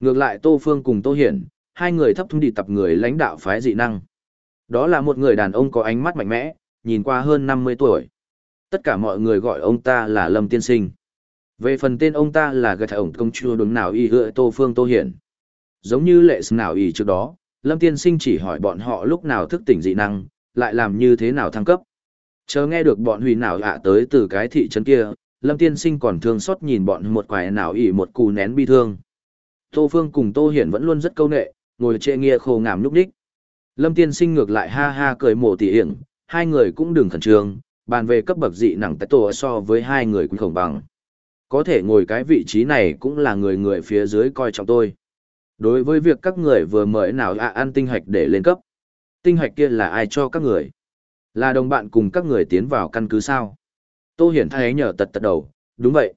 Ngược lại Tô Phương cùng Tô Hiển, hai người thấp thung đi tập người lãnh đạo phái dị năng. Đó là một người đàn ông có ánh mắt mạnh mẽ, nhìn qua hơn 50 tuổi. Tất cả mọi người gọi ông ta là Lâm Tiên Sinh. Về phần tên ông ta là gạch ổng công chúa đúng nào y hựa Tô Phương Tô Hiển. Giống như lệ nào y trước đó, Lâm Tiên Sinh chỉ hỏi bọn họ lúc nào thức tỉnh dị năng, lại làm như thế nào thăng cấp. Chờ nghe được bọn hủy nào ạ tới từ cái thị trấn kia, Lâm Tiên Sinh còn thương xót nhìn bọn một quài nào ỉ một cù nén bi thương. Tô Phương cùng Tô Hiển vẫn luôn rất câu nệ, ngồi trệ nghe khô ngảm núp đích. Lâm Tiên Sinh ngược lại ha ha cười mổ tỉ hiển, hai người cũng đừng khẩn trương, bàn về cấp bậc dị nặng tại tổ so với hai người cũng không bằng. Có thể ngồi cái vị trí này cũng là người người phía dưới coi trọng tôi. Đối với việc các người vừa mời nào ạ ăn tinh hạch để lên cấp, tinh hạch kia là ai cho các người? Là đồng bạn cùng các người tiến vào căn cứ sao? Tô Hiển thay nhờ tật tật đầu, đúng vậy.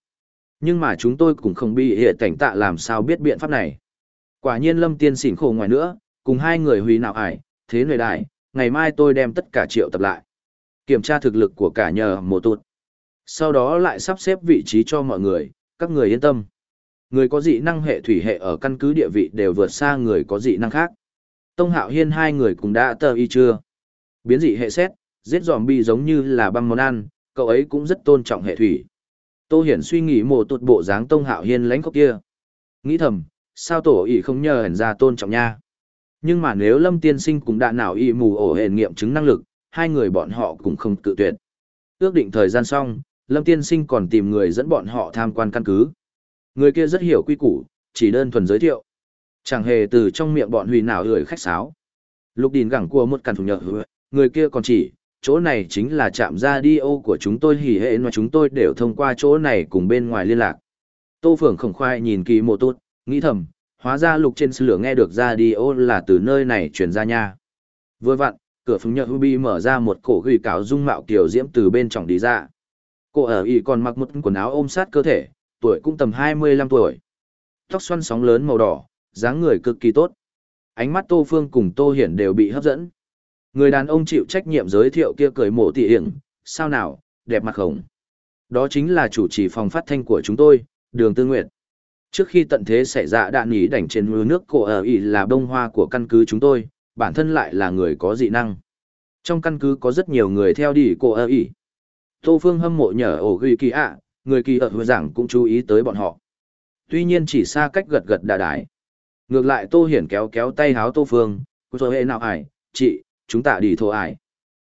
Nhưng mà chúng tôi cũng không bị hệ cảnh tạ làm sao biết biện pháp này. Quả nhiên Lâm Tiên xỉn khổ ngoài nữa, cùng hai người hủy nào ải, thế nơi đại, ngày mai tôi đem tất cả triệu tập lại. Kiểm tra thực lực của cả nhờ mùa tụt. Sau đó lại sắp xếp vị trí cho mọi người, các người yên tâm. Người có dị năng hệ thủy hệ ở căn cứ địa vị đều vượt xa người có dị năng khác. Tông Hạo Hiên hai người cũng đã tờ y chưa. Biến dị hệ xét, giết giòm bi giống như là băng món ăn, cậu ấy cũng rất tôn trọng hệ thủy. Tô Hiển suy nghĩ mồ tụt bộ dáng Tông Hạo Hiên lãnh khốc kia. Nghĩ thầm, sao tổ ỷ không nhờ hẳn ra tôn trọng nha. Nhưng mà nếu Lâm Tiên Sinh cũng đã nào y mù ổ hển nghiệm chứng năng lực, hai người bọn họ cũng không tự tuyệt. Ước định thời gian xong, Lâm Tiên Sinh còn tìm người dẫn bọn họ tham quan căn cứ. Người kia rất hiểu quy củ, chỉ đơn thuần giới thiệu. Chẳng hề từ trong miệng bọn hủy nào gửi khách sáo. Lục đìn gẳng cua một căn thủ nhợ người kia còn chỉ, chỗ này chính là trạm ra đi ô của chúng tôi hỉ hệ mà chúng tôi đều thông qua chỗ này cùng bên ngoài liên lạc. Tô Phượng khổng khoai nhìn kỳ mộ tốt, nghĩ thầm, hóa ra lục trên sư lửa nghe được ra đi ô là từ nơi này truyền ra nha. Vừa vặn, cửa phúng nhợ Ruby mở ra một cổ gửi cáo dung mạo kiểu diễm từ bên trong đi ra. Cô ở y còn mặc một quần áo ôm sát cơ thể, tuổi cũng tầm 25 tuổi. Tóc xoăn sóng lớn màu đỏ, dáng người cực kỳ tốt. Ánh mắt Tô Phương cùng Tô Hiển đều bị hấp dẫn. Người đàn ông chịu trách nhiệm giới thiệu kia cười mộ tỉ hiển, sao nào, đẹp mặt khổng. Đó chính là chủ trì phòng phát thanh của chúng tôi, Đường Tư Nguyệt. Trước khi tận thế xảy ra đạn nhí đảnh trên mưa nước cổ ở ỉ là bông hoa của căn cứ chúng tôi, bản thân lại là người có dị năng. Trong căn cứ có rất nhiều người theo đi cổ ở ỉ. Tô Phương hâm mộ nhờ ổ ghi kỳ ạ, người kỳ ở hồi giảng cũng chú ý tới bọn họ. Tuy nhiên chỉ xa cách gật gật đà đái. Ngược lại Tô Hiển kéo kéo tay háo Tô Phương, rồi hệ nào ải, chị, chúng ta đi thô ải.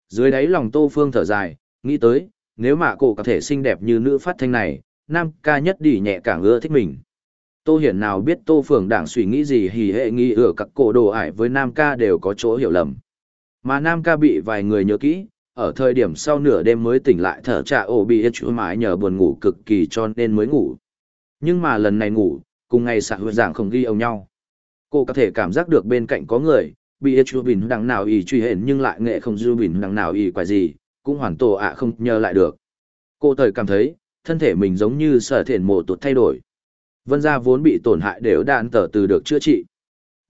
Dưới đáy lòng Tô Phương thở dài, nghĩ tới, nếu mà cổ có thể xinh đẹp như nữ phát thanh này, nam ca nhất đi nhẹ càng ưa thích mình. Tô Hiển nào biết Tô Phượng đảng suy nghĩ gì hỉ hệ nghĩ ở các cổ đồ ải với nam ca đều có chỗ hiểu lầm. Mà nam ca bị vài người nhớ kỹ, ở thời điểm sau nửa đêm mới tỉnh lại thở trà ổ bị hết chú mãi nhờ buồn ngủ cực kỳ cho nên mới ngủ. Nhưng mà lần này ngủ, cùng ngày sạc huyệt giảng không ghi ông nhau. Cô có thể cảm giác được bên cạnh có người, bị ít chú bình đằng nào ý truy hển nhưng lại nghệ không dư bình đằng nào ý quả gì, cũng hoàn tổ ạ không nhớ lại được. Cô thời cảm thấy, thân thể mình giống như sở thiện mộ tụt thay đổi. Vân gia vốn bị tổn hại đều đạn tở từ được chữa trị.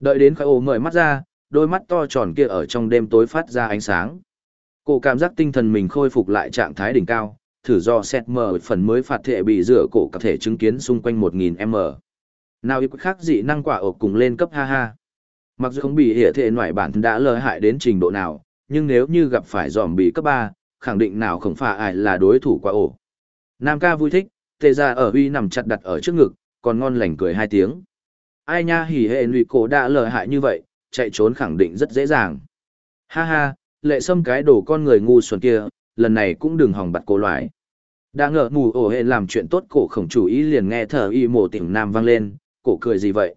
Đợi đến khai ô mời mắt ra, đôi mắt to tròn kia ở trong đêm tối phát ra ánh sáng. Cô cảm giác tinh thần mình khôi phục lại trạng thái đỉnh cao, thử do xét mở phần mới phạt thể bị rửa cổ có thể chứng kiến xung quanh 1000m. Nào ít khác dị năng quả ộp cùng lên cấp ha ha. Mặc dù không bị hệ thể ngoại bản đã lợi hại đến trình độ nào, nhưng nếu như gặp phải dòm bị cấp 3, khẳng định nào không phải ai là đối thủ quá ổ. Nam ca vui thích, tề ra ở huy nằm chặt đặt ở trước ngực, còn ngon lành cười hai tiếng. Ai nha hỉ hệ lụy cổ đã lợi hại như vậy, chạy trốn khẳng định rất dễ dàng. Ha ha, lệ sâm cái đồ con người ngu xuẩn kia, lần này cũng đừng hòng bặt cổ loại. Đã ngờ mù ổ hệ làm chuyện tốt cổ khổng chủ ý liền nghe thở y mồ tỉnh nam vang lên, cổ cười gì vậy?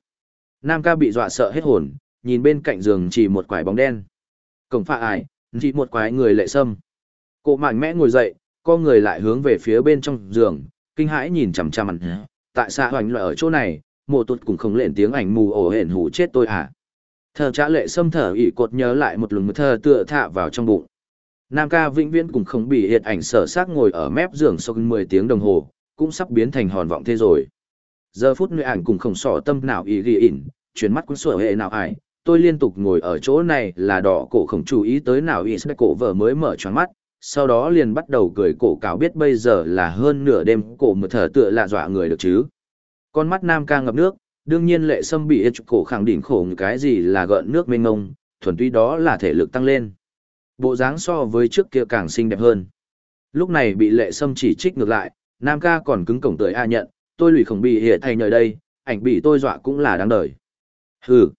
Nam ca bị dọa sợ hết hồn, nhìn bên cạnh giường chỉ một quải bóng đen. Cổng pha ải, chỉ một quái người lệ sâm. cô mạnh mẽ ngồi dậy, con người lại hướng về phía bên trong giường, kinh hãi nhìn chằm chằm mặt tại sao hoành loại ở chỗ này, mồ tụt cũng không lên tiếng ảnh mù ổ hển hủ chết tôi à. Thờ trả lệ sâm thở ỉ cột nhớ lại một lần thơ tựa thạ vào trong bụng. Nam ca vĩnh viễn cũng không bị hiện ảnh sở xác ngồi ở mép giường sau 10 tiếng đồng hồ, cũng sắp biến thành hòn vọng thế rồi. Giờ phút nơi ảnh cũng không sỏ tâm nào ý ghi ỉn, chuyển mắt cũng sủa hệ nào ải, tôi liên tục ngồi ở chỗ này là đỏ cổ không chú ý tới nào ý cổ vợ mới mở choáng mắt, sau đó liền bắt đầu cười cổ cáo biết bây giờ là hơn nửa đêm cổ một thở tựa lạ dọa người được chứ. Con mắt nam ca ngập nước, đương nhiên lệ sâm bị ít cổ khẳng định khổ cái gì là gợn nước mênh ngông, thuần túy đó là thể lực tăng lên. Bộ dáng so với trước kia càng xinh đẹp hơn. Lúc này bị lệ sâm chỉ trích ngược lại, Nam ca còn cứng cổng tới A nhận, tôi lùi khổng bị hiện thành nhờ đây, ảnh bị tôi dọa cũng là đáng đời. Hừ.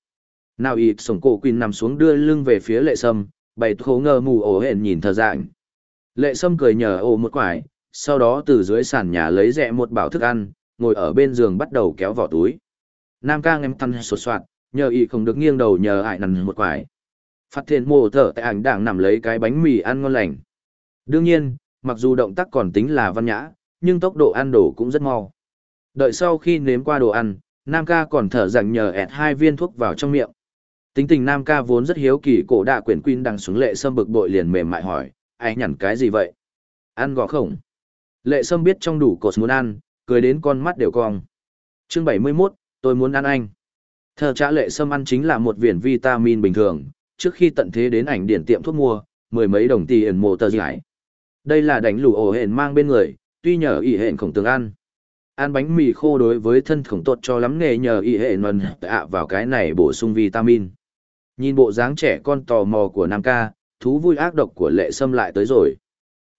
Nào ịt sổng cổ quỳnh nằm xuống đưa lưng về phía lệ sâm, bày khố ngơ mù ổ hển nhìn thờ dạng. Lệ sâm cười nhờ ổ một quải, sau đó từ dưới sàn nhà lấy rẽ một bảo thức ăn, ngồi ở bên giường bắt đầu kéo vỏ túi. Nam ca ngem thăn sột soạt, nhờ y không được nghiêng đầu nhờ ải nằm một quải. Phát thiên mô thở tại ảnh đảng nằm lấy cái bánh mì ăn ngon lành. Đương nhiên, mặc dù động tác còn tính là văn nhã, nhưng tốc độ ăn đồ cũng rất mau. Đợi sau khi nếm qua đồ ăn, Nam ca còn thở dành nhờ ẹt hai viên thuốc vào trong miệng. Tính tình Nam ca vốn rất hiếu kỳ cổ đạ quyển quyên đang xuống lệ sâm bực bội liền mềm mại hỏi, ai nhằn cái gì vậy? Ăn gò khổng. Lệ sâm biết trong đủ cột muốn ăn, cười đến con mắt đều cong. Chương 71, tôi muốn ăn anh. Thờ trả lệ sâm ăn chính là một viên vitamin bình thường, trước khi tận thế đến ảnh điển tiệm thuốc mua, mười mấy đồng tiền mồ tờ giải. Đây là đánh lù ổ hển mang bên người, tuy nhờ ý hển khổng tường ăn. Ăn bánh mì khô đối với thân khổng tột cho lắm nghề nhờ ý hển nần ạ vào cái này bổ sung vitamin. Nhìn bộ dáng trẻ con tò mò của Nam ca, thú vui ác độc của lệ sâm lại tới rồi.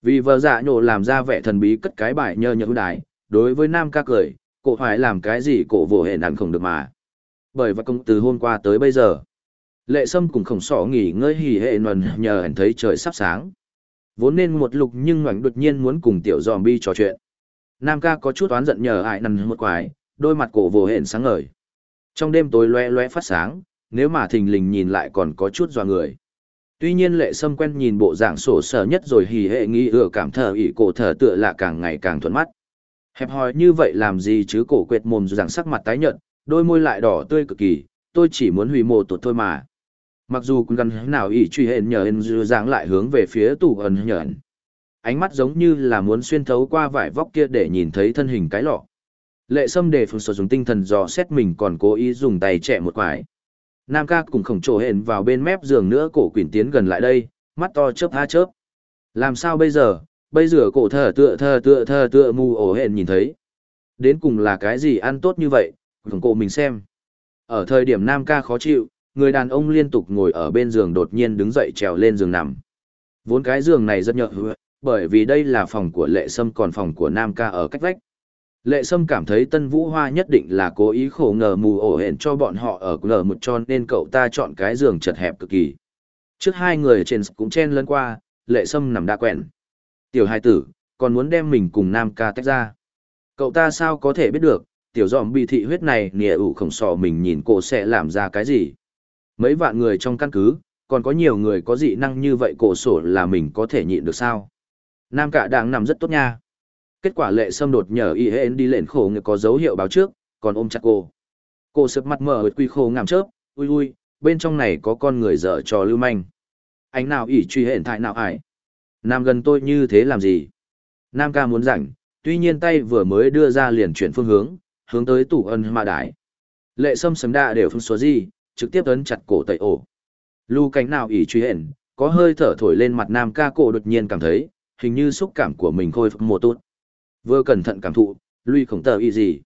Vì vợ dạ nhổ làm ra vẻ thần bí cất cái bài nhơ nhớ đái, đối với Nam ca cười, cổ phải làm cái gì cổ vỗ hệ nặng không được mà. Bởi và công từ hôm qua tới bây giờ, lệ sâm cũng khổng sỏ nghỉ ngơi hỉ hệ nguồn nhờ hẳn thấy trời sắp sáng. Vốn nên một lục nhưng ngoảnh đột nhiên muốn cùng tiểu giòm bi trò chuyện. Nam ca có chút oán giận nhờ hại nằn một quái, đôi mặt cổ vồ hển sáng ngời. Trong đêm tối loe loe phát sáng, nếu mà thình lình nhìn lại còn có chút dò người. Tuy nhiên lệ sâm quen nhìn bộ dạng sổ sở nhất rồi hỉ hệ nghĩ ưa cảm thờ ỉ cổ thở tựa là càng ngày càng thuận mắt. Hẹp hòi như vậy làm gì chứ cổ quệt mồm dạng sắc mặt tái nhợt, đôi môi lại đỏ tươi cực kỳ, tôi chỉ muốn hủy mộ tụt thôi mà. Mặc dù cũng gần nào ỉ truy hẹn nhờ hên dư dáng lại hướng về phía tủ ẩn nhẫn. Ánh mắt giống như là muốn xuyên thấu qua vải vóc kia để nhìn thấy thân hình cái lọ. Lệ sâm đề phương sử dùng tinh thần dò xét mình còn cố ý dùng tay trẻ một quải. Nam ca cùng khổng trổ hẹn vào bên mép giường nữa cổ quỷ tiến gần lại đây, mắt to chớp ha chớp. Làm sao bây giờ, bây giờ cổ thở tựa thở tựa thở tựa mù ổ hẹn nhìn thấy. Đến cùng là cái gì ăn tốt như vậy, khổng cổ mình xem. Ở thời điểm Nam ca khó chịu, người đàn ông liên tục ngồi ở bên giường đột nhiên đứng dậy trèo lên giường nằm. Vốn cái giường này rất nhợ bởi vì đây là phòng của Lệ Sâm còn phòng của Nam ca ở cách vách. Lệ Sâm cảm thấy Tân Vũ Hoa nhất định là cố ý khổ ngờ mù ổ hển cho bọn họ ở ngờ một tròn nên cậu ta chọn cái giường chật hẹp cực kỳ. Trước hai người trên cũng chen lấn qua, Lệ Sâm nằm đã quen. Tiểu hai tử, còn muốn đem mình cùng Nam ca tách ra. Cậu ta sao có thể biết được, tiểu dòm bị thị huyết này nìa ủ khổng sò mình nhìn cô sẽ làm ra cái gì. Mấy vạn người trong căn cứ, còn có nhiều người có dị năng như vậy cổ sổ là mình có thể nhịn được sao. Nam cả đang nằm rất tốt nha. Kết quả lệ sâm đột nhờ y hên đi lên khổ người có dấu hiệu báo trước, còn ôm chặt cô. Cô sập mặt mở quy khổ ngảm chớp, ui ui, bên trong này có con người dở trò lưu manh. Anh nào ỉ truy hển thại nào ải. Nam gần tôi như thế làm gì? Nam ca muốn rảnh, tuy nhiên tay vừa mới đưa ra liền chuyển phương hướng, hướng tới tủ ân mạ đái. Lệ sâm sấm đa đều phương xóa gì, trực tiếp ấn chặt cổ tẩy ổ. Lưu cánh nào ỉ truy hển, có hơi thở thổi lên mặt nam ca cổ đột nhiên cảm thấy, hình như xúc cảm của mình khôi phục mùa tốt. Vừa cẩn thận cảm thụ, lui khổng tờ ý gì.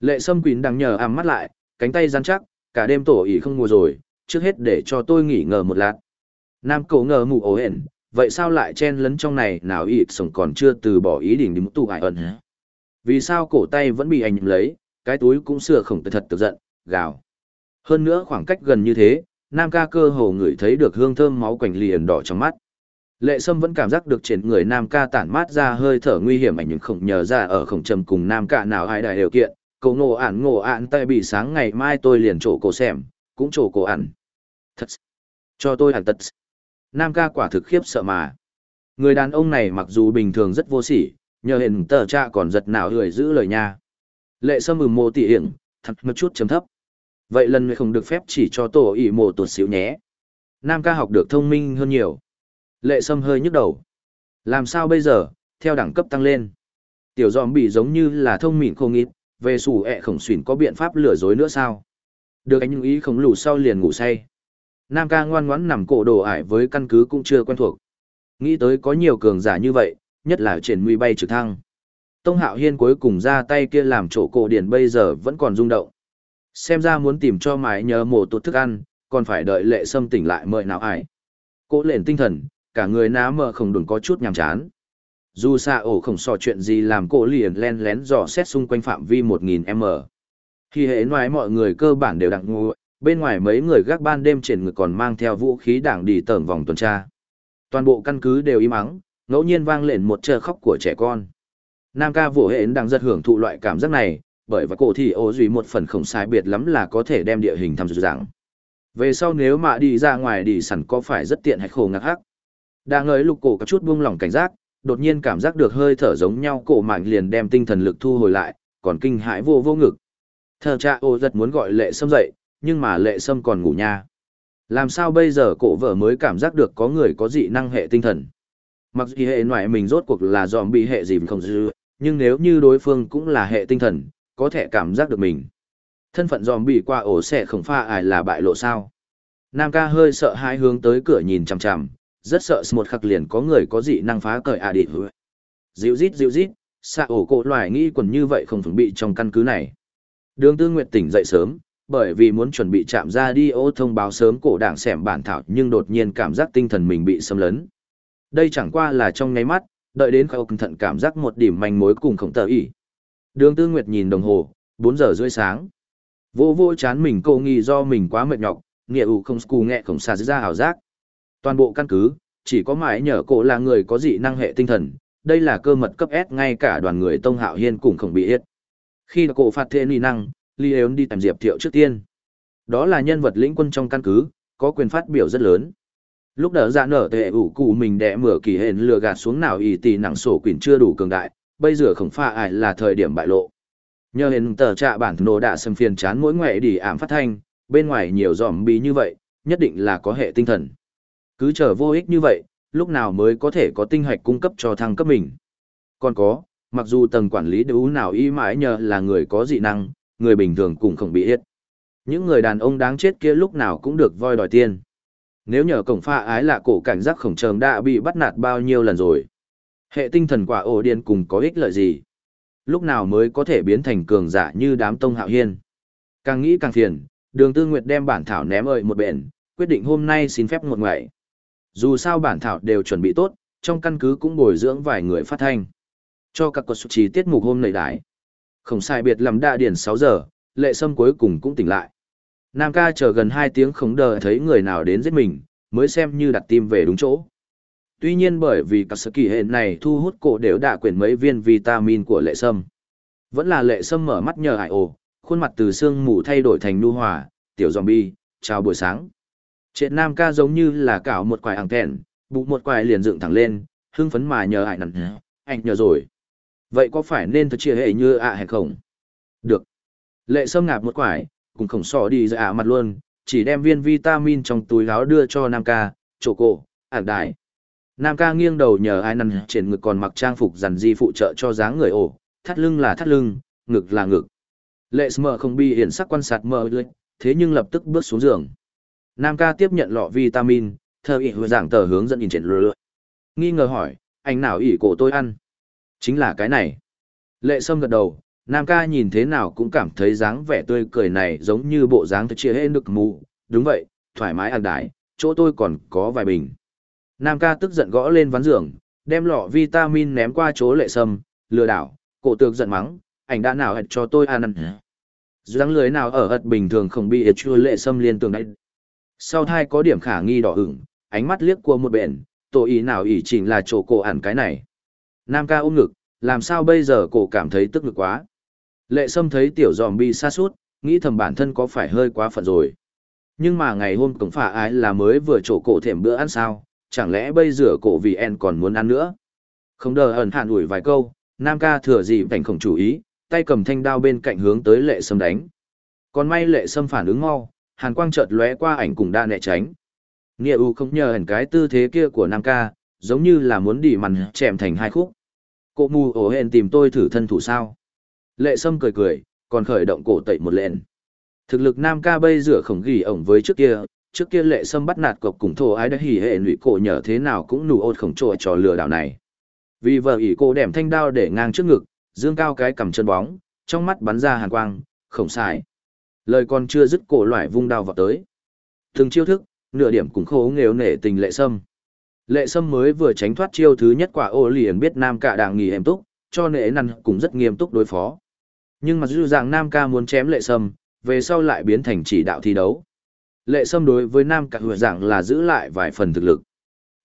Lệ sâm quỳn đang nhờ ảm mắt lại, cánh tay rắn chắc, cả đêm tổ ỉ không ngủ rồi, trước hết để cho tôi nghỉ ngờ một lát. Nam cầu ngờ mụ ổ hển, vậy sao lại chen lấn trong này nào ịt sống còn chưa từ bỏ ý định đi tụ ải ẩn? Vì sao cổ tay vẫn bị anh lấy, cái túi cũng sửa khổng thật tức giận, gào. Hơn nữa khoảng cách gần như thế, Nam ca cơ hồ ngửi thấy được hương thơm máu quảnh liền đỏ trong mắt. Lệ Sâm vẫn cảm giác được trên người Nam ca tản mát ra hơi thở nguy hiểm ảnh những khổng nhờ ra ở khổng trầm cùng Nam ca nào ai đại điều kiện. Cậu ngộ ản ngộ ản tay bị sáng ngày mai tôi liền trổ cổ xem, cũng trổ cổ ản. Thật! Cho tôi ản tật! Nam ca quả thực khiếp sợ mà. Người đàn ông này mặc dù bình thường rất vô sỉ, nhờ hình tờ cha còn giật nào người giữ lời nha. Lệ Sâm ừm mồ tỉ hiển, thật một chút chấm thấp. Vậy lần này không được phép chỉ cho tổ ỉ mồ tuột xíu nhé. Nam ca học được thông minh hơn nhiều. Lệ sâm hơi nhức đầu. Làm sao bây giờ, theo đẳng cấp tăng lên. Tiểu giòm bị giống như là thông mịn không ít, về sủ ẹ khổng xuyển có biện pháp lừa dối nữa sao? Được anh những ý không lù sau liền ngủ say. Nam ca ngoan ngoãn nằm cổ đồ ải với căn cứ cũng chưa quen thuộc. Nghĩ tới có nhiều cường giả như vậy, nhất là triển nguy bay trực thăng. Tông Hạo Hiên cuối cùng ra tay kia làm chỗ cổ điển bây giờ vẫn còn rung động. Xem ra muốn tìm cho mái nhờ mổ tụt thức ăn, còn phải đợi lệ sâm tỉnh lại mời nào ải. Cố lên tinh thần, cả người ná mờ không đồn có chút nhàm chán. Dù xa ổ không so chuyện gì làm cô liền len lén dò xét xung quanh phạm vi 1000m. Khi hệ ngoài mọi người cơ bản đều đặng ngồi, bên ngoài mấy người gác ban đêm trên người còn mang theo vũ khí đảng đi tởm vòng tuần tra. Toàn bộ căn cứ đều im ắng, ngẫu nhiên vang lên một trơ khóc của trẻ con. Nam ca vũ hến đang rất hưởng thụ loại cảm giác này, bởi và cổ thì ổ duy một phần không sai biệt lắm là có thể đem địa hình thăm dò dạng. Về sau nếu mà đi ra ngoài đi sẵn có phải rất tiện hay khổ ngạc hắc. Đang ngời lục cổ có chút buông lỏng cảnh giác, đột nhiên cảm giác được hơi thở giống nhau cổ mạnh liền đem tinh thần lực thu hồi lại, còn kinh hãi vô vô ngực. Thờ cha ô rất muốn gọi lệ sâm dậy, nhưng mà lệ sâm còn ngủ nha. Làm sao bây giờ cổ vợ mới cảm giác được có người có dị năng hệ tinh thần? Mặc dù hệ ngoại mình rốt cuộc là dòm bị hệ gì không dư, nhưng nếu như đối phương cũng là hệ tinh thần, có thể cảm giác được mình. Thân phận dòm bị qua ổ sẽ không pha ai là bại lộ sao. Nam ca hơi sợ hai hướng tới cửa nhìn chằm chằm, rất sợ một khắc liền có người có dị năng phá cởi ạ đi hứa. Dịu rít dịu rít, xạ ổ cổ loài nghĩ quần như vậy không chuẩn bị trong căn cứ này. Đường tư nguyệt tỉnh dậy sớm, bởi vì muốn chuẩn bị chạm ra đi ô thông báo sớm cổ đảng xẻm bản thảo nhưng đột nhiên cảm giác tinh thần mình bị xâm lấn. Đây chẳng qua là trong nháy mắt, đợi đến khâu cẩn thận cảm giác một điểm manh mối cùng khổng tờ ỉ. Đường tư nguyệt nhìn đồng hồ, bốn giờ rưỡi sáng. Vô vô chán mình cô nghi do mình quá mệt nhọc, nghĩa ủ không scu nghe khổng xa ra hào giác. Toàn bộ căn cứ, chỉ có mãi nhờ cổ là người có dị năng hệ tinh thần, đây là cơ mật cấp S ngay cả đoàn người Tông Hạo Hiên cũng không bị hết. Khi cổ phạt thế ni năng, Ly Eon đi tìm Diệp Thiệu trước tiên. Đó là nhân vật lĩnh quân trong căn cứ, có quyền phát biểu rất lớn. Lúc đỡ dạ nở tệ ủ cụ mình đẻ mở kỳ hển lừa gạt xuống nào ý tỷ nặng sổ quyền chưa đủ cường đại, bây giờ không pha ai là thời điểm bại lộ. Nhờ hiện tờ trạ bản nổ đã xâm phiền chán mỗi ngoại đi ảm phát thanh, bên ngoài nhiều giòm bí như vậy, nhất định là có hệ tinh thần. Cứ chờ vô ích như vậy, lúc nào mới có thể có tinh hạch cung cấp cho thăng cấp mình. Còn có, mặc dù tầng quản lý đấu nào y mãi nhờ là người có dị năng, người bình thường cũng không bị hết. Những người đàn ông đáng chết kia lúc nào cũng được voi đòi tiền. Nếu nhờ cổng pha ái là cổ cảnh giác khổng trường đã bị bắt nạt bao nhiêu lần rồi. Hệ tinh thần quả ổ điên cùng có ích lợi gì? Lúc nào mới có thể biến thành cường giả như đám tông hạo hiên? Càng nghĩ càng phiền, đường tư nguyệt đem bản thảo ném ơi một bện, quyết định hôm nay xin phép một ngày. Dù sao bản thảo đều chuẩn bị tốt, trong căn cứ cũng bồi dưỡng vài người phát thanh. Cho các cuộc cột trí tiết mục hôm này đái. Không sai biệt làm đa điển 6 giờ, lệ sâm cuối cùng cũng tỉnh lại. Nam ca chờ gần 2 tiếng không đợi thấy người nào đến giết mình, mới xem như đặt tim về đúng chỗ. Tuy nhiên bởi vì các sự kỳ hệ này thu hút cổ đều đã quyển mấy viên vitamin của lệ sâm. Vẫn là lệ sâm mở mắt nhờ ải ồ, khuôn mặt từ xương mù thay đổi thành nu hòa, tiểu zombie, chào buổi sáng. Triệt nam ca giống như là cảo một quải ảng thẹn, bụng một quải liền dựng thẳng lên, hưng phấn mà nhờ hại nặng, anh nhờ rồi. Vậy có phải nên thật chia hệ như ạ hay không? Được. Lệ sâm ngạp một quải, cùng khổng sọ đi ra ạ mặt luôn, chỉ đem viên vitamin trong túi áo đưa cho Nam ca, chỗ cổ, ảng đại. Nam ca nghiêng đầu nhờ ai nằn trên ngực còn mặc trang phục dằn di phụ trợ cho dáng người ổ, thắt lưng là thắt lưng, ngực là ngực. Lệ sâm không bi hiển sắc quan sát mờ lệ, thế nhưng lập tức bước xuống giường. Nam ca tiếp nhận lọ vitamin, thơ ị hồi giảng tờ hướng dẫn nhìn trên lửa. Nghi ngờ hỏi, anh nào ỉ cổ tôi ăn? Chính là cái này. Lệ Sâm gật đầu, Nam ca nhìn thế nào cũng cảm thấy dáng vẻ tươi cười này giống như bộ dáng thật chia hết nước mù. Đúng vậy, thoải mái ăn đái, chỗ tôi còn có vài bình. Nam ca tức giận gõ lên ván giường, đem lọ vitamin ném qua chỗ lệ sâm, lừa đảo, cổ tược giận mắng, ảnh đã nào hệt cho tôi ăn ăn. Răng lưới nào ở hật bình thường không bị hệt chua lệ sâm liên tường đấy. Sau thai có điểm khả nghi đỏ ửng, ánh mắt liếc qua một bện, tổ ý nào ý chỉnh là chỗ cổ ẩn cái này. Nam ca ôm ngực, làm sao bây giờ cổ cảm thấy tức ngực quá. Lệ sâm thấy tiểu giòm bi xa suốt, nghĩ thầm bản thân có phải hơi quá phận rồi. Nhưng mà ngày hôm cổng phả ái là mới vừa chỗ cổ thèm bữa ăn sao, chẳng lẽ bây giờ cổ vì en còn muốn ăn nữa. Không đờ ẩn hạn ủi vài câu, Nam ca thừa gì cảnh không chủ ý, tay cầm thanh đao bên cạnh hướng tới lệ sâm đánh. Còn may lệ sâm phản ứng mau, hàn quang chợt lóe qua ảnh cùng đa nẹ tránh. Nghĩa u không nhờ hẳn cái tư thế kia của Nam ca, giống như là muốn đỉ mằn chèm thành hai khúc. Cô mù ổ hẹn tìm tôi thử thân thủ sao. Lệ sâm cười cười, còn khởi động cổ tẩy một lện. Thực lực Nam ca bây rửa khổng ghi ổng với trước kia, trước kia lệ sâm bắt nạt cọc cùng thổ ái đã hỉ hệ lụy cổ nhờ thế nào cũng nụ ột khổng trội trò lừa đảo này. Vì vợ ỷ cô đẻm thanh đao để ngang trước ngực, dương cao cái cầm chân bóng, trong mắt bắn ra hàn quang, khổng sai. Lời còn chưa dứt cổ loại vung đao vào tới. Từng chiêu thức, nửa điểm cũng khô nghều nể tình lệ sâm. Lệ sâm mới vừa tránh thoát chiêu thứ nhất quả ô liền biết nam cả đàng nghỉ em túc, cho nệ năn cũng rất nghiêm túc đối phó. Nhưng mà dù rằng nam ca muốn chém lệ sâm, về sau lại biến thành chỉ đạo thi đấu. Lệ sâm đối với nam ca hứa dạng là giữ lại vài phần thực lực.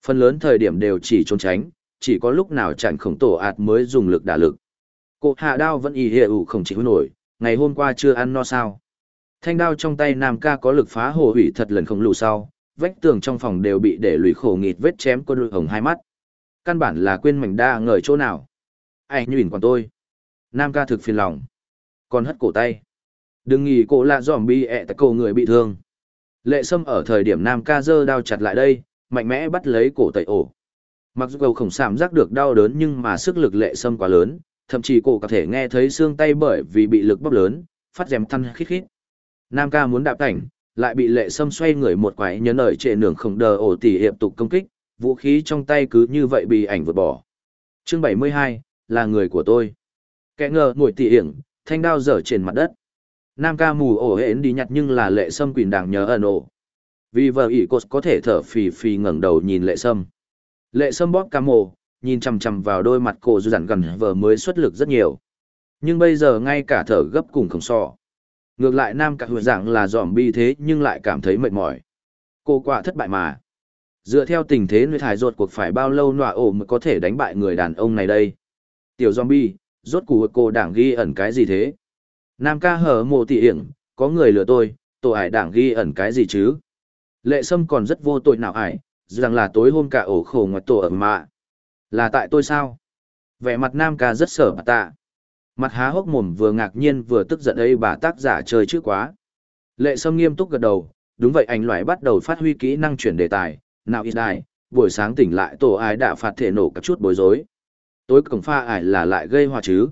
Phần lớn thời điểm đều chỉ trốn tránh, chỉ có lúc nào chặn khổng tổ ạt mới dùng lực đả lực. cụ hạ đao vẫn y hệ ủ không chịu nổi, ngày hôm qua chưa ăn no sao. Thanh đao trong tay nam ca có lực phá hồ hủy thật lần không lù sau, vách tường trong phòng đều bị để lùi khổ nghịt vết chém quân lụi hồng hai mắt. Căn bản là quên mảnh đa ngời chỗ nào. Ai nhìn còn tôi. Nam ca thực phiền lòng. Còn hất cổ tay. Đừng nghĩ cổ lạ giòm bi ẹ tại cổ người bị thương. Lệ sâm ở thời điểm Nam ca giơ đao chặt lại đây, mạnh mẽ bắt lấy cổ tẩy ổ. Mặc dù cầu khổng sảm giác được đau đớn nhưng mà sức lực lệ sâm quá lớn, thậm chí cổ có thể nghe thấy xương tay bởi vì bị lực bóp lớn, phát rèm thăn khít khít. Nam ca muốn đạp cảnh, lại bị lệ sâm xoay người một quái nhấn ở trệ nường không đờ ổ tỉ hiệp tục công kích, vũ khí trong tay cứ như vậy bị ảnh vượt bỏ. Chương 72, là người của tôi. Kẻ ngờ ngồi tỉ hiểm, thanh đao dở trên mặt đất. Nam ca mù ổ hến đi nhặt nhưng là lệ sâm quỳnh đàng nhớ ẩn ổ. Vì vợ ỷ cột có thể thở phì phì ngẩng đầu nhìn lệ sâm. Lệ sâm bóp ca mồ, nhìn chằm chằm vào đôi mặt cổ dù dặn gần vợ mới xuất lực rất nhiều. Nhưng bây giờ ngay cả thở gấp cùng không so. Ngược lại nam cả hứa dạng là dòm bi thế nhưng lại cảm thấy mệt mỏi. Cô quả thất bại mà. Dựa theo tình thế người thải ruột cuộc phải bao lâu nọa ổ mới có thể đánh bại người đàn ông này đây. Tiểu zombie, rốt cuộc cô đảng ghi ẩn cái gì thế? Nam ca hở mộ tỉ hiển, có người lừa tôi, tổ ải đảng ghi ẩn cái gì chứ? Lệ sâm còn rất vô tội nào ải, rằng là tối hôm cả ổ khổ ngoặt tổ ở mạ. Là tại tôi sao? Vẻ mặt Nam ca rất sở bà tạ. Mặt há hốc mồm vừa ngạc nhiên vừa tức giận ấy bà tác giả chơi chứ quá. Lệ sâm nghiêm túc gật đầu, đúng vậy anh loại bắt đầu phát huy kỹ năng chuyển đề tài, nào ít đài, buổi sáng tỉnh lại tổ ai đã phạt thể nổ các chút bối rối. Tối cổng pha ải là lại gây hòa chứ.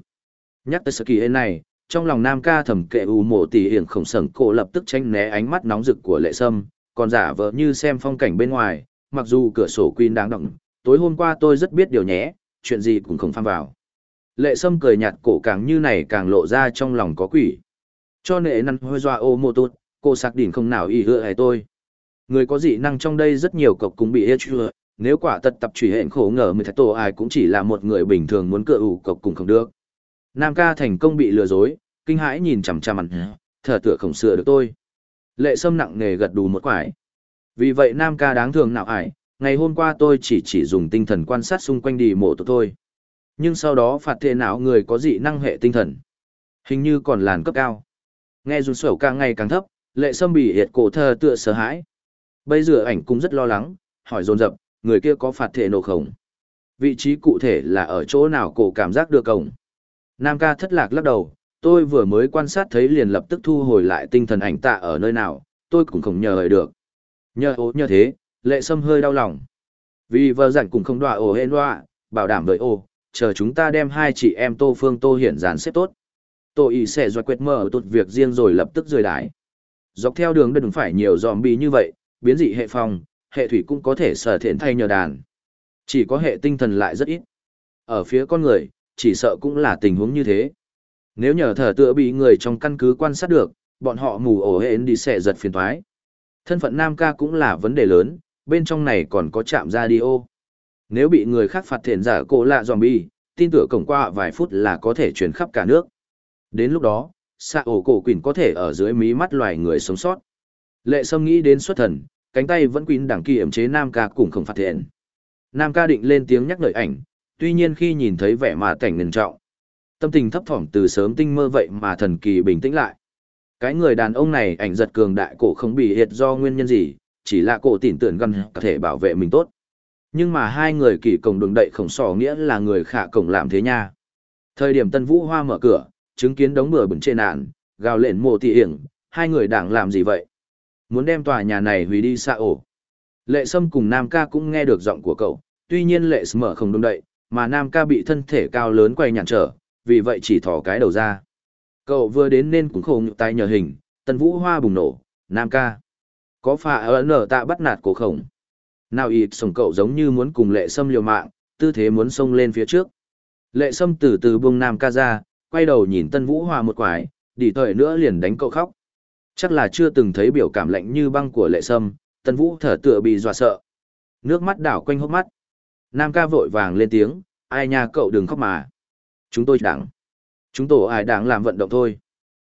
Nhắc tới sự kỳ này, trong lòng nam ca thầm kệ u mộ tỷ hiển khổng sẩn cổ lập tức tranh né ánh mắt nóng rực của lệ sâm, còn giả vờ như xem phong cảnh bên ngoài, mặc dù cửa sổ quyên đang động, tối hôm qua tôi rất biết điều nhé, chuyện gì cũng không phang vào. Lệ sâm cười nhạt cổ càng như này càng lộ ra trong lòng có quỷ. Cho nệ năn hơi doa ô mô tốt, cô sạc đỉnh không nào ý hựa hay tôi. Người có dị năng trong đây rất nhiều cọc cũng bị hết chưa, nếu quả tật tập truy hẹn khổ ngờ mười thái tổ ai cũng chỉ là một người bình thường muốn cựa ủ cọc cùng không được. Nam ca thành công bị lừa dối, kinh hãi nhìn chằm chằm mặt, thở tựa khổng sửa được tôi. Lệ sâm nặng nề gật đù một quải. Vì vậy Nam ca đáng thường nào ải, ngày hôm qua tôi chỉ chỉ dùng tinh thần quan sát xung quanh đi mộ tôi thôi. Nhưng sau đó phạt thế nào người có dị năng hệ tinh thần. Hình như còn làn cấp cao. Nghe dù sổ càng ngày càng thấp, lệ sâm bị hiệt cổ thơ tựa sợ hãi. Bây giờ ảnh cũng rất lo lắng, hỏi dồn dập, người kia có phạt thể nổ khổng. Vị trí cụ thể là ở chỗ nào cổ cảm giác được cổng. Nam ca thất lạc lắc đầu, tôi vừa mới quan sát thấy liền lập tức thu hồi lại tinh thần ảnh tạ ở nơi nào, tôi cũng không nhờ hời được. Nhờ ố như thế, lệ sâm hơi đau lòng. Vì vợ rảnh cũng không đọa ổ hên đọa, bảo đảm với ô, chờ chúng ta đem hai chị em Tô Phương Tô Hiển dàn xếp tốt. Tô ý sẽ doa quyết mở tốt việc riêng rồi lập tức rời đái. Dọc theo đường đừng phải nhiều zombie như vậy, biến dị hệ phòng, hệ thủy cũng có thể sở thiện thay nhờ đàn. Chỉ có hệ tinh thần lại rất ít. Ở phía con người, chỉ sợ cũng là tình huống như thế. Nếu nhờ thở tựa bị người trong căn cứ quan sát được, bọn họ mù ổ hến đi sẽ giật phiền thoái. Thân phận nam ca cũng là vấn đề lớn, bên trong này còn có chạm radio. Nếu bị người khác phạt thiện giả cổ lạ zombie, tin tưởng cổng qua vài phút là có thể truyền khắp cả nước. Đến lúc đó, xạ ổ cổ quỷ có thể ở dưới mí mắt loài người sống sót. Lệ Sâm nghĩ đến xuất thần, cánh tay vẫn quỳnh đẳng kỳ ẩm chế Nam ca cùng không phạt thiện. Nam ca định lên tiếng nhắc lời ảnh, tuy nhiên khi nhìn thấy vẻ mà cảnh ngần trọng, tâm tình thấp thỏm từ sớm tinh mơ vậy mà thần kỳ bình tĩnh lại. Cái người đàn ông này ảnh giật cường đại cổ không bị hiệt do nguyên nhân gì, chỉ là cổ tỉn tưởng gần có thể bảo vệ mình tốt. Nhưng mà hai người kỳ cổng đường đậy khổng sò nghĩa là người khả cổng làm thế nha. Thời điểm Tân Vũ Hoa mở cửa, chứng kiến đống bừa bẩn trên nạn, gào lên mồ tỉ hiển, hai người đảng làm gì vậy? Muốn đem tòa nhà này hủy đi xa ổ. Lệ Sâm cùng Nam ca cũng nghe được giọng của cậu, tuy nhiên Lệ Sâm mở không đông đậy, mà Nam ca bị thân thể cao lớn quay nhạn trở, vì vậy chỉ thỏ cái đầu ra. Cậu vừa đến nên cũng khổ nhục tay nhờ hình, Tân Vũ Hoa bùng nổ, Nam ca. Có phà ở nở tạ bắt nạt cổ khổng. Nào ịt sổng cậu giống như muốn cùng lệ sâm liều mạng, tư thế muốn xông lên phía trước. Lệ sâm từ từ buông nam ca ra, quay đầu nhìn Tân Vũ Hòa một quải, đi thời nữa liền đánh cậu khóc. Chắc là chưa từng thấy biểu cảm lạnh như băng của lệ sâm, tân vũ thở tựa bị dọa sợ. Nước mắt đảo quanh hốc mắt. Nam ca vội vàng lên tiếng, ai nha cậu đừng khóc mà. Chúng tôi đảng. Chúng tổ ai đảng làm vận động thôi.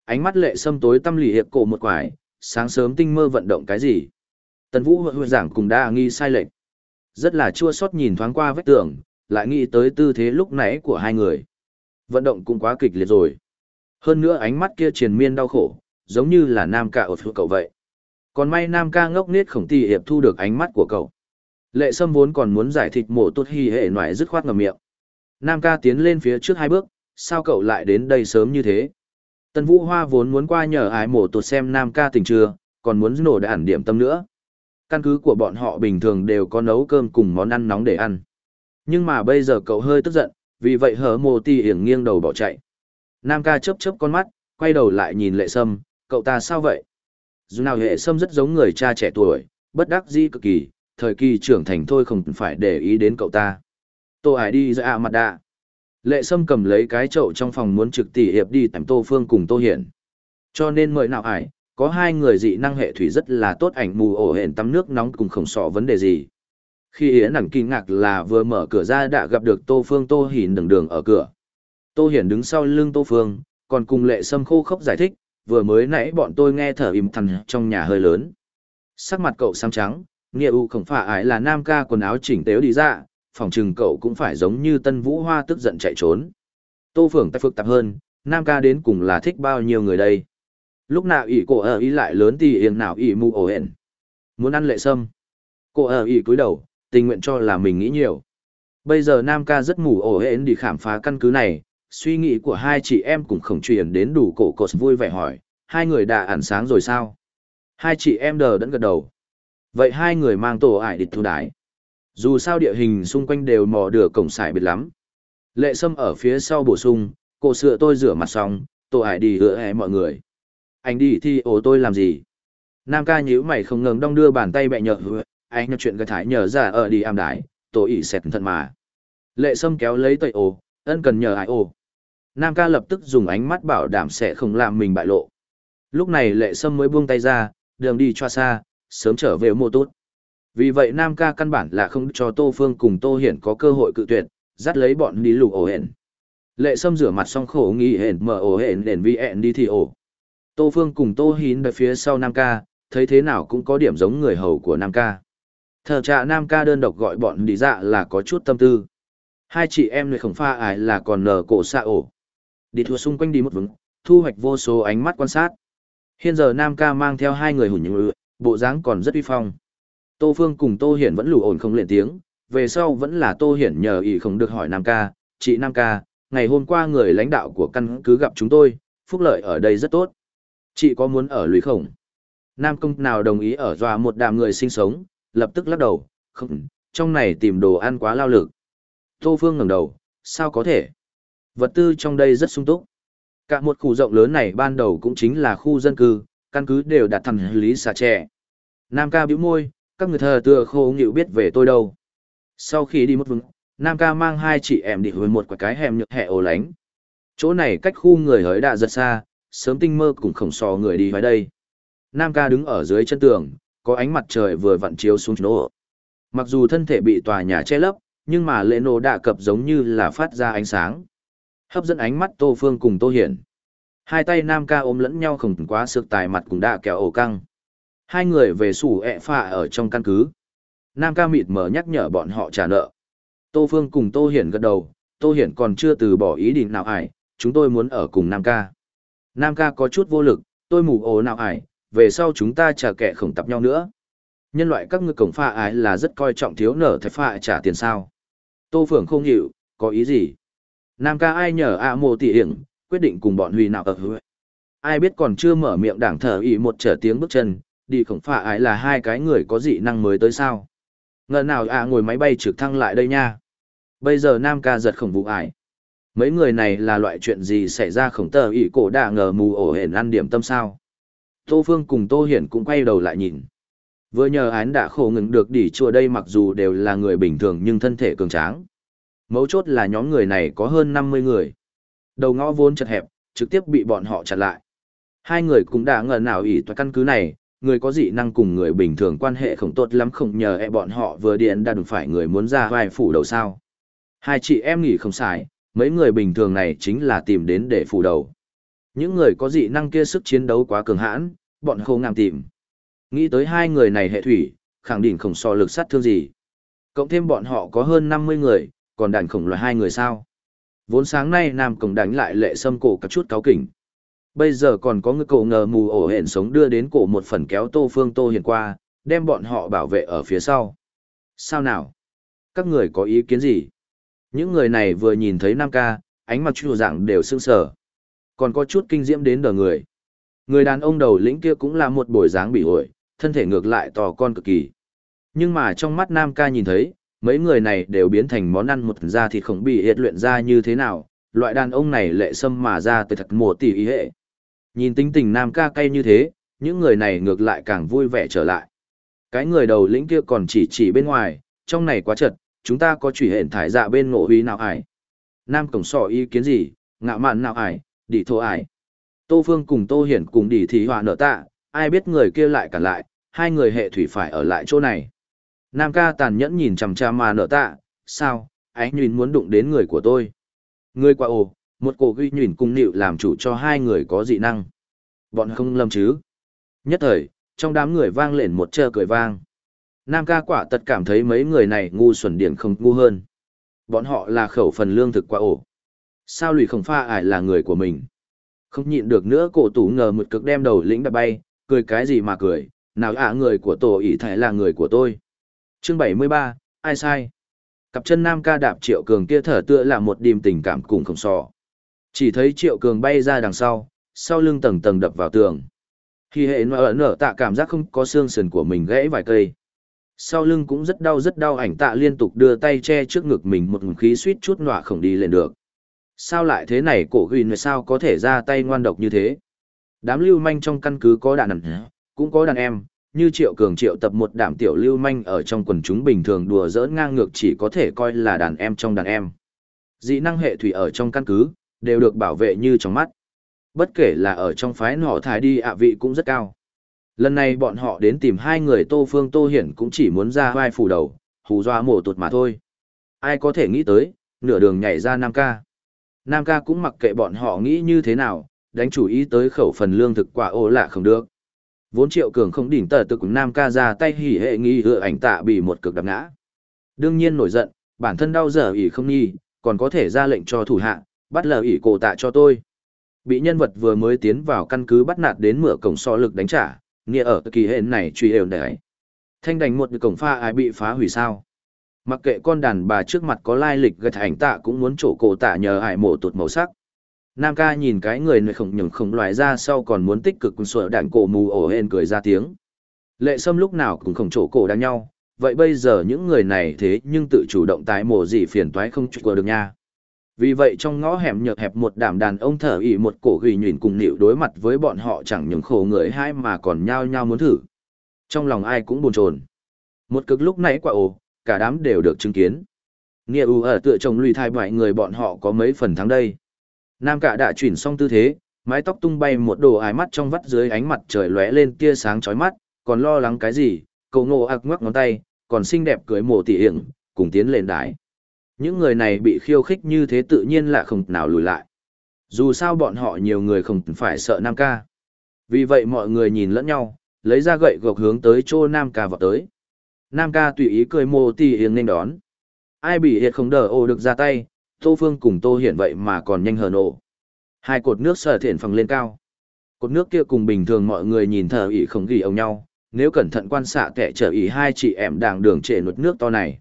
Ánh mắt lệ sâm tối tâm lì hiệp cổ một quải, sáng sớm tinh mơ vận động cái gì. Tần vũ hội giảng cùng đa nghi sai lệch. Rất là chua xót nhìn thoáng qua vách tường, lại nghĩ tới tư thế lúc nãy của hai người. Vận động cũng quá kịch liệt rồi. Hơn nữa ánh mắt kia triền miên đau khổ, giống như là nam ca ở phía cậu vậy. Còn may nam ca ngốc nết khổng tì hiệp thu được ánh mắt của cậu. Lệ sâm vốn còn muốn giải thịt mổ tốt hy hệ ngoại dứt khoát ngầm miệng. Nam ca tiến lên phía trước hai bước, sao cậu lại đến đây sớm như thế? Tần Vũ Hoa vốn muốn qua nhờ ái mổ tụt xem Nam ca tỉnh chưa, còn muốn nổ đạn điểm tâm nữa. Căn cứ của bọn họ bình thường đều có nấu cơm cùng món ăn nóng để ăn. Nhưng mà bây giờ cậu hơi tức giận, vì vậy hở mồ tì hiển nghiêng đầu bỏ chạy. Nam ca chớp chớp con mắt, quay đầu lại nhìn lệ sâm, cậu ta sao vậy? Dù nào hệ sâm rất giống người cha trẻ tuổi, bất đắc dĩ cực kỳ, thời kỳ trưởng thành thôi không phải để ý đến cậu ta. Tô Hải đi ra mặt đạ. Lệ Sâm cầm lấy cái chậu trong phòng muốn trực tỷ hiệp đi tầm Tô Phương cùng Tô Hiển. Cho nên mời nào hải có hai người dị năng hệ thủy rất là tốt ảnh mù ổ hển tắm nước nóng cùng khổng sọ vấn đề gì. Khi Yến ẩn kinh ngạc là vừa mở cửa ra đã gặp được Tô Phương Tô Hiển đường đường ở cửa. Tô Hiển đứng sau lưng Tô Phương, còn cùng Lệ Sâm khô khốc giải thích, vừa mới nãy bọn tôi nghe thở im thằn trong nhà hơi lớn. Sắc mặt cậu xám trắng, nghĩa u không phải ải là nam ca quần áo chỉnh tếu đi ra, phòng chừng cậu cũng phải giống như tân vũ hoa tức giận chạy trốn. Tô Phượng tay phức tạp hơn, nam ca đến cùng là thích bao nhiêu người đây. Lúc nào ỷ cổ ở ý lại lớn thì yên nào ỷ mù ổ hển Muốn ăn lệ sâm. Cô ở ỷ cúi đầu, tình nguyện cho là mình nghĩ nhiều. Bây giờ nam ca rất mù ổ hển đi khám phá căn cứ này, suy nghĩ của hai chị em cũng khổng truyền đến đủ cổ cột vui vẻ hỏi, hai người đã ẩn sáng rồi sao? Hai chị em đờ đẫn gật đầu. Vậy hai người mang tổ ải địch thu đái. Dù sao địa hình xung quanh đều mò được cổng sải biệt lắm. Lệ sâm ở phía sau bổ sung, cổ sữa tôi rửa mặt xong, tổ ải đi hứa hẹ mọi người. Anh đi thì ổ tôi làm gì? Nam ca nhíu mày không ngừng đong đưa bàn tay bẹ nhợ hứa, anh nói chuyện gật thải nhờ ra ở đi am đái, tôi ỉ xẹt thận mà. Lệ sâm kéo lấy tẩy ổ, ân cần nhờ ai ổ. Nam ca lập tức dùng ánh mắt bảo đảm sẽ không làm mình bại lộ. Lúc này lệ sâm mới buông tay ra, đường đi cho xa, sớm trở về mô tốt. Vì vậy Nam ca căn bản là không cho Tô Phương cùng Tô Hiển có cơ hội cự tuyệt, dắt lấy bọn đi lù ổ hển. Lệ Sâm rửa mặt xong khổ nghĩ hển mở ổ hển đền vi ẹn đi thì ổ. Tô Phương cùng Tô Hiển ở phía sau Nam ca, thấy thế nào cũng có điểm giống người hầu của Nam ca. Thờ trạ Nam ca đơn độc gọi bọn đi dạ là có chút tâm tư. Hai chị em người khổng pha ải là còn nở cổ xa ổ. Đi thua xung quanh đi một vững, thu hoạch vô số ánh mắt quan sát. Hiện giờ Nam ca mang theo hai người hùn những bộ dáng còn rất uy phong. Tô Phương cùng Tô Hiển vẫn lù ổn không lên tiếng, về sau vẫn là Tô Hiển nhờ ý không được hỏi Nam ca, chị Nam ca, ngày hôm qua người lãnh đạo của căn cứ gặp chúng tôi, phúc lợi ở đây rất tốt. Chị có muốn ở lùi không? Nam công nào đồng ý ở dòa một đàm người sinh sống, lập tức lắc đầu, không, trong này tìm đồ ăn quá lao lực. Tô Phương ngẩng đầu, sao có thể? Vật tư trong đây rất sung túc. Cả một khu rộng lớn này ban đầu cũng chính là khu dân cư, căn cứ đều đặt thẳng lý xà trẻ. Nam ca bĩu môi, các người thờ tựa khô nghịu biết về tôi đâu. Sau khi đi một vững, Nam ca mang hai chị em đi hồi một cái hẻm nhược hẹ ổ lánh. Chỗ này cách khu người hới đã rất xa, sớm tinh mơ cũng khổng sò người đi vào đây. Nam ca đứng ở dưới chân tường, có ánh mặt trời vừa vặn chiếu xuống chỗ. Mặc dù thân thể bị tòa nhà che lấp, nhưng mà lệ nổ đạ cập giống như là phát ra ánh sáng. Hấp dẫn ánh mắt Tô Phương cùng Tô Hiển. Hai tay Nam ca ôm lẫn nhau khổng quá sược tài mặt cũng đã kéo ổ căng. Hai người về sủ ẹ phạ ở trong căn cứ. Nam ca mịt mở nhắc nhở bọn họ trả nợ. Tô Phương cùng Tô Hiển gật đầu, Tô Hiển còn chưa từ bỏ ý định nào ải, chúng tôi muốn ở cùng Nam ca. Nam ca có chút vô lực, tôi mù ồ nào ải, về sau chúng ta trả kẻ khổng tập nhau nữa. Nhân loại các ngươi cổng pha ái là rất coi trọng thiếu nở thạch pha trả tiền sao. Tô Phượng không hiểu, có ý gì? Nam ca ai nhờ ạ mồ tỉ hiển, quyết định cùng bọn huy nào ở hứa. Ai biết còn chưa mở miệng đảng thờ ý một trở tiếng bước chân, đi khổng pha ái là hai cái người có dị năng mới tới sao. Ngờ nào ạ ngồi máy bay trực thăng lại đây nha. Bây giờ Nam ca giật khổng vụ ải. Mấy người này là loại chuyện gì xảy ra khổng tờ ý cổ đã ngờ mù ổ hển ăn điểm tâm sao. Tô Phương cùng Tô Hiển cũng quay đầu lại nhìn. Vừa nhờ án đã khổ ngừng được đỉ chùa đây mặc dù đều là người bình thường nhưng thân thể cường tráng. Mấu chốt là nhóm người này có hơn 50 người. Đầu ngõ vốn chật hẹp, trực tiếp bị bọn họ chặn lại. Hai người cũng đã ngờ nào ỷ tòa căn cứ này, người có dị năng cùng người bình thường quan hệ không tốt lắm không nhờ e bọn họ vừa điện đã đụng phải người muốn ra vai phủ đầu sao. Hai chị em nghỉ không sai, mấy người bình thường này chính là tìm đến để phủ đầu. Những người có dị năng kia sức chiến đấu quá cường hãn, bọn khô ngàm tìm. Nghĩ tới hai người này hệ thủy, khẳng định không so lực sát thương gì. Cộng thêm bọn họ có hơn 50 người, còn đàn khổng loại hai người sao. Vốn sáng nay Nam Cổng đánh lại lệ sâm cổ cả chút cáo kỉnh. Bây giờ còn có người cổ ngờ mù ổ hẹn sống đưa đến cổ một phần kéo tô phương tô hiền qua, đem bọn họ bảo vệ ở phía sau. Sao nào? Các người có ý kiến gì? Những người này vừa nhìn thấy Nam ca, ánh mặt chua dạng đều sương sở. Còn có chút kinh diễm đến đờ người. Người đàn ông đầu lĩnh kia cũng là một bồi dáng bị ổi, thân thể ngược lại to con cực kỳ. Nhưng mà trong mắt Nam ca nhìn thấy, mấy người này đều biến thành món ăn một da thịt không bị hiệt luyện ra như thế nào, loại đàn ông này lệ sâm mà ra tới thật mùa tỷ ý hệ. Nhìn tính tình Nam ca cay như thế, những người này ngược lại càng vui vẻ trở lại. Cái người đầu lĩnh kia còn chỉ chỉ bên ngoài, trong này quá chật, chúng ta có chủy hển thải dạ bên ngộ huy nào ải. Nam cổng sỏ ý kiến gì, ngạ mạn nào ải, đi thô ải. Tô Phương cùng Tô Hiển cùng đi thí hòa nợ tạ, ai biết người kia lại cả lại, hai người hệ thủy phải ở lại chỗ này. Nam ca tàn nhẫn nhìn chằm chằm mà nợ tạ, sao, ánh nhìn muốn đụng đến người của tôi. Người qua ồ, một cổ ghi nhìn cung nịu làm chủ cho hai người có dị năng. Bọn không lâm chứ. Nhất thời, trong đám người vang lên một trơ cười vang. Nam ca quả tật cảm thấy mấy người này ngu xuẩn điển không ngu hơn. Bọn họ là khẩu phần lương thực quá ổ. Sao lùi không pha ải là người của mình. Không nhịn được nữa cổ tủ ngờ một cực đem đầu lĩnh đã bay, cười cái gì mà cười, nào ạ người của tổ ỷ thải là người của tôi. Chương 73, ai sai? Cặp chân nam ca đạp triệu cường kia thở tựa là một điềm tình cảm cùng không sò. Chỉ thấy triệu cường bay ra đằng sau, sau lưng tầng tầng đập vào tường. Khi hệ nở nở tạ cảm giác không có xương sườn của mình gãy vài cây. Sau lưng cũng rất đau rất đau ảnh tạ liên tục đưa tay che trước ngực mình một khí suýt chút nọa không đi lên được. Sao lại thế này cổ ghi sao có thể ra tay ngoan độc như thế? Đám lưu manh trong căn cứ có đàn ẩn, cũng có đàn em, như triệu cường triệu tập một đảm tiểu lưu manh ở trong quần chúng bình thường đùa giỡn ngang ngược chỉ có thể coi là đàn em trong đàn em. Dị năng hệ thủy ở trong căn cứ, đều được bảo vệ như trong mắt. Bất kể là ở trong phái nọ thái đi ạ vị cũng rất cao. Lần này bọn họ đến tìm hai người Tô Phương Tô Hiển cũng chỉ muốn ra vai phủ đầu, hù dọa mổ tụt mà thôi. Ai có thể nghĩ tới, nửa đường nhảy ra Nam ca. Nam ca cũng mặc kệ bọn họ nghĩ như thế nào, đánh chủ ý tới khẩu phần lương thực quả ô lạ không được. Vốn triệu cường không đỉnh tờ tự Nam ca ra tay hỉ hệ nghi hựa ảnh tạ bị một cực đập ngã. Đương nhiên nổi giận, bản thân đau dở ỉ không nghi, còn có thể ra lệnh cho thủ hạ, bắt lờ ỉ cổ tạ cho tôi. Bị nhân vật vừa mới tiến vào căn cứ bắt nạt đến mửa cổng so lực đánh trả, nghĩa ở kỳ hệ này truy đều đấy. Thanh đành một cổng pha ai bị phá hủy sao. Mặc kệ con đàn bà trước mặt có lai lịch gật ảnh tạ cũng muốn chỗ cổ tạ nhờ ải mổ tụt màu sắc. Nam ca nhìn cái người này không nhường không loài ra sau còn muốn tích cực cùng sửa đạn cổ mù ổ hên cười ra tiếng. Lệ sâm lúc nào cũng không chỗ cổ đang nhau, vậy bây giờ những người này thế nhưng tự chủ động tái mổ gì phiền toái không chụp được nha. Vì vậy trong ngõ hẻm nhợt hẹp một đám đàn ông thở ỉ một cổ ghi nhuyễn cùng nịu đối mặt với bọn họ chẳng những khổ người hai mà còn nhao nhao muốn thử. Trong lòng ai cũng buồn chồn. Một cực lúc nãy quả ồ, cả đám đều được chứng kiến. Nghĩa ưu ở tựa chồng lùi thai bại người bọn họ có mấy phần thắng đây. Nam cả đã chuyển xong tư thế, mái tóc tung bay một đồ ái mắt trong vắt dưới ánh mặt trời lóe lên tia sáng chói mắt, còn lo lắng cái gì, cậu ngộ ạc ngoắc ngón tay, còn xinh đẹp cưới mồ tỉ hiểm, cùng tiến lên đái. Những người này bị khiêu khích như thế tự nhiên là không nào lùi lại. Dù sao bọn họ nhiều người không phải sợ Nam ca. Vì vậy mọi người nhìn lẫn nhau, lấy ra gậy gộc hướng tới chỗ Nam ca vào tới. Nam ca tùy ý cười mồ tì hiền nên đón. Ai bị hiệt không đỡ ô được ra tay, Tô Phương cùng Tô Hiển vậy mà còn nhanh hơn ổ. Hai cột nước sở thiện phẳng lên cao. Cột nước kia cùng bình thường mọi người nhìn thờ ỉ không ghi ông nhau, nếu cẩn thận quan xạ kẻ trở ý hai chị em đàng đường trệ nụt nước to này.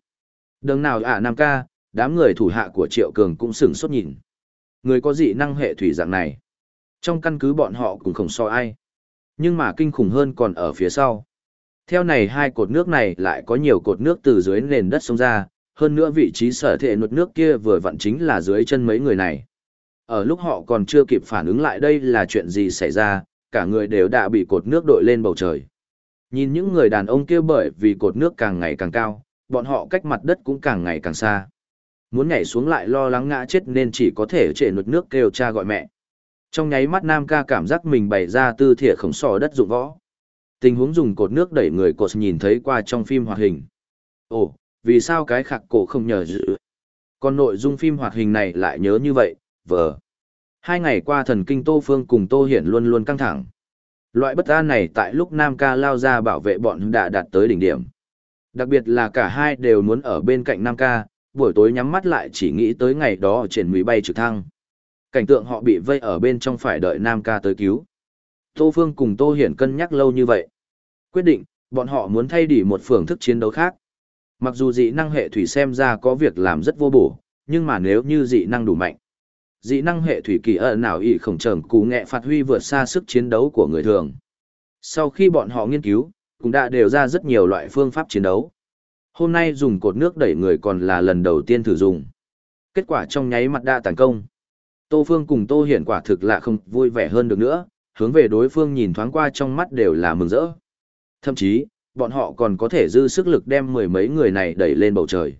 Đừng nào ả Nam ca, đám người thủ hạ của Triệu Cường cũng sửng sốt nhìn. Người có dị năng hệ thủy dạng này. Trong căn cứ bọn họ cũng không so ai. Nhưng mà kinh khủng hơn còn ở phía sau. Theo này hai cột nước này lại có nhiều cột nước từ dưới nền đất sông ra, hơn nữa vị trí sở thể nuột nước kia vừa vặn chính là dưới chân mấy người này. Ở lúc họ còn chưa kịp phản ứng lại đây là chuyện gì xảy ra, cả người đều đã bị cột nước đội lên bầu trời. Nhìn những người đàn ông kia bởi vì cột nước càng ngày càng cao, bọn họ cách mặt đất cũng càng ngày càng xa. Muốn nhảy xuống lại lo lắng ngã chết nên chỉ có thể trệ nuốt nước kêu cha gọi mẹ. Trong nháy mắt Nam ca cảm giác mình bày ra tư thể khổng sò đất dụng võ. Tình huống dùng cột nước đẩy người cột nhìn thấy qua trong phim hoạt hình. Ồ, vì sao cái khạc cổ không nhờ dự? Còn nội dung phim hoạt hình này lại nhớ như vậy, vờ. Hai ngày qua thần kinh Tô Phương cùng Tô Hiển luôn luôn căng thẳng. Loại bất an này tại lúc Nam ca lao ra bảo vệ bọn đã đạt tới đỉnh điểm. Đặc biệt là cả hai đều muốn ở bên cạnh Nam ca, buổi tối nhắm mắt lại chỉ nghĩ tới ngày đó trên mũi bay trực thăng. Cảnh tượng họ bị vây ở bên trong phải đợi Nam ca tới cứu. Tô Phương cùng Tô Hiển cân nhắc lâu như vậy. Quyết định, bọn họ muốn thay đổi một phương thức chiến đấu khác. Mặc dù dị năng hệ thủy xem ra có việc làm rất vô bổ, nhưng mà nếu như dị năng đủ mạnh, dị năng hệ thủy kỳ ở nào ý khổng trầm cú nghệ phạt huy vượt xa sức chiến đấu của người thường. Sau khi bọn họ nghiên cứu, cũng đã đều ra rất nhiều loại phương pháp chiến đấu. Hôm nay dùng cột nước đẩy người còn là lần đầu tiên thử dùng. Kết quả trong nháy mặt đã thành công. Tô Phương cùng Tô Hiển quả thực là không vui vẻ hơn được nữa, hướng về đối phương nhìn thoáng qua trong mắt đều là mừng rỡ. Thậm chí, bọn họ còn có thể dư sức lực đem mười mấy người này đẩy lên bầu trời.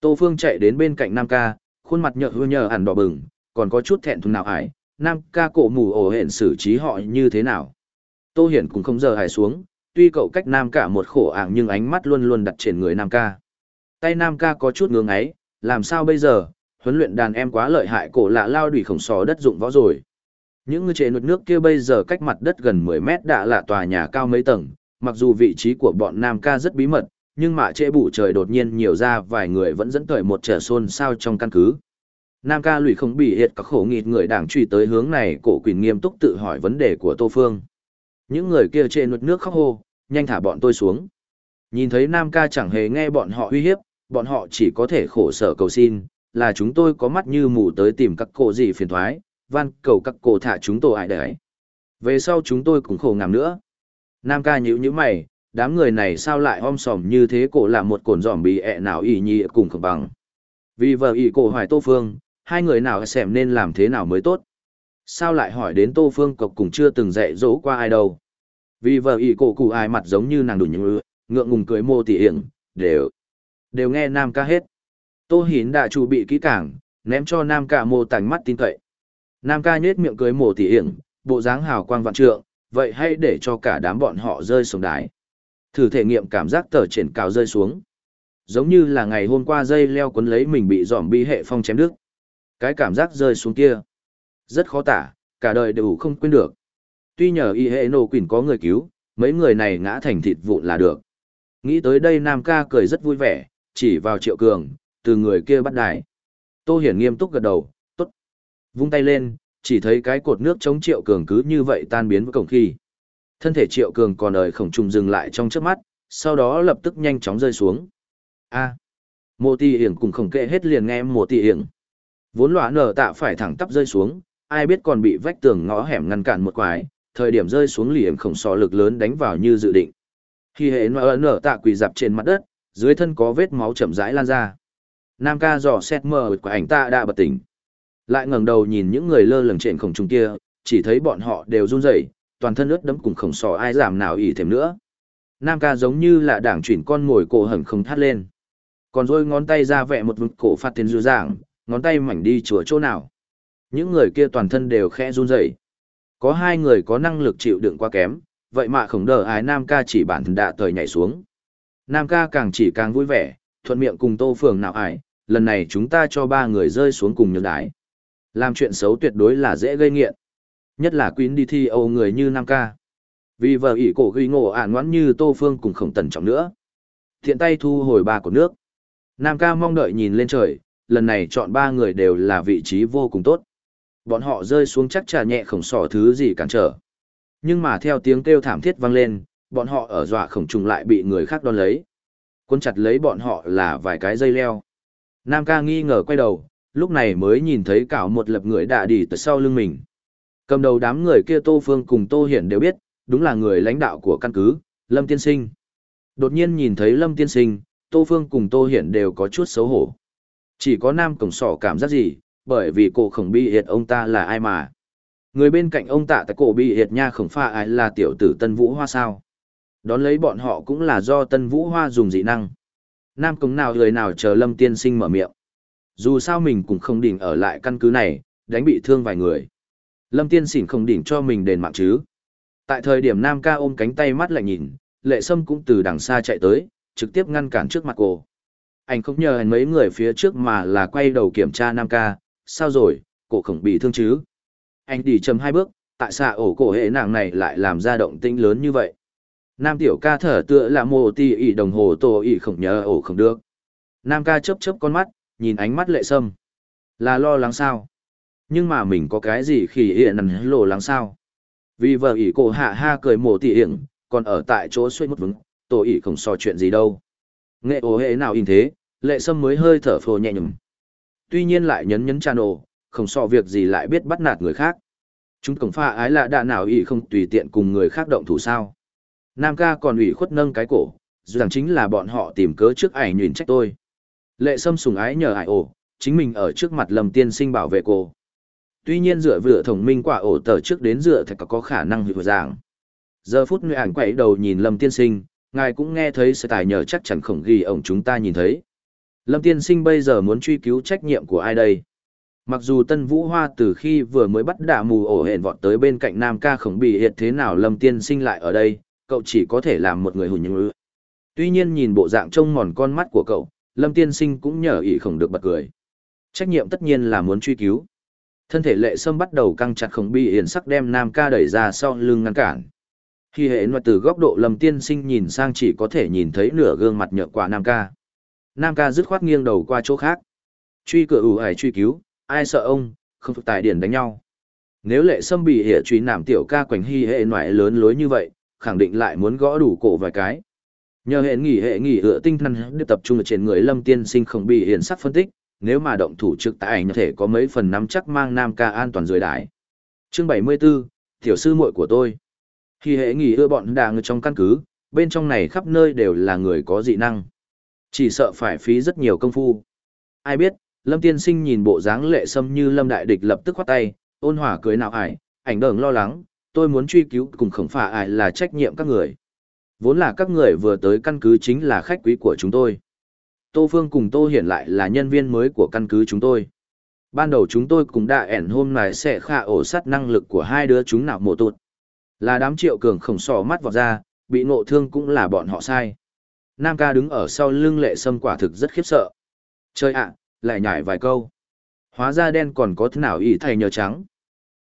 Tô Phương chạy đến bên cạnh Nam ca, khuôn mặt nhợt hư nhờ hẳn đỏ bừng, còn có chút thẹn thùng nào ải, Nam ca cổ mù ổ hẹn xử trí họ như thế nào. Tô Hiển cũng không giờ hài xuống, tuy cậu cách Nam ca một khổ ảng nhưng ánh mắt luôn luôn đặt trên người Nam ca. Tay Nam ca có chút ngưỡng ấy, làm sao bây giờ, huấn luyện đàn em quá lợi hại cổ lạ lao đủy khổng sò đất dụng võ rồi. Những người trệ nụt nước kia bây giờ cách mặt đất gần 10 mét đã là tòa nhà cao mấy tầng, mặc dù vị trí của bọn Nam ca rất bí mật, nhưng mà trễ bụ trời đột nhiên nhiều ra vài người vẫn dẫn tới một trở xôn sao trong căn cứ. Nam ca lùi không bị hiệt các khổ nghịt người đảng truy tới hướng này cổ quỳnh nghiêm túc tự hỏi vấn đề của Tô Phương. Những người kia trên nuốt nước khóc hô, nhanh thả bọn tôi xuống. Nhìn thấy Nam ca chẳng hề nghe bọn họ uy hiếp, bọn họ chỉ có thể khổ sở cầu xin, là chúng tôi có mắt như mù tới tìm các cổ gì phiền thoái, van cầu các cổ thả chúng tôi ai đấy. Về sau chúng tôi cũng khổ ngàm nữa. Nam ca nhíu nhíu mày, đám người này sao lại om sòm như thế cổ là một cồn giỏm bị ẹ nào ỉ nhị cùng không bằng. Vì vợ ỉ cổ hỏi Tô Phương, hai người nào xem nên làm thế nào mới tốt. Sao lại hỏi đến Tô Phương cộc cùng chưa từng dạy dỗ qua ai đâu. Vì vợ ỷ cổ cụ ai mặt giống như nàng đủ nhự ngượng ngùng cưới mô tỉ hiển, đều, đều nghe Nam ca hết. Tô hín đã chu bị kỹ càng, ném cho Nam ca mô tảnh mắt tin cậy. Nam ca nhết miệng cưới mô tỉ hiển, bộ dáng hào quang vạn trượng, vậy hãy để cho cả đám bọn họ rơi xuống đái Thử thể nghiệm cảm giác tờ triển cào rơi xuống. Giống như là ngày hôm qua dây leo cuốn lấy mình bị dòm bi hệ phong chém đứt. Cái cảm giác rơi xuống kia. Rất khó tả, cả đời đều không quên được. Tuy nhờ y hệ nổ quỷ có người cứu, mấy người này ngã thành thịt vụn là được. Nghĩ tới đây Nam ca cười rất vui vẻ, chỉ vào triệu cường, từ người kia bắt đài. Tô Hiển nghiêm túc gật đầu, tốt. Vung tay lên, chỉ thấy cái cột nước chống triệu cường cứ như vậy tan biến với cổng khi. Thân thể triệu cường còn ở khổng trùng dừng lại trong trước mắt, sau đó lập tức nhanh chóng rơi xuống. A. À. Mộ tì hiển cùng khổng kệ hết liền nghe mộ Tỷ hiển. Vốn lõa nở tạ phải thẳng tắp rơi xuống, ai biết còn bị vách tường ngõ hẻm ngăn cản một quái, thời điểm rơi xuống liền khổng sò lực lớn đánh vào như dự định. Khi hệ nở nở tạ quỳ dạp trên mặt đất, dưới thân có vết máu chậm rãi lan ra. Nam ca dò xét mờ của ảnh ta đã bật tỉnh. Lại ngẩng đầu nhìn những người lơ lửng trên khổng trùng kia, chỉ thấy bọn họ đều run rẩy, toàn thân ướt đẫm cùng khổng sò ai giảm nào ỉ thêm nữa. Nam ca giống như là đảng chuyển con ngồi cổ hầm không thắt lên. Còn rồi ngón tay ra vẽ một vực cổ phát tiền dư dạng, ngón tay mảnh đi chùa chỗ nào. Những người kia toàn thân đều khẽ run rẩy. Có hai người có năng lực chịu đựng quá kém, vậy mà khổng đờ ái Nam ca chỉ bản thân đạ tời nhảy xuống. Nam ca càng chỉ càng vui vẻ, thuận miệng cùng tô phường nào ải, lần này chúng ta cho ba người rơi xuống cùng nhược đái. Làm chuyện xấu tuyệt đối là dễ gây nghiện. Nhất là Queen đi thi Âu người như Nam ca. Vì vợ ỷ cổ ghi ngộ ản ngoãn như Tô Phương cùng khổng tần trọng nữa. Thiện tay thu hồi ba của nước. Nam ca mong đợi nhìn lên trời, lần này chọn ba người đều là vị trí vô cùng tốt. Bọn họ rơi xuống chắc trà nhẹ khổng sỏ thứ gì cản trở. Nhưng mà theo tiếng kêu thảm thiết vang lên, bọn họ ở dọa khổng trùng lại bị người khác đón lấy. Quân chặt lấy bọn họ là vài cái dây leo. Nam ca nghi ngờ quay đầu, lúc này mới nhìn thấy cảo một lập người đã đi từ sau lưng mình. Cầm đầu đám người kia Tô Phương cùng Tô Hiển đều biết, đúng là người lãnh đạo của căn cứ, Lâm Tiên Sinh. Đột nhiên nhìn thấy Lâm Tiên Sinh, Tô Phương cùng Tô Hiển đều có chút xấu hổ. Chỉ có Nam Cổng Sỏ cảm giác gì, bởi vì cổ khổng bi hiệt ông ta là ai mà. Người bên cạnh ông tạ tại cổ bi hiệt nha khổng pha ai là tiểu tử Tân Vũ Hoa sao. Đón lấy bọn họ cũng là do Tân Vũ Hoa dùng dị năng. Nam cống nào người nào chờ Lâm Tiên Sinh mở miệng. Dù sao mình cũng không định ở lại căn cứ này, đánh bị thương vài người. Lâm tiên xỉn không đỉnh cho mình đền mạng chứ. Tại thời điểm Nam ca ôm cánh tay mắt lại nhìn, lệ sâm cũng từ đằng xa chạy tới, trực tiếp ngăn cản trước mặt cô. Anh không nhờ anh mấy người phía trước mà là quay đầu kiểm tra Nam ca, sao rồi, cổ khổng bị thương chứ. Anh đi chấm hai bước, tại sao ổ cổ hệ nàng này lại làm ra động tĩnh lớn như vậy. Nam tiểu ca thở tựa là mồ ti ỉ đồng hồ tổ ỉ không nhớ ổ không được. Nam ca chớp chớp con mắt, nhìn ánh mắt lệ sâm. Là lo lắng sao? Nhưng mà mình có cái gì khi hiện nằn lộ lắng sao? Vì vợ ỉ cổ hạ ha cười mồ tỉ hiển, còn ở tại chỗ suy một vững, tổ ỉ không so chuyện gì đâu. Nghệ ổ hệ nào in thế, lệ sâm mới hơi thở phồ nhẹ nhầm. Tuy nhiên lại nhấn nhấn chà nổ, không so việc gì lại biết bắt nạt người khác. Chúng cổng pha ái là đạ nào ý không tùy tiện cùng người khác động thủ sao. Nam ca còn ủy khuất nâng cái cổ, rằng chính là bọn họ tìm cớ trước ảnh nhìn trách tôi. Lệ sâm sùng ái nhờ ải ổ, chính mình ở trước mặt lầm tiên sinh bảo vệ cô. Tuy nhiên dựa vừa thông minh quả ổ tờ trước đến dựa thật có khả năng hữu dạng. Giờ phút người ảnh quậy đầu nhìn lâm tiên sinh, ngài cũng nghe thấy sẽ tài nhờ chắc chắn khổng ghi ổng chúng ta nhìn thấy. Lâm tiên sinh bây giờ muốn truy cứu trách nhiệm của ai đây? Mặc dù Tân Vũ Hoa từ khi vừa mới bắt đả mù ổ hẹn vọt tới bên cạnh Nam ca khổng bị hiện thế nào Lâm tiên sinh lại ở đây, cậu chỉ có thể làm một người hùn như Tuy nhiên nhìn bộ dạng trông mòn con mắt của cậu, Lâm tiên sinh cũng nhờ ý không được bật cười. Trách nhiệm tất nhiên là muốn truy cứu. Thân thể lệ sâm bắt đầu căng chặt khổng bị hiển sắc đem Nam ca đẩy ra sau lưng ngăn cản. Khi hệ ngoại từ góc độ Lâm tiên sinh nhìn sang chỉ có thể nhìn thấy nửa gương mặt nhợt quả Nam ca. Nam ca dứt khoát nghiêng đầu qua chỗ khác. Truy cửa ủ ải truy cứu, ai sợ ông, không phục tài điển đánh nhau. Nếu lệ sâm bị hệ truy nảm tiểu ca quảnh hy hệ ngoại lớn lối như vậy, khẳng định lại muốn gõ đủ cổ vài cái. Nhờ hệ nghỉ hệ nghỉ ựa tinh thần được tập trung ở trên người lâm tiên sinh không bị hiển sắc phân tích, nếu mà động thủ trực tại ảnh thể có mấy phần nắm chắc mang nam ca an toàn dưới đái. Chương 74, tiểu sư muội của tôi. Khi hệ nghỉ ưa bọn đà người trong căn cứ, bên trong này khắp nơi đều là người có dị năng. Chỉ sợ phải phí rất nhiều công phu. Ai biết, Lâm Tiên Sinh nhìn bộ dáng lệ sâm như Lâm Đại Địch lập tức khoát tay, ôn hòa cười nào ải, ảnh đờng lo lắng, tôi muốn truy cứu cùng khổng phả ải là trách nhiệm các người. Vốn là các người vừa tới căn cứ chính là khách quý của chúng tôi. Tô Phương cùng Tô Hiển lại là nhân viên mới của căn cứ chúng tôi. Ban đầu chúng tôi cũng đã ẻn hôm này sẽ khả ổ sắt năng lực của hai đứa chúng nào mộ tụt. Là đám triệu cường khổng sò mắt vào ra, bị ngộ thương cũng là bọn họ sai. Nam ca đứng ở sau lưng lệ sâm quả thực rất khiếp sợ. Chơi ạ, lại nhảy vài câu. Hóa ra đen còn có thế nào ý thầy nhờ trắng.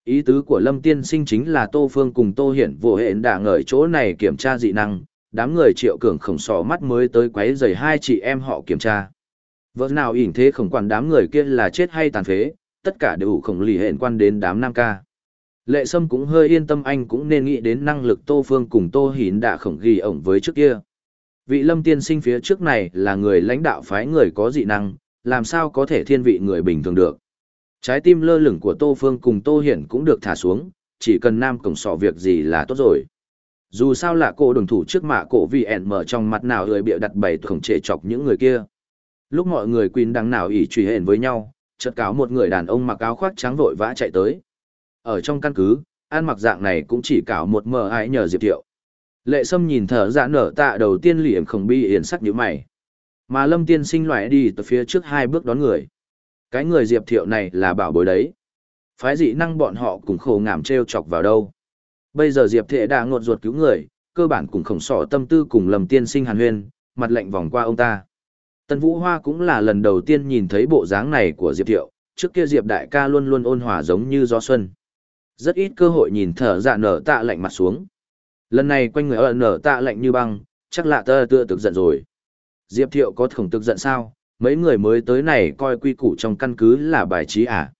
Ý tứ của Lâm Tiên Sinh chính là Tô Phương cùng Tô Hiển vô hệ đã ngợi chỗ này kiểm tra dị năng, đám người triệu cường khổng sò mắt mới tới quấy rầy hai chị em họ kiểm tra. Vợ nào ỉn thế khổng quản đám người kia là chết hay tàn phế, tất cả đều khổng lì hẹn quan đến đám nam ca. Lệ Sâm cũng hơi yên tâm anh cũng nên nghĩ đến năng lực Tô Phương cùng Tô Hiển đã khổng ghi ổng với trước kia. Vị lâm tiên sinh phía trước này là người lãnh đạo phái người có dị năng, làm sao có thể thiên vị người bình thường được. Trái tim lơ lửng của Tô Phương cùng Tô Hiển cũng được thả xuống, chỉ cần nam cổng sọ việc gì là tốt rồi. Dù sao là cô đồng thủ trước mạ cổ vì ẹn mở trong mặt nào người bịa đặt bày khổng trệ chọc những người kia. Lúc mọi người quỳnh đang nào ỉ truy hển với nhau, chợt cáo một người đàn ông mặc áo khoác trắng vội vã chạy tới. Ở trong căn cứ, ăn mặc dạng này cũng chỉ cáo một mờ ai nhờ Diệp Thiệu. Lệ Sâm nhìn thở dạ nở tạ đầu tiên liệm không bi hiển sắc như mày. Mà Lâm Tiên sinh loại đi từ phía trước hai bước đón người. Cái người Diệp Thiệu này là bảo bối đấy. Phái dị năng bọn họ cũng khổ ngảm treo chọc vào đâu. Bây giờ Diệp Thiệu đã ngột ruột cứu người, cơ bản cũng khổng sỏ tâm tư cùng Lâm Tiên sinh hàn huyên, mặt lạnh vòng qua ông ta. Tân Vũ Hoa cũng là lần đầu tiên nhìn thấy bộ dáng này của Diệp Thiệu, trước kia Diệp đại ca luôn luôn ôn hòa giống như gió xuân. Rất ít cơ hội nhìn thở dạ nở tạ lạnh mặt xuống. Lần này quanh người ở nở tạ lạnh như băng, chắc lạ tơ tựa tức giận rồi. Diệp Thiệu có khổng tức giận sao, mấy người mới tới này coi quy củ trong căn cứ là bài trí à.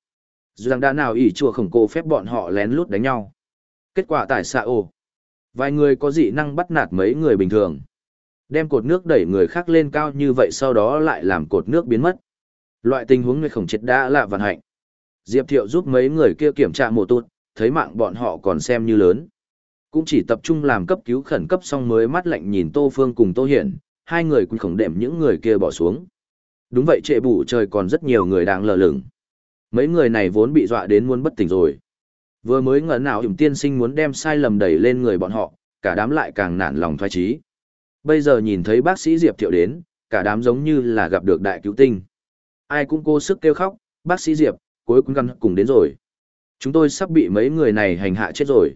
Dù rằng đã nào ỷ chùa khổng cô phép bọn họ lén lút đánh nhau. Kết quả tại xạ ồ. Vài người có dị năng bắt nạt mấy người bình thường. Đem cột nước đẩy người khác lên cao như vậy sau đó lại làm cột nước biến mất. Loại tình huống người khổng chết đã là vận hạnh. Diệp Thiệu giúp mấy người kia kiểm tra mộ tụt, thấy mạng bọn họ còn xem như lớn. Cũng chỉ tập trung làm cấp cứu khẩn cấp xong mới mắt lạnh nhìn Tô Phương cùng Tô Hiển, hai người cũng khổng đệm những người kia bỏ xuống. Đúng vậy trệ bù trời còn rất nhiều người đang lờ lửng. Mấy người này vốn bị dọa đến muốn bất tỉnh rồi. Vừa mới ngờ nào hiểm tiên sinh muốn đem sai lầm đẩy lên người bọn họ, cả đám lại càng nản lòng thoái trí. Bây giờ nhìn thấy bác sĩ Diệp Thiệu đến, cả đám giống như là gặp được đại cứu tinh. Ai cũng cố sức kêu khóc, bác sĩ Diệp, cuối cùng gần cùng đến rồi. Chúng tôi sắp bị mấy người này hành hạ chết rồi.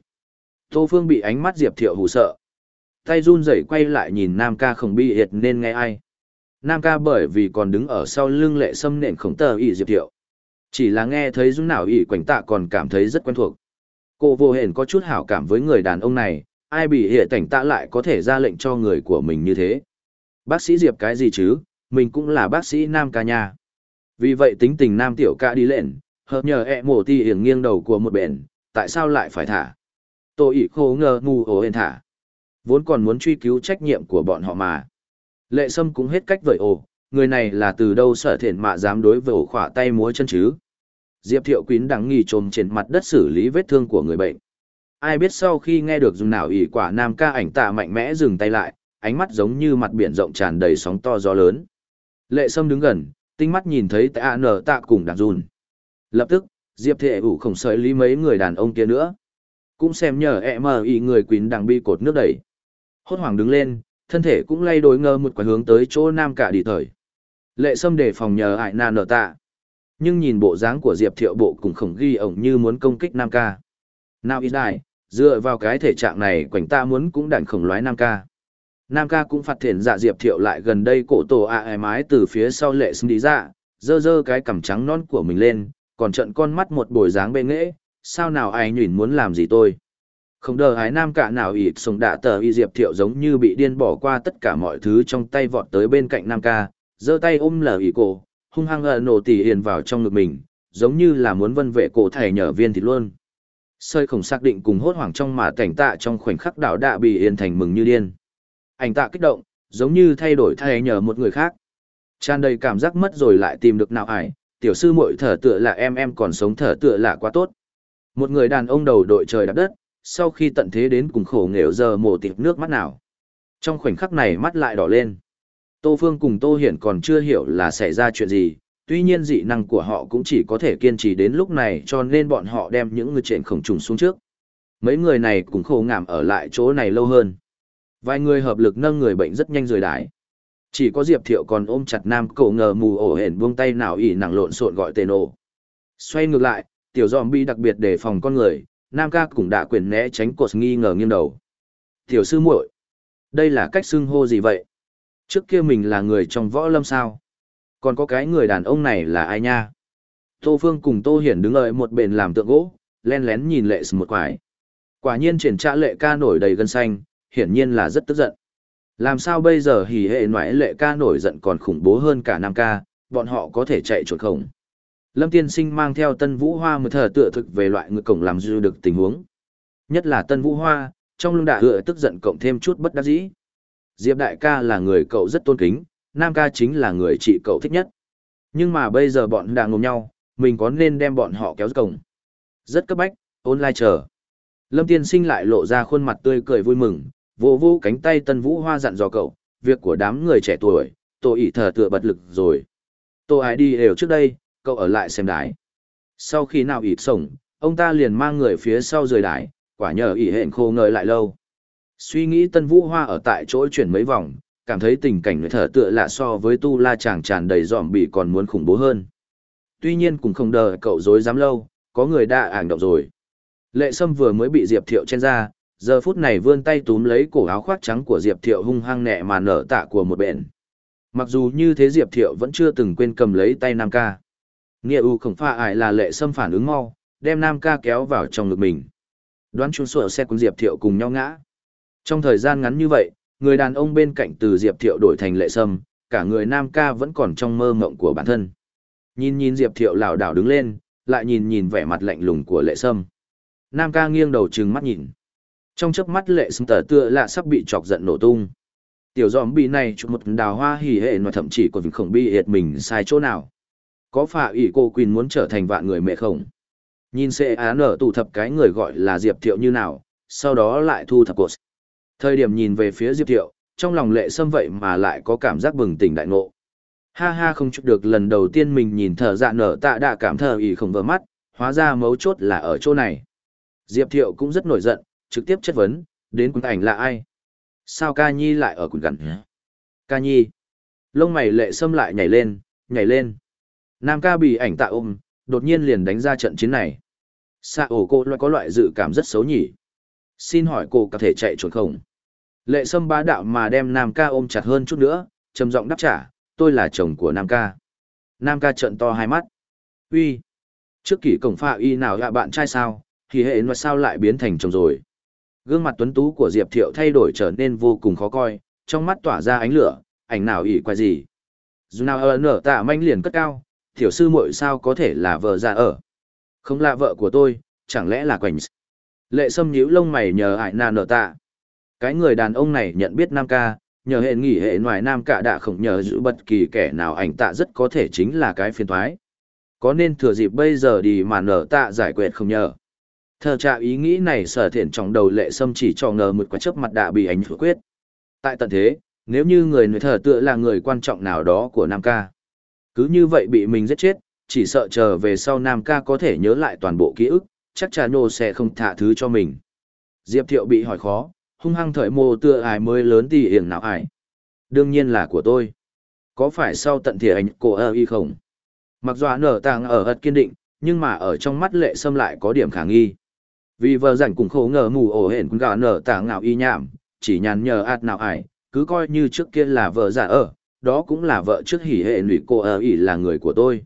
Tô Phương bị ánh mắt Diệp Thiệu hù sợ. Tay run rẩy quay lại nhìn Nam ca không bi hiệt nên nghe ai. Nam ca bởi vì còn đứng ở sau lưng lệ sâm nện khổng tờ ỉ Diệp Thiệu. Chỉ là nghe thấy dung nào ỉ quảnh tạ còn cảm thấy rất quen thuộc. Cô vô hển có chút hảo cảm với người đàn ông này, ai bị hệ cảnh tạ lại có thể ra lệnh cho người của mình như thế. Bác sĩ Diệp cái gì chứ, mình cũng là bác sĩ Nam ca nha. Vì vậy tính tình Nam tiểu ca đi lên, hợp nhờ ẹ mổ ti hiển nghiêng đầu của một bền, tại sao lại phải thả? Tôi ý khô ngờ ngu ổ hên thả. Vốn còn muốn truy cứu trách nhiệm của bọn họ mà. Lệ Sâm cũng hết cách vậy ổ, người này là từ đâu sở thiện mạ dám đối với ổ khỏa tay múa chân chứ? Diệp Thiệu Quýn đang nghi trồm trên mặt đất xử lý vết thương của người bệnh. Ai biết sau khi nghe được dùng nào ỉ quả nam ca ảnh tạ mạnh mẽ dừng tay lại, ánh mắt giống như mặt biển rộng tràn đầy sóng to gió lớn. Lệ Sâm đứng gần, tinh mắt nhìn thấy tạ nở tạ cùng đàn run. Lập tức, Diệp Thệ ủ không sợi lý mấy người đàn ông kia nữa. Cũng xem nhờ e mờ ý người quỳnh đang bị cột nước đẩy. Hốt hoảng đứng lên, thân thể cũng lay đối ngơ một quả hướng tới chỗ nam cả đi thời. Lệ Sâm để phòng nhờ ải nà nở tạ. Nhưng nhìn bộ dáng của Diệp Thiệu Bộ cũng khổng ghi ổng như muốn công kích Nam ca. Nào ít đại, dựa vào cái thể trạng này quảnh ta muốn cũng đành khổng loái Nam ca. Nam ca cũng phạt thiện dạ Diệp Thiệu lại gần đây cổ tổ ạ à mái từ phía sau lệ sâm đi ra, dơ dơ cái cằm trắng non của mình lên, còn trận con mắt một bồi dáng bê nghễ, sao nào ai nhìn muốn làm gì tôi. Không đờ ái nam cả nào ịt sống đạ tờ y diệp thiệu giống như bị điên bỏ qua tất cả mọi thứ trong tay vọt tới bên cạnh nam ca, giơ tay ôm lờ ý cổ, hung hăng ợ nổ tỉ hiền vào trong ngực mình, giống như là muốn vân vệ cổ thầy nhở viên thịt luôn. Sơi khổng xác định cùng hốt hoảng trong mà cảnh tạ trong khoảnh khắc đảo đạ bị hiền thành mừng như điên. Ảnh tạ kích động, giống như thay đổi thay nhờ một người khác. Tràn đầy cảm giác mất rồi lại tìm được nào ải, tiểu sư muội thở tựa là em em còn sống thở tựa là quá tốt. Một người đàn ông đầu đội trời đạp đất, sau khi tận thế đến cùng khổ nghèo giờ mổ tịp nước mắt nào. Trong khoảnh khắc này mắt lại đỏ lên. Tô Phương cùng Tô Hiển còn chưa hiểu là xảy ra chuyện gì, tuy nhiên dị năng của họ cũng chỉ có thể kiên trì đến lúc này cho nên bọn họ đem những người chuyện khổng trùng xuống trước. Mấy người này cũng khổ ngảm ở lại chỗ này lâu hơn. Vài người hợp lực nâng người bệnh rất nhanh rời đái. Chỉ có Diệp Thiệu còn ôm chặt nam cổ ngờ mù ổ hển buông tay nào ỉ nặng lộn xộn gọi tên ổ. Xoay ngược lại, tiểu dòm bi đặc biệt đề phòng con người, nam ca cũng đã quyền né tránh cột nghi ngờ nghiêng đầu. Tiểu sư muội, đây là cách xưng hô gì vậy? Trước kia mình là người trong võ lâm sao? Còn có cái người đàn ông này là ai nha? Tô Phương cùng Tô Hiển đứng ở một bền làm tượng gỗ, len lén nhìn lệ một quải. Quả nhiên triển tra lệ ca nổi đầy gân xanh, hiển nhiên là rất tức giận. Làm sao bây giờ hỉ hệ ngoại lệ ca nổi giận còn khủng bố hơn cả nam ca, bọn họ có thể chạy chuột không? Lâm Tiên Sinh mang theo Tân Vũ Hoa một thở tựa thực về loại người cổng làm dư được tình huống. Nhất là Tân Vũ Hoa, trong lưng đạ hựa tức giận cộng thêm chút bất đắc dĩ. Diệp đại ca là người cậu rất tôn kính, Nam ca chính là người chị cậu thích nhất. Nhưng mà bây giờ bọn đang ngồm nhau, mình có nên đem bọn họ kéo cổng. Rất cấp bách, online chờ. Lâm Tiên Sinh lại lộ ra khuôn mặt tươi cười vui mừng, vô vô cánh tay Tân Vũ Hoa dặn dò cậu, việc của đám người trẻ tuổi, tôi ỷ thờ tựa bật lực rồi. Tôi ai đi đều trước đây, cậu ở lại xem đái. Sau khi nào ịt sổng, ông ta liền mang người phía sau rời đái, quả nhờ ỷ hẹn khô ngời lại lâu. Suy nghĩ Tân Vũ Hoa ở tại chỗ chuyển mấy vòng, cảm thấy tình cảnh người thở tựa lạ so với tu la chàng tràn đầy dòm bị còn muốn khủng bố hơn. Tuy nhiên cũng không đợi cậu dối dám lâu, có người đã ảng động rồi. Lệ Sâm vừa mới bị Diệp Thiệu chen ra, giờ phút này vươn tay túm lấy cổ áo khoác trắng của Diệp Thiệu hung hăng nẹ mà nở tạ của một bện. Mặc dù như thế Diệp Thiệu vẫn chưa từng quên cầm lấy tay Nam ca. Nghĩa u khổng pha ải là lệ Sâm phản ứng mau, đem Nam ca kéo vào trong ngực mình. Đoán chung sủa xe cùng Diệp Thiệu cùng nhau ngã. Trong thời gian ngắn như vậy, người đàn ông bên cạnh từ Diệp Thiệu đổi thành lệ sâm, cả người nam ca vẫn còn trong mơ mộng của bản thân. Nhìn nhìn Diệp Thiệu lảo đảo đứng lên, lại nhìn nhìn vẻ mặt lạnh lùng của lệ sâm. Nam ca nghiêng đầu trừng mắt nhìn. Trong chớp mắt lệ sâm tờ tựa lạ sắp bị chọc giận nổ tung. Tiểu giòm bị này chụp một đào hoa hỉ hệ mà thậm chí còn không khổng bi hiệt mình sai chỗ nào. Có phải ỷ cô Quỳnh muốn trở thành vạn người mẹ không? Nhìn sẽ án ở tụ thập cái người gọi là Diệp Thiệu như nào, sau đó lại thu thập cột. Thời điểm nhìn về phía Diệp Thiệu, trong lòng lệ sâm vậy mà lại có cảm giác bừng tỉnh đại ngộ. Ha ha không chụp được lần đầu tiên mình nhìn thở dạ nở tạ đạ cảm thờ ý không vỡ mắt, hóa ra mấu chốt là ở chỗ này. Diệp Thiệu cũng rất nổi giận, trực tiếp chất vấn, đến quần ảnh là ai? Sao ca nhi lại ở quần gần? Ca nhi. Lông mày lệ sâm lại nhảy lên, nhảy lên. Nam ca bị ảnh tạ ôm, đột nhiên liền đánh ra trận chiến này. Xạ ổ cô loại có loại dự cảm rất xấu nhỉ. Xin hỏi cô có thể chạy trốn không? Lệ sâm bá đạo mà đem Nam ca ôm chặt hơn chút nữa, trầm giọng đáp trả, tôi là chồng của Nam ca. Nam ca trợn to hai mắt. Uy, Trước kỷ cổng pha y nào gạ bạn trai sao, thì hệ nó sao lại biến thành chồng rồi. Gương mặt tuấn tú của Diệp Thiệu thay đổi trở nên vô cùng khó coi, trong mắt tỏa ra ánh lửa, ảnh nào ỉ quay gì. Dù nào ở nở tạ manh liền cất cao, tiểu sư muội sao có thể là vợ già ở. Không là vợ của tôi, chẳng lẽ là quảnh. Lệ sâm nhíu lông mày nhờ ải nà nở tạ. Cái người đàn ông này nhận biết Nam ca, nhờ hệ nghỉ hệ ngoài Nam ca đã không nhờ giữ bất kỳ kẻ nào ảnh tạ rất có thể chính là cái phiền thoái. Có nên thừa dịp bây giờ đi mà nở tạ giải quyết không nhờ. Thờ trạ ý nghĩ này sở thiện trong đầu lệ sâm chỉ cho ngờ một quả chớp mặt đã bị ảnh phủ quyết. Tại tận thế, nếu như người người thờ tựa là người quan trọng nào đó của Nam ca. Cứ như vậy bị mình giết chết, chỉ sợ chờ về sau Nam ca có thể nhớ lại toàn bộ ký ức, chắc chắn nô sẽ không thả thứ cho mình. Diệp Thiệu bị hỏi khó, hung hăng thời mô tựa ải mới lớn thì hiển nào ải. Đương nhiên là của tôi. Có phải sau tận thì anh cổ ơ y không? Mặc dù nở tàng ở ật kiên định, nhưng mà ở trong mắt lệ sâm lại có điểm khả nghi. Vì vợ rảnh cùng khổ ngờ mù ổ hển cũng gà nở tàng ngạo y nhảm, chỉ nhàn nhờ ạt nào ải, cứ coi như trước kia là vợ giả ở, đó cũng là vợ trước hỉ hệ lụy cô ở ỉ là người của tôi.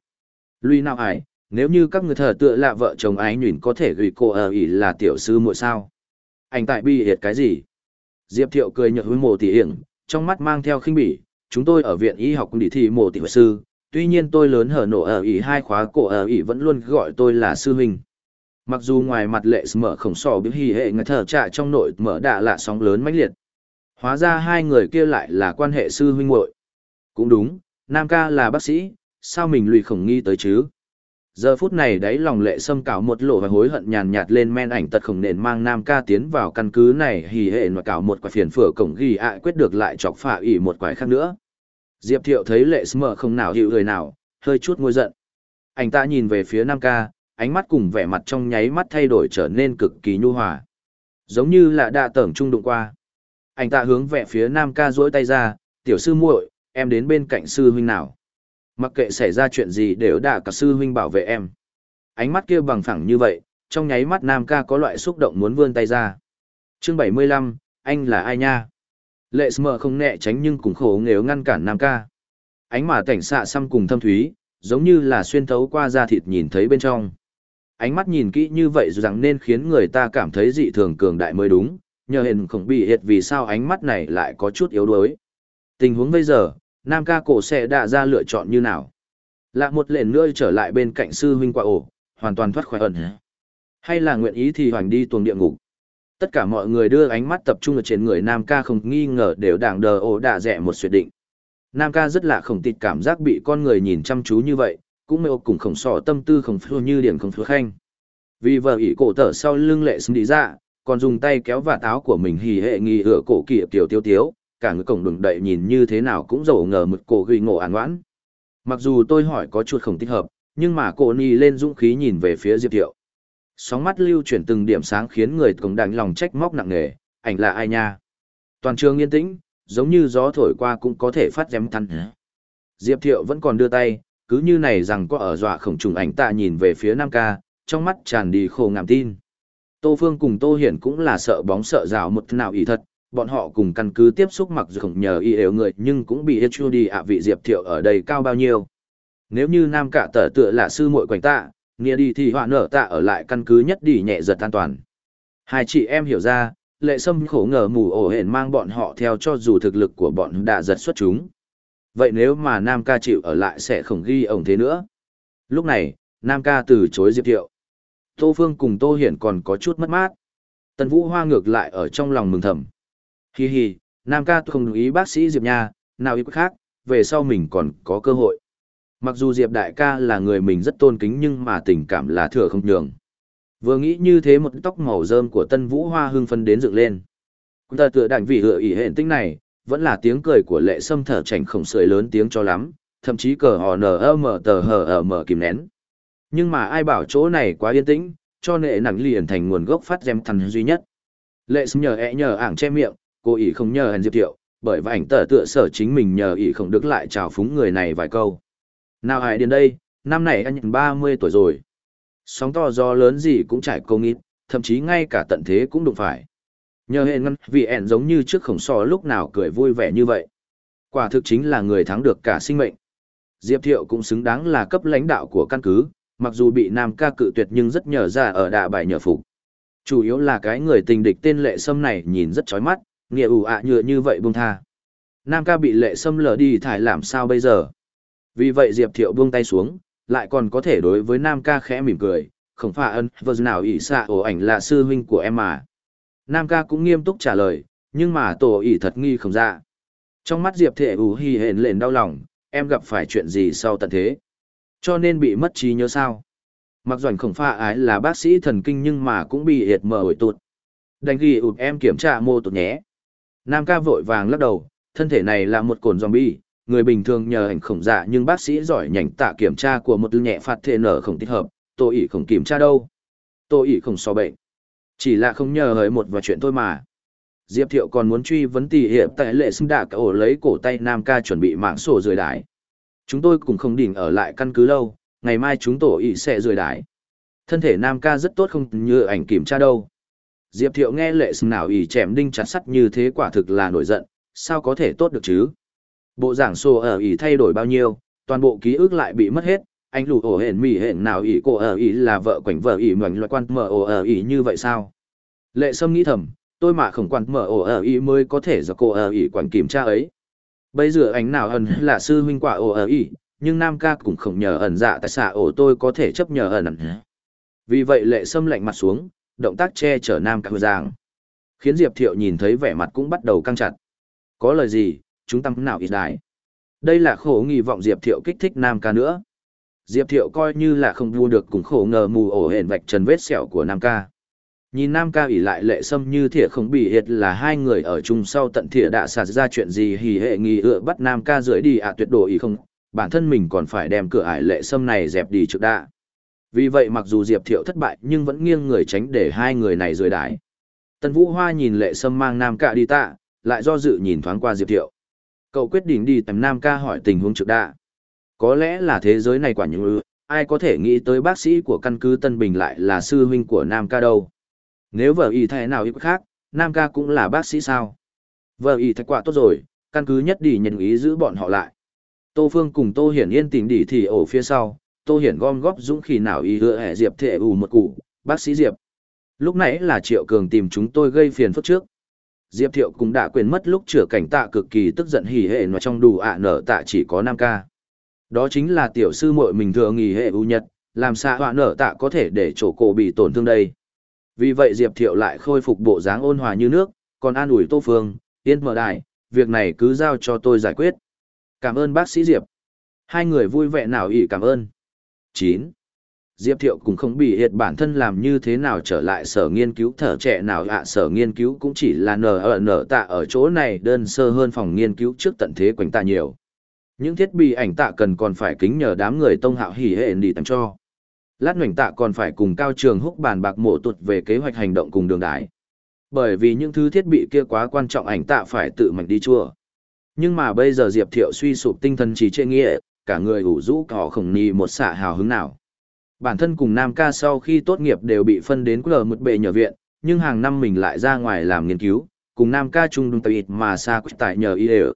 Lụy nào ải, nếu như các người thờ tựa là vợ chồng ái nhuyễn có thể gửi cô ở ỉ là tiểu sư muội sao? Anh tại bi hiệt cái gì? Diệp Thiệu cười nhợt hối mồ tỷ hiển, trong mắt mang theo khinh bỉ, chúng tôi ở viện y học cũng đi thi mồ tỷ sư, tuy nhiên tôi lớn hở nổ ở ỉ hai khóa cổ ở ỉ vẫn luôn gọi tôi là sư huynh. Mặc dù ngoài mặt lệ mở khổng sò biết hỉ hệ người thở trạ trong nội mở đạ là sóng lớn mãnh liệt. Hóa ra hai người kia lại là quan hệ sư huynh muội. Cũng đúng, Nam ca là bác sĩ, sao mình lùi khổng nghi tới chứ? Giờ phút này đáy lòng lệ sâm cảo một lộ và hối hận nhàn nhạt lên men ảnh tật khổng nền mang Nam ca tiến vào căn cứ này hì hệ mà cảo một quả phiền phở cổng ghi ạ quyết được lại chọc phả ỉ một quái khác nữa. Diệp thiệu thấy lệ sâm không nào hiệu người nào, hơi chút ngôi giận. Anh ta nhìn về phía Nam ca, ánh mắt cùng vẻ mặt trong nháy mắt thay đổi trở nên cực kỳ nhu hòa. Giống như là đã tởng trung đụng qua. Anh ta hướng về phía Nam ca duỗi tay ra, tiểu sư muội, em đến bên cạnh sư huynh nào. Mặc kệ xảy ra chuyện gì đều đã cả sư huynh bảo vệ em. Ánh mắt kia bằng phẳng như vậy, trong nháy mắt Nam ca có loại xúc động muốn vươn tay ra. Chương 75, anh là ai nha? Lệ Smờ không nẹ tránh nhưng cũng khổ nghếu ngăn cản Nam ca. Ánh mà cảnh xạ xăm cùng thâm thúy, giống như là xuyên thấu qua da thịt nhìn thấy bên trong. Ánh mắt nhìn kỹ như vậy rằng nên khiến người ta cảm thấy dị thường cường đại mới đúng, nhờ hình không bị hiệt vì sao ánh mắt này lại có chút yếu đuối. Tình huống bây giờ, Nam ca cổ sẽ đã ra lựa chọn như nào? Lạ một lệnh nữa trở lại bên cạnh sư huynh quả ổ, hoàn toàn thoát khỏi ẩn. Hay là nguyện ý thì hoành đi tuồng địa ngục? Tất cả mọi người đưa ánh mắt tập trung ở trên người Nam ca không nghi ngờ đều đảng đờ ổ đạ rẻ một suyệt định. Nam ca rất lạ khổng tịt cảm giác bị con người nhìn chăm chú như vậy, cũng mê cùng khổng sỏ tâm tư khổng phưa như điểm khổng phưa khanh. Vì vợ ỷ cổ tở sau lưng lệ xứng đi ra, còn dùng tay kéo vạt áo của mình hì hệ nghi ửa cổ kỷ tiểu tiêu tiếu, cả người cổng đừng đậy nhìn như thế nào cũng dầu ngờ một cổ ghi ngộ án ngoãn. Mặc dù tôi hỏi có chuột không thích hợp, nhưng mà cổ ni lên dũng khí nhìn về phía Diệp Thiệu. Sóng mắt lưu chuyển từng điểm sáng khiến người cổng đánh lòng trách móc nặng nề, ảnh là ai nha? Toàn trường yên tĩnh, giống như gió thổi qua cũng có thể phát dém thăn. Diệp Thiệu vẫn còn đưa tay, cứ như này rằng có ở dọa khổng trùng ảnh ta nhìn về phía Nam ca, trong mắt tràn đi khổ ngảm tin. Tô Phương cùng Tô Hiển cũng là sợ bóng sợ rào một nào ý thật, bọn họ cùng căn cứ tiếp xúc mặc dù không nhờ y yếu người nhưng cũng bị hết đi ạ vị diệp thiệu ở đây cao bao nhiêu. Nếu như nam cả tở tựa là sư muội quanh tạ, nghĩa đi thì họa nở tạ ở lại căn cứ nhất đi nhẹ giật an toàn. Hai chị em hiểu ra, lệ sâm khổ ngờ mù ổ hển mang bọn họ theo cho dù thực lực của bọn đã giật xuất chúng. Vậy nếu mà nam ca chịu ở lại sẽ không ghi ổng thế nữa. Lúc này, nam ca từ chối diệp thiệu. Tô Phương cùng Tô Hiển còn có chút mất mát. Tần Vũ Hoa ngược lại ở trong lòng mừng thầm. Hi hi, Nam ca không đồng ý bác sĩ Diệp Nha, nào ý khác, về sau mình còn có cơ hội. Mặc dù Diệp đại ca là người mình rất tôn kính nhưng mà tình cảm là thừa không nhường. Vừa nghĩ như thế một tóc màu rơm của Tân Vũ Hoa hưng phân đến dựng lên. Cũng ta tựa đảnh vị hựa ỉ hẹn tinh này, vẫn là tiếng cười của lệ sâm thở chảnh khổng sưởi lớn tiếng cho lắm, thậm chí cờ hò nở mở tờ hờ ở mở kìm nén. Nhưng mà ai bảo chỗ này quá yên tĩnh, cho nệ nặng liền thành nguồn gốc phát gem thần duy nhất. Lệ sâm nhờ ẹ nhờ ảng che miệng, cô ý không nhờ hèn diệp thiệu, bởi và ảnh tờ tựa sở chính mình nhờ ý không được lại chào phúng người này vài câu. Nào hãy đến đây, năm này anh nhận 30 tuổi rồi. Sóng to gió lớn gì cũng trải công ít, thậm chí ngay cả tận thế cũng đụng phải. Nhờ hệ ngăn, vì ẹn giống như trước khổng so lúc nào cười vui vẻ như vậy. Quả thực chính là người thắng được cả sinh mệnh. Diệp Thiệu cũng xứng đáng là cấp lãnh đạo của căn cứ, mặc dù bị Nam ca cự tuyệt nhưng rất nhờ ra ở đạ bài nhờ phục. Chủ yếu là cái người tình địch tên lệ sâm này nhìn rất chói mắt, nghĩa ủ ạ nhựa như vậy buông tha. Nam ca bị lệ sâm lờ đi thải làm sao bây giờ? Vì vậy Diệp Thiệu buông tay xuống, lại còn có thể đối với Nam ca khẽ mỉm cười, không phải ân, vợ nào ỷ xạ ổ ảnh là sư huynh của em mà. Nam ca cũng nghiêm túc trả lời, nhưng mà tổ ỷ thật nghi không ra. Trong mắt Diệp Thiệu ủ hi hển lên đau lòng, em gặp phải chuyện gì sau tận thế? Cho nên bị mất trí nhớ sao? Mặc doanh khổng pha ái là bác sĩ thần kinh nhưng mà cũng bị hiệt mờ ổi tụt. Đành ghi ụt em kiểm tra mô tụt nhé. Nam ca vội vàng lắc đầu, thân thể này là một cồn zombie, người bình thường nhờ ảnh khổng dạ nhưng bác sĩ giỏi nhảnh tạ kiểm tra của một nhẹ phạt thể nở không thích hợp, Tôi ỉ không kiểm tra đâu. Tôi ỉ không so bệnh. Chỉ là không nhờ hỡi một vài chuyện thôi mà. Diệp Thiệu còn muốn truy vấn tỷ hiệp tại lệ xưng đạ cậu lấy cổ tay Nam ca chuẩn bị mạng sổ rời đái. Chúng tôi cũng không đỉnh ở lại căn cứ lâu, ngày mai chúng tổ ỉ sẽ rời đái. Thân thể Nam ca rất tốt không như ảnh kiểm tra đâu. Diệp Thiệu nghe lệ sừng nào ỉ chém đinh chặt sắt như thế quả thực là nổi giận, sao có thể tốt được chứ? Bộ giảng sổ ở ỉ thay đổi bao nhiêu, toàn bộ ký ức lại bị mất hết, anh lù ổ hển mỉ hển nào ỉ cô ở ỉ là vợ quảnh vợ ỉ ngoảnh loại quan mở ổ ở ỉ như vậy sao? Lệ sâm nghĩ thầm, tôi mà không quan mở ổ ở ỉ mới có thể do cô ở ỉ quản kiểm tra ấy. Bây giờ anh nào ẩn là sư huynh quả ổ ở ỉ, nhưng nam ca cũng không nhờ ẩn dạ tại xạ ổ tôi có thể chấp nhờ ẩn ẩn. Vì vậy lệ sâm lạnh mặt xuống, động tác che chở nam ca giang. Khiến Diệp Thiệu nhìn thấy vẻ mặt cũng bắt đầu căng chặt. Có lời gì, chúng ta nào ít đại. Đây là khổ nghi vọng Diệp Thiệu kích thích Nam ca nữa. Diệp Thiệu coi như là không vua được cùng khổ ngờ mù ổ hển vạch trần vết sẹo của Nam ca. Nhìn Nam ca ỉ lại lệ sâm như thỉa không bị hiệt là hai người ở chung sau tận thỉa đã xả ra chuyện gì hỉ hệ nghi ựa bắt Nam ca rưỡi đi ạ tuyệt đồ ý không, bản thân mình còn phải đem cửa ải lệ sâm này dẹp đi trước đã. Vì vậy mặc dù Diệp Thiệu thất bại nhưng vẫn nghiêng người tránh để hai người này rời đái. Tân Vũ Hoa nhìn lệ sâm mang Nam ca đi tạ, lại do dự nhìn thoáng qua Diệp Thiệu. Cậu quyết định đi tầm Nam ca hỏi tình huống trực đạ. Có lẽ là thế giới này quả như ai có thể nghĩ tới bác sĩ của căn cứ Tân Bình lại là sư huynh của Nam ca đâu. Nếu vợ y thay nào ít khác, Nam ca cũng là bác sĩ sao? Vợ y thật quả tốt rồi, căn cứ nhất đi nhận ý giữ bọn họ lại. Tô Phương cùng Tô Hiển Yên tình đỉ thì ổ phía sau, Tô Hiển gom góp dũng khi nào y hứa hẹ Diệp thệ ủ một cụ, bác sĩ Diệp. Lúc nãy là Triệu Cường tìm chúng tôi gây phiền phức trước. Diệp Thiệu cũng đã quên mất lúc chữa cảnh tạ cực kỳ tức giận hỉ hệ mà trong đủ ạ à nở tạ chỉ có năm ca. Đó chính là tiểu sư muội mình thừa nghỉ hệ ưu nhật, làm sao họa à nở tạ có thể để chỗ cổ bị tổn thương đây. Vì vậy Diệp Thiệu lại khôi phục bộ dáng ôn hòa như nước, còn an ủi Tô Phương, yên mở đài, việc này cứ giao cho tôi giải quyết. Cảm ơn bác sĩ Diệp. Hai người vui vẻ nào ỉ cảm ơn. 9. Diệp Thiệu cũng không bị hiệt bản thân làm như thế nào trở lại sở nghiên cứu thở trẻ nào ạ sở nghiên cứu cũng chỉ là nở ở nở tạ ở chỗ này đơn sơ hơn phòng nghiên cứu trước tận thế quanh tạ nhiều. Những thiết bị ảnh tạ cần còn phải kính nhờ đám người tông hạo hỉ hệ đi tặng cho. Lát ngoảnh tạ còn phải cùng cao trường húc bàn bạc mộ tụt về kế hoạch hành động cùng đường đại. Bởi vì những thứ thiết bị kia quá quan trọng ảnh tạ phải tự mình đi chua. Nhưng mà bây giờ Diệp Thiệu suy sụp tinh thần chỉ trệ nghĩa, cả người ủ rũ cỏ khổng nì một xạ hào hứng nào Bản thân cùng Nam ca sau khi tốt nghiệp đều bị phân đến quờ một bệ nhờ viện, nhưng hàng năm mình lại ra ngoài làm nghiên cứu, cùng Nam ca chung đúng tùy mà xa quyết tại nhờ y đều.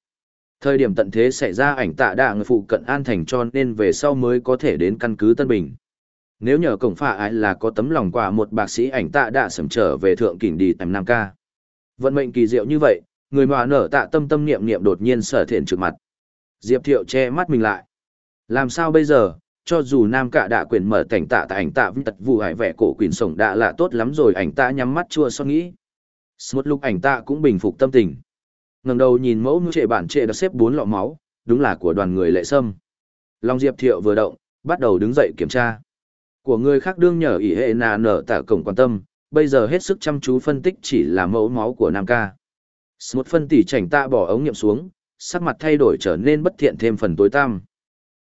Thời điểm tận thế xảy ra ảnh tạ đạ người phụ cận an thành cho nên về sau mới có thể đến căn cứ Tân Bình. Nếu nhờ cổng phạ ai là có tấm lòng quả một bác sĩ ảnh tạ đạ sầm trở về thượng kỉnh đi tầm Nam ca. Vận mệnh kỳ diệu như vậy, người mà nở tạ tâm tâm niệm niệm đột nhiên sở thiện trực mặt. Diệp Thiệu che mắt mình lại. Làm sao bây giờ, cho dù nam cả đã quyền mở cảnh tạ tại ảnh tạ vinh tật vụ hải vẻ cổ quyền sổng đã là tốt lắm rồi ảnh tạ nhắm mắt chua so nghĩ. Một lúc ảnh tạ cũng bình phục tâm tình. Ngẩng đầu nhìn mẫu ngư trệ bản trệ đã xếp bốn lọ máu đúng là của đoàn người lệ sâm. Long diệp thiệu vừa động bắt đầu đứng dậy kiểm tra. Của người khác đương nhờ ỷ hệ nà nở tạ cổng quan tâm bây giờ hết sức chăm chú phân tích chỉ là mẫu máu của nam ca. Một phân tỉ chảnh tạ bỏ ống nghiệm xuống sắc mặt thay đổi trở nên bất thiện thêm phần tối tăm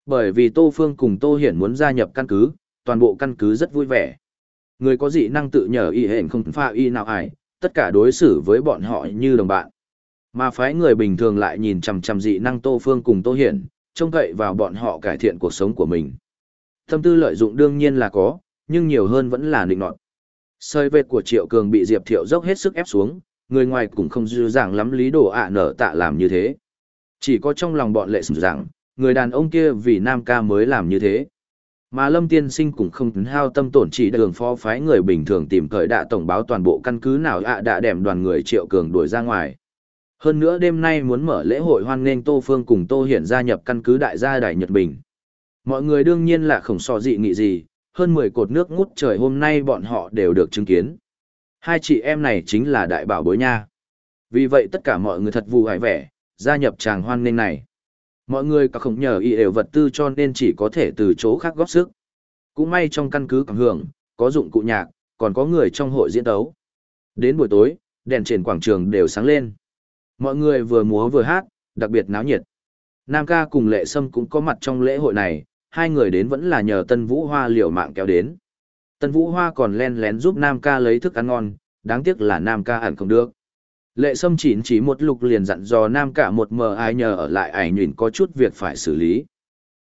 bởi vì Tô Phương cùng Tô Hiển muốn gia nhập căn cứ, toàn bộ căn cứ rất vui vẻ. Người có dị năng tự nhờ y hẹn không pha y nào ải, tất cả đối xử với bọn họ như đồng bạn. Mà phái người bình thường lại nhìn chằm chằm dị năng Tô Phương cùng Tô Hiển, trông cậy vào bọn họ cải thiện cuộc sống của mình. Tâm tư lợi dụng đương nhiên là có, nhưng nhiều hơn vẫn là nịnh nọt. Sơi vệt của Triệu Cường bị Diệp Thiệu dốc hết sức ép xuống, người ngoài cũng không dư dàng lắm lý đồ ạ nở tạ làm như thế. Chỉ có trong lòng bọn lệ sừng rằng, người đàn ông kia vì nam ca mới làm như thế. Mà Lâm Tiên Sinh cũng không hao tâm tổn chỉ đường phó phái người bình thường tìm cởi đạ tổng báo toàn bộ căn cứ nào ạ đã đem đoàn người Triệu Cường đuổi ra ngoài. Hơn nữa đêm nay muốn mở lễ hội hoan nghênh Tô Phương cùng Tô Hiển gia nhập căn cứ đại gia Đại Nhật Bình. Mọi người đương nhiên là không so dị nghị gì, hơn 10 cột nước ngút trời hôm nay bọn họ đều được chứng kiến. Hai chị em này chính là đại bảo bối nha. Vì vậy tất cả mọi người thật vui hài vẻ, gia nhập chàng hoan nghênh này. Mọi người cả không nhờ y đều vật tư cho nên chỉ có thể từ chỗ khác góp sức. Cũng may trong căn cứ cảm hưởng, có dụng cụ nhạc, còn có người trong hội diễn tấu. Đến buổi tối, đèn trên quảng trường đều sáng lên. Mọi người vừa múa vừa hát, đặc biệt náo nhiệt. Nam ca cùng Lệ Sâm cũng có mặt trong lễ hội này, hai người đến vẫn là nhờ Tân Vũ Hoa liều mạng kéo đến. Tân Vũ Hoa còn len lén giúp Nam ca lấy thức ăn ngon, đáng tiếc là Nam ca hẳn không được. Lệ Sâm chỉ chỉ một lục liền dặn dò Nam ca một mờ ai nhờ ở lại ảnh nhìn có chút việc phải xử lý.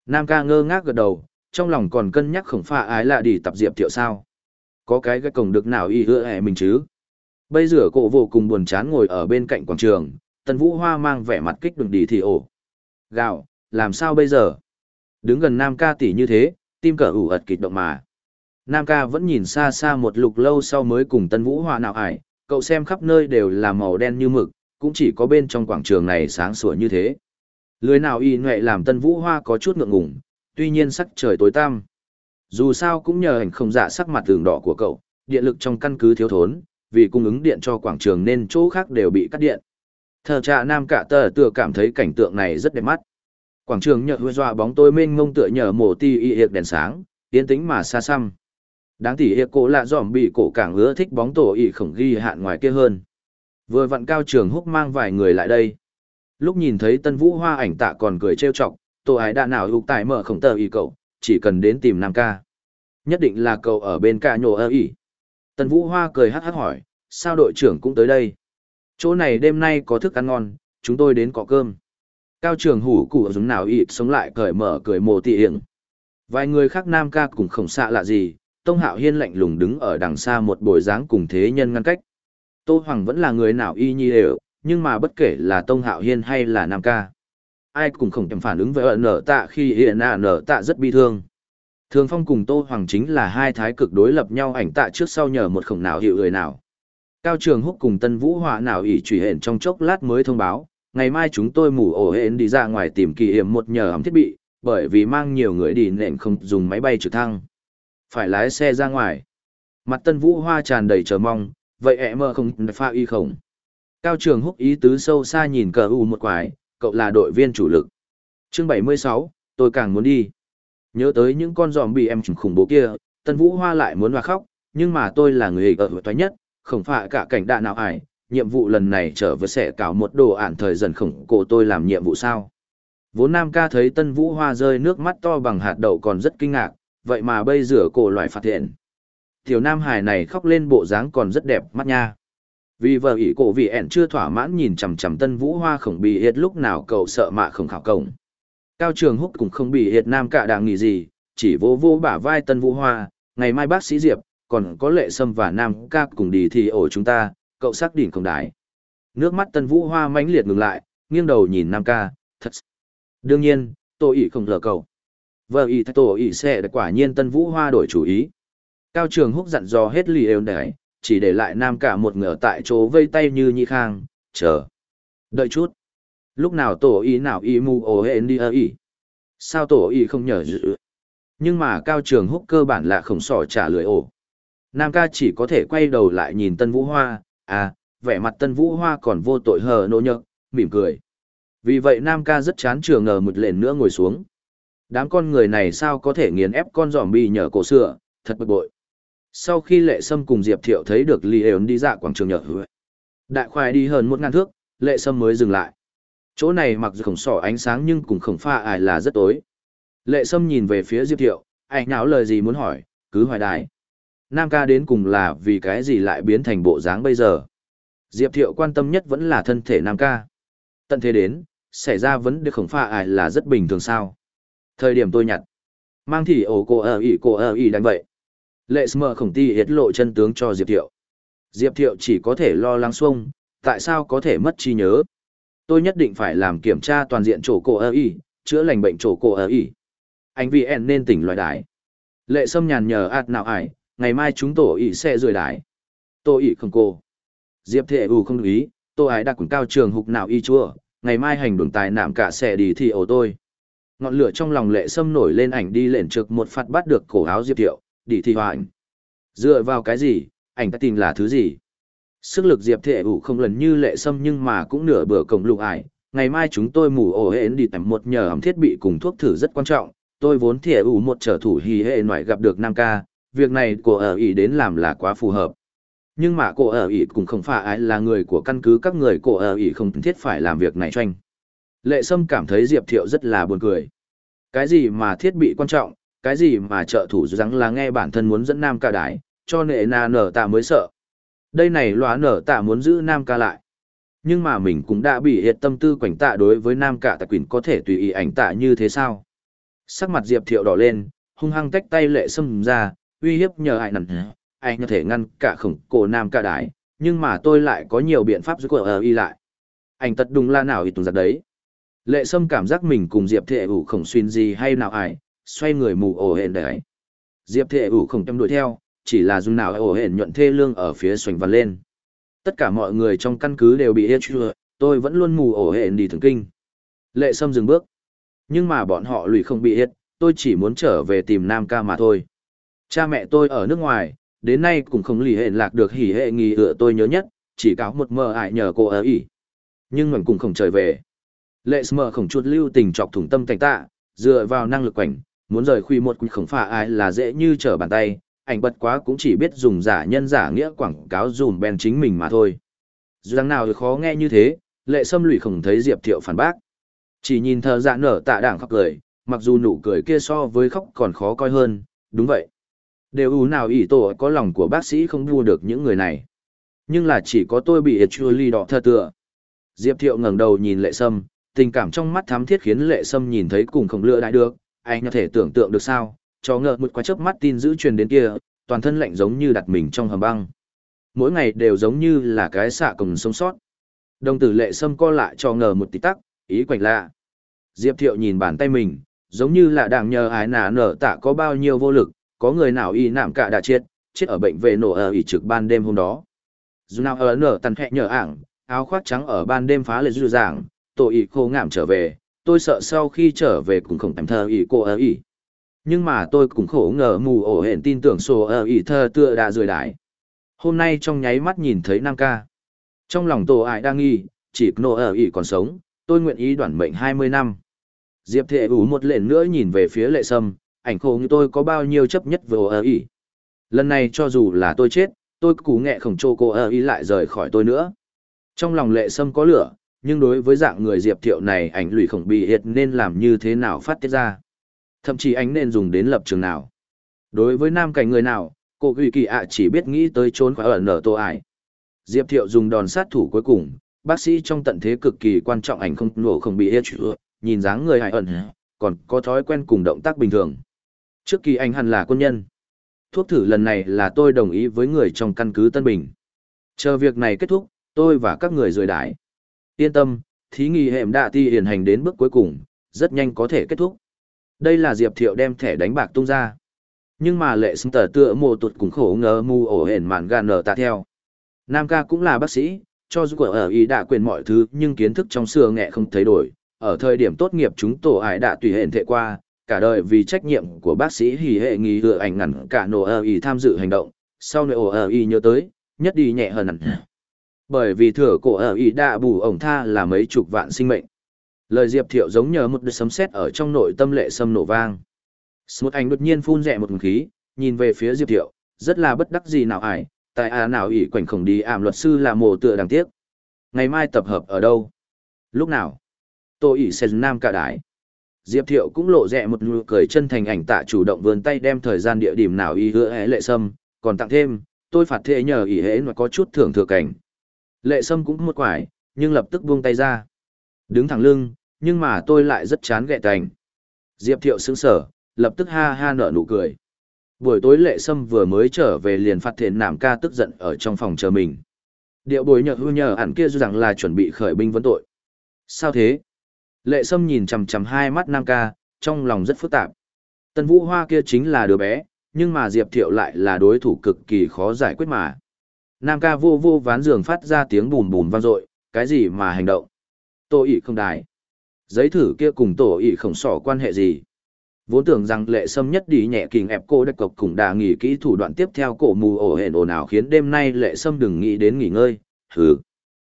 Nam ca ngơ ngác gật đầu, trong lòng còn cân nhắc khổng pha ái là đi tập diệp thiệu sao. Có cái cái cổng được nào y hứa hẹ mình chứ. Bây giờ cổ vô cùng buồn chán ngồi ở bên cạnh quảng trường, Tân Vũ Hoa mang vẻ mặt kích đừng đi thì ổ. Gạo, làm sao bây giờ? Đứng gần Nam ca tỷ như thế, tim cờ ủ ật kịch động mà. Nam ca vẫn nhìn xa xa một lục lâu sau mới cùng Tân Vũ Hoa nào ải, cậu xem khắp nơi đều là màu đen như mực, cũng chỉ có bên trong quảng trường này sáng sủa như thế. Lưới nào y nhuệ làm Tân Vũ Hoa có chút ngượng ngùng, tuy nhiên sắc trời tối tăm. Dù sao cũng nhờ ảnh không dạ sắc mặt tường đỏ của cậu, điện lực trong căn cứ thiếu thốn, vì cung ứng điện cho quảng trường nên chỗ khác đều bị cắt điện. Thờ trạ nam cả tờ tựa cảm thấy cảnh tượng này rất đẹp mắt. Quảng trường nhờ huê dọa bóng tôi mênh mông tựa nhờ mổ ti y hiệp đèn sáng, tiến tính mà xa xăm. Đáng tỉ hiệp cổ lạ dòm bị cổ càng ưa thích bóng tổ y khổng ghi hạn ngoài kia hơn. Vừa vặn cao trường húc mang vài người lại đây. Lúc nhìn thấy tân vũ hoa ảnh tạ còn cười trêu chọc, tổ ái đã nào ục tài mở khổng tờ y cậu, chỉ cần đến tìm nam ca. Nhất định là cậu ở bên ca nhổ ơ ỉ. Tân vũ hoa cười hát hát hỏi, sao đội trưởng cũng tới đây? Chỗ này đêm nay có thức ăn ngon, chúng tôi đến cọ cơm. Cao trường hủ cụ giống nào ịt sống lại cởi mở cười mồ tị hiểm. Vài người khác nam ca cũng khổng xạ lạ gì, Tông Hạo Hiên lạnh lùng đứng ở đằng xa một bồi dáng cùng thế nhân ngăn cách. Tô Hoàng vẫn là người nào y nhi đều, nhưng mà bất kể là Tông Hạo Hiên hay là nam ca. Ai cũng không thèm phản ứng với nở tạ khi hiện nạ nở tạ rất bi thương. Thường Phong cùng Tô Hoàng chính là hai thái cực đối lập nhau ảnh tạ trước sau nhờ một khổng nào hiệu người nào. Cao Trường Húc cùng Tân Vũ Họa nào ỷ trùy hẹn trong chốc lát mới thông báo, ngày mai chúng tôi mù ổ hẹn đi ra ngoài tìm kỳ hiểm một nhờ ấm thiết bị, bởi vì mang nhiều người đi nên không dùng máy bay trực thăng. Phải lái xe ra ngoài. Mặt Tân Vũ Hoa tràn đầy chờ mong, vậy ẹ mơ không pha y không. Cao Trường Húc ý tứ sâu xa nhìn cờ u một quái, cậu là đội viên chủ lực. Chương 76, tôi càng muốn đi. Nhớ tới những con giòm bị em khủng bố kia, Tân Vũ Hoa lại muốn hoa khóc, nhưng mà tôi là người ở toái nhất, không phải cả cảnh đạ nào ải, nhiệm vụ lần này trở về sẽ cảo một đồ ản thời dần khổng cổ tôi làm nhiệm vụ sao. Vốn Nam ca thấy Tân Vũ Hoa rơi nước mắt to bằng hạt đậu còn rất kinh ngạc, vậy mà bây giờ cổ loại phát hiện. Tiểu Nam Hải này khóc lên bộ dáng còn rất đẹp mắt nha. Vì vợ ỷ cổ vì ẹn chưa thỏa mãn nhìn chằm chằm Tân Vũ Hoa khổng bị hiệt lúc nào cậu sợ mạ không khảo cổng. Cao Trường Húc cũng không bị hiệt Nam cả đang nghĩ gì, chỉ vô vô bả vai Tân Vũ Hoa, ngày mai bác sĩ Diệp, còn có lệ sâm và nam ca cùng đi thì ổ chúng ta, cậu xác đỉnh không đái. Nước mắt tân vũ hoa mãnh liệt ngừng lại, nghiêng đầu nhìn nam ca, thật. Đương nhiên, tôi ý không lờ cậu. Vợ ý thái tổ ý sẽ quả nhiên tân vũ hoa đổi chủ ý. Cao trường húc dặn dò hết lì êu đấy, chỉ để lại nam cả một ngựa tại chỗ vây tay như nhị khang, chờ. Đợi chút. Lúc nào tổ ý nào ý mù ổ hên đi ơ ý. Sao tổ ý không nhờ dự. Nhưng mà cao trường húc cơ bản là không sỏ trả lưỡi ổ. Nam ca chỉ có thể quay đầu lại nhìn Tân Vũ Hoa, à, vẻ mặt Tân Vũ Hoa còn vô tội hờ nô nhợt, mỉm cười. Vì vậy Nam ca rất chán trường ngờ một lệnh nữa ngồi xuống. Đám con người này sao có thể nghiền ép con giòm bi nhờ cổ xưa thật bực bội. Sau khi lệ sâm cùng Diệp Thiệu thấy được Lý ấn đi dạ quảng trường nhở hứa. Đại khoai đi hơn một ngàn thước, lệ sâm mới dừng lại. Chỗ này mặc dù khổng sỏ ánh sáng nhưng cũng khổng pha ải là rất tối. Lệ sâm nhìn về phía Diệp Thiệu, anh nào lời gì muốn hỏi, cứ hoài đài. Nam ca đến cùng là vì cái gì lại biến thành bộ dáng bây giờ. Diệp Thiệu quan tâm nhất vẫn là thân thể Nam ca. Tận thế đến, xảy ra vấn đề khổng pha ải là rất bình thường sao. Thời điểm tôi nhặt, mang thì ổ cổ ở ỉ cổ ở ỉ đánh vậy. Lệ Smờ khổng ti hiết lộ chân tướng cho Diệp Thiệu. Diệp Thiệu chỉ có thể lo lắng xuông, tại sao có thể mất trí nhớ. Tôi nhất định phải làm kiểm tra toàn diện chỗ cổ ở ỉ, chữa lành bệnh chỗ cổ ở ỉ. Anh VN nên tỉnh loại đái. Lệ Sâm nhàn nhờ ạt nào ải, ngày mai chúng tổ ỉ sẽ rời đái. tôi ỉ không cô. Diệp Thiệu ủ không ý, tôi ái đặc quần cao trường hục nào y chua, ngày mai hành đồn tài nạm cả xe đi thì ổ tôi. Ngọn lửa trong lòng lệ sâm nổi lên ảnh đi lện trực một phát bắt được cổ áo Diệp Thiệu, đi thì ảnh Dựa vào cái gì, ảnh ta tìm là thứ gì? Sức lực Diệp Thệ ủ không lần như lệ sâm nhưng mà cũng nửa bữa cổng lục ải. Ngày mai chúng tôi mù ổ hến đi tầm một nhờ ẩm thiết bị cùng thuốc thử rất quan trọng. Tôi vốn thệ ủ một trở thủ hì hệ ngoại gặp được Nam ca. Việc này của ở ỉ đến làm là quá phù hợp. Nhưng mà cô ở ỉ cũng không phải là người của căn cứ các người cô ở ỉ không thiết phải làm việc này tranh. Lệ Sâm cảm thấy Diệp Thiệu rất là buồn cười. Cái gì mà thiết bị quan trọng, cái gì mà trợ thủ rắn là nghe bản thân muốn dẫn Nam ca đái, cho nệ na nở tạ mới sợ. Đây này lóa nở tạ muốn giữ Nam ca lại. Nhưng mà mình cũng đã bị hiệt tâm tư quảnh tạ đối với Nam ca tạ quỳnh có thể tùy ý ảnh tạ như thế sao. Sắc mặt Diệp Thiệu đỏ lên, hung hăng tách tay lệ Sâm ra, uy hiếp nhờ ai nằn anh có thể ngăn cả khổng cổ Nam ca đái, nhưng mà tôi lại có nhiều biện pháp giúp của ở y lại. Anh tật đúng là nào y tùng giặc đấy. Lệ Sâm cảm giác mình cùng Diệp Thệ ủ khổng xuyên gì hay nào ải, xoay người mù ổ hển đấy. Diệp Thệ ủ khổng tâm đuổi theo, chỉ là dùng nào ổ hển nhuận thê lương ở phía xoành vằn lên. Tất cả mọi người trong căn cứ đều bị hết chưa, tôi vẫn luôn mù ổ hển đi thường kinh. Lệ Sâm dừng bước. Nhưng mà bọn họ lùi không bị hết, tôi chỉ muốn trở về tìm Nam ca mà thôi. Cha mẹ tôi ở nước ngoài, đến nay cũng không lì hẹn lạc được hỉ hệ nghỉ ựa tôi nhớ nhất, chỉ cáo một mơ ải nhờ cô ở ỉ. Nhưng mình cũng không trời về. Lệ Smờ khổng chuột lưu tình chọc thủng tâm cảnh tạ, dựa vào năng lực quảnh, muốn rời khuy một quỷ khổng phà ai là dễ như trở bàn tay, ảnh bật quá cũng chỉ biết dùng giả nhân giả nghĩa quảng cáo dùm bèn chính mình mà thôi. Dù rằng nào khó nghe như thế, lệ sâm lụy khổng thấy Diệp Thiệu phản bác. Chỉ nhìn thờ dạ nở tạ đảng khóc cười, mặc dù nụ cười kia so với khóc còn khó coi hơn, đúng vậy. Đều ú nào ỷ tổ có lòng của bác sĩ không đua được những người này. Nhưng là chỉ có tôi bị chua ly đỏ thơ tựa. Diệp Thiệu ngẩng đầu nhìn lệ sâm, tình cảm trong mắt thám thiết khiến lệ sâm nhìn thấy cùng không lựa đại được, anh có thể tưởng tượng được sao, cho ngờ một quá chớp mắt tin giữ truyền đến kia, toàn thân lạnh giống như đặt mình trong hầm băng. Mỗi ngày đều giống như là cái xạ cùng sống sót. Đồng tử lệ sâm co lại cho ngờ một tí tắc, ý quạnh lạ. Diệp thiệu nhìn bàn tay mình, giống như là đang nhờ ái nả nở tạ có bao nhiêu vô lực, có người nào y nạm cả đã chết, chết ở bệnh vệ nổ ở ỉ trực ban đêm hôm đó. Dù nào ở nở tàn hẹ nhờ ảng, áo khoác trắng ở ban đêm phá lệ dư dàng, Tôi ý khô ngảm trở về, tôi sợ sau khi trở về cũng không thèm thơ ý cô ở ý. Nhưng mà tôi cũng khổ ngờ mù ổ hển tin tưởng sổ ở ý thơ tựa đã rời đại. Hôm nay trong nháy mắt nhìn thấy Nam ca. Trong lòng tổ ai đang nghi, chỉ nô ở ý còn sống, tôi nguyện ý đoản mệnh 20 năm. Diệp Thệ ủ một lện nữa nhìn về phía lệ sâm, ảnh khổ như tôi có bao nhiêu chấp nhất với ở ý. Lần này cho dù là tôi chết, tôi cú nghệ khổng trô cô ở ý lại rời khỏi tôi nữa. Trong lòng lệ sâm có lửa, nhưng đối với dạng người diệp thiệu này ảnh lụy khổng bị hiệt nên làm như thế nào phát tiết ra? Thậm chí anh nên dùng đến lập trường nào? Đối với nam cảnh người nào, cô ghi kỳ ạ chỉ biết nghĩ tới trốn khỏi ở nở tô ải. Diệp thiệu dùng đòn sát thủ cuối cùng, bác sĩ trong tận thế cực kỳ quan trọng ảnh không nổ không bị hiệt nhìn dáng người hại ẩn, còn có thói quen cùng động tác bình thường. Trước kỳ anh hẳn là quân nhân. Thuốc thử lần này là tôi đồng ý với người trong căn cứ tân bình. Chờ việc này kết thúc, tôi và các người rời đái Yên tâm, thí nghị hệm đạ ti hiển hành đến bước cuối cùng, rất nhanh có thể kết thúc. Đây là Diệp Thiệu đem thẻ đánh bạc tung ra. Nhưng mà lệ xứng tờ tựa mồ tuột cũng khổ ngờ mù ổ hển mạn gà nở tạ theo. Nam ca cũng là bác sĩ, cho dù ở ý đã quyền mọi thứ nhưng kiến thức trong xưa nghệ không thấy đổi. Ở thời điểm tốt nghiệp chúng tổ ải đã tùy hển thệ qua, cả đời vì trách nhiệm của bác sĩ hỉ hệ nghi hựa ảnh ngẩn cả nổ ở ý tham dự hành động. Sau nỗi ổ ở ý nhớ tới, nhất đi nhẹ hơn hẳn bởi vì thừa cổ ở ý đạ bù ổng tha là mấy chục vạn sinh mệnh. Lời Diệp Thiệu giống nhờ một đợt sấm sét ở trong nội tâm lệ sâm nổ vang. một Anh đột nhiên phun rẻ một khí, nhìn về phía Diệp Thiệu, rất là bất đắc gì nào ải, tại à nào ỷ quảnh khổng đi ảm luật sư là mồ tựa đáng tiếc. Ngày mai tập hợp ở đâu? Lúc nào? Tôi ỷ sẽ nam cả đái. Diệp Thiệu cũng lộ rẻ một nụ cười chân thành ảnh tạ chủ động vươn tay đem thời gian địa điểm nào y hứa hễ lệ sâm, còn tặng thêm, tôi phạt thế nhờ ỷ hễ mà có chút thưởng thừa cảnh. Lệ sâm cũng một quải, nhưng lập tức buông tay ra. Đứng thẳng lưng, nhưng mà tôi lại rất chán ghẹ tành. Diệp thiệu sững sở, lập tức ha ha nở nụ cười. Buổi tối lệ sâm vừa mới trở về liền phát hiện nảm ca tức giận ở trong phòng chờ mình. Điệu bồi nhờ hư nhờ ản kia rằng là chuẩn bị khởi binh vấn tội. Sao thế? Lệ sâm nhìn chằm chằm hai mắt nam ca, trong lòng rất phức tạp. Tân vũ hoa kia chính là đứa bé, nhưng mà Diệp Thiệu lại là đối thủ cực kỳ khó giải quyết mà. Nam ca vô vô ván giường phát ra tiếng bùm bùm vang dội, cái gì mà hành động? Tô ỷ không đài. Giấy thử kia cùng tổ ỷ không sỏ quan hệ gì? Vốn tưởng rằng lệ sâm nhất đi nhẹ kình ép cô đặc cộc cùng đà nghỉ kỹ thủ đoạn tiếp theo cổ mù ổ hển ồn ào khiến đêm nay lệ sâm đừng nghĩ đến nghỉ ngơi, hừ.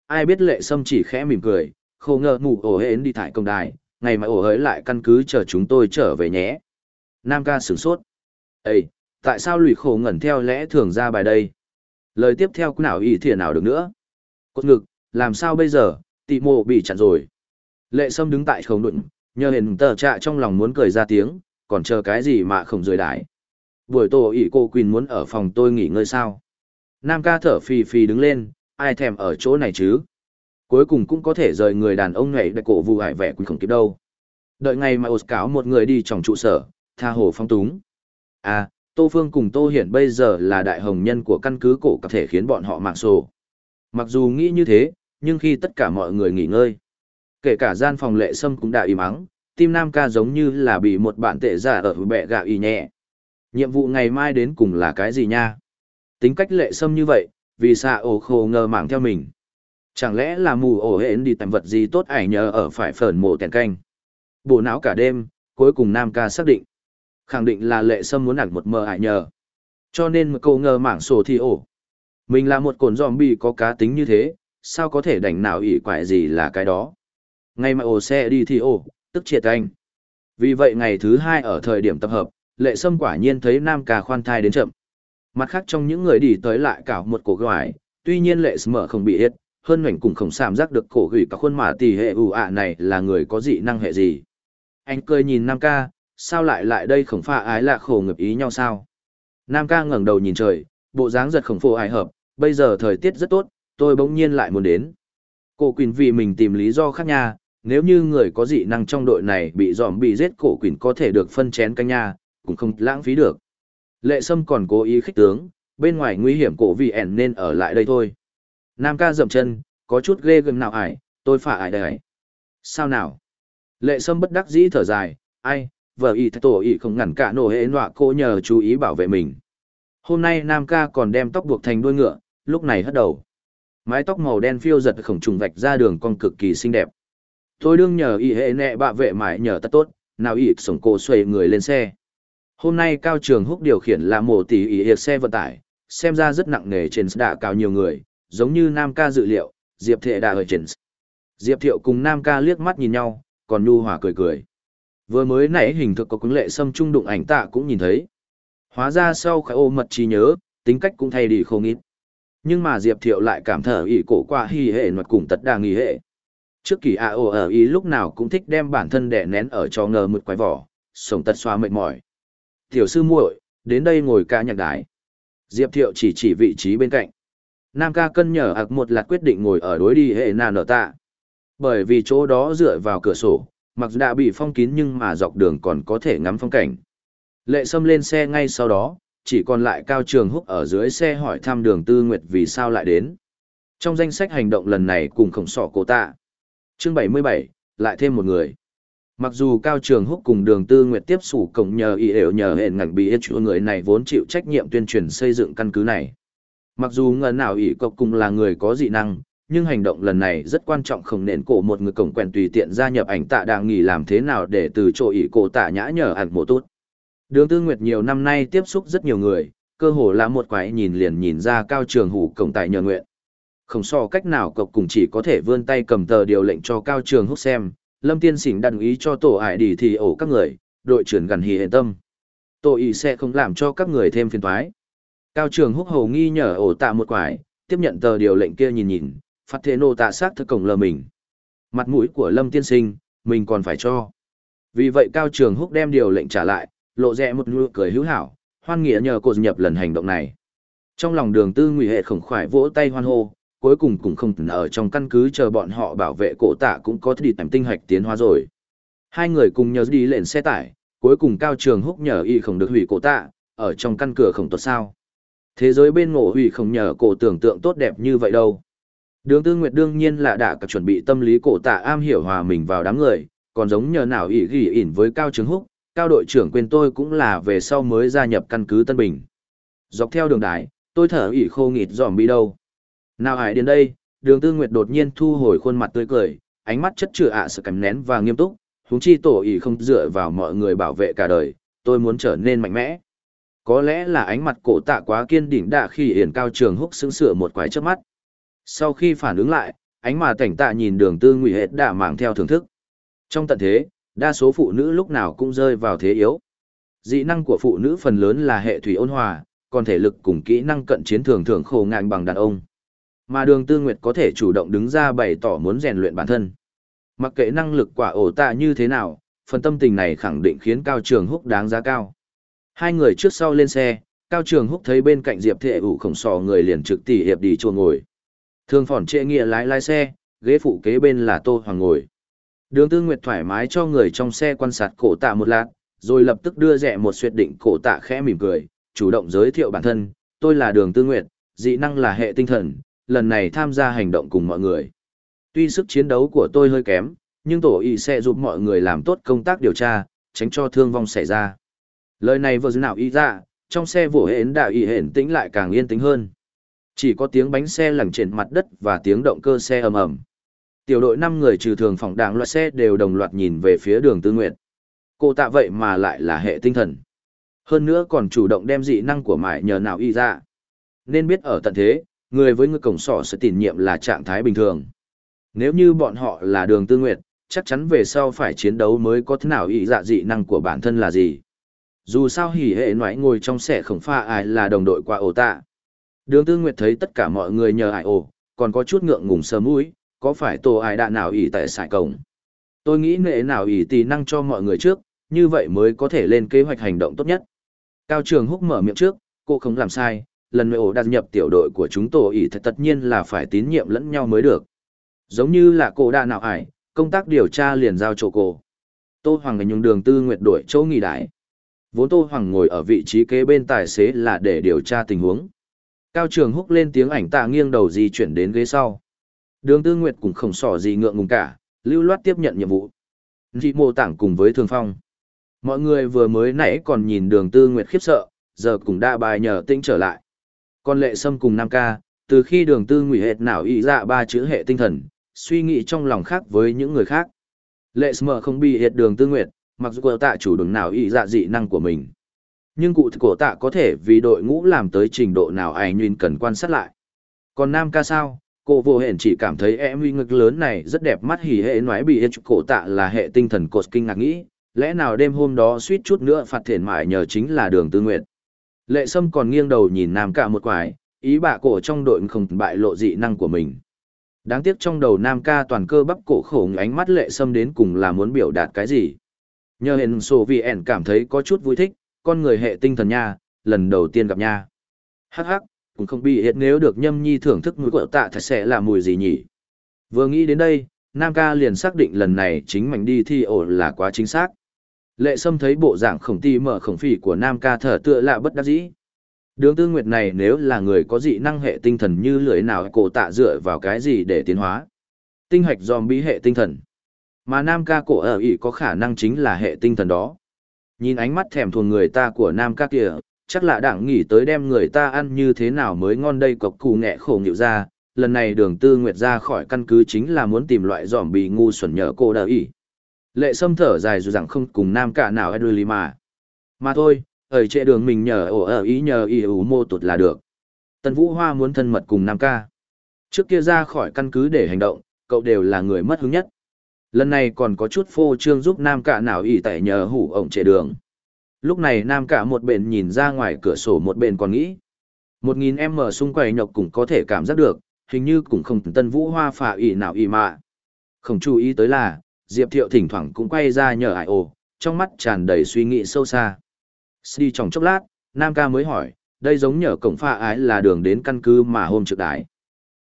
Ai biết lệ sâm chỉ khẽ mỉm cười, khô ngờ mù ổ hển đi thải công đài, ngày mai ổ hỡi lại căn cứ chờ chúng tôi trở về nhé. Nam ca sửng sốt. Ê, tại sao lụy khổ ngẩn theo lẽ thường ra bài đây? Lời tiếp theo cũng nào ý thiện nào được nữa? Cốt ngực, làm sao bây giờ, tị mộ bị chặn rồi. Lệ sâm đứng tại khổng đụng, nhờ hình tờ trạ trong lòng muốn cười ra tiếng, còn chờ cái gì mà không rời đái. Buổi tổ ỷ cô Quỳnh muốn ở phòng tôi nghỉ ngơi sao? Nam ca thở phì phì đứng lên, ai thèm ở chỗ này chứ? Cuối cùng cũng có thể rời người đàn ông nhảy đại cổ vụ hải vẻ quỳnh không kịp đâu. Đợi ngày mà ột cáo một người đi trong trụ sở, tha hồ phong túng. À, Tô Phương cùng Tô Hiển bây giờ là đại hồng nhân của căn cứ cổ có thể khiến bọn họ mạng sổ. Mặc dù nghĩ như thế, nhưng khi tất cả mọi người nghỉ ngơi, kể cả gian phòng lệ sâm cũng đã im ắng, tim nam ca giống như là bị một bạn tệ giả ở bẹ gạo y nhẹ. Nhiệm vụ ngày mai đến cùng là cái gì nha? Tính cách lệ sâm như vậy, vì sao ổ khổ ngờ mảng theo mình? Chẳng lẽ là mù ổ hến đi tạm vật gì tốt ảnh nhờ ở phải phởn mộ tèn canh? Bộ não cả đêm, cuối cùng nam ca xác định. Khẳng định là lệ sâm muốn ẩn một mờ ải nhờ. Cho nên mà câu ngờ mảng sổ thì ổ. Mình là một cồn zombie có cá tính như thế, sao có thể đành nào ỷ quại gì là cái đó. ngày mà ổ xe đi thì ổ, tức triệt anh. Vì vậy ngày thứ hai ở thời điểm tập hợp, lệ sâm quả nhiên thấy nam ca khoan thai đến chậm. Mặt khác trong những người đi tới lại cả một cổ goải, tuy nhiên lệ sâm mở không bị hết, hơn ngoảnh cùng không sàm giác được cổ gửi cả khuôn mà tỷ hệ ủ ạ này là người có dị năng hệ gì. Anh cười nhìn nam ca, sao lại lại đây khổng pha ái là khổ ngập ý nhau sao? Nam ca ngẩng đầu nhìn trời, bộ dáng giật khổng phô ai hợp, bây giờ thời tiết rất tốt, tôi bỗng nhiên lại muốn đến. Cổ Quỳnh vì mình tìm lý do khác nha, nếu như người có dị năng trong đội này bị dòm bị giết cổ Quỳnh có thể được phân chén canh nha, cũng không lãng phí được. Lệ Sâm còn cố ý khích tướng, bên ngoài nguy hiểm cổ vì ẻn nên ở lại đây thôi. Nam ca dậm chân, có chút ghê gừng nào ải, tôi phả ải đây. Sao nào? Lệ Sâm bất đắc dĩ thở dài, ai, vợ y tổ y không ngăn cả nổ hệ nọa cô nhờ chú ý bảo vệ mình. Hôm nay Nam ca còn đem tóc buộc thành đuôi ngựa, lúc này hất đầu. Mái tóc màu đen phiêu giật khổng trùng vạch ra đường con cực kỳ xinh đẹp. Tôi đương nhờ y hệ nẹ bạ vệ mãi nhờ ta tốt, nào y sổng cô xoay người lên xe. Hôm nay Cao Trường Húc điều khiển là một tỷ y hiệp xe vận tải, xem ra rất nặng nề trên đạ cao nhiều người, giống như Nam ca dự liệu, Diệp Thệ đã ở trên. Diệp Thiệu cùng Nam ca liếc mắt nhìn nhau, còn nhu hòa cười cười. Vừa mới nãy hình thực có cứng lệ xâm trung đụng ảnh tạ cũng nhìn thấy. Hóa ra sau khải ô mật trí nhớ, tính cách cũng thay đi không ít. Nhưng mà Diệp Thiệu lại cảm thở ý cổ qua hy hệ mật cùng tất đà nghi hệ. Trước kỳ A ô ở ý lúc nào cũng thích đem bản thân đẻ nén ở cho ngờ một quái vỏ, sống tật xoa mệt mỏi. Tiểu sư muội, đến đây ngồi ca nhạc đái. Diệp Thiệu chỉ chỉ vị trí bên cạnh. Nam ca cân nhở ạc một lạt quyết định ngồi ở đối đi hệ nà nở tạ. Bởi vì chỗ đó dựa vào cửa sổ, mặc dù đã bị phong kín nhưng mà dọc đường còn có thể ngắm phong cảnh. Lệ Sâm lên xe ngay sau đó, chỉ còn lại Cao Trường Húc ở dưới xe hỏi thăm đường Tư Nguyệt vì sao lại đến. Trong danh sách hành động lần này cùng khổng sọ cổ tạ. Chương 77, lại thêm một người. Mặc dù Cao Trường Húc cùng đường Tư Nguyệt tiếp xủ cổng nhờ ý đều nhờ hẹn ngành bị ít chủ người này vốn chịu trách nhiệm tuyên truyền xây dựng căn cứ này. Mặc dù ngờ nào ý cộc cùng là người có dị năng, nhưng hành động lần này rất quan trọng không nền cổ một người cổng quen tùy tiện gia nhập ảnh tạ đang nghỉ làm thế nào để từ chỗ ỷ cổ tạ nhã nhở ảnh mộ tốt. Đường Tư Nguyệt nhiều năm nay tiếp xúc rất nhiều người, cơ hồ là một quái nhìn liền nhìn ra cao trường hủ cổng tại nhờ nguyện. Không so cách nào cậu cùng chỉ có thể vươn tay cầm tờ điều lệnh cho cao trường hút xem, Lâm Tiên xỉn đặt ý cho tổ ải đi thì ổ các người, đội trưởng gần hì hệ tâm. Tổ ý sẽ không làm cho các người thêm phiền toái. Cao trường húc hầu nghi nhở ổ tạ một quái, tiếp nhận tờ điều lệnh kia nhìn nhìn, phát thế nô tạ sát thực cổng lờ mình. Mặt mũi của Lâm Tiên Sinh, mình còn phải cho. Vì vậy Cao Trường Húc đem điều lệnh trả lại, lộ rẽ một nụ cười hữu hảo, hoan nghĩa nhờ cột nhập lần hành động này. Trong lòng đường tư ngụy hệ khổng khoải vỗ tay hoan hô, cuối cùng cũng không ở trong căn cứ chờ bọn họ bảo vệ cổ tạ cũng có đi tầm tinh hạch tiến hóa rồi. Hai người cùng nhờ đi lên xe tải, cuối cùng Cao Trường Húc nhờ y không được hủy cổ tạ, ở trong căn cửa khổng tốt sao. Thế giới bên ngộ hủy không nhờ cổ tưởng tượng tốt đẹp như vậy đâu. Đường Tư Nguyệt đương nhiên là đã cả chuẩn bị tâm lý cổ tạ am hiểu hòa mình vào đám người, còn giống nhờ nào ỷ ghi ỉn với Cao Trường Húc, Cao đội trưởng quên tôi cũng là về sau mới gia nhập căn cứ Tân Bình. Dọc theo đường đài, tôi thở ỉ khô nghịt dòm bi đâu. Nào hải đến đây, đường Tư Nguyệt đột nhiên thu hồi khuôn mặt tươi cười, ánh mắt chất chứa ạ à sự cắm nén và nghiêm túc, huống chi tổ ỉ không dựa vào mọi người bảo vệ cả đời, tôi muốn trở nên mạnh mẽ. Có lẽ là ánh mặt cổ tạ quá kiên định đã khi ỉn cao trường húc sững sửa một quái trước mắt. Sau khi phản ứng lại, ánh mà cảnh tạ nhìn đường tư ngụy hết đã mang theo thưởng thức. Trong tận thế, đa số phụ nữ lúc nào cũng rơi vào thế yếu. Dị năng của phụ nữ phần lớn là hệ thủy ôn hòa, còn thể lực cùng kỹ năng cận chiến thường thường khổ ngạnh bằng đàn ông. Mà đường tư nguyệt có thể chủ động đứng ra bày tỏ muốn rèn luyện bản thân. Mặc kệ năng lực quả ổ tạ như thế nào, phần tâm tình này khẳng định khiến Cao Trường Húc đáng giá cao. Hai người trước sau lên xe, Cao Trường Húc thấy bên cạnh Diệp Thệ ủ khổng sò người liền trực tỉ hiệp đi chua ngồi. Thương phỏn trệ nghĩa lái lái xe, ghế phụ kế bên là Tô Hoàng ngồi. Đường Tư Nguyệt thoải mái cho người trong xe quan sát cổ tạ một lát, rồi lập tức đưa rẻ một suyệt định cổ tạ khẽ mỉm cười, chủ động giới thiệu bản thân, tôi là Đường Tư Nguyệt, dị năng là hệ tinh thần, lần này tham gia hành động cùng mọi người. Tuy sức chiến đấu của tôi hơi kém, nhưng tổ y sẽ giúp mọi người làm tốt công tác điều tra, tránh cho thương vong xảy ra. Lời này vừa nào y ra, trong xe vỗ hến đạo y hển tĩnh lại càng yên tĩnh hơn. Chỉ có tiếng bánh xe lẳng trên mặt đất và tiếng động cơ xe ầm ầm. Tiểu đội năm người trừ thường phòng đảng loại xe đều đồng loạt nhìn về phía đường tư nguyện. Cô tạ vậy mà lại là hệ tinh thần. Hơn nữa còn chủ động đem dị năng của mải nhờ nào y ra. Nên biết ở tận thế, người với người cổng sỏ sẽ tín nhiệm là trạng thái bình thường. Nếu như bọn họ là đường tư nguyệt, chắc chắn về sau phải chiến đấu mới có thế nào ý dạ dị năng của bản thân là gì. Dù sao hỉ hệ nói ngồi trong xe khổng pha ai là đồng đội qua ổ tạ. Đường tư nguyệt thấy tất cả mọi người nhờ ải ổ, còn có chút ngượng ngùng sơ mũi, có phải tổ ai đã nào ỉ tại sải cổng. Tôi nghĩ nệ nào ỉ tỷ năng cho mọi người trước, như vậy mới có thể lên kế hoạch hành động tốt nhất. Cao Trường Húc mở miệng trước, cô không làm sai, lần nệ ổ đặt nhập tiểu đội của chúng tổ ỉ thật tất nhiên là phải tín nhiệm lẫn nhau mới được. Giống như là cô đã nào ải, công tác điều tra liền giao cho cô. Tô Hoàng ngành nhung đường tư nguyệt đổi chỗ nghỉ đại. Vốn Tô Hoàng ngồi ở vị trí kế bên tài xế là để điều tra tình huống. Cao Trường Húc lên tiếng ảnh tạ nghiêng đầu di chuyển đến ghế sau. Đường Tư Nguyệt cũng không sỏ gì ngượng ngùng cả, lưu loát tiếp nhận nhiệm vụ. Dị mô tảng cùng với Thường Phong. Mọi người vừa mới nãy còn nhìn đường Tư Nguyệt khiếp sợ, giờ cũng đã bài nhờ tinh trở lại. Còn lệ sâm cùng Nam ca, từ khi đường Tư Nguyệt hệt nào ý dạ ba chữ hệ tinh thần, suy nghĩ trong lòng khác với những người khác. Lệ sâm không bị hệt đường Tư Nguyệt, mặc dù tạ chủ đường nào ý dạ dị năng của mình. Nhưng cụ thể cổ tạ có thể vì đội ngũ làm tới trình độ nào ai nhìn cần quan sát lại. Còn Nam ca sao, cô vô hển chỉ cảm thấy em uy ngực lớn này rất đẹp mắt hỉ hệ nói bị hết cổ tạ là hệ tinh thần cột kinh ngạc nghĩ, lẽ nào đêm hôm đó suýt chút nữa phạt thiện mại nhờ chính là đường tư nguyện. Lệ Sâm còn nghiêng đầu nhìn Nam ca một quái, ý bạ cổ trong đội không bại lộ dị năng của mình. Đáng tiếc trong đầu Nam ca toàn cơ bắp cổ khổ ánh mắt Lệ Sâm đến cùng là muốn biểu đạt cái gì. Nhờ hẹn sổ vì ẻn cảm thấy có chút vui thích, con người hệ tinh thần nha, lần đầu tiên gặp nha. Hắc hắc, cũng không bị hiện nếu được nhâm nhi thưởng thức mùi của tạ thật sẽ là mùi gì nhỉ. Vừa nghĩ đến đây, Nam ca liền xác định lần này chính mình đi thi ổ là quá chính xác. Lệ Sâm thấy bộ dạng khổng ti mở khổng phỉ của Nam ca thở tựa lạ bất đắc dĩ. Đường tư nguyệt này nếu là người có dị năng hệ tinh thần như lưỡi nào cổ tạ dựa vào cái gì để tiến hóa. Tinh hạch dòm bí hệ tinh thần. Mà Nam ca cổ ở ỉ có khả năng chính là hệ tinh thần đó. Nhìn ánh mắt thèm thuồng người ta của Nam ca kìa, chắc là đảng nghỉ tới đem người ta ăn như thế nào mới ngon đây cọc cù nghẹ khổ nghịu ra. Lần này đường tư nguyệt ra khỏi căn cứ chính là muốn tìm loại dòm bì ngu xuẩn nhờ cô đỡ ỉ. Lệ sâm thở dài dù rằng không cùng nam cả nào Eduli mà. Mà thôi, ở trệ đường mình nhờ ổ ở ý nhờ ý ủ mô tụt là được. Tần Vũ Hoa muốn thân mật cùng nam ca. Trước kia ra khỏi căn cứ để hành động, cậu đều là người mất hứng nhất. Lần này còn có chút phô trương giúp nam cả nào ỉ tại nhờ hủ ổng trệ đường. Lúc này nam cả một bên nhìn ra ngoài cửa sổ một bên còn nghĩ. Một nghìn em mở xung quanh nhọc cũng có thể cảm giác được, hình như cũng không tân vũ hoa phà ỉ nào ỉ mà. Không chú ý tới là, Diệp Thiệu thỉnh thoảng cũng quay ra nhờ ải ồ, trong mắt tràn đầy suy nghĩ sâu xa. Đi trong chốc lát, Nam ca mới hỏi, đây giống nhờ cổng pha ái là đường đến căn cứ mà hôm trước đái.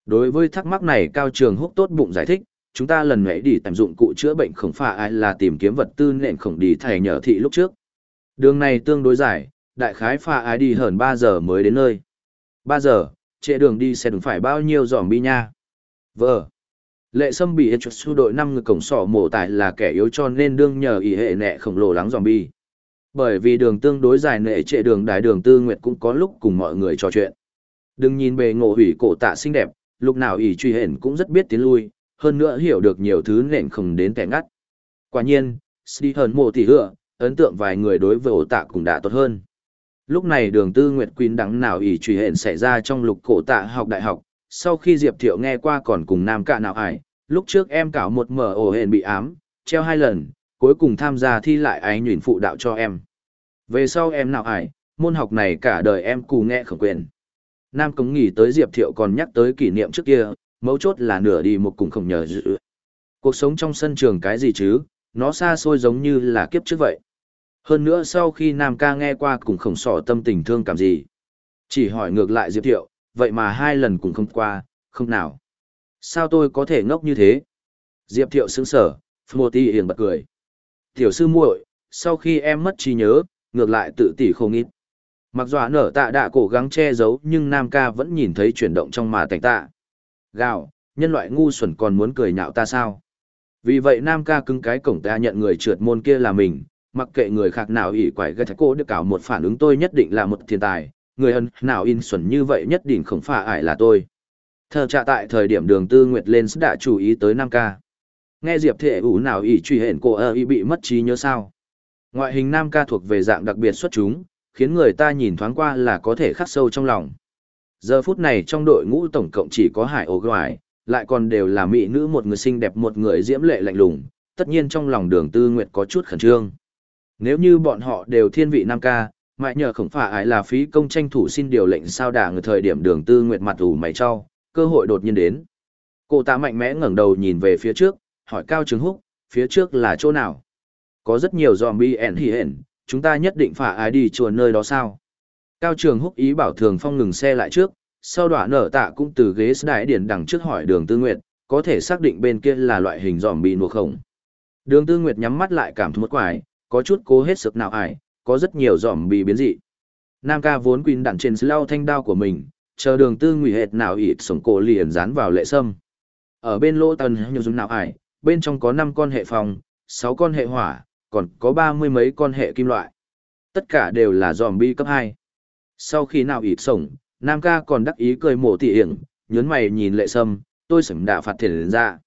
Đối với thắc mắc này Cao Trường Húc tốt bụng giải thích, chúng ta lần nãy đi tạm dụng cụ chữa bệnh khổng pha ái là tìm kiếm vật tư nện khổng đi thầy nhờ thị lúc trước. Đường này tương đối dài, đại khái pha ai đi hơn 3 giờ mới đến nơi. 3 giờ, trễ đường đi sẽ đường phải bao nhiêu giỏm bi nha. Vợ. Lệ Sâm bị chuột su đội năm người cổng sỏ mổ tại là kẻ yếu cho nên đương nhờ ý hệ nẹ khổng lồ lắng giòm bi. Bởi vì đường tương đối dài nệ trệ đường đại đường tư nguyệt cũng có lúc cùng mọi người trò chuyện. Đừng nhìn bề ngộ hủy cổ tạ xinh đẹp, lúc nào ỷ truy hển cũng rất biết tiến lui, hơn nữa hiểu được nhiều thứ nền không đến kẻ ngắt. Quả nhiên, Sĩ hờn mộ tỷ hựa, ấn tượng vài người đối với ổ tạ cũng đã tốt hơn. Lúc này đường tư nguyệt quyên đắng nào ý truy hện xảy ra trong lục cổ tạ học đại học, sau khi Diệp Thiệu nghe qua còn cùng nam cạ nào ải, lúc trước em cảo một mở ổ hện bị ám, treo hai lần, cuối cùng tham gia thi lại ái nhuyễn phụ đạo cho em. Về sau em nào ải, môn học này cả đời em cù nghe khẩn quyền. Nam Cống nghỉ tới Diệp Thiệu còn nhắc tới kỷ niệm trước kia, mấu chốt là nửa đi một cùng không nhờ dự. Cuộc sống trong sân trường cái gì chứ, nó xa xôi giống như là kiếp trước vậy. Hơn nữa sau khi Nam ca nghe qua cùng khổng sỏ tâm tình thương cảm gì. Chỉ hỏi ngược lại Diệp Thiệu, vậy mà hai lần cũng không qua, không nào. Sao tôi có thể ngốc như thế? Diệp Thiệu sững sở, Phô Ti hiền bật cười. Tiểu sư muội, sau khi em mất trí nhớ, ngược lại tự tỷ không ít. Mặc dọa nở tạ đã cố gắng che giấu nhưng Nam ca vẫn nhìn thấy chuyển động trong mà tành tạ. Gạo, nhân loại ngu xuẩn còn muốn cười nhạo ta sao? Vì vậy Nam ca cứng cái cổng ta nhận người trượt môn kia là mình, mặc kệ người khác nào ỷ quải gây cô được cảo một phản ứng tôi nhất định là một thiên tài, người ân nào in xuẩn như vậy nhất định không phải ải là tôi. Thờ trạ tại thời điểm đường tư nguyệt lên đã chú ý tới Nam ca. Nghe Diệp Thệ ủ nào ỷ truy hển cô ơ y bị mất trí nhớ sao. Ngoại hình Nam ca thuộc về dạng đặc biệt xuất chúng, khiến người ta nhìn thoáng qua là có thể khắc sâu trong lòng. Giờ phút này trong đội ngũ tổng cộng chỉ có hải ổ goài, lại còn đều là mỹ nữ một người xinh đẹp một người diễm lệ lạnh lùng, tất nhiên trong lòng đường tư nguyệt có chút khẩn trương. Nếu như bọn họ đều thiên vị nam ca, mãi nhờ khổng phả ai là phí công tranh thủ xin điều lệnh sao đả người thời điểm đường tư nguyệt mặt ủ mày cho, cơ hội đột nhiên đến. Cô ta mạnh mẽ ngẩng đầu nhìn về phía trước, hỏi Cao Trừng Húc, phía trước là chỗ nào? Có rất nhiều zombie ẻn hỉ hển, chúng ta nhất định phải ai đi chùa nơi đó sao? Cao Trường Húc ý bảo Thường Phong ngừng xe lại trước, sau đoạn nở tạ cũng từ ghế đại điển đằng trước hỏi đường tư nguyệt, có thể xác định bên kia là loại hình zombie nuộc khổng. Đường tư nguyệt nhắm mắt lại cảm thấy một quải, có chút cố hết sức nào ải, có rất nhiều zombie biến dị. Nam ca vốn quỳnh đặn trên lau thanh đao của mình, chờ đường tư nguy hệt nào ịt sống cổ liền dán vào lệ sâm. Ở bên lỗ tần nhiều dùng nào ải, bên trong có 5 con hệ phòng, 6 con hệ hỏa, còn có ba mươi mấy con hệ kim loại. Tất cả đều là zombie cấp 2. Sau khi nào ịt sống, Nam ca còn đắc ý cười mổ tỉ hiểm, nhớn mày nhìn lệ sâm, tôi sửng đạ phạt thiền ra.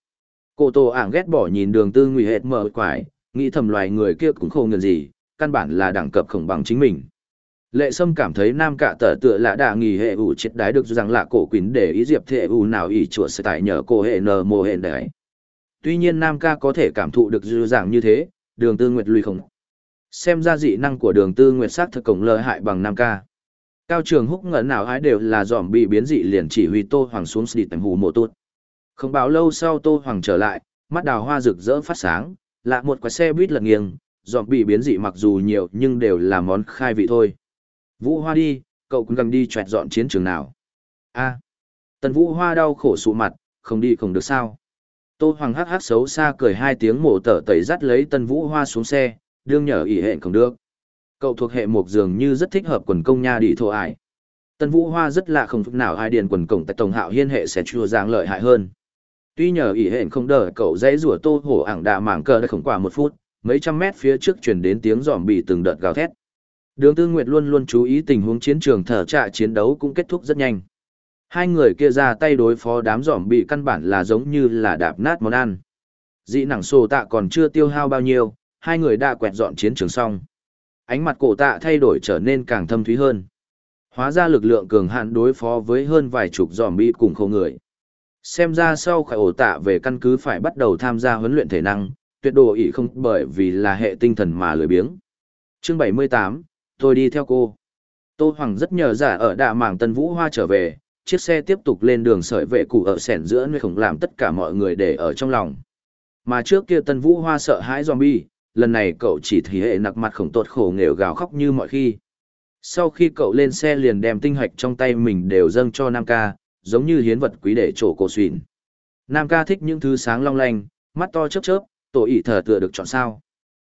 Cô tổ ảng ghét bỏ nhìn đường tư nguy hệt mở quải, nghĩ thầm loài người kia cũng không ngần gì, căn bản là đẳng cập khổng bằng chính mình. Lệ Sâm cảm thấy nam cả tờ tựa là đà nghỉ hệ ủ triệt đái được rằng là cổ quýnh để ý diệp thệ ủ nào ý chùa sẽ tải nhờ cổ hệ nờ mồ hệ đấy. Tuy nhiên nam ca có thể cảm thụ được dư dạng như thế, đường tư nguyệt lùi không. Xem ra dị năng của đường tư nguyệt sát thực cổng lợi hại bằng nam ca. Cao trường húc ngẩn nào ai đều là dòm bị biến dị liền chỉ huy tô hoàng xuống xịt tầm hù mộ tốt. Không bao lâu sau tô hoàng trở lại, mắt đào hoa rực rỡ phát sáng, lạ một quái xe buýt lật nghiêng, dòm bị biến dị mặc dù nhiều nhưng đều là món khai vị thôi. Vũ Hoa đi, cậu cũng gần đi choẹt dọn chiến trường nào. a Tần Vũ Hoa đau khổ sụ mặt, không đi không được sao. Tô Hoàng hắc hắc xấu xa cười hai tiếng mổ tở tẩy dắt lấy Tần Vũ Hoa xuống xe, đương nhờ ỉ hẹn không được. Cậu thuộc hệ mục dường như rất thích hợp quần công nha đi thổ ải. tân Vũ Hoa rất lạ không phức nào ai điền quần cổng tại Tổng Hạo Hiên hệ sẽ chua giang lợi hại hơn. Tuy nhờ ỷ hẹn không đợi cậu dãy rủa Tô Hổ ảng đạ mảng cờ đã không qua một phút, mấy trăm mét phía trước truyền đến tiếng giòm bị từng đợt gào thét. Đường Tư Nguyệt luôn luôn chú ý tình huống chiến trường thở trạ chiến đấu cũng kết thúc rất nhanh. Hai người kia ra tay đối phó đám giòm bị căn bản là giống như là đạp nát món ăn. Dị nặng sổ tạ còn chưa tiêu hao bao nhiêu, hai người đã quẹt dọn chiến trường xong. Ánh mặt cổ tạ thay đổi trở nên càng thâm thúy hơn. Hóa ra lực lượng cường hạn đối phó với hơn vài chục giòm bị cùng khâu người. Xem ra sau khỏi ổ tạ về căn cứ phải bắt đầu tham gia huấn luyện thể năng, tuyệt đồ ý không bởi vì là hệ tinh thần mà lười biếng. Chương 78, tôi đi theo cô. Tô Hoàng rất nhờ giả ở đạ mảng Tân Vũ Hoa trở về, chiếc xe tiếp tục lên đường sợi vệ cụ ở sẻn giữa nơi không làm tất cả mọi người để ở trong lòng. Mà trước kia Tân Vũ Hoa sợ hãi zombie, lần này cậu chỉ thì hệ nặc mặt khổng tột khổ nghều gào khóc như mọi khi. Sau khi cậu lên xe liền đem tinh hạch trong tay mình đều dâng cho Nam ca, giống như hiến vật quý để trổ cổ xuyên. Nam ca thích những thứ sáng long lanh, mắt to chớp chớp, tổ ỷ thờ tựa được chọn sao.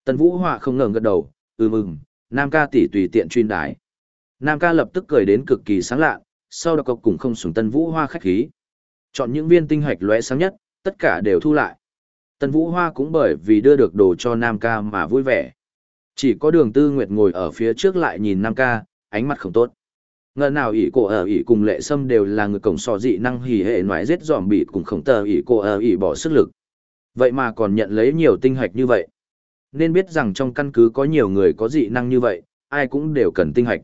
Tần Vũ Họa không ngừng gật đầu, ừ mừng, Nam ca tỷ tùy tiện chuyên đái. Nam ca lập tức cười đến cực kỳ sáng lạ, sau đó cậu cùng không sủng tân vũ hoa khách khí. Chọn những viên tinh hạch lóe sáng nhất, tất cả đều thu lại. Tân vũ hoa cũng bởi vì đưa được đồ cho Nam ca mà vui vẻ. Chỉ có đường tư nguyệt ngồi ở phía trước lại nhìn Nam ca, ánh mắt không tốt. Ngờ nào ỷ cổ ở ỷ cùng lệ sâm đều là người cổng sò dị năng hỉ hệ ngoại giết dòm bị cùng khổng tờ ỷ cổ ở ỷ bỏ sức lực. Vậy mà còn nhận lấy nhiều tinh hạch như vậy. Nên biết rằng trong căn cứ có nhiều người có dị năng như vậy, ai cũng đều cần tinh hạch.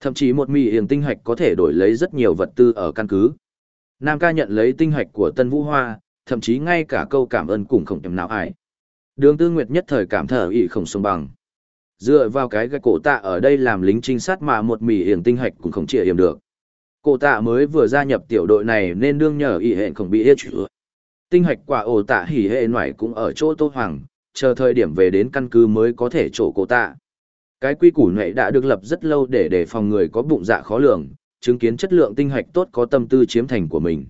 Thậm chí một mì hiền tinh hạch có thể đổi lấy rất nhiều vật tư ở căn cứ. Nam ca nhận lấy tinh hạch của Tân Vũ Hoa, thậm chí ngay cả câu cảm ơn cũng không thèm nào ai. Đường Tư Nguyệt nhất thời cảm thở ỉ không sông bằng. Dựa vào cái gạch cổ tạ ở đây làm lính trinh sát mà một mì hiển tinh hạch cũng không chịu hiểm được. Cổ tạ mới vừa gia nhập tiểu đội này nên đương nhờ ỉ hẹn không bị hết chữa. Tinh hạch quả ổ tạ hỉ hệ ngoại cũng ở chỗ Tô Hoàng, chờ thời điểm về đến căn cứ mới có thể chỗ cổ tạ. Cái quy củ này đã được lập rất lâu để đề phòng người có bụng dạ khó lường, chứng kiến chất lượng tinh hạch tốt có tâm tư chiếm thành của mình.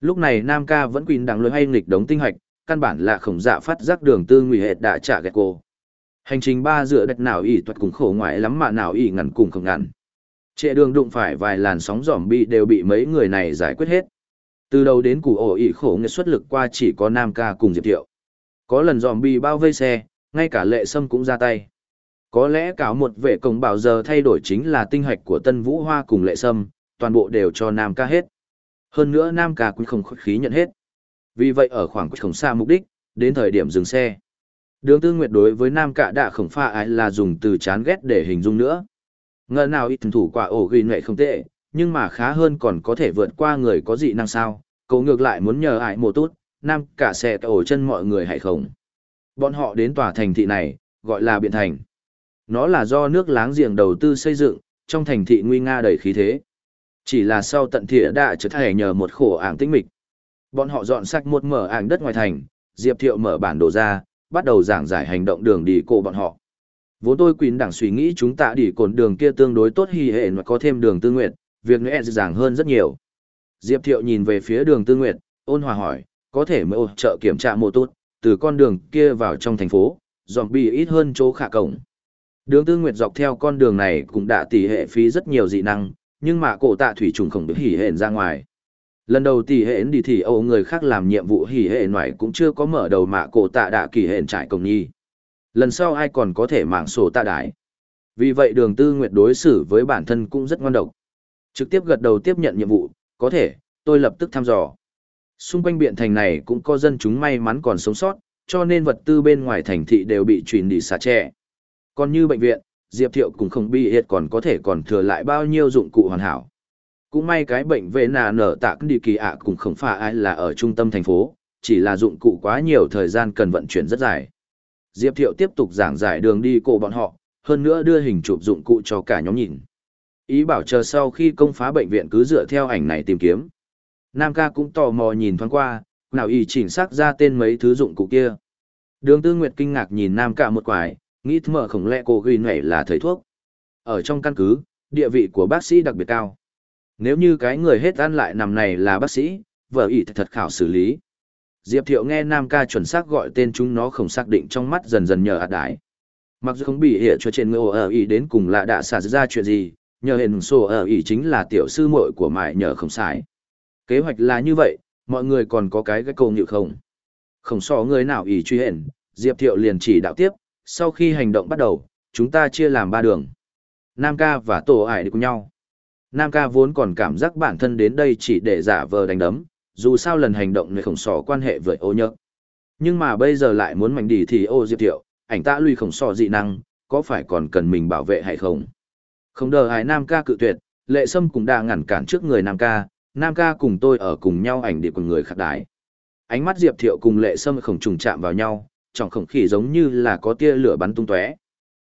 Lúc này Nam ca vẫn quỳnh đằng lối hay nghịch đống tinh hạch, căn bản là khổng dạ phát giác đường tư nguy hệt đã trả gẹt cô. Hành trình ba dựa đất nào ỉ thuật cùng khổ ngoại lắm mà nào ỉ ngắn cùng không ngắn. Trệ đường đụng phải vài làn sóng giỏm bị đều bị mấy người này giải quyết hết. Từ đầu đến củ ổ ỉ khổ nghệ xuất lực qua chỉ có Nam ca cùng Diệp Thiệu. Có lần dòm bị bao vây xe, ngay cả lệ sâm cũng ra tay. Có lẽ cáo một vệ cổng bảo giờ thay đổi chính là tinh hạch của Tân Vũ Hoa cùng lệ sâm, toàn bộ đều cho Nam ca hết. Hơn nữa Nam ca cũng không khí nhận hết. Vì vậy ở khoảng không xa mục đích, đến thời điểm dừng xe. Đường tư nguyệt đối với Nam ca đã khổng pha ai là dùng từ chán ghét để hình dung nữa. Ngờ nào ít thủ quả ổ ghi nghệ không tệ, nhưng mà khá hơn còn có thể vượt qua người có dị năng sao. Cậu ngược lại muốn nhờ ai một tốt, Nam cả xe ổ chân mọi người hay không. Bọn họ đến tòa thành thị này, gọi là biện thành. Nó là do nước láng giềng đầu tư xây dựng, trong thành thị nguy nga đầy khí thế. Chỉ là sau tận thỉa đã trở thành nhờ một khổ ảng tĩnh mịch. Bọn họ dọn sạch một mở ảng đất ngoài thành, Diệp Thiệu mở bản đồ ra, bắt đầu giảng giải hành động đường đi cổ bọn họ. Vốn tôi quỳnh đảng suy nghĩ chúng ta đi cồn đường kia tương đối tốt hy hệ mà có thêm đường tư nguyện, việc nữa dàng hơn rất nhiều. Diệp Thiệu nhìn về phía đường tư nguyện, ôn hòa hỏi, có thể mới ôn trợ kiểm tra mô tốt, từ con đường kia vào trong thành phố, dọn bị ít hơn chỗ khả cổng. Đường Tư Nguyệt dọc theo con đường này cũng đã tỷ hệ phí rất nhiều dị năng, nhưng mà cổ tạ thủy trùng khổng biết hỉ hển ra ngoài. Lần đầu tỷ hển đi thì âu người khác làm nhiệm vụ hỉ hệ ngoại cũng chưa có mở đầu mà cổ tạ đã kỳ hển trải công nhi. Lần sau ai còn có thể mạng sổ tạ đái. Vì vậy đường Tư Nguyệt đối xử với bản thân cũng rất ngoan độc. Trực tiếp gật đầu tiếp nhận nhiệm vụ, có thể, tôi lập tức thăm dò. Xung quanh biện thành này cũng có dân chúng may mắn còn sống sót, cho nên vật tư bên ngoài thành thị đều bị truyền đi xả trẻ. Còn như bệnh viện, Diệp Thiệu cũng không bị hiệt còn có thể còn thừa lại bao nhiêu dụng cụ hoàn hảo. Cũng may cái bệnh vệ nà nở tạ đi kỳ ạ cũng không phải ai là ở trung tâm thành phố, chỉ là dụng cụ quá nhiều thời gian cần vận chuyển rất dài. Diệp Thiệu tiếp tục giảng giải đường đi cổ bọn họ, hơn nữa đưa hình chụp dụng cụ cho cả nhóm nhìn. Ý bảo chờ sau khi công phá bệnh viện cứ dựa theo ảnh này tìm kiếm. Nam ca cũng tò mò nhìn thoáng qua, nào y chỉnh xác ra tên mấy thứ dụng cụ kia. Đường Tư Nguyệt kinh ngạc nhìn Nam ca một quải, nghĩ mở khổng lẽ cô ghi nhảy là thầy thuốc. Ở trong căn cứ, địa vị của bác sĩ đặc biệt cao. Nếu như cái người hết ăn lại nằm này là bác sĩ, vợ ý thật khảo xử lý. Diệp Thiệu nghe Nam ca chuẩn xác gọi tên chúng nó không xác định trong mắt dần dần nhờ ạt đái. Mặc dù không bị hiểu cho trên người ở ý đến cùng là đã xả ra chuyện gì, nhờ hình sổ ở ý chính là tiểu sư muội của mại nhờ không sai. Kế hoạch là như vậy, mọi người còn có cái cái cầu nhự không. Không so người nào ý truy hển, Diệp Thiệu liền chỉ đạo tiếp, sau khi hành động bắt đầu, chúng ta chia làm ba đường. Nam ca và tổ ải đi cùng nhau. Nam ca vốn còn cảm giác bản thân đến đây chỉ để giả vờ đánh đấm, dù sao lần hành động này khổng sò quan hệ với ô nhớ. Nhưng mà bây giờ lại muốn mạnh đi thì ô diệp thiệu, ảnh ta lui khổng sò dị năng, có phải còn cần mình bảo vệ hay không? Không đờ ai Nam ca cự tuyệt, lệ sâm cũng đã ngăn cản trước người Nam ca, Nam ca cùng tôi ở cùng nhau ảnh đi cùng người khác đái. Ánh mắt diệp thiệu cùng lệ sâm khổng trùng chạm vào nhau, trong không khí giống như là có tia lửa bắn tung tóe.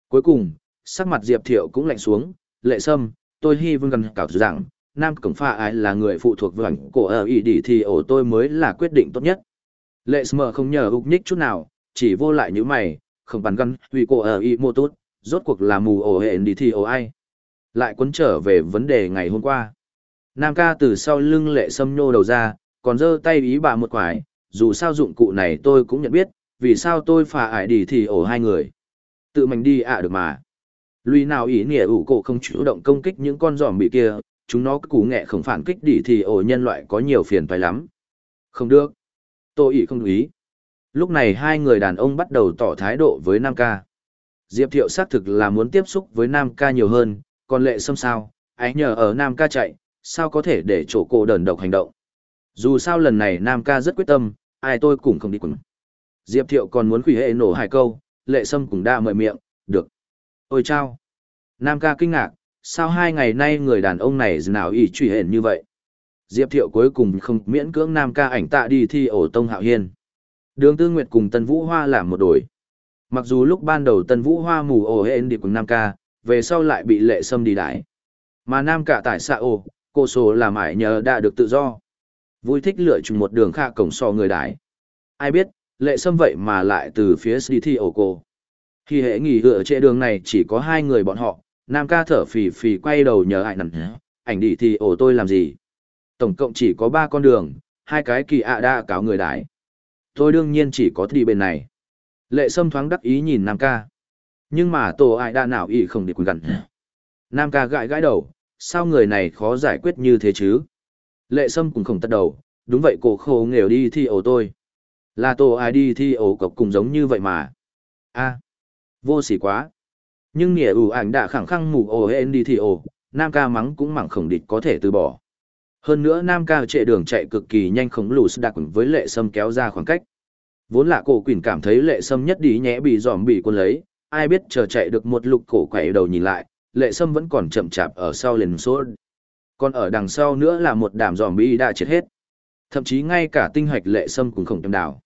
Cuối cùng, sắc mặt Diệp Thiệu cũng lạnh xuống, lệ sâm, tôi hy vương gần cảo rằng, Nam Cổng Pha ai là người phụ thuộc vào ảnh cổ ở ý đỉ thì ổ tôi mới là quyết định tốt nhất. Lệ sâm không nhờ ục nhích chút nào, chỉ vô lại như mày, không bắn gân, vì cổ ở ý mô tốt, rốt cuộc là mù ổ hệ đi thì ổ ai. Lại quấn trở về vấn đề ngày hôm qua. Nam ca từ sau lưng lệ sâm nhô đầu ra, còn giơ tay ý bà một quải, dù sao dụng cụ này tôi cũng nhận biết, vì sao tôi phà ải đi thì ổ hai người. Tự mình đi ạ được mà. Lùi nào ý nghĩa ủ cổ không chủ động công kích những con giòm bị kia, chúng nó cú nghệ không phản kích đi thì ổ nhân loại có nhiều phiền phải lắm. Không được. tôi ý không ý. Lúc này hai người đàn ông bắt đầu tỏ thái độ với Nam ca. Diệp Thiệu xác thực là muốn tiếp xúc với Nam ca nhiều hơn, còn lệ xâm sao, ái nhờ ở Nam ca chạy, sao có thể để chỗ cô đờn độc hành động. Dù sao lần này Nam ca rất quyết tâm, ai tôi cũng không đi cùng. Diệp Thiệu còn muốn khủy hệ nổ hai câu, lệ sâm cũng đã mời miệng, được. Ôi chao! Nam ca kinh ngạc, sao hai ngày nay người đàn ông này nào ý truy hển như vậy? Diệp Thiệu cuối cùng không miễn cưỡng Nam ca ảnh tạ đi thi ổ tông hạo hiên. Đường Tư Nguyệt cùng Tân Vũ Hoa làm một đổi. Mặc dù lúc ban đầu Tân Vũ Hoa mù ổ hên đi cùng Nam ca, về sau lại bị lệ sâm đi đái. Mà Nam ca tại xạ ổ, cô số làm ải nhờ đã được tự do. Vui thích lựa chọn một đường khả cổng so người đái. Ai biết, lệ sâm vậy mà lại từ phía sĩ thi ổ cô. Khi hệ nghỉ hựa trệ đường này chỉ có hai người bọn họ, Nam ca thở phì phì quay đầu nhờ ai nằm ảnh đi thì ổ tôi làm gì. Tổng cộng chỉ có ba con đường, hai cái kỳ ạ đã cáo người đái. Tôi đương nhiên chỉ có đi bên này. Lệ sâm thoáng đắc ý nhìn Nam ca. Nhưng mà tổ ai đã nào ý không để quần gần. Nam ca gãi gãi đầu, sao người này khó giải quyết như thế chứ? Lệ sâm cũng không tắt đầu, đúng vậy cổ khổ nghèo đi thi ổ tôi. Là tổ ai đi thi ổ cọc cùng giống như vậy mà. a vô sỉ quá. Nhưng nghĩa ủ ảnh đã khẳng khăng mù ổ hên đi thi ổ, Nam ca mắng cũng mẳng khổng địch có thể từ bỏ. Hơn nữa Nam ca trệ đường chạy cực kỳ nhanh khổng lù đặc với lệ sâm kéo ra khoảng cách. Vốn là cổ quỷ cảm thấy lệ sâm nhất đi nhẽ bị dòm bị quân lấy, ai biết chờ chạy được một lục cổ quẩy đầu nhìn lại, lệ sâm vẫn còn chậm chạp ở sau liền số. Còn ở đằng sau nữa là một đám dòm bị đã chết hết. Thậm chí ngay cả tinh hoạch lệ sâm cũng không chậm đảo.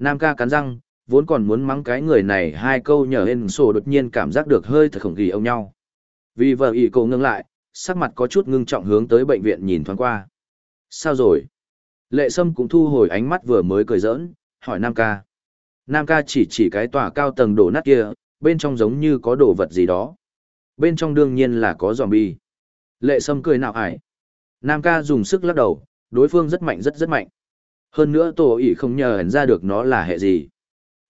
Nam ca cắn răng, vốn còn muốn mắng cái người này hai câu nhờ hên sổ đột nhiên cảm giác được hơi thật khổng ghi ông nhau. Vì vợ ý cổ ngưng lại, sắc mặt có chút ngưng trọng hướng tới bệnh viện nhìn thoáng qua. Sao rồi? Lệ Sâm cũng thu hồi ánh mắt vừa mới cười giỡn, hỏi Nam ca. Nam ca chỉ chỉ cái tòa cao tầng đổ nát kia, bên trong giống như có đồ vật gì đó. Bên trong đương nhiên là có zombie. Lệ Sâm cười nạo ải. Nam ca dùng sức lắc đầu, đối phương rất mạnh rất rất mạnh. Hơn nữa tổ ỉ không nhờ hẳn ra được nó là hệ gì.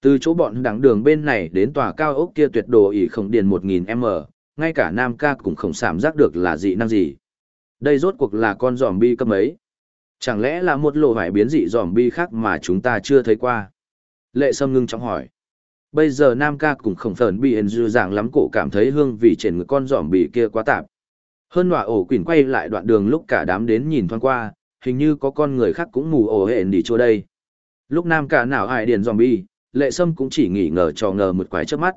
Từ chỗ bọn đẳng đường bên này đến tòa cao ốc kia tuyệt đồ ỉ không điền 1000m, ngay cả Nam ca cũng không cảm giác được là dị năng gì. Đây rốt cuộc là con zombie cấp ấy. Chẳng lẽ là một lộ vải biến dị zombie khác mà chúng ta chưa thấy qua? Lệ Sâm ngưng trong hỏi. Bây giờ Nam ca cũng không phởn bị hên dư dạng lắm cổ cảm thấy hương vị trên người con zombie kia quá tạp. Hơn nọa ổ quỷ quay lại đoạn đường lúc cả đám đến nhìn thoáng qua, hình như có con người khác cũng mù ổ hển đi chỗ đây. Lúc Nam ca nào ai điền zombie, lệ sâm cũng chỉ nghỉ ngờ trò ngờ một quái trước mắt.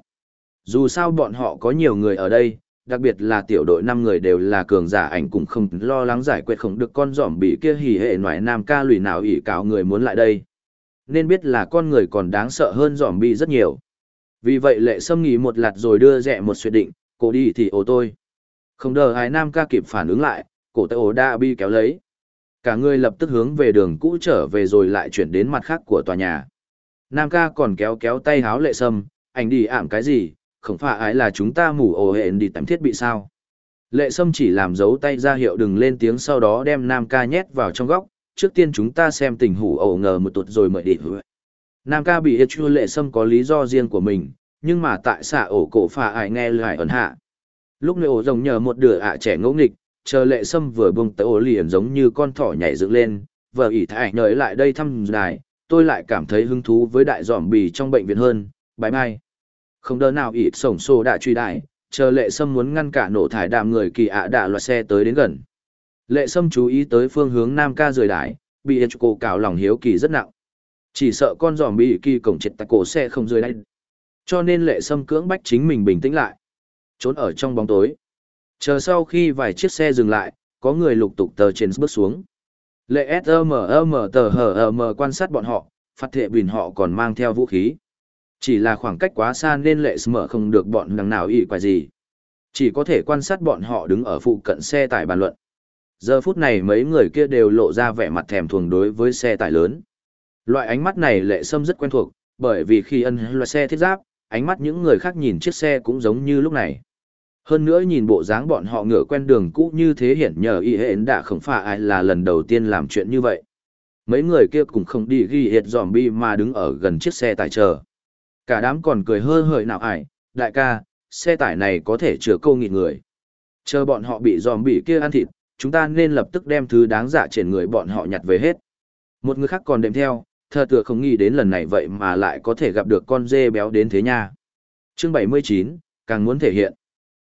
Dù sao bọn họ có nhiều người ở đây, đặc biệt là tiểu đội năm người đều là cường giả ảnh cũng không lo lắng giải quyết không được con giỏm bị kia hỉ hệ ngoại nam ca lùi nào ỉ cáo người muốn lại đây. Nên biết là con người còn đáng sợ hơn giỏm bị rất nhiều. Vì vậy lệ sâm nghỉ một lạt rồi đưa rẽ một suy định, cổ đi thì ổ tôi. Không đợi hai nam ca kịp phản ứng lại, cổ tay ổ đã bị kéo lấy. Cả người lập tức hướng về đường cũ trở về rồi lại chuyển đến mặt khác của tòa nhà. Nam ca còn kéo kéo tay háo lệ sâm, anh đi ảm cái gì, không phải ái là chúng ta mù ồ hẹn đi tắm thiết bị sao. Lệ sâm chỉ làm dấu tay ra hiệu đừng lên tiếng sau đó đem Nam ca nhét vào trong góc, trước tiên chúng ta xem tình hủ ổ ngờ một tuột rồi mời đi. Nam ca bị hiệt chua lệ sâm có lý do riêng của mình, nhưng mà tại xạ ổ cổ phà ải nghe lời ẩn hạ. Lúc nội ổ rồng nhờ một đứa ạ trẻ ngỗ nghịch, chờ lệ sâm vừa bông tới ổ liền giống như con thỏ nhảy dựng lên, vợ ỉ thải nhớ lại đây thăm đài, tôi lại cảm thấy hứng thú với đại giỏm bì trong bệnh viện hơn, bye bye. Không đỡ nào ỉ sổng xô đã truy đại, chờ lệ sâm muốn ngăn cả nổ thải đạm người kỳ ạ à đạ loại xe tới đến gần. Lệ sâm chú ý tới phương hướng nam ca rời đại, bị ít cổ cào lòng hiếu kỳ rất nặng. Chỉ sợ con giỏm bì kỳ cổng chết tại cổ xe không rời đây. Cho nên lệ sâm cưỡng bách chính mình bình tĩnh lại. Trốn ở trong bóng tối. Chờ sau khi vài chiếc xe dừng lại, có người lục tục tờ trên bước xuống. Lệ SMM tờ HM quan sát bọn họ, phát thệ bình họ còn mang theo vũ khí. Chỉ là khoảng cách quá xa nên lệ SM không được bọn đằng nào ý quài gì. Chỉ có thể quan sát bọn họ đứng ở phụ cận xe tải bàn luận. Giờ phút này mấy người kia đều lộ ra vẻ mặt thèm thuồng đối với xe tải lớn. Loại ánh mắt này lệ sâm rất quen thuộc, bởi vì khi ân loại xe thiết giáp, ánh mắt những người khác nhìn chiếc xe cũng giống như lúc này. Hơn nữa nhìn bộ dáng bọn họ ngựa quen đường cũ như thế hiển nhờ y hến đã không phải ai là lần đầu tiên làm chuyện như vậy. Mấy người kia cũng không đi ghi hiệt bi mà đứng ở gần chiếc xe tải chờ. Cả đám còn cười hơ hợi nào ải, đại ca, xe tải này có thể chứa câu nghị người. Chờ bọn họ bị dòm bị kia ăn thịt, chúng ta nên lập tức đem thứ đáng giả trên người bọn họ nhặt về hết. Một người khác còn đệm theo, thờ tựa không nghĩ đến lần này vậy mà lại có thể gặp được con dê béo đến thế nha. Chương 79, càng muốn thể hiện.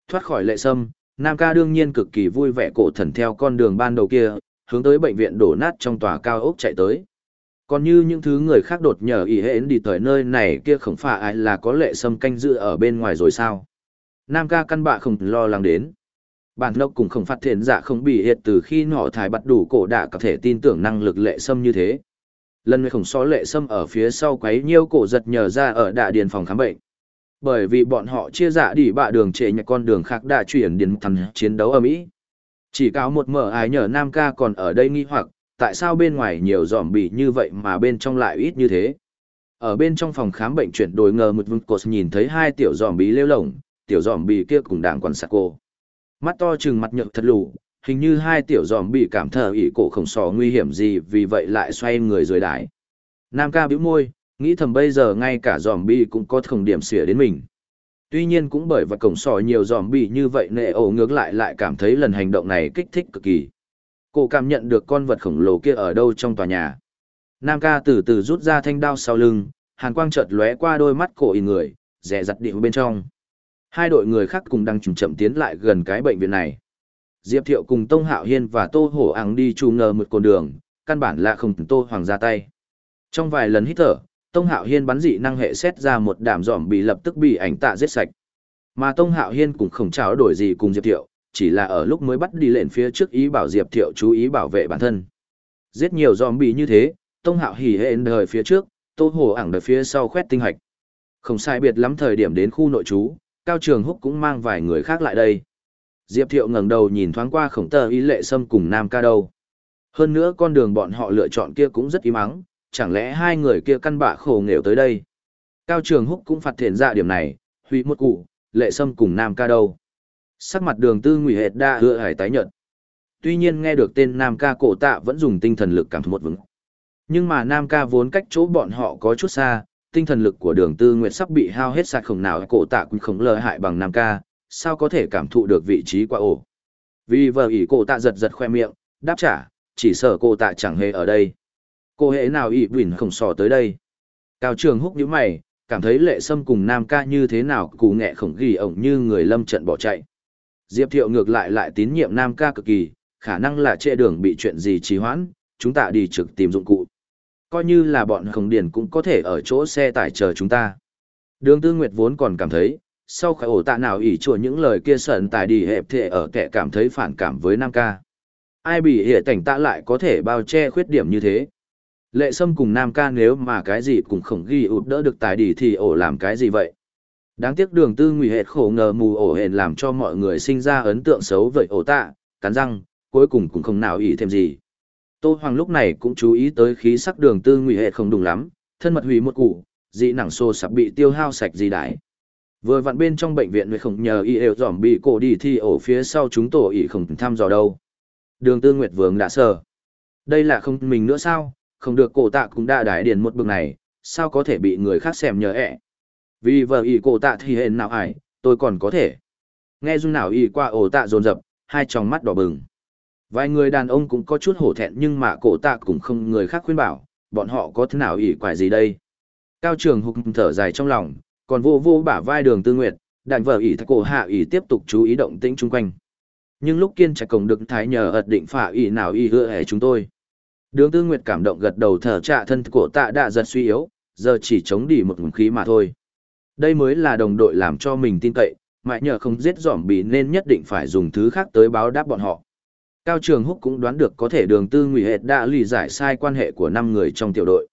Thoát khỏi lệ sâm, Nam ca đương nhiên cực kỳ vui vẻ cổ thần theo con đường ban đầu kia, hướng tới bệnh viện đổ nát trong tòa cao ốc chạy tới. Còn như những thứ người khác đột nhờ ý hến đi tới nơi này kia không phải ai là có lệ sâm canh giữ ở bên ngoài rồi sao. Nam ca căn bạ không lo lắng đến. Bản lộc cũng không phát hiện dạ không bị hiệt từ khi nọ thải bắt đủ cổ đạ có thể tin tưởng năng lực lệ sâm như thế. Lần này khổng so lệ sâm ở phía sau quấy nhiêu cổ giật nhờ ra ở đạ điền phòng khám bệnh. Bởi vì bọn họ chia dạ đỉ bạ đường trệ nhạc con đường khác đã chuyển đến thằng chiến đấu ở Mỹ. Chỉ cáo một mở ai nhờ Nam ca còn ở đây nghi hoặc, tại sao bên ngoài nhiều giòm bị như vậy mà bên trong lại ít như thế. Ở bên trong phòng khám bệnh chuyển đổi ngờ một vương cột nhìn thấy hai tiểu giòm bí lêu lồng, tiểu giòm bị kia cùng đảng quan sạc cô. Mắt to trừng mặt nhợt thật lù, hình như hai tiểu giòm bị cảm thở ỉ cổ khổng sò nguy hiểm gì vì vậy lại xoay người rồi đái. Nam ca bĩu môi, nghĩ thầm bây giờ ngay cả giòm bi cũng có thổng điểm xỉa đến mình. Tuy nhiên cũng bởi và cổng sò nhiều giòm bi như vậy nệ ổ ngược lại lại cảm thấy lần hành động này kích thích cực kỳ. Cô cảm nhận được con vật khổng lồ kia ở đâu trong tòa nhà. Nam ca từ từ rút ra thanh đao sau lưng, hàn quang chợt lóe qua đôi mắt cổ in người, rẻ rặt điệu bên trong. Hai đội người khác cùng đang chậm chậm tiến lại gần cái bệnh viện này. Diệp Thiệu cùng Tông Hạo Hiên và Tô Hổ Áng đi trù ngờ một con đường, căn bản là không Tô Hoàng ra tay. Trong vài lần hít thở, Tông Hạo Hiên bắn dị năng hệ xét ra một đám giòm bị lập tức bị ảnh tạ giết sạch. Mà Tông Hạo Hiên cũng không trao đổi gì cùng Diệp Thiệu, chỉ là ở lúc mới bắt đi lên phía trước ý bảo Diệp Thiệu chú ý bảo vệ bản thân. Giết nhiều giòm bị như thế, Tông Hạo hỉ hên đời phía trước, Tô hồ ảng đời phía sau khoét tinh hạch. Không sai biệt lắm thời điểm đến khu nội trú, Cao Trường Húc cũng mang vài người khác lại đây. Diệp Thiệu ngẩng đầu nhìn thoáng qua khổng tờ ý lệ sâm cùng Nam ca đâu. Hơn nữa con đường bọn họ lựa chọn kia cũng rất im ắng, chẳng lẽ hai người kia căn bạ khổ nghèo tới đây. Cao Trường Húc cũng phạt thiện ra điểm này, hủy một cụ, lệ sâm cùng Nam ca đâu. Sắc mặt đường tư ngụy hệt đa hựa hải tái nhợt. Tuy nhiên nghe được tên Nam ca cổ tạ vẫn dùng tinh thần lực cảm thụ một vững. Nhưng mà Nam ca vốn cách chỗ bọn họ có chút xa, tinh thần lực của đường tư nguyệt sắp bị hao hết sạch khổng nào cổ tạ cũng không lợi hại bằng Nam ca, sao có thể cảm thụ được vị trí qua ổ. Vì vợ ỷ cổ tạ giật giật khoe miệng, đáp trả, chỉ sợ cổ tạ chẳng hề ở đây. Cô hệ nào ỵ quỳnh không sò tới đây. Cao trường húc nhíu mày, cảm thấy lệ sâm cùng Nam ca như thế nào cù nghệ khổng ghi ổng như người lâm trận bỏ chạy. Diệp Thiệu ngược lại lại tín nhiệm Nam ca cực kỳ, khả năng là trệ đường bị chuyện gì trì hoãn, chúng ta đi trực tìm dụng cụ. Coi như là bọn khổng điển cũng có thể ở chỗ xe tải chờ chúng ta. Đường Tư Nguyệt vốn còn cảm thấy, sau khỏi ổ tạ nào ỉ chùa những lời kia sợn tài đi hẹp thể ở kẻ cảm thấy phản cảm với Nam ca. Ai bị hệ cảnh tạ lại có thể bao che khuyết điểm như thế. Lệ Sâm cùng Nam ca nếu mà cái gì cũng không ghi ụt đỡ được tài đi thì ổ làm cái gì vậy? Đáng tiếc đường tư nguy hệt khổ ngờ mù ổ hển làm cho mọi người sinh ra ấn tượng xấu vậy ổ tạ, cắn răng, cuối cùng cũng không nào ý thêm gì. Tô Hoàng lúc này cũng chú ý tới khí sắc đường tư nguy hệt không đúng lắm, thân mật hủy một củ, dị nặng xô sạp bị tiêu hao sạch gì đại. Vừa vặn bên trong bệnh viện người không nhờ y đều dòm bị cổ đi thì ổ phía sau chúng tổ ý không thăm dò đâu. Đường tư nguyệt vương đã sờ. Đây là không mình nữa sao, không được cổ tạ cũng đã đại điền một bực này, sao có thể bị người khác xem nhờ ẹ. Vì vợ ý cổ tạ thì hên nào ải, tôi còn có thể. Nghe dung nào ý qua ổ tạ dồn dập, hai tròng mắt đỏ bừng. Vài người đàn ông cũng có chút hổ thẹn nhưng mà cổ tạ cũng không người khác khuyên bảo, bọn họ có thế nào ý quải gì đây. Cao trường hục thở dài trong lòng, còn vô vô bả vai đường tư nguyệt, đàn vợ ý thạch cổ hạ ý tiếp tục chú ý động tĩnh chung quanh. Nhưng lúc kiên trạch cổng được thái nhờ ật định phả ý nào ý hứa hề chúng tôi. Đường tư nguyệt cảm động gật đầu thở trạ thân của tạ đã giật suy yếu, giờ chỉ chống đi một khí mà thôi. Đây mới là đồng đội làm cho mình tin cậy, mãi nhờ không giết giỏm bị nên nhất định phải dùng thứ khác tới báo đáp bọn họ. Cao Trường Húc cũng đoán được có thể đường tư nguyệt hệt đã lì giải sai quan hệ của năm người trong tiểu đội.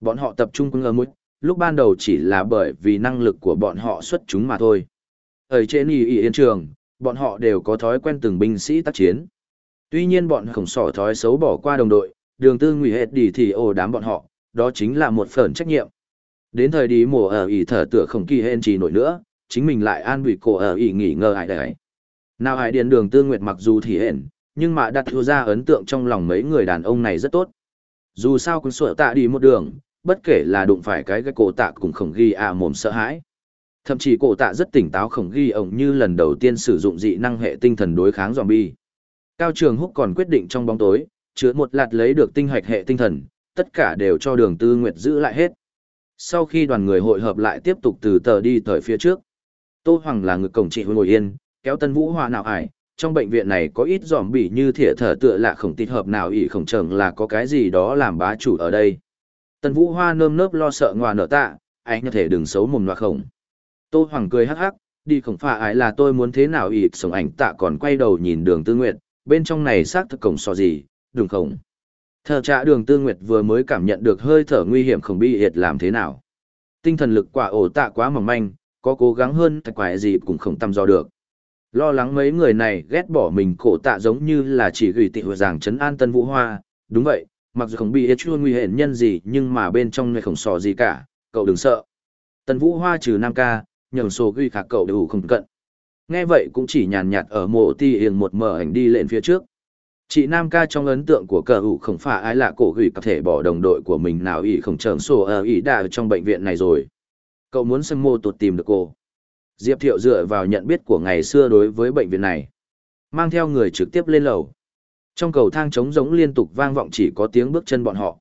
Bọn họ tập trung ở mũi, lúc ban đầu chỉ là bởi vì năng lực của bọn họ xuất chúng mà thôi. Ở trên y y yên trường, bọn họ đều có thói quen từng binh sĩ tác chiến. Tuy nhiên bọn khổng sỏ thói xấu bỏ qua đồng đội, đường tư ngụy hệt đi thì ồ đám bọn họ, đó chính là một phần trách nhiệm. Đến thời đi mùa ở ỉ thở tựa không kỳ hên trì nổi nữa, chính mình lại an bị cổ ở ỉ nghỉ ngờ hại đấy. Nào hải điền đường tư nguyệt mặc dù thì hển, nhưng mà đặt thua ra ấn tượng trong lòng mấy người đàn ông này rất tốt. Dù sao cũng sửa tạ đi một đường, bất kể là đụng phải cái cái cổ tạ cũng không ghi à mồm sợ hãi. Thậm chí cổ tạ rất tỉnh táo không ghi ổng như lần đầu tiên sử dụng dị năng hệ tinh thần đối kháng zombie. Cao Trường Húc còn quyết định trong bóng tối, chứa một lạt lấy được tinh hoạch hệ tinh thần, tất cả đều cho đường tư nguyệt giữ lại hết. Sau khi đoàn người hội hợp lại tiếp tục từ tờ đi tới phía trước. Tô Hoàng là người cổng trị ngồi yên, kéo Tân Vũ Hoa nào ải, trong bệnh viện này có ít giòm bỉ như thỉa thở tựa lạ khổng tịt hợp nào ỷ khổng trần là có cái gì đó làm bá chủ ở đây. Tân Vũ Hoa nơm nớp lo sợ ngoà nở tạ, anh có thể đừng xấu mồm loa khổng. Tô Hoàng cười hắc hắc, đi khổng phà ái là tôi muốn thế nào ỉ sống ảnh tạ còn quay đầu nhìn đường tư nguyệt, bên trong này xác thực cổng so gì, đường khổng. Thờ trạ đường tư nguyệt vừa mới cảm nhận được hơi thở nguy hiểm không bị hiệt làm thế nào. Tinh thần lực quả ổ tạ quá mỏng manh, có cố gắng hơn thạch quái gì cũng không tâm do được. Lo lắng mấy người này ghét bỏ mình cổ tạ giống như là chỉ gửi tị hội giảng trấn an tân vũ hoa, đúng vậy, mặc dù không bị hiệt chua nguy hiểm nhân gì nhưng mà bên trong này không sò gì cả, cậu đừng sợ. Tân vũ hoa trừ nam ca, nhường số ghi khạc cậu đều không cận. Nghe vậy cũng chỉ nhàn nhạt ở mộ ti hiền một mở ảnh đi lên phía trước. Chị Nam ca trong ấn tượng của cờ hữu không phải ai là cổ gửi có thể bỏ đồng đội của mình nào ý không trởm sổ ở ý đà trong bệnh viện này rồi. Cậu muốn xem mô tụt tìm được cô. Diệp Thiệu dựa vào nhận biết của ngày xưa đối với bệnh viện này. Mang theo người trực tiếp lên lầu. Trong cầu thang trống giống liên tục vang vọng chỉ có tiếng bước chân bọn họ.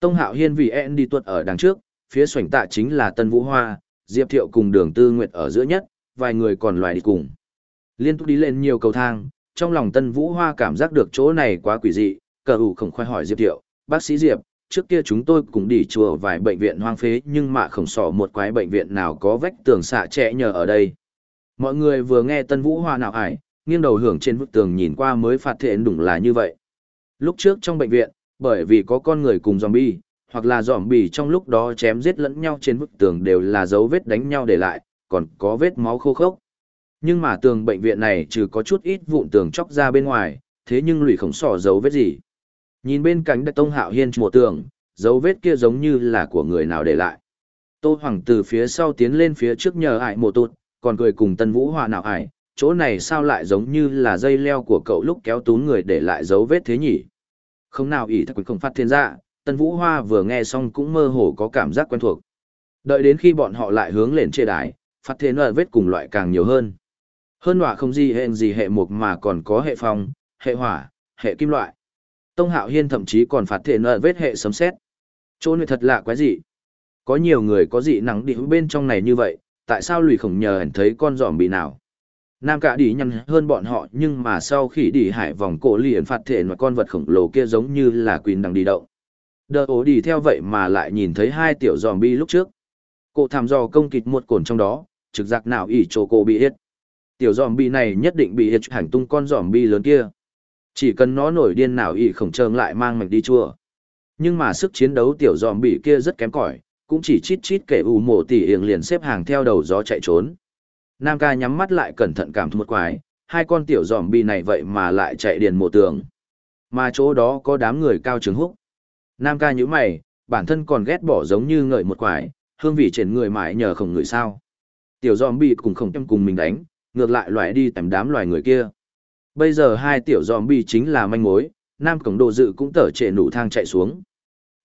Tông Hạo Hiên vì en đi tuột ở đằng trước, phía xoảnh tạ chính là Tân Vũ Hoa, Diệp Thiệu cùng đường Tư Nguyệt ở giữa nhất, vài người còn loài đi cùng. Liên tục đi lên nhiều cầu thang, trong lòng Tân Vũ Hoa cảm giác được chỗ này quá quỷ dị, cờ ủ khổng khoai hỏi Diệp Thiệu, bác sĩ Diệp, trước kia chúng tôi cũng đi chùa vài bệnh viện hoang phế nhưng mà không sỏ một quái bệnh viện nào có vách tường xạ trẻ nhờ ở đây. Mọi người vừa nghe Tân Vũ Hoa nào ải, nghiêng đầu hưởng trên bức tường nhìn qua mới phát hiện đúng là như vậy. Lúc trước trong bệnh viện, bởi vì có con người cùng zombie, hoặc là zombie trong lúc đó chém giết lẫn nhau trên bức tường đều là dấu vết đánh nhau để lại, còn có vết máu khô khốc. Nhưng mà tường bệnh viện này trừ có chút ít vụn tường chóc ra bên ngoài, thế nhưng lùi khổng sỏ dấu vết gì. Nhìn bên cánh đất tông hạo hiên một tường, dấu vết kia giống như là của người nào để lại. Tô Hoàng từ phía sau tiến lên phía trước nhờ ải một tụt, còn cười cùng Tân Vũ Hòa nào ải, chỗ này sao lại giống như là dây leo của cậu lúc kéo tún người để lại dấu vết thế nhỉ? Không nào ỷ thật không phát thiên ra, Tân Vũ Hoa vừa nghe xong cũng mơ hồ có cảm giác quen thuộc. Đợi đến khi bọn họ lại hướng lên trên đài, phát thiên ở vết cùng loại càng nhiều hơn. Hơn hỏa không gì hẹn gì hệ mục mà còn có hệ phong, hệ hỏa, hệ kim loại. Tông Hạo Hiên thậm chí còn phát thể nợ vết hệ sấm sét. Chỗ này thật lạ quái gì. Có nhiều người có dị nắng đi bên trong này như vậy, tại sao lùi khổng nhờ hẳn thấy con giòm bị nào? Nam cả đi nhăn hơn bọn họ nhưng mà sau khi đi hải vòng cổ liền phát thể mà con vật khổng lồ kia giống như là quỳnh đang đi động. Đờ ố đi theo vậy mà lại nhìn thấy hai tiểu giòm bi lúc trước. Cô thảm dò công kịch một cồn trong đó, trực giác nào ỉ chỗ cô bị hết. Tiểu giòm bi này nhất định bị hệt hành tung con giòm bi lớn kia. Chỉ cần nó nổi điên nào y khổng trơn lại mang mạch đi chua. Nhưng mà sức chiến đấu tiểu giòm bi kia rất kém cỏi, cũng chỉ chít chít kể ù mộ tỉ hiền liền xếp hàng theo đầu gió chạy trốn. Nam ca nhắm mắt lại cẩn thận cảm một quái, hai con tiểu giòm bi này vậy mà lại chạy điền mộ tường. Mà chỗ đó có đám người cao trứng húc. Nam ca như mày, bản thân còn ghét bỏ giống như ngợi một quái, hương vị trên người mãi nhờ khổng người sao. Tiểu giòm bi cùng khổng em cùng mình đánh, ngược lại loại đi tầm đám loài người kia. Bây giờ hai tiểu giòm bi chính là manh mối, Nam cổng đồ dự cũng tở trệ nụ thang chạy xuống.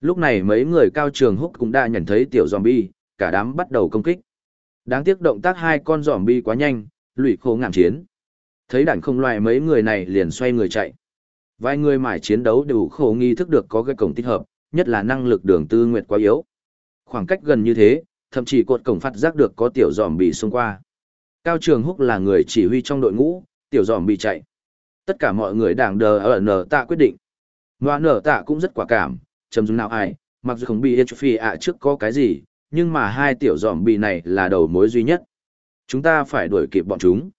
Lúc này mấy người cao trường húc cũng đã nhận thấy tiểu zombie, cả đám bắt đầu công kích. Đáng tiếc động tác hai con zombie quá nhanh, lụy khổ ngạm chiến. Thấy đàn không loại mấy người này liền xoay người chạy. Vài người mải chiến đấu đều khổ nghi thức được có cái cổng tích hợp, nhất là năng lực đường tư nguyệt quá yếu. Khoảng cách gần như thế, thậm chí cột cổng phát giác được có tiểu giòm bị xung qua. Cao Trường Húc là người chỉ huy trong đội ngũ, tiểu dòm bị chạy. Tất cả mọi người đảng đờ ở nở tạ quyết định. Ngoà nở tạ cũng rất quả cảm, chấm dung nào ai, mặc dù không bị Ethiopia ạ trước có cái gì, nhưng mà hai tiểu dòm bị này là đầu mối duy nhất. Chúng ta phải đuổi kịp bọn chúng.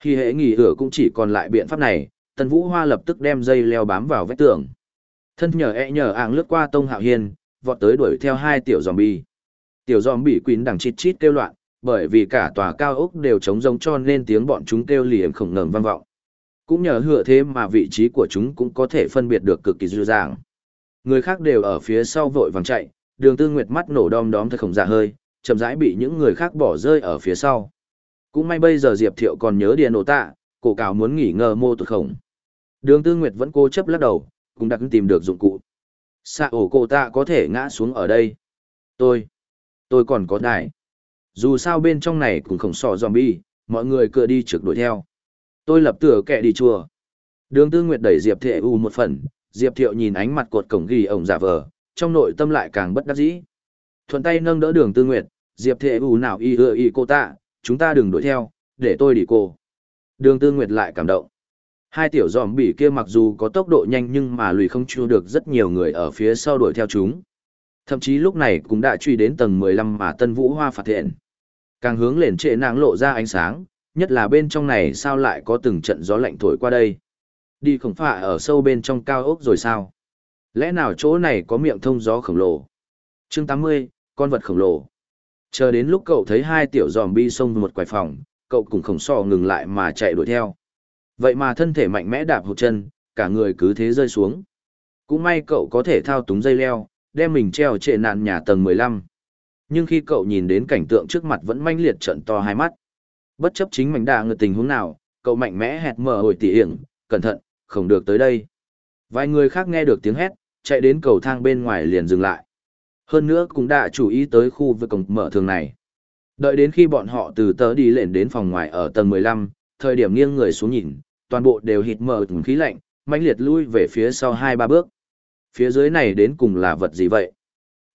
Khi hệ nghỉ ửa cũng chỉ còn lại biện pháp này, Tần Vũ Hoa lập tức đem dây leo bám vào vách tường. Thân nhờ e nhờ ạng lướt qua Tông Hạo Hiên, vọt tới đuổi theo hai tiểu dòm bi. Tiểu dòm bị quýn đằng chít chít kêu loạn, bởi vì cả tòa cao ốc đều trống rông cho nên tiếng bọn chúng kêu liềm khổng ngầm vang vọng. Cũng nhờ hựa thế mà vị trí của chúng cũng có thể phân biệt được cực kỳ dư dàng. Người khác đều ở phía sau vội vàng chạy, đường tư nguyệt mắt nổ đom đóm thật không dạ hơi, chậm rãi bị những người khác bỏ rơi ở phía sau. Cũng may bây giờ Diệp Thiệu còn nhớ điền nổ tạ, cổ cáo muốn nghỉ ngờ mô tụt khổng. Đường tư nguyệt vẫn cố chấp lắc đầu, cũng đã tìm được dụng cụ. Xạ ổ cổ tạ có thể ngã xuống ở đây. Tôi, tôi còn có đài. Dù sao bên trong này cũng không sò zombie, mọi người cựa đi trực đuổi theo. Tôi lập tựa kẹ đi chùa. Đường Tư Nguyệt đẩy Diệp Thệ U một phần, Diệp Thiệu nhìn ánh mặt cột cổng ghi ổng giả vờ, trong nội tâm lại càng bất đắc dĩ. Thuận tay nâng đỡ Đường Tư Nguyệt, Diệp Thệ U nào y ưa y cô ta, chúng ta đừng đuổi theo, để tôi đi cô. Đường Tư Nguyệt lại cảm động. Hai tiểu giòm bỉ kia mặc dù có tốc độ nhanh nhưng mà lùi không chua được rất nhiều người ở phía sau đuổi theo chúng. Thậm chí lúc này cũng đã truy đến tầng 15 mà Tân Vũ Hoa phạt hiện. Càng hướng lên trệ nàng lộ ra ánh sáng, nhất là bên trong này sao lại có từng trận gió lạnh thổi qua đây. Đi không phải ở sâu bên trong cao ốc rồi sao? Lẽ nào chỗ này có miệng thông gió khổng lồ? chương 80, con vật khổng lồ. Chờ đến lúc cậu thấy hai tiểu giòm bi xông một quài phòng, cậu cũng khổng sò ngừng lại mà chạy đuổi theo. Vậy mà thân thể mạnh mẽ đạp hụt chân, cả người cứ thế rơi xuống. Cũng may cậu có thể thao túng dây leo, đem mình treo trệ nạn nhà tầng 15. Nhưng khi cậu nhìn đến cảnh tượng trước mặt vẫn manh liệt trận to hai mắt. Bất chấp chính mảnh đà ngược tình huống nào, cậu mạnh mẽ hẹt mở hồi tỉ hiểm, cẩn thận, không được tới đây. Vài người khác nghe được tiếng hét, chạy đến cầu thang bên ngoài liền dừng lại. Hơn nữa cũng đã chú ý tới khu vực cổng mở thường này. Đợi đến khi bọn họ từ tớ đi lên đến phòng ngoài ở tầng 15, thời điểm nghiêng người xuống nhìn, toàn bộ đều hít mở khí lạnh, mãnh liệt lui về phía sau hai ba bước. Phía dưới này đến cùng là vật gì vậy?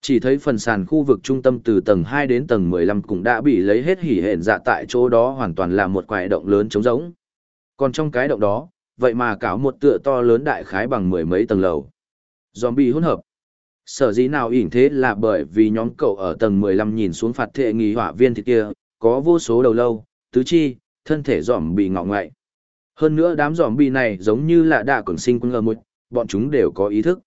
Chỉ thấy phần sàn khu vực trung tâm từ tầng 2 đến tầng 15 cũng đã bị lấy hết hỉ hển dạ tại chỗ đó hoàn toàn là một quại động lớn trống rỗng. Còn trong cái động đó, vậy mà cả một tựa to lớn đại khái bằng mười mấy tầng lầu. Zombie hỗn hợp. Sở dĩ nào ỉn thế là bởi vì nhóm cậu ở tầng 15 nhìn xuống phạt thệ nghi hỏa viên thì kia, có vô số đầu lâu, tứ chi, thân thể giỏm bị ngọ ngoại. Hơn nữa đám giỏm bị này giống như là đạ cường sinh quân ngờ một, bọn chúng đều có ý thức.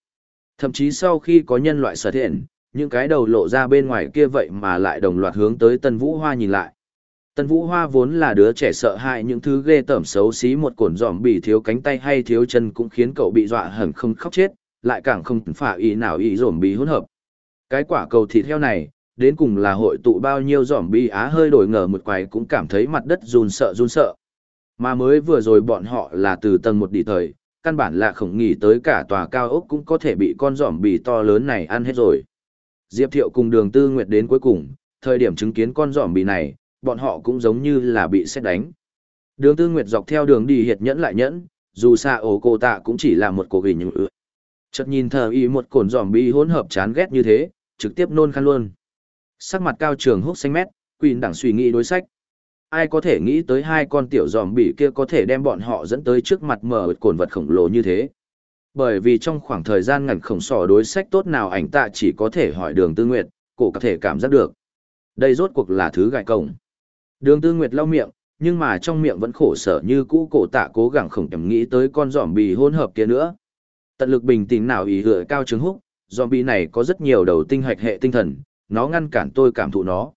Thậm chí sau khi có nhân loại sở thiện, những cái đầu lộ ra bên ngoài kia vậy mà lại đồng loạt hướng tới Tân Vũ Hoa nhìn lại. Tân Vũ Hoa vốn là đứa trẻ sợ hãi những thứ ghê tởm xấu xí một cổn giòm bị thiếu cánh tay hay thiếu chân cũng khiến cậu bị dọa hẳn không khóc chết, lại càng không phả ý nào ý giòm bị hỗn hợp. Cái quả cầu thịt heo này, đến cùng là hội tụ bao nhiêu giòm bị á hơi đổi ngờ một quài cũng cảm thấy mặt đất run sợ run sợ. Mà mới vừa rồi bọn họ là từ tầng một đi thời, căn bản là không nghĩ tới cả tòa cao ốc cũng có thể bị con giòm bị to lớn này ăn hết rồi. Diệp Thiệu cùng đường tư nguyệt đến cuối cùng, thời điểm chứng kiến con giòm bị này, bọn họ cũng giống như là bị xét đánh. Đường tư nguyệt dọc theo đường đi hiệt nhẫn lại nhẫn, dù xa ổ cô tạ cũng chỉ là một cổ nhưng ư. Chợt nhìn thờ y một cồn giòm bị hỗn hợp chán ghét như thế, trực tiếp nôn khăn luôn. Sắc mặt cao trường húc xanh mét, quỳnh đẳng suy nghĩ đối sách. Ai có thể nghĩ tới hai con tiểu giòm bị kia có thể đem bọn họ dẫn tới trước mặt mở cồn vật khổng lồ như thế. Bởi vì trong khoảng thời gian ngắn khổng sỏ đối sách tốt nào ảnh tạ chỉ có thể hỏi đường tư nguyệt, cổ có thể cảm giác được. Đây rốt cuộc là thứ gại cổng. Đường tư nguyệt lau miệng, nhưng mà trong miệng vẫn khổ sở như cũ cổ tạ cố gắng khổng kèm nghĩ tới con giỏm bì hôn hợp kia nữa. Tận lực bình tĩnh nào ý hựa cao trứng húc, giỏm bì này có rất nhiều đầu tinh hạch hệ tinh thần, nó ngăn cản tôi cảm thụ nó.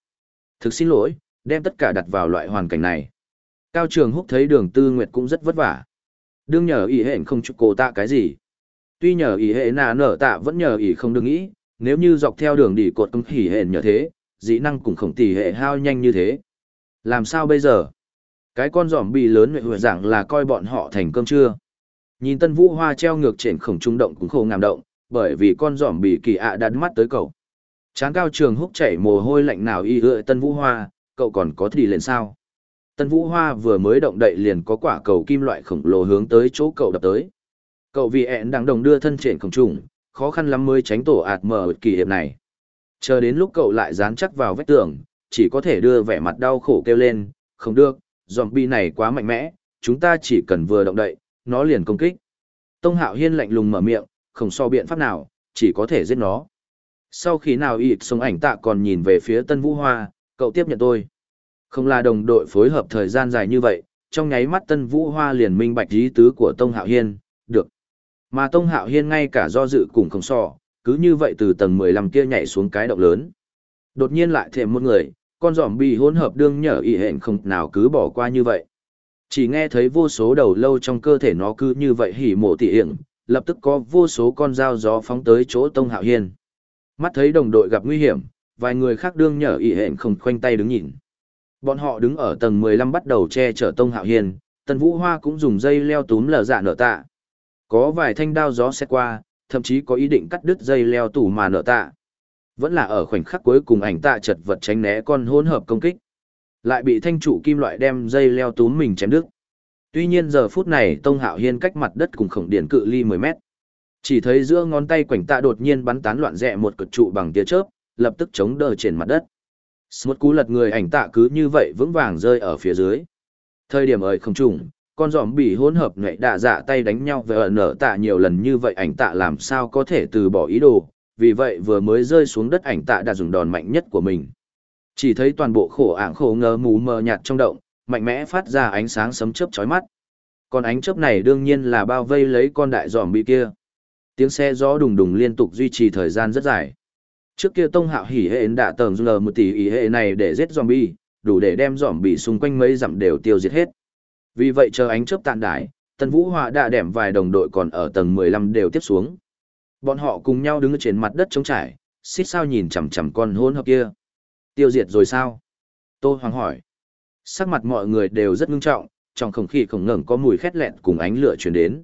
Thực xin lỗi, đem tất cả đặt vào loại hoàn cảnh này. Cao trường húc thấy đường tư nguyệt cũng rất vất vả. Đương nhờ ý hẹn không chụp cổ tạ cái gì. Tuy nhờ ý hệ nà nở tạ vẫn nhờ ý không đừng nghĩ, nếu như dọc theo đường đi cột công hỉ hẹn nhờ thế, dĩ năng cũng không tỷ hệ hao nhanh như thế. Làm sao bây giờ? Cái con giỏm bị lớn nguyện huệ giảng là coi bọn họ thành cơm chưa? Nhìn tân vũ hoa treo ngược trên khổng trung động cũng khổ ngàm động, bởi vì con giỏm bị kỳ ạ đặt mắt tới cậu. Tráng cao trường húc chảy mồ hôi lạnh nào y ựa tân vũ hoa, cậu còn có thì lên sao? Tân vũ hoa vừa mới động đậy liền có quả cầu kim loại khổng lồ hướng tới chỗ cậu đập tới. Cậu vì ẹn đang đồng đưa thân trên khổng trùng, khó khăn lắm mới tránh tổ ạt mở kỳ hiệp này. Chờ đến lúc cậu lại dán chắc vào vách tường, chỉ có thể đưa vẻ mặt đau khổ kêu lên, không được, zombie này quá mạnh mẽ, chúng ta chỉ cần vừa động đậy, nó liền công kích. Tông Hạo Hiên lạnh lùng mở miệng, không so biện pháp nào, chỉ có thể giết nó. Sau khi nào ịt sống ảnh tạ còn nhìn về phía Tân Vũ Hoa, cậu tiếp nhận tôi. Không là đồng đội phối hợp thời gian dài như vậy, trong nháy mắt Tân Vũ Hoa liền minh bạch ý tứ của Tông Hạo Hiên, được. Mà Tông Hạo Hiên ngay cả do dự cùng không so, cứ như vậy từ tầng 15 kia nhảy xuống cái động lớn. Đột nhiên lại thêm một người, con giòm bị hỗn hợp đương nhở ý hẹn không nào cứ bỏ qua như vậy. Chỉ nghe thấy vô số đầu lâu trong cơ thể nó cứ như vậy hỉ mộ tỉ hiện, lập tức có vô số con dao gió phóng tới chỗ Tông Hạo Hiên. Mắt thấy đồng đội gặp nguy hiểm, vài người khác đương nhở ý hẹn không khoanh tay đứng nhìn. Bọn họ đứng ở tầng 15 bắt đầu che chở Tông Hạo Hiên, Tần Vũ Hoa cũng dùng dây leo túm lở dạ nở tạ. Có vài thanh đao gió xét qua, thậm chí có ý định cắt đứt dây leo tủ mà nợ tạ. Vẫn là ở khoảnh khắc cuối cùng ảnh tạ chật vật tránh né con hỗn hợp công kích. Lại bị thanh trụ kim loại đem dây leo túm mình chém đứt. Tuy nhiên giờ phút này Tông Hạo Hiên cách mặt đất cùng khổng điện cự ly 10 mét. Chỉ thấy giữa ngón tay quảnh tạ đột nhiên bắn tán loạn rẽ một cột trụ bằng tia chớp, lập tức chống đỡ trên mặt đất. một cú lật người ảnh tạ cứ như vậy vững vàng rơi ở phía dưới. Thời điểm ơi không trùng, con giòm bị hỗn hợp nệ đạ dạ tay đánh nhau về ở nở tạ nhiều lần như vậy ảnh tạ làm sao có thể từ bỏ ý đồ, vì vậy vừa mới rơi xuống đất ảnh tạ đã dùng đòn mạnh nhất của mình. Chỉ thấy toàn bộ khổ ảng khổ ngờ mù mờ nhạt trong động, mạnh mẽ phát ra ánh sáng sấm chớp chói mắt. Còn ánh chớp này đương nhiên là bao vây lấy con đại giòm bị kia. Tiếng xe gió đùng đùng liên tục duy trì thời gian rất dài. Trước kia Tông Hạo hỉ hệ đã tầng lờ một tỷ ý hệ này để giết zombie, đủ để đem zombie xung quanh mấy dặm đều tiêu diệt hết. Vì vậy chờ ánh chớp tàn đái, Tần Vũ Hòa đã đẻm vài đồng đội còn ở tầng 15 đều tiếp xuống. Bọn họ cùng nhau đứng trên mặt đất trống trải, xít sao nhìn chằm chằm con hôn hợp kia. Tiêu diệt rồi sao? Tô Hoàng hỏi. Sắc mặt mọi người đều rất ngưng trọng, trong không khí không ngừng có mùi khét lẹn cùng ánh lửa truyền đến.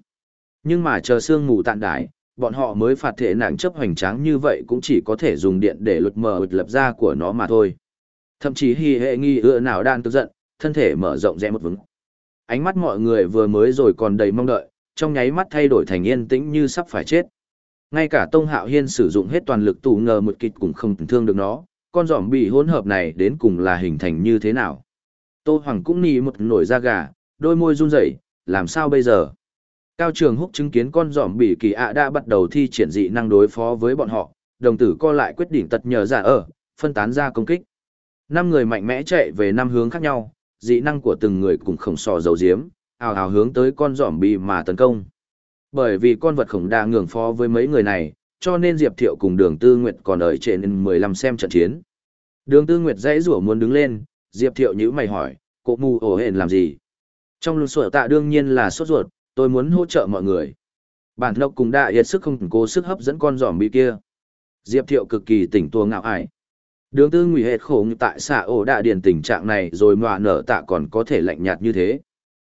Nhưng mà chờ sương mù tàn đái, bọn họ mới phạt thể nặng chấp hoành tráng như vậy cũng chỉ có thể dùng điện để lột mở lập ra của nó mà thôi. Thậm chí hy hệ nghi ưa nào đang tức giận, thân thể mở rộng rẽ một vững. Ánh mắt mọi người vừa mới rồi còn đầy mong đợi, trong nháy mắt thay đổi thành yên tĩnh như sắp phải chết. Ngay cả Tông Hạo Hiên sử dụng hết toàn lực tù ngờ một kịch cũng không thương được nó, con giỏm bị hỗn hợp này đến cùng là hình thành như thế nào. Tô Hoàng cũng nì một nổi da gà, đôi môi run rẩy, làm sao bây giờ? Cao Trường Húc chứng kiến con giỏm bị kỳ ạ đã bắt đầu thi triển dị năng đối phó với bọn họ, đồng tử co lại quyết định tật nhờ giả ở, phân tán ra công kích. Năm người mạnh mẽ chạy về năm hướng khác nhau, dị năng của từng người cũng khổng sò dầu diếm, ào ào hướng tới con giỏm bị mà tấn công. Bởi vì con vật khổng đa ngưỡng phó với mấy người này, cho nên Diệp Thiệu cùng Đường Tư Nguyệt còn ở trên 15 xem trận chiến. Đường Tư Nguyệt dãy rủa muốn đứng lên, Diệp Thiệu nhữ mày hỏi, cụ mù ổ hền làm gì? Trong lùn sủa tạ đương nhiên là sốt ruột, tôi muốn hỗ trợ mọi người. Bản lộc cùng đã hiệt sức không cố sức hấp dẫn con giỏm bị kia. Diệp Thiệu cực kỳ tỉnh tua ngạo ải. Đường tư nguy hệt khổ tại xạ ổ đạ điền tình trạng này rồi nọa nở tạ còn có thể lạnh nhạt như thế.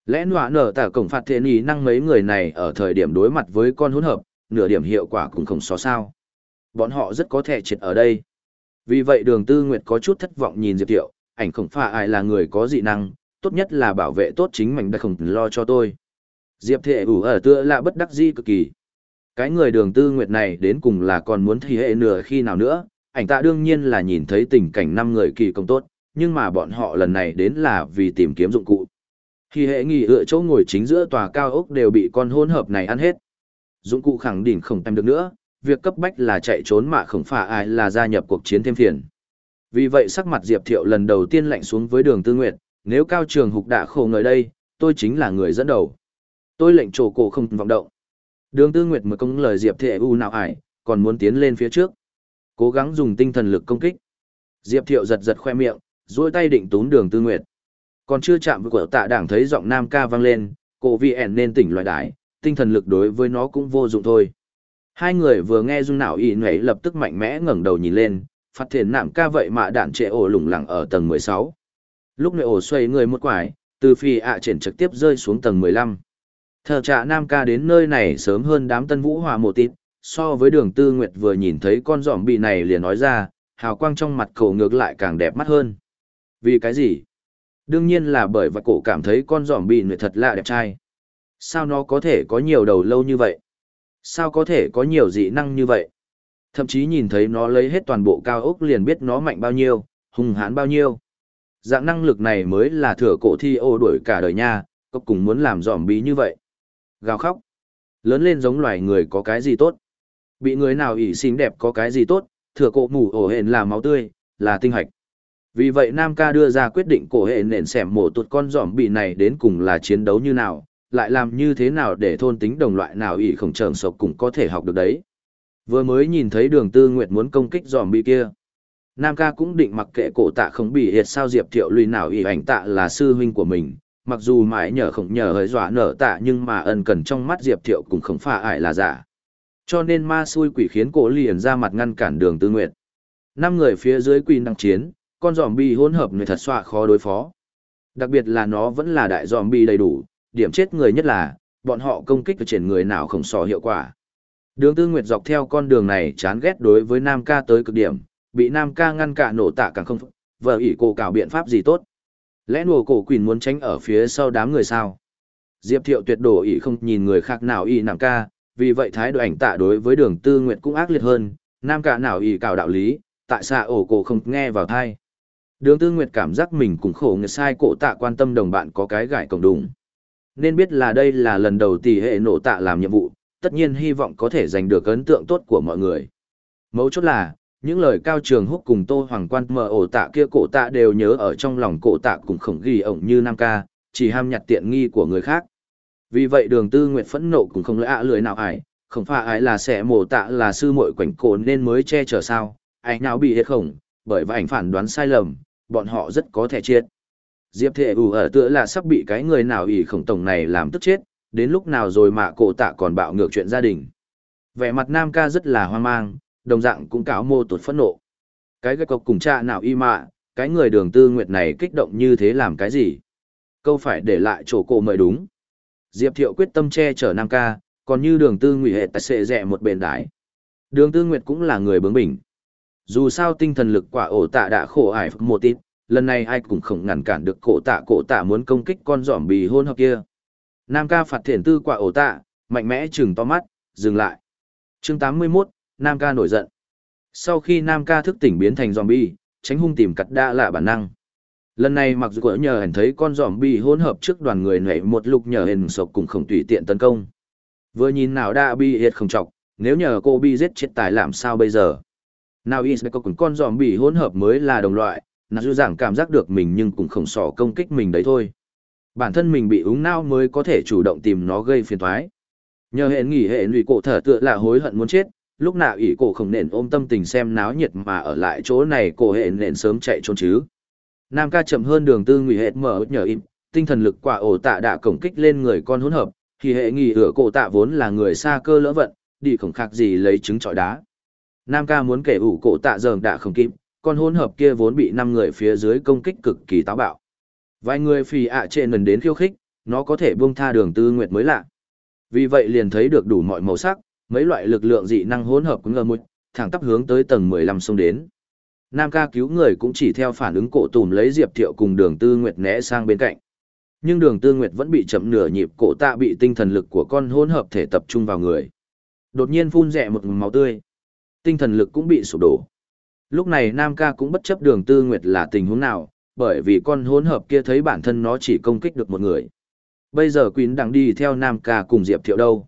Lẽ nọa nở tạ cổng phạt thế ý năng mấy người này ở thời điểm đối mặt với con hỗn hợp, nửa điểm hiệu quả cũng không so sao. Bọn họ rất có thể triệt ở đây. Vì vậy đường tư nguyệt có chút thất vọng nhìn Diệp Tiệu, ảnh khổng phà ai là người có dị năng, tốt nhất là bảo vệ tốt chính mình đã không lo cho tôi. Diệp Thệ ủ ở tựa là bất đắc di cực kỳ. Cái người đường tư nguyệt này đến cùng là còn muốn thi hệ nửa khi nào nữa, ảnh tạ đương nhiên là nhìn thấy tình cảnh năm người kỳ công tốt, nhưng mà bọn họ lần này đến là vì tìm kiếm dụng cụ. Khi hệ nghỉ ựa chỗ ngồi chính giữa tòa cao ốc đều bị con hôn hợp này ăn hết. Dụng cụ khẳng định không tìm được nữa, việc cấp bách là chạy trốn mà không phải ai là gia nhập cuộc chiến thêm phiền. Vì vậy sắc mặt Diệp Thiệu lần đầu tiên lạnh xuống với đường tư nguyệt, nếu cao trường hục đã khổ người đây, tôi chính là người dẫn đầu. Tôi lệnh trổ cổ không vọng động. Đường Tư Nguyệt mở công lời Diệp Thiệu u nào ải, còn muốn tiến lên phía trước. Cố gắng dùng tinh thần lực công kích. Diệp Thiệu giật giật khoe miệng, duỗi tay định tún Đường Tư Nguyệt. Còn chưa chạm với của tạ đảng thấy giọng nam ca vang lên, cổ vi ẻn nên tỉnh loại đái, tinh thần lực đối với nó cũng vô dụng thôi. Hai người vừa nghe rung não y nhảy lập tức mạnh mẽ ngẩng đầu nhìn lên, phát thiền nạm ca vậy mà đạn trệ ổ lủng lẳng ở tầng 16. Lúc này ổ xoay người một quải, từ phi ạ triển trực tiếp rơi xuống tầng 15. Thờ trạ Nam ca đến nơi này sớm hơn đám tân vũ hòa mộ tít, so với đường tư nguyệt vừa nhìn thấy con giỏm bị này liền nói ra, hào quang trong mặt cổ ngược lại càng đẹp mắt hơn. Vì cái gì? Đương nhiên là bởi và cổ cảm thấy con giỏm bị người thật lạ đẹp trai. Sao nó có thể có nhiều đầu lâu như vậy? Sao có thể có nhiều dị năng như vậy? Thậm chí nhìn thấy nó lấy hết toàn bộ cao ốc liền biết nó mạnh bao nhiêu, hung hãn bao nhiêu. Dạng năng lực này mới là thừa cổ thi ô đuổi cả đời nha, có cùng muốn làm giỏm bí như vậy gào khóc. Lớn lên giống loài người có cái gì tốt? Bị người nào ỷ xinh đẹp có cái gì tốt? Thừa cổ mủ ổ hển là máu tươi, là tinh hạch. Vì vậy Nam ca đưa ra quyết định cổ hệ nền xẻm mổ tuột con giỏm bị này đến cùng là chiến đấu như nào, lại làm như thế nào để thôn tính đồng loại nào ỷ khổng trợn sộc cũng có thể học được đấy. Vừa mới nhìn thấy đường tư nguyệt muốn công kích giỏm bị kia. Nam ca cũng định mặc kệ cổ tạ không bị hiệt sao diệp thiệu lùi nào ỷ ảnh tạ là sư huynh của mình, mặc dù mãi nhờ khổng nhờ hơi dọa nở tạ nhưng mà ân cần trong mắt diệp thiệu cũng không phải ải là giả cho nên ma xui quỷ khiến cổ liền ra mặt ngăn cản đường tư nguyệt năm người phía dưới quỳ năng chiến con giòm bi hỗn hợp người thật xoa khó đối phó đặc biệt là nó vẫn là đại giòm bi đầy đủ điểm chết người nhất là bọn họ công kích và triển người nào không sò hiệu quả Đường Tư Nguyệt dọc theo con đường này chán ghét đối với Nam Ca tới cực điểm, bị Nam Ca ngăn cả nổ tạ càng không vợ ỷ cổ cảo biện pháp gì tốt. Lẽ nùa cổ quỳ muốn tránh ở phía sau đám người sao. Diệp Thiệu tuyệt đổ ỷ không nhìn người khác nào y Nam Ca, vì vậy thái độ ảnh tạ đối với đường Tư Nguyệt cũng ác liệt hơn, Nam Ca nào ỷ cảo đạo lý, tại sao ổ cổ không nghe vào thai. Đường Tư Nguyệt cảm giác mình cũng khổ người sai cổ tạ quan tâm đồng bạn có cái gãi cộng đùng. Nên biết là đây là lần đầu tỷ hệ nổ tạ làm nhiệm vụ, tất nhiên hy vọng có thể giành được ấn tượng tốt của mọi người. Mấu chốt là, những lời cao trường húc cùng tô hoàng quan mở ổ tạ kia cổ tạ đều nhớ ở trong lòng cổ tạ cũng khổng ghi ổng như nam ca, chỉ ham nhặt tiện nghi của người khác. Vì vậy đường tư nguyệt phẫn nộ cũng không lẽ ạ lười nào ải, không phải ai là sẽ mổ tạ là sư muội quảnh cổ nên mới che chở sao, ai nào bị hết khổng, bởi và ảnh phản đoán sai lầm, bọn họ rất có thể chết. Diệp Thệ ủ ở tựa là sắp bị cái người nào ỷ khổng tổng này làm tức chết, đến lúc nào rồi mà cổ tạ còn bạo ngược chuyện gia đình. Vẻ mặt Nam ca rất là hoang mang, đồng dạng cũng cáo mô tuột phẫn nộ. Cái gạch cọc cùng cha nào y mạ, cái người đường tư nguyệt này kích động như thế làm cái gì? Câu phải để lại chỗ cổ mời đúng. Diệp Thiệu quyết tâm che chở Nam ca, còn như đường tư nguyệt hệ tại sệ rẻ một bền đái. Đường tư nguyệt cũng là người bướng bỉnh. Dù sao tinh thần lực quả ổ tạ đã khổ ải một ít, lần này ai cũng không ngăn cản được cổ tạ cổ tạ muốn công kích con giỏm bì hôn hợp kia. Nam ca phạt thiện tư quả ổ tạ, mạnh mẽ chừng to mắt, dừng lại. chương 81, Nam ca nổi giận. Sau khi Nam ca thức tỉnh biến thành zombie, tránh hung tìm cắt đa là bản năng. Lần này mặc dù có nhờ hẳn thấy con giòm bị hỗn hợp trước đoàn người nhảy một lục nhờ hình sộc cùng khổng tùy tiện tấn công. Vừa nhìn nào đã bị hiệt không chọc, nếu nhờ cô bị giết chết tài làm sao bây giờ. Nào is có con giòm bị hỗn hợp mới là đồng loại, nào dù giảng cảm giác được mình nhưng cũng không sỏ công kích mình đấy thôi. Bản thân mình bị úng não mới có thể chủ động tìm nó gây phiền thoái. Nhờ hệ nghỉ hệ lụy cổ thở tựa là hối hận muốn chết, lúc nào ỷ cổ không nền ôm tâm tình xem náo nhiệt mà ở lại chỗ này cổ hệ nền sớm chạy trốn chứ. Nam ca chậm hơn đường tư ngụy hệt mở nhờ im, tinh thần lực quả ổ tạ đã cổng kích lên người con hỗn hợp, thì hệ nghỉ ửa cổ tạ vốn là người xa cơ lỡ vận, đi khổng khạc gì lấy trứng trọi đá. Nam ca muốn kể ủ cổ tạ dờm đã không kịp, con hỗn hợp kia vốn bị năm người phía dưới công kích cực kỳ táo bạo. Vài người phì ạ à trệ nần đến khiêu khích, nó có thể buông tha đường tư nguyệt mới lạ. Vì vậy liền thấy được đủ mọi màu sắc, mấy loại lực lượng dị năng hỗn hợp cứng ngờ mụt, thẳng tắp hướng tới tầng 15 xông đến. Nam ca cứu người cũng chỉ theo phản ứng cổ tùm lấy Diệp Thiệu cùng đường tư nguyệt né sang bên cạnh. Nhưng đường tư nguyệt vẫn bị chậm nửa nhịp cổ tạ bị tinh thần lực của con hỗn hợp thể tập trung vào người. Đột nhiên phun rẹ một máu tươi. Tinh thần lực cũng bị sụp đổ. Lúc này Nam ca cũng bất chấp đường tư nguyệt là tình huống nào, bởi vì con hỗn hợp kia thấy bản thân nó chỉ công kích được một người. Bây giờ Quýn đang đi theo Nam ca cùng Diệp Thiệu đâu.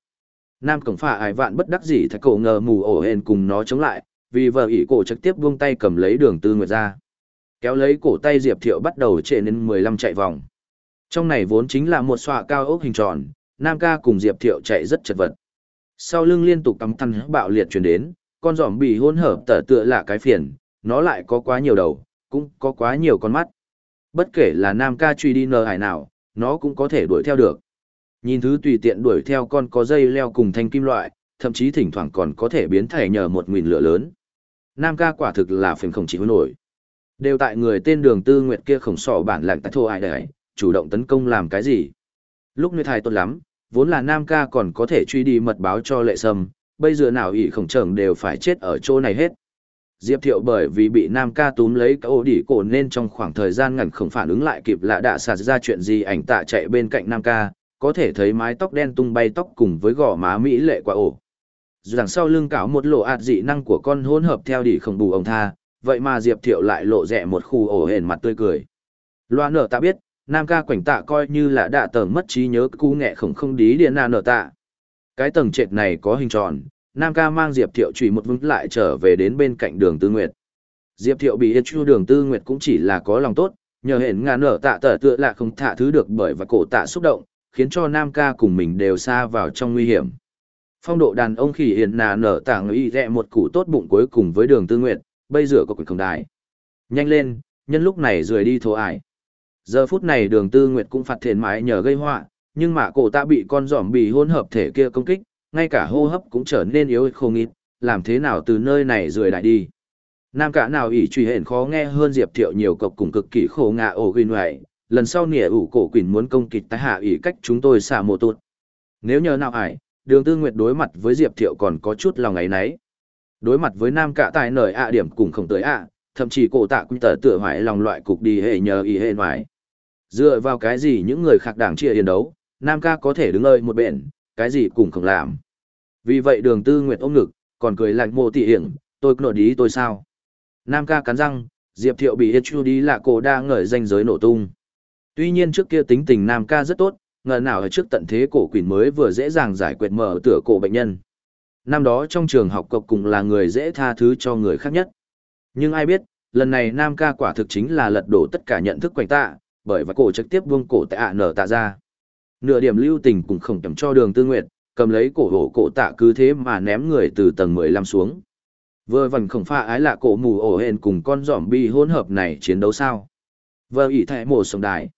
Nam cổng phà ải vạn bất đắc dĩ thạch cổ ngờ mù ổ hên cùng nó chống lại, vì vợ ỷ cổ trực tiếp buông tay cầm lấy đường tư nguyệt ra. Kéo lấy cổ tay Diệp Thiệu bắt đầu trệ đến 15 chạy vòng. Trong này vốn chính là một xọa cao ốc hình tròn, Nam ca cùng Diệp Thiệu chạy rất chật vật. Sau lưng liên tục cắm thăn bạo liệt chuyển đến, con giỏm bị hỗn hợp tở tựa là cái phiền, nó lại có quá nhiều đầu, cũng có quá nhiều con mắt. Bất kể là Nam ca truy đi nờ hải nào, nó cũng có thể đuổi theo được. Nhìn thứ tùy tiện đuổi theo con có dây leo cùng thanh kim loại, thậm chí thỉnh thoảng còn có thể biến thể nhờ một nguyền lửa lớn. Nam ca quả thực là phiền khổng chỉ hôn nổi. Đều tại người tên đường tư nguyệt kia khổng sọ bản lạng tại thô ai đấy, chủ động tấn công làm cái gì. Lúc nguyệt thai tốt lắm, vốn là Nam ca còn có thể truy đi mật báo cho lệ sâm, bây giờ nào ỷ khổng trưởng đều phải chết ở chỗ này hết. Diệp Thiệu bởi vì bị Nam ca túm lấy cái ô đỉ cổ nên trong khoảng thời gian ngắn không phản ứng lại kịp lạ đã xả ra chuyện gì ảnh tạ chạy bên cạnh Nam ca, có thể thấy mái tóc đen tung bay tóc cùng với gò má mỹ lệ quả ổ. Rằng sau lưng cảo một lộ ạt dị năng của con hỗn hợp theo đỉ không bù ông tha, vậy mà Diệp Thiệu lại lộ rẻ một khu ổ hển mặt tươi cười. Loa nở ta biết, Nam ca quảnh tạ coi như là đã tờ mất trí nhớ cú nghệ khổng không đí điện nà nở tạ. Cái tầng trệt này có hình tròn, Nam ca mang Diệp Thiệu trùy một vững lại trở về đến bên cạnh đường Tư Nguyệt. Diệp Thiệu bị hiết chu đường Tư Nguyệt cũng chỉ là có lòng tốt, nhờ hển ngàn nở tạ tở tựa là không thả thứ được bởi và cổ tạ xúc động, khiến cho Nam ca cùng mình đều xa vào trong nguy hiểm. Phong độ đàn ông khỉ hiền nà nở tảng y rẹ một củ tốt bụng cuối cùng với đường Tư Nguyệt, bây giờ có quyền không đái. Nhanh lên, nhân lúc này rời đi thổ ải. Giờ phút này đường Tư Nguyệt cũng phạt thiền mái nhờ gây họa nhưng mà cổ ta bị con giỏm bị hôn hợp thể kia công kích, ngay cả hô hấp cũng trở nên yếu không ít, làm thế nào từ nơi này rời đại đi. Nam cả nào ỷ truy hển khó nghe hơn Diệp Thiệu nhiều cọc cùng cực kỳ khổ ngạ ổ ghi ngoại, lần sau nỉa ủ cổ quỷ muốn công kịch tái hạ ỷ cách chúng tôi xả mộ tụt. Nếu nhờ nào ải, đường tư nguyệt đối mặt với diệp thiệu còn có chút lòng ấy nấy. Đối mặt với nam Cả tài nời ạ điểm cùng không tới ạ, thậm chí cổ tạ cũng tờ tựa hoại lòng loại cục đi hệ nhờ ý hệ ngoài. Dựa vào cái gì những người khác đảng chia hiền đấu, nam ca có thể đứng ơi một bện cái gì cũng không làm. Vì vậy đường tư nguyệt ôm ngực, còn cười lạnh mô tỉ hiển tôi nội ý tôi sao? Nam ca cắn răng, diệp thiệu bị hết chu đi là cổ đa ngợi danh giới nổ tung. Tuy nhiên trước kia tính tình nam ca rất tốt ngờ nào ở trước tận thế cổ quỷ mới vừa dễ dàng giải quyết mở tựa cổ bệnh nhân. Năm đó trong trường học cộc cùng là người dễ tha thứ cho người khác nhất. Nhưng ai biết, lần này Nam ca quả thực chính là lật đổ tất cả nhận thức quanh tạ, bởi và cổ trực tiếp buông cổ tạ nở tạ ra. Nửa điểm lưu tình cũng không chậm cho đường tư nguyệt, cầm lấy cổ hổ cổ tạ cứ thế mà ném người từ tầng 15 xuống. Vừa vần khổng pha ái lạ cổ mù ổ hên cùng con giỏm bi hỗn hợp này chiến đấu sao. Vừa ỷ thẻ mổ sống đài.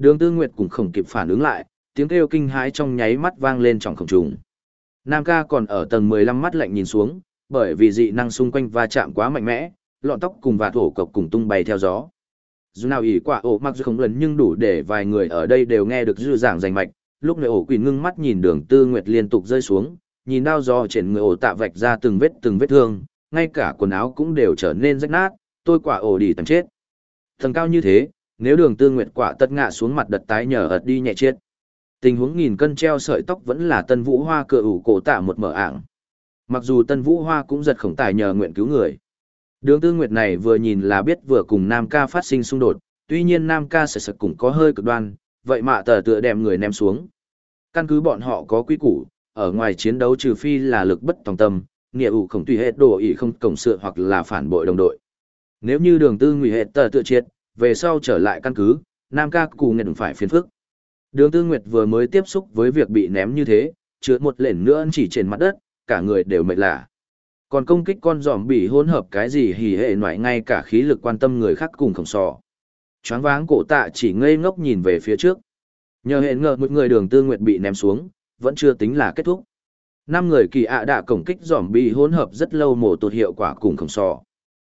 Đường Tư Nguyệt cũng không kịp phản ứng lại, tiếng kêu kinh hãi trong nháy mắt vang lên trong không trung Nam ca còn ở tầng 15 mắt lạnh nhìn xuống, bởi vì dị năng xung quanh va chạm quá mạnh mẽ, lọn tóc cùng và thổ cộc cùng tung bay theo gió. Dù nào ỉ quả ổ mặc dù không lần nhưng đủ để vài người ở đây đều nghe được dư giảng rành mạch, lúc này ổ quỷ ngưng mắt nhìn đường Tư Nguyệt liên tục rơi xuống, nhìn đao gió trên người ổ tạ vạch ra từng vết từng vết thương, ngay cả quần áo cũng đều trở nên rách nát, tôi quả ổ đi tầm chết. Thần cao như thế, nếu đường tư nguyệt quả tất ngã xuống mặt đất tái nhờ ật đi nhẹ chết. Tình huống nghìn cân treo sợi tóc vẫn là tân vũ hoa cựa ủ cổ tạ một mở ảng. Mặc dù tân vũ hoa cũng giật khổng tài nhờ nguyện cứu người. Đường tư nguyệt này vừa nhìn là biết vừa cùng nam ca phát sinh xung đột, tuy nhiên nam ca sợ sật cũng có hơi cực đoan, vậy mà tờ tựa đem người ném xuống. Căn cứ bọn họ có quy củ, ở ngoài chiến đấu trừ phi là lực bất tòng tâm, nghĩa ủ khổng tùy hết đồ ỷ không cổng sự hoặc là phản bội đồng đội. Nếu như đường tư nguy hệ tờ tựa triệt, về sau trở lại căn cứ, Nam ca cù đừng phải phiền phức. Đường Tư Nguyệt vừa mới tiếp xúc với việc bị ném như thế, chứa một lệnh nữa chỉ trên mặt đất, cả người đều mệt lạ. Còn công kích con giòm bị hỗn hợp cái gì hỉ hệ ngoại ngay cả khí lực quan tâm người khác cùng khổng sò. Choáng váng cổ tạ chỉ ngây ngốc nhìn về phía trước. Nhờ hệ ngờ một người đường Tư Nguyệt bị ném xuống, vẫn chưa tính là kết thúc. Năm người kỳ ạ đã cổng kích giòm bị hỗn hợp rất lâu mổ tụt hiệu quả cùng khổng sò.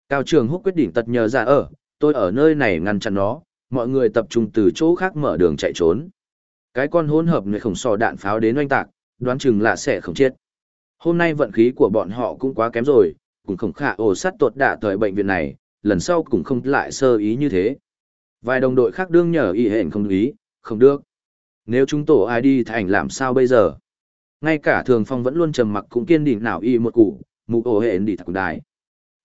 Cao trường húc quyết định tật nhờ ra ở, tôi ở nơi này ngăn chặn nó, mọi người tập trung từ chỗ khác mở đường chạy trốn. Cái con hỗn hợp người khổng sò đạn pháo đến oanh tạc, đoán chừng là sẽ không chết. Hôm nay vận khí của bọn họ cũng quá kém rồi, cũng không khả ổ sát tuột đả thời bệnh viện này, lần sau cũng không lại sơ ý như thế. Vài đồng đội khác đương nhờ y hẹn không ý, không được. Nếu chúng tổ ai đi thành làm sao bây giờ? Ngay cả thường phong vẫn luôn trầm mặc cũng kiên định nào y một củ, mụ ổ hẹn đi thẳng đài.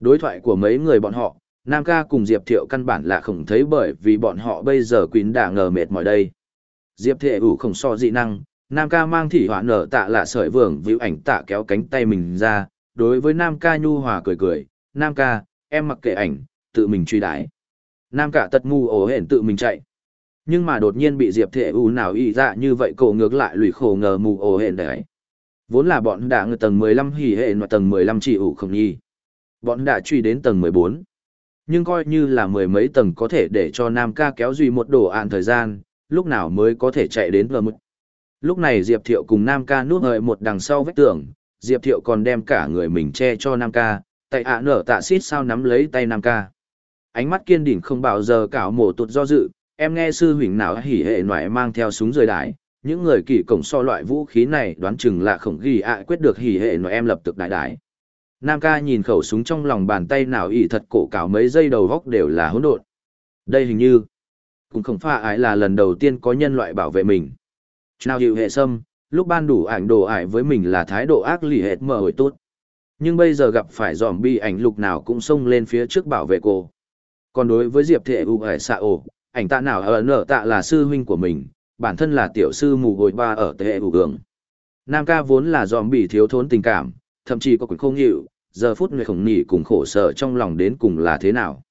Đối thoại của mấy người bọn họ, Nam ca cùng Diệp Thiệu căn bản là không thấy bởi vì bọn họ bây giờ quýn đã ngờ mệt mỏi đây. Diệp Thiệu ủ không so dị năng, Nam ca mang thị hỏa nở tạ là sợi vưởng vĩu ảnh tạ kéo cánh tay mình ra, đối với Nam ca nhu hòa cười cười, Nam ca, em mặc kệ ảnh, tự mình truy đái. Nam ca tật ngu ổ hển tự mình chạy. Nhưng mà đột nhiên bị Diệp Thiệu ủ nào y dạ như vậy cổ ngược lại lùi khổ ngờ mù ổ hển đấy. Vốn là bọn đã ngờ tầng 15 hỉ hệ mà tầng 15 chỉ ủ không nhi. Bọn đã truy đến tầng 14 nhưng coi như là mười mấy tầng có thể để cho Nam ca kéo duy một đồ ạn thời gian, lúc nào mới có thể chạy đến vờ mực. Lúc này Diệp Thiệu cùng Nam ca nuốt hợi một đằng sau vách tường, Diệp Thiệu còn đem cả người mình che cho Nam ca, tay ạ nở tạ xít sao nắm lấy tay Nam ca. Ánh mắt kiên định không bao giờ cảo mổ tụt do dự, em nghe sư huynh nào hỉ hệ ngoại mang theo súng rời đại, những người kỳ cổng so loại vũ khí này đoán chừng là khổng ghi ạ quyết được hỉ hệ nội em lập tức đại đại. Nam ca nhìn khẩu súng trong lòng bàn tay nào ỉ thật cổ cào mấy giây đầu góc đều là hỗn độn. Đây hình như cũng không pha ái là lần đầu tiên có nhân loại bảo vệ mình. Nào hiệu hệ sâm, lúc ban đủ ảnh đồ ải với mình là thái độ ác lì hệt mờ hồi tốt. Nhưng bây giờ gặp phải giòm bi ảnh lục nào cũng xông lên phía trước bảo vệ cô. Còn đối với Diệp Thệ U ải xạ ổ, ảnh tạ nào ở nở tạ là sư huynh của mình, bản thân là tiểu sư mù hồi ba ở Thệ U gường. Nam ca vốn là giòm bị thiếu thốn tình cảm, thậm chí có quyền không hiểu, giờ phút người khổng nỉ cùng khổ sở trong lòng đến cùng là thế nào.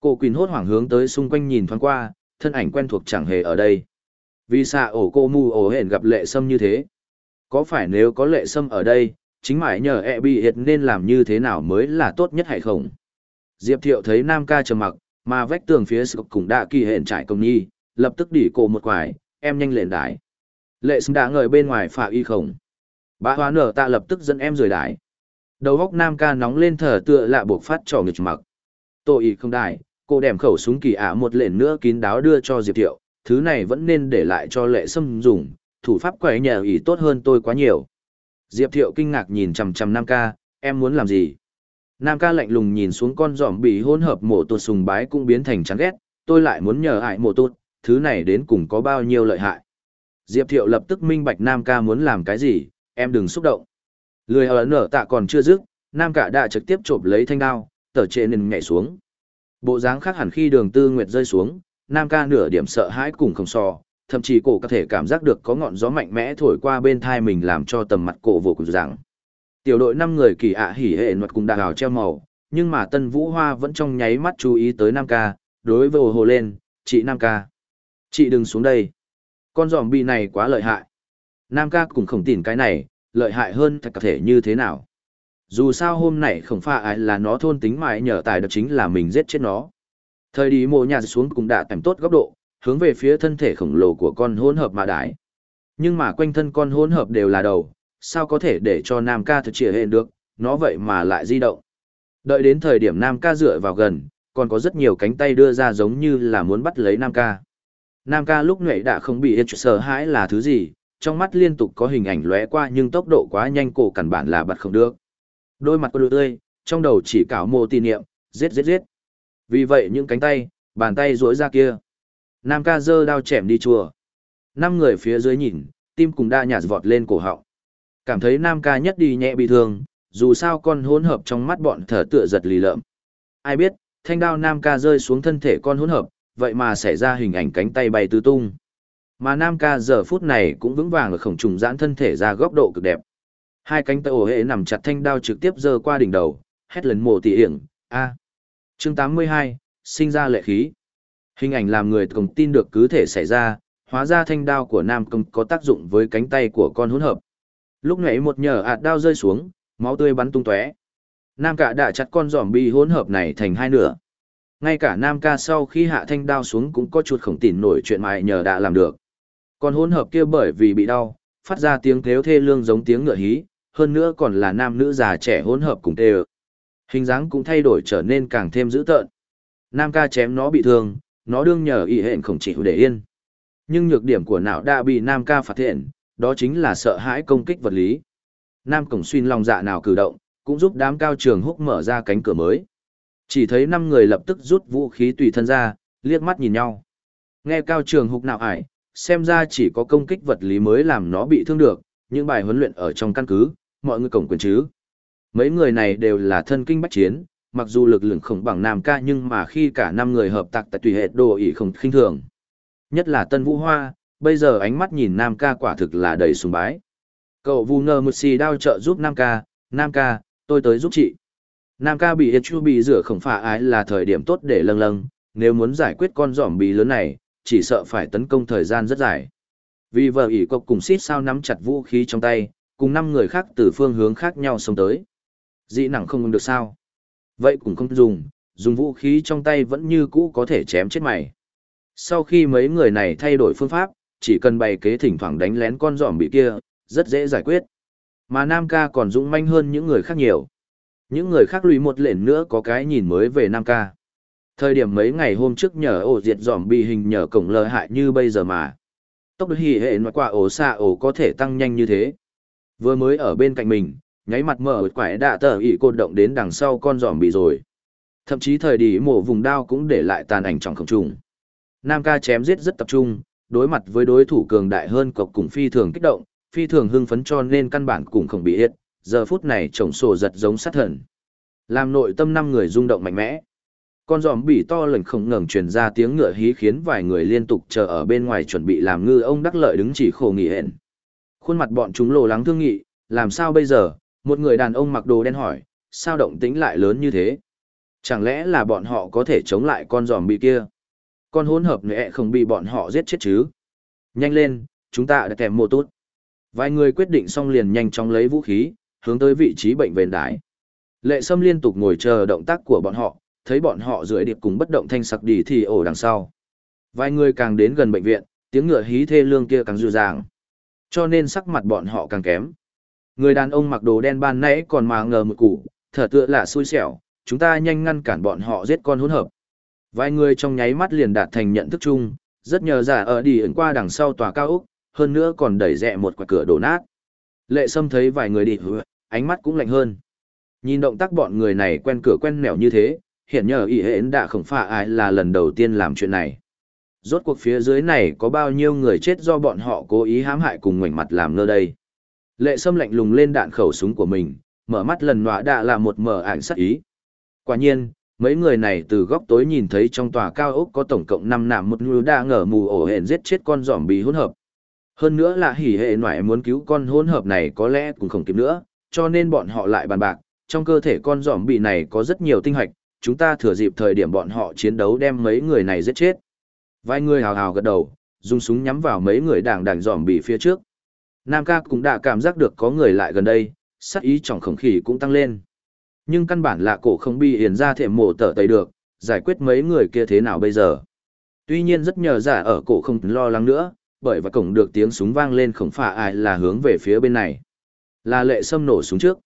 Cô Quỳnh hốt hoảng hướng tới xung quanh nhìn thoáng qua, thân ảnh quen thuộc chẳng hề ở đây. Vì sao ổ cô mù ổ hển gặp lệ sâm như thế? Có phải nếu có lệ sâm ở đây, chính mãi nhờ e bị hiệt nên làm như thế nào mới là tốt nhất hay không? Diệp Thiệu thấy Nam ca trầm mặc, mà vách tường phía sực cùng đã kỳ hển trải công nhi, lập tức đỉ cổ một quải, em nhanh lên đái. Lệ sâm đã ngời bên ngoài phạ y khổng bà hóa nở tạ lập tức dẫn em rời đái. Đầu góc nam ca nóng lên thở tựa lạ buộc phát trò nghịch mặc. Tội ý không đài, cô đem khẩu súng kỳ ả một lệnh nữa kín đáo đưa cho Diệp Thiệu, thứ này vẫn nên để lại cho lệ sâm dùng, thủ pháp quẻ nhờ ý tốt hơn tôi quá nhiều. Diệp Thiệu kinh ngạc nhìn chằm chằm Nam ca, em muốn làm gì? Nam ca lạnh lùng nhìn xuống con giỏm bị hỗn hợp mổ tuột sùng bái cũng biến thành chán ghét, tôi lại muốn nhờ ải mổ tuột, thứ này đến cùng có bao nhiêu lợi hại. Diệp Thiệu lập tức minh bạch Nam ca muốn làm cái gì, em đừng xúc động. Lười ở nở tạ còn chưa dứt, Nam Cả đã trực tiếp chộp lấy thanh đao, tờ trệ nên nhảy xuống. Bộ dáng khác hẳn khi đường tư nguyệt rơi xuống, Nam ca nửa điểm sợ hãi cùng không so, thậm chí cổ có thể cảm giác được có ngọn gió mạnh mẽ thổi qua bên thai mình làm cho tầm mặt cổ vô cùng ràng. Tiểu đội 5 người kỳ ạ hỉ hệ luật cùng đà hào treo màu, nhưng mà Tân Vũ Hoa vẫn trong nháy mắt chú ý tới Nam ca, đối với hồ lên, chị Nam ca. Chị đừng xuống đây. Con giòm bị này quá lợi hại. Nam ca cũng không tin cái này, lợi hại hơn thật có thể như thế nào. Dù sao hôm nay không pha ai là nó thôn tính mãi nhờ tài đó chính là mình giết chết nó. Thời đi mộ nhà xuống cũng đã tầm tốt góc độ, hướng về phía thân thể khổng lồ của con hỗn hợp mà đái. Nhưng mà quanh thân con hỗn hợp đều là đầu, sao có thể để cho Nam ca thực trịa hệ được, nó vậy mà lại di động. Đợi đến thời điểm Nam ca dựa vào gần, còn có rất nhiều cánh tay đưa ra giống như là muốn bắt lấy Nam ca. Nam ca lúc nãy đã không bị sợ hãi là thứ gì, trong mắt liên tục có hình ảnh lóe qua nhưng tốc độ quá nhanh cổ cản bản là bật không được. Đôi mặt cô tươi, trong đầu chỉ cảo mô tì niệm, giết giết giết. Vì vậy những cánh tay, bàn tay rối ra kia. Nam ca dơ đao chém đi chùa. Năm người phía dưới nhìn, tim cùng đa nhạt vọt lên cổ họng. Cảm thấy Nam ca nhất đi nhẹ bị thương, dù sao con hỗn hợp trong mắt bọn thở tựa giật lì lợm. Ai biết, thanh đao Nam ca rơi xuống thân thể con hỗn hợp, vậy mà xảy ra hình ảnh cánh tay bay tứ tung. Mà Nam ca giờ phút này cũng vững vàng ở khổng trùng giãn thân thể ra góc độ cực đẹp. Hai cánh tay ổ hệ nằm chặt thanh đao trực tiếp giơ qua đỉnh đầu, hét lớn mồ tỉ hiển, a. Chương 82, sinh ra lệ khí. Hình ảnh làm người cùng tin được cứ thể xảy ra, hóa ra thanh đao của Nam Công có tác dụng với cánh tay của con hỗn hợp. Lúc nãy một nhờ ạt đao rơi xuống, máu tươi bắn tung tóe. Nam Ca đã chặt con giòm bi hỗn hợp này thành hai nửa. Ngay cả Nam ca sau khi hạ thanh đao xuống cũng có chuột khổng tỉn nổi chuyện mại nhờ đã làm được. Con hỗn hợp kia bởi vì bị đau, phát ra tiếng thếu thê lương giống tiếng ngựa hí, hơn nữa còn là nam nữ già trẻ hỗn hợp cùng tê Hình dáng cũng thay đổi trở nên càng thêm dữ tợn. Nam ca chém nó bị thương, nó đương nhờ ý hẹn khổng chịu để yên. Nhưng nhược điểm của não đã bị Nam ca phát hiện, đó chính là sợ hãi công kích vật lý. Nam Cổng Xuyên lòng dạ nào cử động, cũng giúp đám cao trường húc mở ra cánh cửa mới. Chỉ thấy năm người lập tức rút vũ khí tùy thân ra, liếc mắt nhìn nhau. Nghe cao trường húc nào ải, xem ra chỉ có công kích vật lý mới làm nó bị thương được, những bài huấn luyện ở trong căn cứ, mọi người cổng quyền chứ. Mấy người này đều là thân kinh bách chiến, mặc dù lực lượng không bằng Nam ca nhưng mà khi cả năm người hợp tác tại tùy hệ đồ ý không khinh thường. Nhất là Tân Vũ Hoa, bây giờ ánh mắt nhìn Nam ca quả thực là đầy sùng bái. Cậu vu ngờ một xì đao trợ giúp Nam ca, Nam ca, tôi tới giúp chị. Nam ca bị chu bị rửa không phải ái là thời điểm tốt để lâng lâng, nếu muốn giải quyết con giỏm bị lớn này, chỉ sợ phải tấn công thời gian rất dài. Vì vợ ỷ cộc cùng xít sao nắm chặt vũ khí trong tay, cùng năm người khác từ phương hướng khác nhau xông tới. Dị nặng không được sao. Vậy cũng không dùng, dùng vũ khí trong tay vẫn như cũ có thể chém chết mày. Sau khi mấy người này thay đổi phương pháp, chỉ cần bày kế thỉnh thoảng đánh lén con giỏm bị kia, rất dễ giải quyết. Mà Nam ca còn dũng manh hơn những người khác nhiều. Những người khác lùi một lệnh nữa có cái nhìn mới về Nam ca. Thời điểm mấy ngày hôm trước nhờ ổ diệt giỏm bị hình nhờ cổng lợi hại như bây giờ mà. Tốc độ hỉ hệ nói quả ổ xa ổ có thể tăng nhanh như thế. Vừa mới ở bên cạnh mình, nháy mặt mở quải đạ tờ ỉ cột động đến đằng sau con giỏm bị rồi. Thậm chí thời đi mổ vùng đao cũng để lại tàn ảnh trong không trùng. Nam ca chém giết rất tập trung, đối mặt với đối thủ cường đại hơn cọc cùng phi thường kích động, phi thường hưng phấn cho nên căn bản cũng không bị hiệt, giờ phút này trồng sổ giật giống sát thần. Làm nội tâm năm người rung động mạnh mẽ. Con giòm bị to lệnh không ngừng truyền ra tiếng ngựa hí khiến vài người liên tục chờ ở bên ngoài chuẩn bị làm ngư ông đắc lợi đứng chỉ khổ nghỉ hẹn. Khuôn mặt bọn chúng lồ lắng thương nghị, làm sao bây giờ? Một người đàn ông mặc đồ đen hỏi, sao động tĩnh lại lớn như thế? Chẳng lẽ là bọn họ có thể chống lại con giòm bị kia? Con hỗn hợp nệ không bị bọn họ giết chết chứ? Nhanh lên, chúng ta đã kèm mô tốt. Vài người quyết định xong liền nhanh chóng lấy vũ khí, hướng tới vị trí bệnh viện đái. Lệ Sâm liên tục ngồi chờ động tác của bọn họ, thấy bọn họ rưỡi điệp cùng bất động thanh sặc đi thì ổ đằng sau. Vài người càng đến gần bệnh viện, tiếng ngựa hí thê lương kia càng dịu dàng. Cho nên sắc mặt bọn họ càng kém. Người đàn ông mặc đồ đen ban nãy còn mà ngờ một củ, thở tựa là xui xẻo, chúng ta nhanh ngăn cản bọn họ giết con hỗn hợp. Vài người trong nháy mắt liền đạt thành nhận thức chung, rất nhờ giả ở đi ẩn qua đằng sau tòa cao ốc, hơn nữa còn đẩy rẽ một quả cửa đổ nát. Lệ Sâm thấy vài người đi, ánh mắt cũng lạnh hơn. Nhìn động tác bọn người này quen cửa quen nẻo như thế, hiện nhờ ý hến đã không phải ai là lần đầu tiên làm chuyện này. Rốt cuộc phía dưới này có bao nhiêu người chết do bọn họ cố ý hãm hại cùng ngoảnh mặt làm nơi đây. Lệ Sâm lạnh lùng lên đạn khẩu súng của mình, mở mắt lần nọa đã là một mở ảnh sắc ý. Quả nhiên, mấy người này từ góc tối nhìn thấy trong tòa cao ốc có tổng cộng 5 nạm một người đã ngờ mù ổ hẹn giết chết con giỏm bị hỗn hợp. Hơn nữa là hỉ hệ ngoại muốn cứu con hỗn hợp này có lẽ cũng không kịp nữa, cho nên bọn họ lại bàn bạc, trong cơ thể con giỏm bị này có rất nhiều tinh hạch, chúng ta thừa dịp thời điểm bọn họ chiến đấu đem mấy người này giết chết. Vài người hào hào gật đầu, dùng súng nhắm vào mấy người đảng đảng dòm bị phía trước. Nam ca cũng đã cảm giác được có người lại gần đây, sắc ý trong khổng khỉ cũng tăng lên. Nhưng căn bản là cổ không bị hiển ra thể mổ tở tẩy được, giải quyết mấy người kia thế nào bây giờ. Tuy nhiên rất nhờ giả ở cổ không lo lắng nữa, bởi và cổng được tiếng súng vang lên không phải ai là hướng về phía bên này. Là lệ sâm nổ súng trước.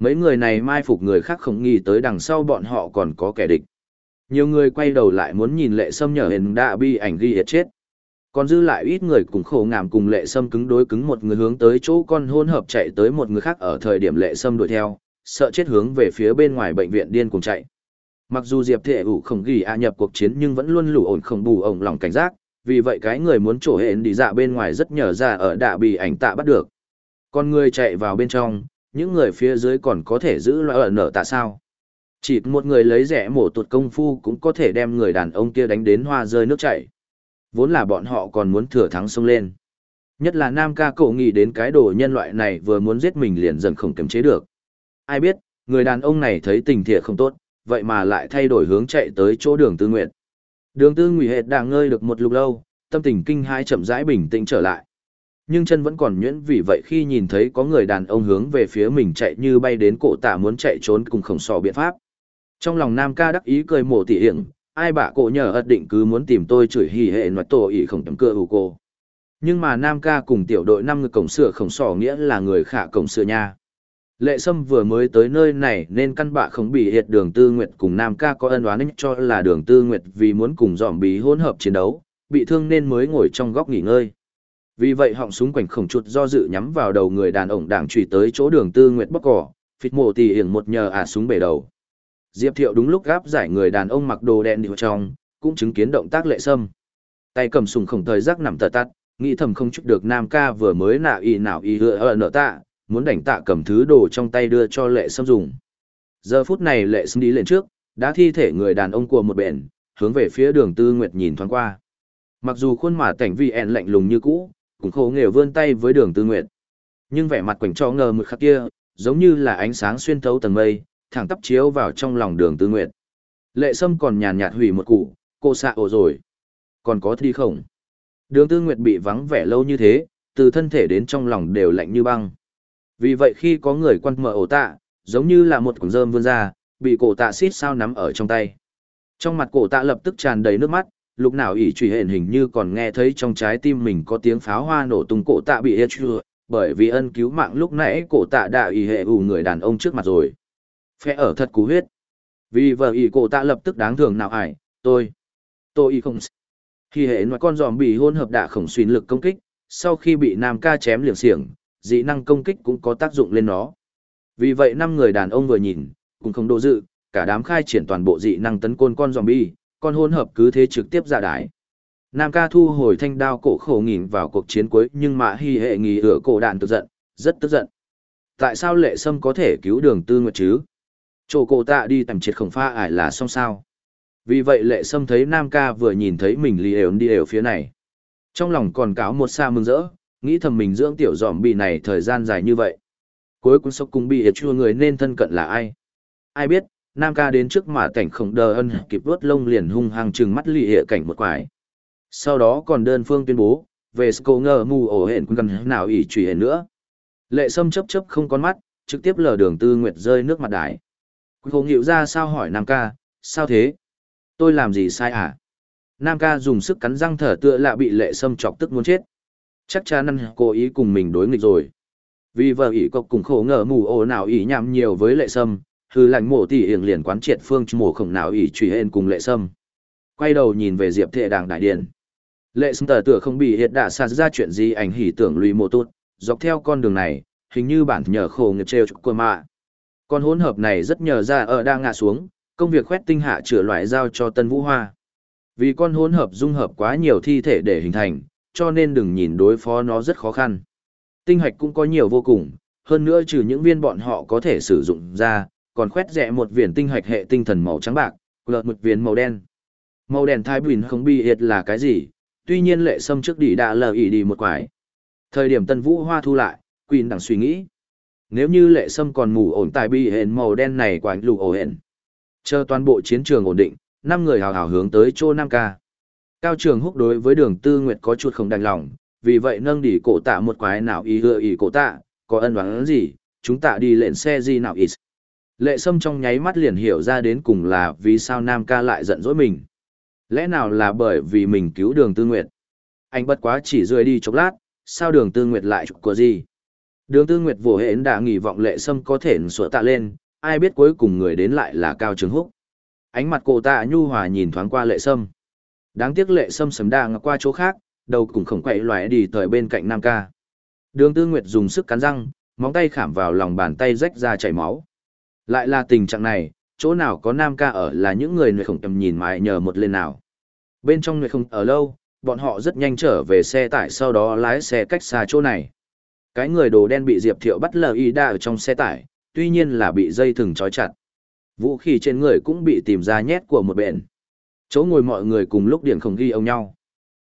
Mấy người này mai phục người khác không nghĩ tới đằng sau bọn họ còn có kẻ địch. Nhiều người quay đầu lại muốn nhìn lệ sâm nhờ hình đã bị ảnh ghi hiệt chết. Còn dư lại ít người cùng khổ ngảm cùng lệ sâm cứng đối cứng một người hướng tới chỗ con hôn hợp chạy tới một người khác ở thời điểm lệ sâm đuổi theo, sợ chết hướng về phía bên ngoài bệnh viện điên cùng chạy. Mặc dù Diệp Thệ ủ không ghi a nhập cuộc chiến nhưng vẫn luôn lù ổn không bù ổng lòng cảnh giác, vì vậy cái người muốn trổ hẹn đi dạ bên ngoài rất nhờ ra ở đạ bị ảnh tạ bắt được. Còn người chạy vào bên trong, những người phía dưới còn có thể giữ loại ở nở tạ sao. Chỉ một người lấy rẻ mổ tuột công phu cũng có thể đem người đàn ông kia đánh đến hoa rơi nước chảy. Vốn là bọn họ còn muốn thừa thắng xông lên. Nhất là Nam ca cổ nghĩ đến cái đồ nhân loại này vừa muốn giết mình liền dần không kiềm chế được. Ai biết, người đàn ông này thấy tình thiệt không tốt, vậy mà lại thay đổi hướng chạy tới chỗ đường tư nguyện. Đường tư nguy hệt đang ngơi được một lúc lâu, tâm tình kinh hai chậm rãi bình tĩnh trở lại. Nhưng chân vẫn còn nhuyễn vì vậy khi nhìn thấy có người đàn ông hướng về phía mình chạy như bay đến cổ tạ muốn chạy trốn cùng khổng sò biện pháp. Trong lòng Nam ca đắc ý cười mổ tỉ hiểm, ai bả cổ nhờ ật định cứ muốn tìm tôi chửi hỉ hệ nói tổ ỉ khổng tấm cưa ủ cô. Nhưng mà Nam ca cùng tiểu đội năm người cổng sửa khổng sò nghĩa là người khả cổng sửa nha. Lệ Sâm vừa mới tới nơi này nên căn bạ không bị hiệt đường tư nguyệt cùng Nam ca có ân oán cho là đường tư nguyệt vì muốn cùng dòm bí hỗn hợp chiến đấu, bị thương nên mới ngồi trong góc nghỉ ngơi. Vì vậy họng súng quảnh khổng chuột do dự nhắm vào đầu người đàn ông đảng trùy tới chỗ đường tư nguyệt bóc cỏ, phịch mổ tỉ hiển một nhờ ả súng bể đầu. Diệp Thiệu đúng lúc gáp giải người đàn ông mặc đồ đen điệu trong, cũng chứng kiến động tác lệ sâm. Tay cầm súng khổng thời giác nằm tờ tắt, nghĩ thầm không chút được Nam ca vừa mới nạ y nào y hựa ở nợ tạ, muốn đảnh tạ cầm thứ đồ trong tay đưa cho lệ sâm dùng. Giờ phút này lệ sâm đi lên trước, đã thi thể người đàn ông của một bền, hướng về phía đường tư nguyệt nhìn thoáng qua. Mặc dù khuôn mặt cảnh vi lạnh lùng như cũ, cũng khổ nghèo vươn tay với đường tư nguyệt. Nhưng vẻ mặt quảnh cho ngờ một khắc kia, giống như là ánh sáng xuyên thấu tầng mây, thẳng tắp chiếu vào trong lòng đường tư nguyệt. Lệ sâm còn nhàn nhạt hủy một cụ, cô xạ ổ rồi. Còn có thi không? Đường tư nguyệt bị vắng vẻ lâu như thế, từ thân thể đến trong lòng đều lạnh như băng. Vì vậy khi có người quan mở ổ tạ, giống như là một cuộn rơm vươn ra, bị cổ tạ xít sao nắm ở trong tay. Trong mặt cổ tạ lập tức tràn đầy nước mắt, lúc nào ỷ truy hển hình như còn nghe thấy trong trái tim mình có tiếng pháo hoa nổ tung cổ tạ bị hết chưa, bởi vì ân cứu mạng lúc nãy cổ tạ đã ỷ hệ ủ người đàn ông trước mặt rồi. Phe ở thật cú huyết. Vì vợ ỷ cổ tạ lập tức đáng thường nào ải, tôi, tôi ỷ không khi hệ nói con giòm bị hôn hợp đạ khổng xuyên lực công kích, sau khi bị nam ca chém liệng xiềng, dị năng công kích cũng có tác dụng lên nó. Vì vậy năm người đàn ông vừa nhìn, cũng không độ dự, cả đám khai triển toàn bộ dị năng tấn côn con zombie, con hôn hợp cứ thế trực tiếp ra đái. Nam ca thu hồi thanh đao cổ khổ nhìn vào cuộc chiến cuối nhưng mà hy hệ nghỉ ửa cổ đạn tức giận, rất tức giận. Tại sao lệ sâm có thể cứu đường tư nguyệt chứ? Chỗ cổ tạ đi tầm triệt khổng pha ải là xong sao? Vì vậy lệ sâm thấy Nam ca vừa nhìn thấy mình lì ều đi đều phía này. Trong lòng còn cáo một xa mừng rỡ, nghĩ thầm mình dưỡng tiểu dòm bị này thời gian dài như vậy. Cuối cùng sốc cùng bị hiệt chua người nên thân cận là ai? Ai biết, Nam ca đến trước mà cảnh khổng đờ ân kịp vớt lông liền hung hăng chừng mắt lì hệ cảnh một quải. Sau đó còn đơn phương tuyên bố, về sco ngờ mù ổ hển gần nào ỉ trụy hển nữa. Lệ sâm chấp chấp không con mắt, trực tiếp lờ đường tư nguyệt rơi nước mặt đài Cô hiểu ra sao hỏi Nam ca, sao thế? Tôi làm gì sai à? Nam ca dùng sức cắn răng thở tựa lạ bị lệ sâm chọc tức muốn chết. Chắc chắn ăn cố ý cùng mình đối nghịch rồi. Vì vợ ỷ cọc cùng khổ ngờ mù ổ nào ỷ nhảm nhiều với lệ sâm, hư lạnh mộ tỉ hiền liền quán triệt phương mổ khổng nào ỷ truy hên cùng lệ sâm. Quay đầu nhìn về diệp thệ đàng đại điện Lệ sâm tờ tựa không bị hiệt đạ xa ra chuyện gì ảnh hỉ tưởng lùi mộ tốt, dọc theo con đường này, hình như bản nhờ khổ nghiệp trêu của mạ. con hỗn hợp này rất nhờ ra ở đang ngã xuống, công việc khoét tinh hạ chữa loại giao cho Tân Vũ Hoa. Vì con hỗn hợp dung hợp quá nhiều thi thể để hình thành, cho nên đừng nhìn đối phó nó rất khó khăn. Tinh hạch cũng có nhiều vô cùng, hơn nữa trừ những viên bọn họ có thể sử dụng ra, còn khoét rẽ một viên tinh hạch hệ tinh thần màu trắng bạc, lợt một viên màu đen. Màu đen thái bình không bị hiệt là cái gì, tuy nhiên lệ sâm trước đi đã lờ ý đi một quải. Thời điểm tân vũ hoa thu lại, Quỳnh đang suy nghĩ. Nếu như lệ sâm còn mù ổn tại bị hển màu đen này quảng lù ổ hển. Chờ toàn bộ chiến trường ổn định, năm người hào hào hướng tới chỗ Nam Ca. Cao Trường Húc đối với đường Tư Nguyệt có chút không đành lòng, vì vậy nâng đỉ cổ tạ một quái nào ý hựa ý cổ tạ, có ân đoán gì, chúng ta đi lên xe gì nào ít. Lệ Sâm trong nháy mắt liền hiểu ra đến cùng là vì sao Nam Ca lại giận dỗi mình. Lẽ nào là bởi vì mình cứu đường Tư Nguyệt? Anh bất quá chỉ rơi đi chốc lát, sao đường Tư Nguyệt lại chụp của gì? Đường Tư Nguyệt vỗ hến đã nghỉ vọng Lệ Sâm có thể sửa tạ lên, ai biết cuối cùng người đến lại là Cao Trường Húc. Ánh mặt cô ta nhu hòa nhìn thoáng qua Lệ Sâm. Đáng tiếc Lệ Sâm sấm đang qua chỗ khác, đầu cũng không quậy loài đi tới bên cạnh Nam Ca. Đường Tư Nguyệt dùng sức cắn răng, móng tay khảm vào lòng bàn tay rách ra chảy máu. Lại là tình trạng này, chỗ nào có Nam Ca ở là những người người không tầm nhìn mãi nhờ một lên nào. Bên trong người không ở lâu, bọn họ rất nhanh trở về xe tải sau đó lái xe cách xa chỗ này. Cái người đồ đen bị Diệp Thiệu bắt lờ y đa ở trong xe tải, tuy nhiên là bị dây thừng trói chặt. Vũ khí trên người cũng bị tìm ra nhét của một bện. Chỗ ngồi mọi người cùng lúc điện không ghi ông nhau.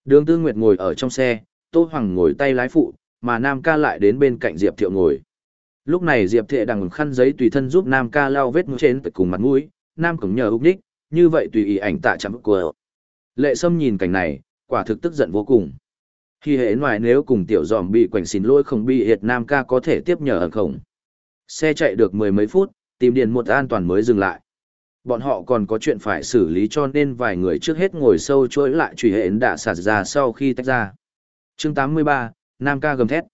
Đường Tư Nguyệt ngồi ở trong xe, Tô Hoàng ngồi tay lái phụ, mà Nam ca lại đến bên cạnh Diệp Thiệu ngồi. Lúc này Diệp thệ đằng khăn giấy tùy thân giúp Nam ca lau vết mũi trên cùng mặt mũi, Nam cũng nhờ úc đích, như vậy tùy ý ảnh tạ chạm của. Lệ Sâm nhìn cảnh này, quả thực tức giận vô cùng. Khi hệ ngoài nếu cùng tiểu dòm bị quảnh xin lỗi không bị hiệt Nam ca có thể tiếp nhờ ở khổng. Xe chạy được mười mấy phút, tìm điền một an toàn mới dừng lại. Bọn họ còn có chuyện phải xử lý cho nên vài người trước hết ngồi sâu chuỗi lại truy hệ đã sạt ra sau khi tách ra. chương 83, Nam ca gầm thét.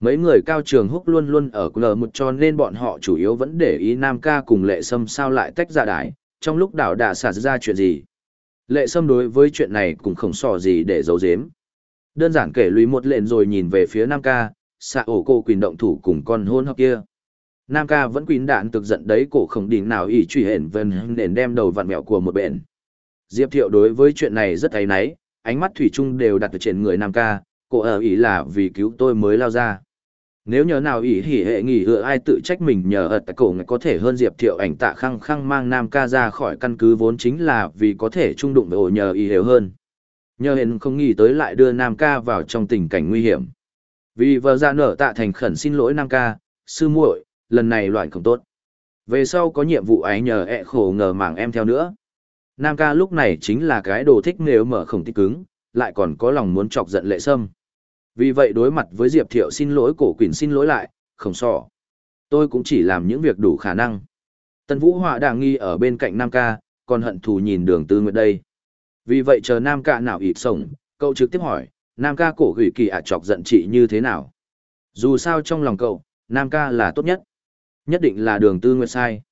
Mấy người cao trường húc luôn luôn ở l một cho nên bọn họ chủ yếu vẫn để ý Nam ca cùng lệ sâm sao lại tách ra đái, trong lúc đảo đã sạt ra chuyện gì. Lệ sâm đối với chuyện này cũng không sò gì để giấu giếm. Đơn giản kể lùi một lệnh rồi nhìn về phía Nam ca, xạ ổ cô quyền động thủ cùng con hôn hợp kia. Nam ca vẫn quýn đạn thực giận đấy cổ không đỉnh nào ỷ truy hển vần nền đem đầu vặn mẹo của một bên. Diệp Thiệu đối với chuyện này rất thấy náy, ánh mắt thủy chung đều đặt ở trên người Nam ca, cổ ở ý là vì cứu tôi mới lao ra. Nếu nhờ nào ỷ hỉ hệ nghỉ hựa ai tự trách mình nhờ ở tại cổ ngày có thể hơn Diệp Thiệu ảnh tạ khăng khăng mang Nam ca ra khỏi căn cứ vốn chính là vì có thể trung đụng với ổ nhờ ỷ hiểu hơn. Nhờ hẹn không nghĩ tới lại đưa Nam ca vào trong tình cảnh nguy hiểm. Vì vợ ra nở tạ thành khẩn xin lỗi Nam ca, sư muội, lần này loại không tốt. Về sau có nhiệm vụ ấy nhờ ẹ khổ ngờ mảng em theo nữa. Nam ca lúc này chính là cái đồ thích nếu mở khổng tích cứng, lại còn có lòng muốn chọc giận lệ sâm. Vì vậy đối mặt với Diệp Thiệu xin lỗi cổ quỷ xin lỗi lại, không sò. Tôi cũng chỉ làm những việc đủ khả năng. Tân Vũ Họa đang nghi ở bên cạnh Nam ca, còn hận thù nhìn đường tư nguyệt đây. Vì vậy chờ Nam ca nào ịt sổng, cậu trực tiếp hỏi, Nam ca cổ gửi kỳ ạ chọc giận chị như thế nào? Dù sao trong lòng cậu, Nam ca là tốt nhất. Nhất định là đường tư nguyệt sai.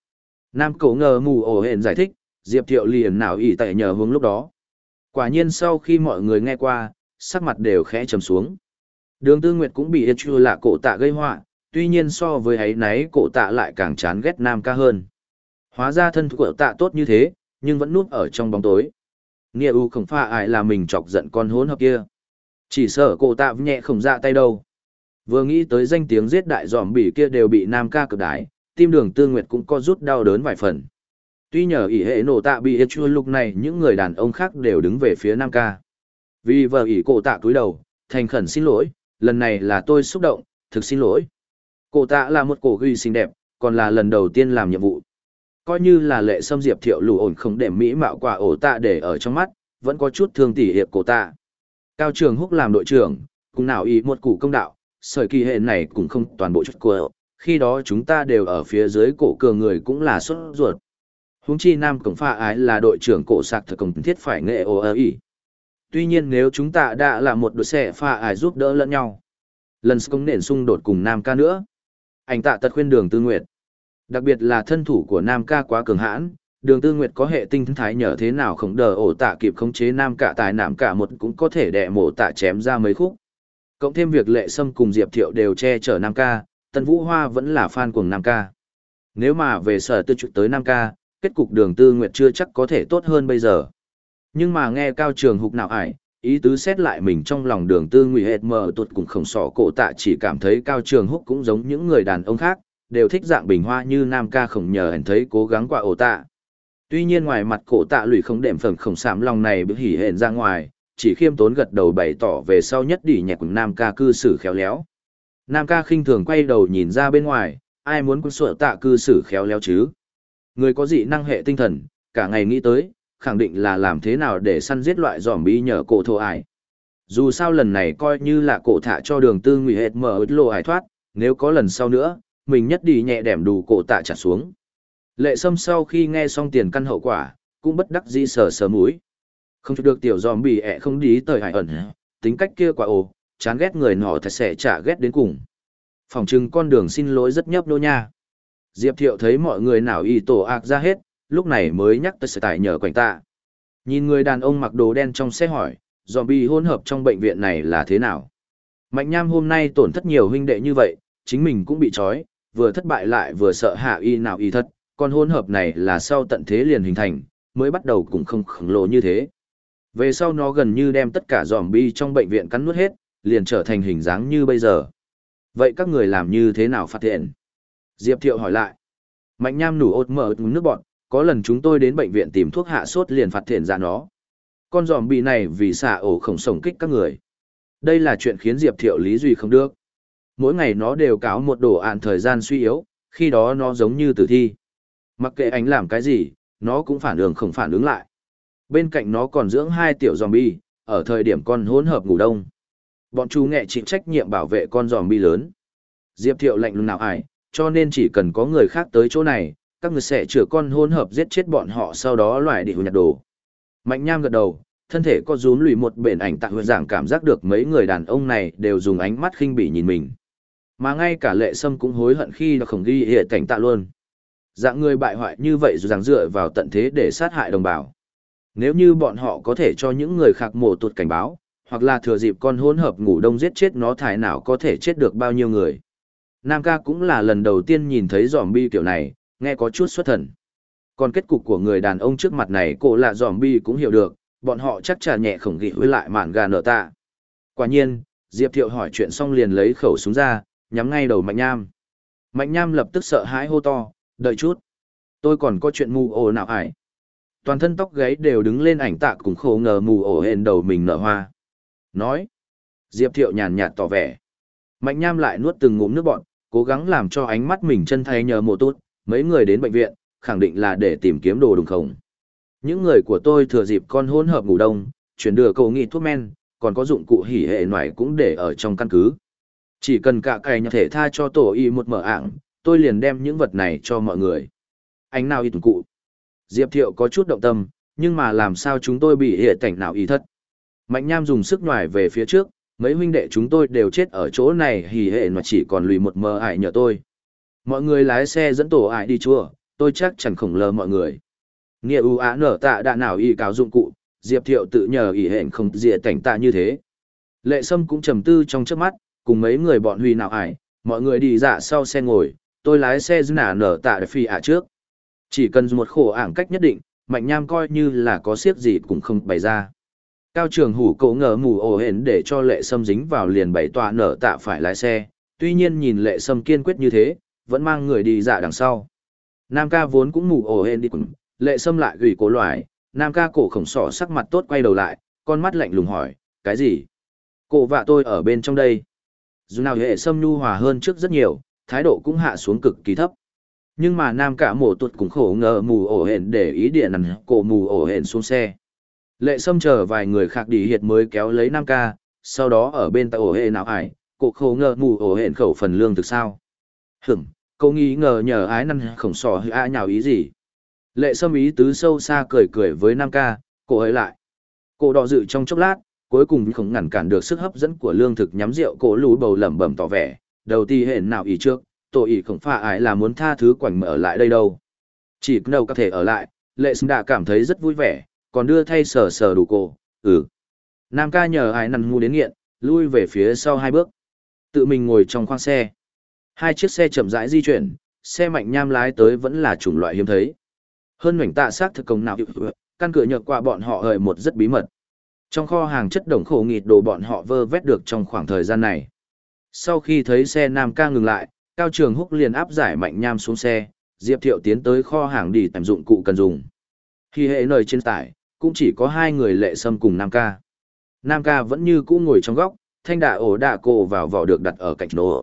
Nam cổ ngờ mù ổ hển giải thích, Diệp Thiệu liền nào ỉ tại nhờ hướng lúc đó. Quả nhiên sau khi mọi người nghe qua, sắc mặt đều khẽ trầm xuống. Đường tư nguyệt cũng bị Yết chua lạ cổ tạ gây họa, tuy nhiên so với ấy nấy cổ tạ lại càng chán ghét nam ca hơn. Hóa ra thân của tạ tốt như thế, nhưng vẫn núp ở trong bóng tối. Nghĩa u không pha ai là mình chọc giận con hốn hợp kia. Chỉ sợ cổ tạ nhẹ không ra tay đâu. Vừa nghĩ tới danh tiếng giết đại giòm bỉ kia đều bị Nam ca cực đái, tim đường tương nguyệt cũng có rút đau đớn vài phần. Tuy nhờ ỷ hệ nổ tạ bị Yết chua lúc này những người đàn ông khác đều đứng về phía Nam ca. Vì vợ ỷ cổ tạ cúi đầu, thành khẩn xin lỗi, lần này là tôi xúc động, thực xin lỗi. Cổ tạ là một cổ ghi xinh đẹp, còn là lần đầu tiên làm nhiệm vụ. Coi như là lệ xâm diệp thiệu lù ổn không để mỹ mạo quả ổ tạ để ở trong mắt, vẫn có chút thương tỉ hiệp cổ tạ. Cao trường húc làm đội trưởng, cùng nào ý một củ công đạo, sởi kỳ hệ này cũng không toàn bộ chút của khi đó chúng ta đều ở phía dưới cổ cờ người cũng là xuất ruột. huống chi Nam Cổng Pha Ái là đội trưởng cổ sạc thật công thiết phải nghệ ồ ơ ý. Tuy nhiên nếu chúng ta đã là một đội xe pha ải giúp đỡ lẫn nhau. Lần công nện xung đột cùng Nam ca nữa. Anh tạ tật khuyên đường tư nguyệt. Đặc biệt là thân thủ của Nam ca quá cường hãn, đường tư nguyệt có hệ tinh thái nhờ thế nào không đờ ổ tạ kịp khống chế Nam cả tài nạm cả một cũng có thể đẻ mổ tạ chém ra mấy khúc. Cộng thêm việc lệ sâm cùng Diệp Thiệu đều che chở Nam ca, Tân Vũ Hoa vẫn là fan cuồng Nam ca. Nếu mà về sở tư trục tới Nam ca, kết cục đường tư nguyệt chưa chắc có thể tốt hơn bây giờ. Nhưng mà nghe cao trường hục nào ải, ý tứ xét lại mình trong lòng đường tư nguy hệt mờ tuột cũng khổng sỏ cổ tạ chỉ cảm thấy cao trường húc cũng giống những người đàn ông khác, đều thích dạng bình hoa như nam ca khổng nhờ hẳn thấy cố gắng qua ổ tạ. Tuy nhiên ngoài mặt cổ tạ lụy không đệm phần khổng sạm lòng này bị hỉ hẹn ra ngoài, chỉ khiêm tốn gật đầu bày tỏ về sau nhất đỉ nhạc của nam ca cư xử khéo léo. Nam ca khinh thường quay đầu nhìn ra bên ngoài, ai muốn quân sửa tạ cư xử khéo léo chứ. Người có dị năng hệ tinh thần, cả ngày nghĩ tới, khẳng định là làm thế nào để săn giết loại giòm bi nhờ cổ thổ ải. Dù sao lần này coi như là cổ thả cho đường tư nguy hệt mở lộ ải thoát, nếu có lần sau nữa, mình nhất đi nhẹ đẻm đủ cổ tạ trả xuống. Lệ sâm sau khi nghe xong tiền căn hậu quả, cũng bất đắc dĩ sờ sờ mũi. Không được tiểu giòm bị ẹ không đi tời hải ẩn, tính cách kia quả ồ, chán ghét người nọ thật sẽ trả ghét đến cùng. Phòng trưng con đường xin lỗi rất nhấp nô nha. Diệp thiệu thấy mọi người nào y tổ ạc ra hết, lúc này mới nhắc tới sự tài nhờ quảnh tạ. Nhìn người đàn ông mặc đồ đen trong xe hỏi, zombie hôn hợp trong bệnh viện này là thế nào? Mạnh Nham hôm nay tổn thất nhiều huynh đệ như vậy, chính mình cũng bị trói, vừa thất bại lại vừa sợ hạ y nào y thất, còn hôn hợp này là sau tận thế liền hình thành, mới bắt đầu cũng không khổng lồ như thế. Về sau nó gần như đem tất cả zombie trong bệnh viện cắn nuốt hết, liền trở thành hình dáng như bây giờ. Vậy các người làm như thế nào phát hiện? Diệp Thiệu hỏi lại. Mạnh Nham nủ ốt mở nước bọn, có lần chúng tôi đến bệnh viện tìm thuốc hạ sốt liền phát hiện ra nó. Con giòm bị này vì xả ổ khổng sổng kích các người. Đây là chuyện khiến Diệp Thiệu lý duy không được. Mỗi ngày nó đều cáo một đồ ạn thời gian suy yếu, khi đó nó giống như tử thi. Mặc kệ anh làm cái gì, nó cũng phản ứng không phản ứng lại. Bên cạnh nó còn dưỡng hai tiểu zombie, ở thời điểm con hỗn hợp ngủ đông. Bọn chú nghệ chịu trách nhiệm bảo vệ con zombie lớn. Diệp Thiệu lạnh lùng nào ải, cho nên chỉ cần có người khác tới chỗ này, các người sẽ chữa con hôn hợp giết chết bọn họ sau đó loại địa nhặt đồ. Mạnh nham gật đầu, thân thể có rúm lùi một bền ảnh tạ huyệt giảng cảm giác được mấy người đàn ông này đều dùng ánh mắt khinh bỉ nhìn mình. Mà ngay cả lệ sâm cũng hối hận khi đã không ghi hệ cảnh tạ luôn. Dạng người bại hoại như vậy dù rằng dựa vào tận thế để sát hại đồng bào. Nếu như bọn họ có thể cho những người khác mổ tuột cảnh báo, hoặc là thừa dịp con hỗn hợp ngủ đông giết chết nó thải nào có thể chết được bao nhiêu người. Nam ca cũng là lần đầu tiên nhìn thấy giòm bi kiểu này, nghe có chút xuất thần. Còn kết cục của người đàn ông trước mặt này cô là zombie bi cũng hiểu được, bọn họ chắc chắn nhẹ khổng ghi với lại mạn gà nợ tạ. Quả nhiên, Diệp Thiệu hỏi chuyện xong liền lấy khẩu súng ra, nhắm ngay đầu Mạnh Nham. Mạnh Nham lập tức sợ hãi hô to, đợi chút. Tôi còn có chuyện mù ổ nào ải. Toàn thân tóc gáy đều đứng lên ảnh tạ cùng khổ ngờ mù ổ hên đầu mình nở hoa. Nói. Diệp Thiệu nhàn nhạt tỏ vẻ. Mạnh Nham lại nuốt từng ngụm nước bọn, cố gắng làm cho ánh mắt mình chân thay nhờ mồ tốt, mấy người đến bệnh viện, khẳng định là để tìm kiếm đồ đùng khổng. Những người của tôi thừa dịp con hỗn hợp ngủ đông, chuyển đưa cầu nghị thuốc men, còn có dụng cụ hỉ hệ ngoại cũng để ở trong căn cứ. Chỉ cần cả cài nhà thể tha cho tổ y một mở ảng, tôi liền đem những vật này cho mọi người. Anh nào y tùng cụ. Diệp Thiệu có chút động tâm, nhưng mà làm sao chúng tôi bị hệ cảnh nào y thất. Mạnh Nham dùng sức ngoài về phía trước, mấy huynh đệ chúng tôi đều chết ở chỗ này hỉ hệ mà chỉ còn lùi một mờ ải nhờ tôi. Mọi người lái xe dẫn tổ ải đi chùa, tôi chắc chẳng khổng lờ mọi người. Nghĩa ưu á nở tạ đã nào y cáo dụng cụ, Diệp Thiệu tự nhờ ỷ hẹn không dịa cảnh tạ như thế. Lệ Sâm cũng trầm tư trong trước mắt, cùng mấy người bọn huy nào ải, mọi người đi dạ sau xe ngồi, tôi lái xe dư nả nở tạ để phi ả trước. Chỉ cần một khổ ảng cách nhất định, mạnh nham coi như là có siết gì cũng không bày ra. Cao trường hủ cậu ngờ mù ổ hển để cho lệ sâm dính vào liền bày tọa nở tạ phải lái xe, tuy nhiên nhìn lệ sâm kiên quyết như thế, vẫn mang người đi dạ đằng sau. Nam ca vốn cũng mù ổ hên đi cùng, lệ sâm lại gửi cổ loài, nam ca cổ khổng sỏ sắc mặt tốt quay đầu lại, con mắt lạnh lùng hỏi, cái gì? Cổ vạ tôi ở bên trong đây. Dù nào hệ sâm nhu hòa hơn trước rất nhiều, thái độ cũng hạ xuống cực kỳ thấp. Nhưng mà nam cả mổ tuột cũng khổ ngờ mù ổ hển để ý điện nằm cổ mù ổ hển xuống xe. Lệ sâm chờ vài người khác đi hiệt mới kéo lấy nam ca, sau đó ở bên tại ổ hệ nào ải, cổ khổ ngờ mù ổ hển khẩu phần lương thực sao. Hửm, cô nghi ngờ nhờ ái Năn khổng sò hư a nhào ý gì. Lệ sâm ý tứ sâu xa cười cười với nam ca, cô ấy lại. Cô đọ dự trong chốc lát, cuối cùng không ngăn cản được sức hấp dẫn của lương thực nhắm rượu cổ lú bầu lẩm bẩm tỏ vẻ, đầu ti hẹn nào ý trước, tội ý không pha ái là muốn tha thứ quảnh mở lại đây đâu. Chỉ đâu có thể ở lại, lệ sâm đã cảm thấy rất vui vẻ, còn đưa thay sờ sờ đủ cổ, ừ. Nam ca nhờ ai Năn ngu đến nghiện, lui về phía sau hai bước. Tự mình ngồi trong khoang xe. Hai chiếc xe chậm rãi di chuyển, xe mạnh nham lái tới vẫn là chủng loại hiếm thấy. Hơn mảnh tạ xác thực công nào căn cửa nhược qua bọn họ hời một rất bí mật. Trong kho hàng chất đồng khổ nghịt đồ bọn họ vơ vét được trong khoảng thời gian này. Sau khi thấy xe Nam ca ngừng lại, Cao Trường Húc liền áp giải mạnh nham xuống xe, Diệp Thiệu tiến tới kho hàng đi tạm dụng cụ cần dùng. Khi hệ nơi trên tải, cũng chỉ có hai người lệ sâm cùng Nam ca. Nam ca vẫn như cũ ngồi trong góc, thanh đà ổ đà cổ vào vỏ được đặt ở cạnh nổ.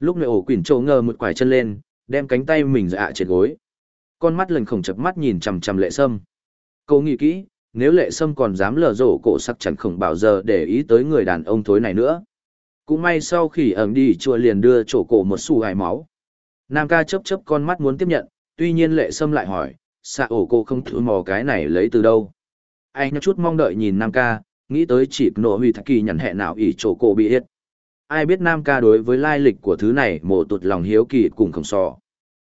Lúc này ổ quỳnh trâu ngờ một quải chân lên, đem cánh tay mình dạ trên gối. Con mắt lần khổng chập mắt nhìn chằm chằm lệ sâm. Cô nghĩ kỹ, nếu lệ sâm còn dám lờ rổ cổ sắc chẳng khổng bảo giờ để ý tới người đàn ông thối này nữa. Cũng may sau khi ẩn đi chùa liền đưa chỗ cổ một xù hài máu. Nam ca chấp chấp con mắt muốn tiếp nhận, tuy nhiên lệ sâm lại hỏi, xạ ổ cô không thử mò cái này lấy từ đâu. Anh chút mong đợi nhìn Nam ca, nghĩ tới chỉ nộ huy thạch kỳ nhận hẹn nào ỷ chỗ cổ bị hết. Ai biết Nam ca đối với lai lịch của thứ này mổ tụt lòng hiếu kỳ cùng không so.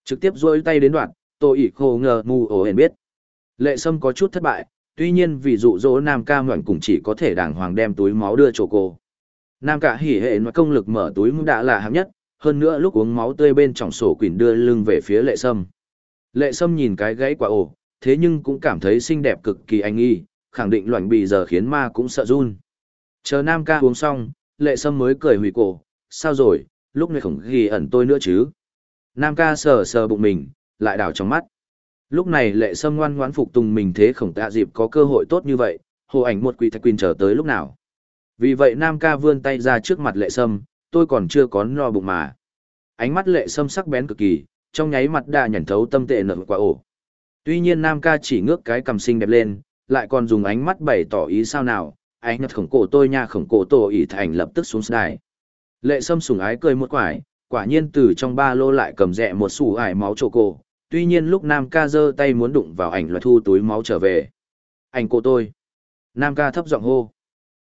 Trực tiếp rôi tay đến đoạn, tôi ỉ khô ngờ mù ổ hền biết. Lệ sâm có chút thất bại, tuy nhiên vì dụ dỗ Nam ca ngoảnh cùng chỉ có thể đàng hoàng đem túi máu đưa chỗ cô. Nam ca hỉ hệ nói công lực mở túi đã là hạng nhất, hơn nữa lúc uống máu tươi bên trong sổ quỷ đưa lưng về phía lệ sâm. Lệ sâm nhìn cái gãy quả ổ, thế nhưng cũng cảm thấy xinh đẹp cực kỳ anh y, khẳng định loảnh bị giờ khiến ma cũng sợ run. Chờ Nam ca uống xong, lệ sâm mới cười hủy cổ, sao rồi, lúc này khổng ghi ẩn tôi nữa chứ. Nam ca sờ sờ bụng mình, lại đảo trong mắt. Lúc này lệ sâm ngoan ngoãn phục tùng mình thế khổng tạ dịp có cơ hội tốt như vậy, hồ ảnh một quỷ thạch quỳnh chờ tới lúc nào. Vì vậy Nam ca vươn tay ra trước mặt lệ sâm, tôi còn chưa có no bụng mà. Ánh mắt lệ sâm sắc bén cực kỳ, trong nháy mặt đã nhẩn thấu tâm tệ nở quả ổ. Tuy nhiên Nam ca chỉ ngước cái cầm xinh đẹp lên, lại còn dùng ánh mắt bày tỏ ý sao nào, anh nhật khổng cổ tôi nha khổng cổ tổ ỉ thành lập tức xuống đài. Lệ sâm sùng ái cười một quải, quả nhiên từ trong ba lô lại cầm rẹ một sủ ải máu chỗ cổ, tuy nhiên lúc Nam ca giơ tay muốn đụng vào ảnh loại thu túi máu trở về. Ảnh cô tôi. Nam ca thấp giọng hô.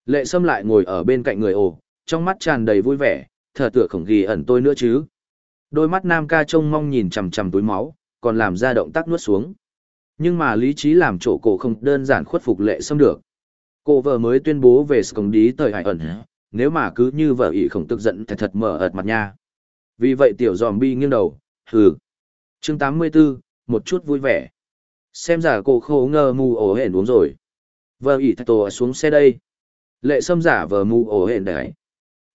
Lệ sâm lại ngồi ở bên cạnh người ồ, trong mắt tràn đầy vui vẻ, thở tựa khổng ghi ẩn tôi nữa chứ. Đôi mắt Nam ca trông mong nhìn chằm chằm túi máu, còn làm ra động tác nuốt xuống. Nhưng mà lý trí làm chỗ cổ không đơn giản khuất phục lệ sâm được. Cô vợ mới tuyên bố về công đí thời hải ẩn, nếu mà cứ như vợ ỷ khổng tức giận thật thật mở ợt mặt nha. Vì vậy tiểu giòm bi nghiêng đầu, hừ. chương 84, một chút vui vẻ. Xem giả cô khô ngơ mù ổ hển uống rồi. Vợ ỷ thật tổ xuống xe đây. Lệ sâm giả vờ mù ổ hển đấy.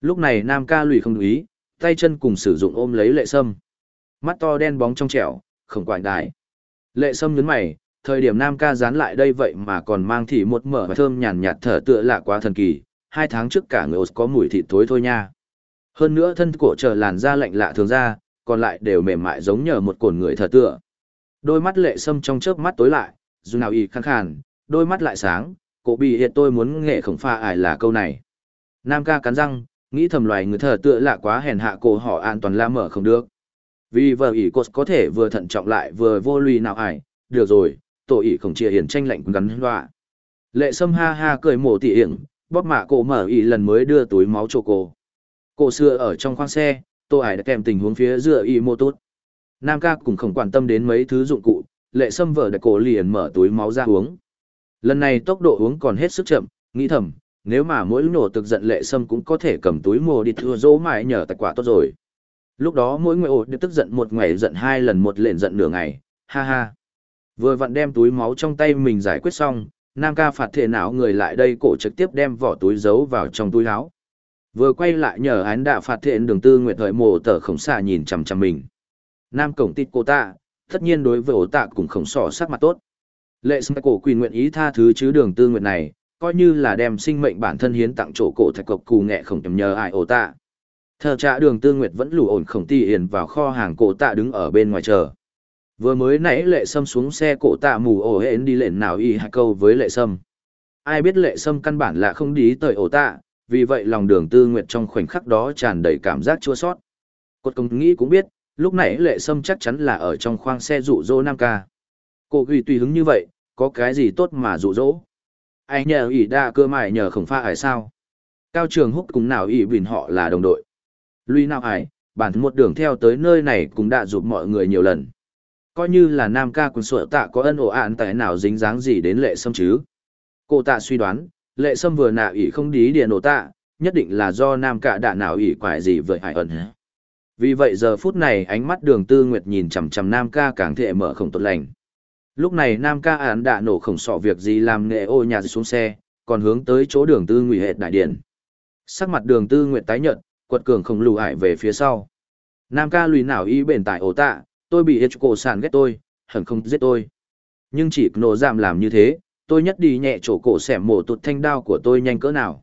Lúc này nam ca lùi không ý, tay chân cùng sử dụng ôm lấy lệ sâm. Mắt to đen bóng trong trẻo, không quạnh đại. Lệ sâm nhấn mày, thời điểm nam ca dán lại đây vậy mà còn mang thị một mở và thơm nhàn nhạt thở tựa lạ quá thần kỳ, hai tháng trước cả người có mùi thịt thối thôi nha. Hơn nữa thân cổ chờ làn da lạnh lạ thường ra, còn lại đều mềm mại giống nhờ một cồn người thở tựa. Đôi mắt lệ sâm trong chớp mắt tối lại, dù nào y khăn khàn, đôi mắt lại sáng, cổ bị hiện tôi muốn nghệ khổng pha ải là câu này. Nam ca cắn răng, nghĩ thầm loài người thở tựa lạ quá hèn hạ cổ họ an toàn la mở không được. Vì vợ ỷ cột có thể vừa thận trọng lại vừa vô lùi nào ải, được rồi, tổ ỷ khổng chia hiển tranh lạnh gắn loạ. Lệ sâm ha ha cười mổ tỉ hiển, bóp mạ cổ mở ỷ lần mới đưa túi máu cho cô. Cổ xưa ở trong khoang xe, tô ải đã kèm tình huống phía dựa ỷ mô tốt. Nam ca cũng không quan tâm đến mấy thứ dụng cụ, lệ sâm vợ đại cổ liền mở túi máu ra uống. Lần này tốc độ uống còn hết sức chậm, nghĩ thầm, nếu mà mỗi nổ thực giận lệ sâm cũng có thể cầm túi mồ đi thua dỗ mãi nhờ tài quả tốt rồi. Lúc đó mỗi người ổ đều tức giận một ngày giận hai lần một lện giận nửa ngày, ha ha. Vừa vặn đem túi máu trong tay mình giải quyết xong, Nam ca phạt thể não người lại đây cổ trực tiếp đem vỏ túi giấu vào trong túi áo. Vừa quay lại nhờ án đạ phạt thiện đường tư nguyệt hợi mộ tờ khổng xà nhìn chằm chằm mình. Nam cổng tít cô ta, tất nhiên đối với ổ tạ cũng khổng sỏ sắc mặt tốt. Lệ sâm cổ quỳ nguyện ý tha thứ chứ đường tư nguyệt này, coi như là đem sinh mệnh bản thân hiến tặng chỗ cổ thạch cộc cù nghệ khổng nhầm nhờ ai ổ tạ. Thờ trạ đường tư nguyệt vẫn lù ổn khổng tì hiền vào kho hàng cổ tạ đứng ở bên ngoài chờ. Vừa mới nãy lệ sâm xuống xe cổ tạ mù ổ hến đi lệnh nào y hai câu với lệ sâm. Ai biết lệ sâm căn bản là không đi tới ổ tạ, vì vậy lòng đường tư nguyệt trong khoảnh khắc đó tràn đầy cảm giác chua sót. Cột công nghĩ cũng biết, lúc nãy lệ sâm chắc chắn là ở trong khoang xe rụ rỗ nam ca. Cô ghi tùy hứng như vậy, có cái gì tốt mà rụ rỗ. Ai nhờ ỷ đa cơ mải nhờ khổng pha ải sao. Cao trường húc cùng nào ỷ bình họ là đồng đội. Lui nào ải, bản một đường theo tới nơi này cũng đã giúp mọi người nhiều lần. Coi như là nam ca quần sụa tạ có ân ổ ạn tại nào dính dáng gì đến lệ sâm chứ. Cô tạ suy đoán, lệ sâm vừa nạ ỷ không đí điện ổ tạ, nhất định là do nam ca đã nào ỷ quải gì với hải ẩn. Vì vậy giờ phút này ánh mắt đường tư nguyệt nhìn chằm chằm Nam ca càng thể mở khổng tốt lành. Lúc này Nam ca án đã nổ khổng sọ việc gì làm nghệ ô nhà xuống xe, còn hướng tới chỗ đường tư ngụy hệt đại điện. Sắc mặt đường tư nguyệt tái nhợt, quật cường không lù hại về phía sau. Nam ca lùi nào y bền tại ổ tạ, tôi bị hết cổ sàn ghét tôi, hẳn không giết tôi. Nhưng chỉ nổ giảm làm như thế, tôi nhất đi nhẹ chỗ cổ xẻm mổ tụt thanh đao của tôi nhanh cỡ nào.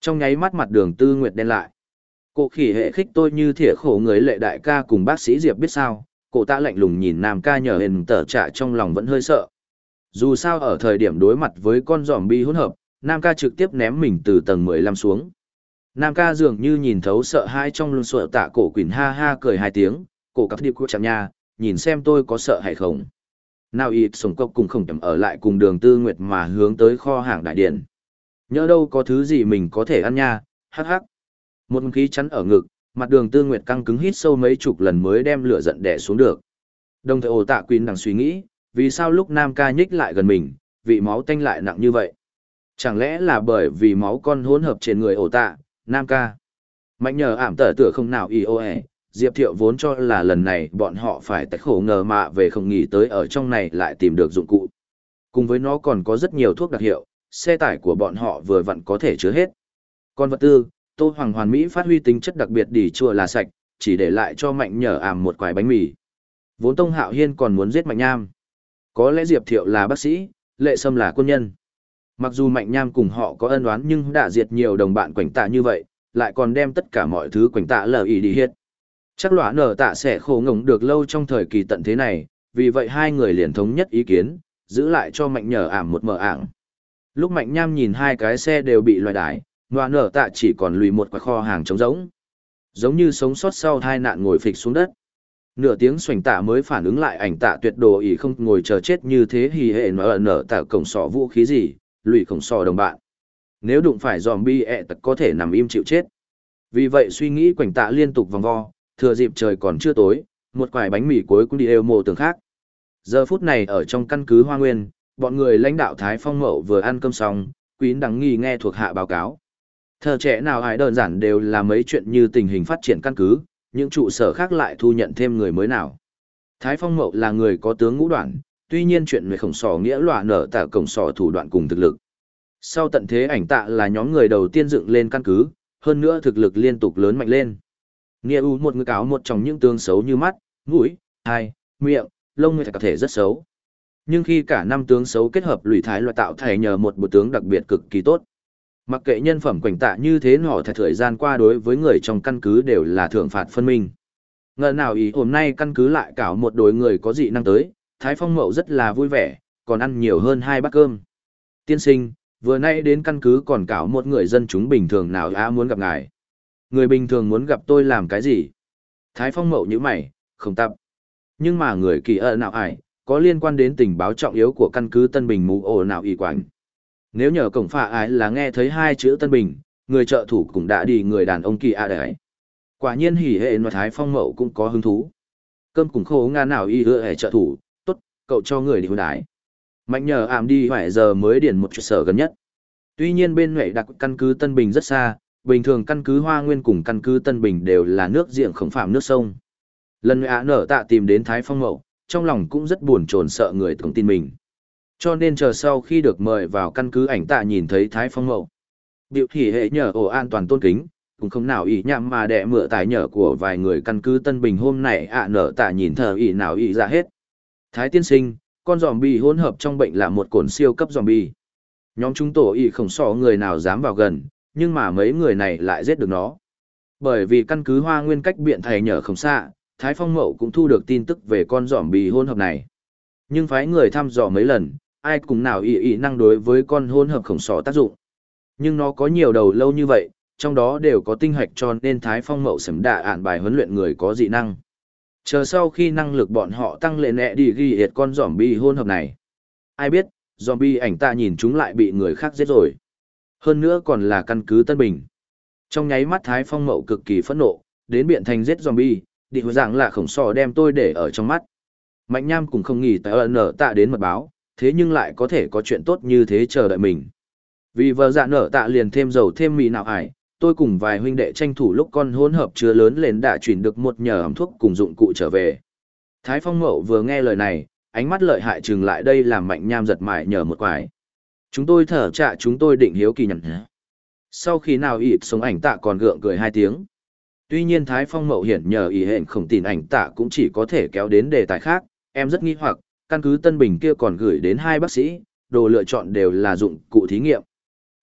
Trong nháy mắt mặt đường tư nguyệt đen lại. Cổ khỉ hệ khích tôi như thỉa khổ người lệ đại ca cùng bác sĩ Diệp biết sao, cổ ta lạnh lùng nhìn nam ca nhờ hình tở trả trong lòng vẫn hơi sợ. Dù sao ở thời điểm đối mặt với con giòm bi hỗn hợp, nam ca trực tiếp ném mình từ tầng 15 xuống. Nam ca dường như nhìn thấu sợ hai trong lưng sợ tạ cổ quỳnh ha ha cười hai tiếng, cổ cắp điệp của chạm nha, nhìn xem tôi có sợ hay không. Nào ịt sống cốc cùng không chậm ở lại cùng đường tư nguyệt mà hướng tới kho hàng đại điện. Nhớ đâu có thứ gì mình có thể ăn nha, hắc hắc. Một khí chắn ở ngực, mặt đường tư nguyệt căng cứng hít sâu mấy chục lần mới đem lửa giận đè xuống được. Đồng thời ổ tạ Quyên đang suy nghĩ, vì sao lúc Nam ca nhích lại gần mình, vị máu tanh lại nặng như vậy. Chẳng lẽ là bởi vì máu con hỗn hợp trên người ổ tạ, Nam ca. Mạnh nhờ ảm tở tựa không nào y ô ẻ, Diệp Thiệu vốn cho là lần này bọn họ phải tách khổ ngờ mạ về không nghĩ tới ở trong này lại tìm được dụng cụ. Cùng với nó còn có rất nhiều thuốc đặc hiệu, xe tải của bọn họ vừa vặn có thể chứa hết. Còn vật tư, Tô Hoàng Hoàn Mỹ phát huy tính chất đặc biệt đỉ chua là sạch, chỉ để lại cho Mạnh Nhờ ảm một quài bánh mì. Vốn Tông Hạo Hiên còn muốn giết Mạnh Nham. Có lẽ Diệp Thiệu là bác sĩ, Lệ Sâm là quân nhân. Mặc dù Mạnh Nham cùng họ có ân oán nhưng đã diệt nhiều đồng bạn quảnh tạ như vậy, lại còn đem tất cả mọi thứ quảnh tạ lờ ý đi hết. Chắc lõa nở tạ sẽ khổ ngổng được lâu trong thời kỳ tận thế này, vì vậy hai người liền thống nhất ý kiến, giữ lại cho Mạnh Nhờ ảm một mở ảng. Lúc Mạnh Nham nhìn hai cái xe đều bị loại đái, Ngoà nở tạ chỉ còn lùi một quả kho hàng trống rỗng. Giống như sống sót sau hai nạn ngồi phịch xuống đất. Nửa tiếng xoành tạ mới phản ứng lại ảnh tạ tuyệt đồ ý không ngồi chờ chết như thế hì hệ nở nở tạ cổng sọ vũ khí gì, lùi cổng sọ đồng bạn. Nếu đụng phải zombie ẹ tật có thể nằm im chịu chết. Vì vậy suy nghĩ quảnh tạ liên tục vòng vo, thừa dịp trời còn chưa tối, một quải bánh mì cuối cũng đi êu mộ tường khác. Giờ phút này ở trong căn cứ Hoa Nguyên, bọn người lãnh đạo Thái Phong Mậu vừa ăn cơm xong, Quýn đắng nghi nghe thuộc hạ báo cáo. Thờ trẻ nào hãy đơn giản đều là mấy chuyện như tình hình phát triển căn cứ, những trụ sở khác lại thu nhận thêm người mới nào. Thái Phong Mậu là người có tướng ngũ đoạn, tuy nhiên chuyện người khổng sò nghĩa loạn nở tạ cổng sò thủ đoạn cùng thực lực. Sau tận thế ảnh tạ là nhóm người đầu tiên dựng lên căn cứ, hơn nữa thực lực liên tục lớn mạnh lên. Nghĩa U một người cáo một trong những tướng xấu như mắt, mũi, hai, miệng, lông người cả thể rất xấu. Nhưng khi cả năm tướng xấu kết hợp lùi thái loại tạo thể nhờ một bộ tướng đặc biệt cực kỳ tốt. Mặc kệ nhân phẩm quảnh tạ như thế nọ thật thời gian qua đối với người trong căn cứ đều là thưởng phạt phân minh. Ngờ nào ý hôm nay căn cứ lại cảo một đối người có dị năng tới, Thái Phong Mậu rất là vui vẻ, còn ăn nhiều hơn hai bát cơm. Tiên sinh, vừa nay đến căn cứ còn cảo một người dân chúng bình thường nào á muốn gặp ngài. Người bình thường muốn gặp tôi làm cái gì? Thái Phong Mậu như mày, không tập. Nhưng mà người kỳ ợ nào ải, có liên quan đến tình báo trọng yếu của căn cứ Tân Bình mù ổ nào y quảnh. Nếu nhờ cổng phạ ái là nghe thấy hai chữ Tân Bình, người trợ thủ cũng đã đi người đàn ông kỳ a đấy. Quả nhiên hỉ hệ nói Thái Phong Mậu cũng có hứng thú. Cơm cùng khô nga nào y hứa hệ trợ thủ, tốt, cậu cho người đi hôn đái. Mạnh nhờ ảm đi hoài giờ mới điền một trụ sở gần nhất. Tuy nhiên bên huệ đặc căn cứ Tân Bình rất xa, bình thường căn cứ Hoa Nguyên cùng căn cứ Tân Bình đều là nước diện khổng phạm nước sông. Lần ạ nở tạ tìm đến Thái Phong Mậu, trong lòng cũng rất buồn chồn sợ người tưởng tin mình. Cho nên chờ sau khi được mời vào căn cứ ảnh tạ nhìn thấy Thái Phong Mậu. Biểu thị hệ nhờ ổ an toàn tôn kính, cũng không nào ý nhằm mà đẻ mựa tài nhờ của vài người căn cứ Tân Bình hôm này ạ nở tạ nhìn thờ ý nào ý ra hết. Thái tiên sinh, con zombie hỗn hợp trong bệnh là một cồn siêu cấp zombie. Nhóm chúng tổ ý không so người nào dám vào gần, nhưng mà mấy người này lại giết được nó. Bởi vì căn cứ hoa nguyên cách biện thầy nhờ không xa, Thái Phong Mậu cũng thu được tin tức về con zombie hỗn hợp này. Nhưng phái người thăm dò mấy lần, ai cũng nào ý ý năng đối với con hôn hợp khổng sỏ tác dụng. Nhưng nó có nhiều đầu lâu như vậy, trong đó đều có tinh hạch cho nên Thái Phong Mậu sầm đạ ản bài huấn luyện người có dị năng. Chờ sau khi năng lực bọn họ tăng lên nẹ đi ghi hiệt con bì hôn hợp này. Ai biết, zombie ảnh ta nhìn chúng lại bị người khác giết rồi. Hơn nữa còn là căn cứ Tân Bình. Trong nháy mắt Thái Phong Mậu cực kỳ phẫn nộ, đến biện thành giết zombie, định dạng là khổng sò đem tôi để ở trong mắt. Mạnh Nham cũng không nghĩ tại ẩn nở tạ đến mật báo, thế nhưng lại có thể có chuyện tốt như thế chờ đợi mình. Vì vợ dạ nở tạ liền thêm dầu thêm mì nào ải, tôi cùng vài huynh đệ tranh thủ lúc con hỗn hợp chứa lớn lên đã chuyển được một nhờ ẩm thuốc cùng dụng cụ trở về. Thái Phong Mậu vừa nghe lời này, ánh mắt lợi hại chừng lại đây làm mạnh nham giật mải nhờ một quải. Chúng tôi thở trạ chúng tôi định hiếu kỳ nhận. Sau khi nào ịt sống ảnh tạ còn gượng cười hai tiếng. Tuy nhiên Thái Phong Mậu hiển nhờ ý hẹn không tin ảnh tạ cũng chỉ có thể kéo đến đề tài khác, em rất nghi hoặc, căn cứ Tân Bình kia còn gửi đến hai bác sĩ, đồ lựa chọn đều là dụng cụ thí nghiệm.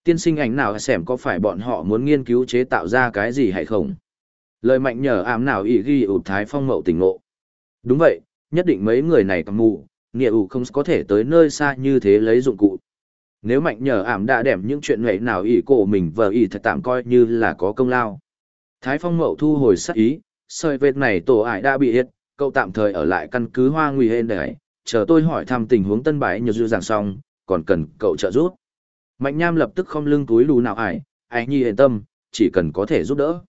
Tiên sinh ảnh nào xem có phải bọn họ muốn nghiên cứu chế tạo ra cái gì hay không? Lời mạnh nhờ ám nào ý ghi ụt Thái Phong Mậu tỉnh ngộ. Đúng vậy, nhất định mấy người này cầm mù, nghĩa ủ không có thể tới nơi xa như thế lấy dụng cụ. Nếu mạnh nhờ ảm đã đẹp những chuyện nghệ nào ý cổ mình vờ ý thật tạm coi như là có công lao. Thái Phong Mậu thu hồi sắc ý, sợi vệt này tổ ải đã bị hết, cậu tạm thời ở lại căn cứ hoa nguy hên để chờ tôi hỏi thăm tình huống tân bái nhờ dư giảng xong, còn cần cậu trợ giúp. Mạnh Nham lập tức không lưng túi lù nào ải, ai nhi yên tâm, chỉ cần có thể giúp đỡ.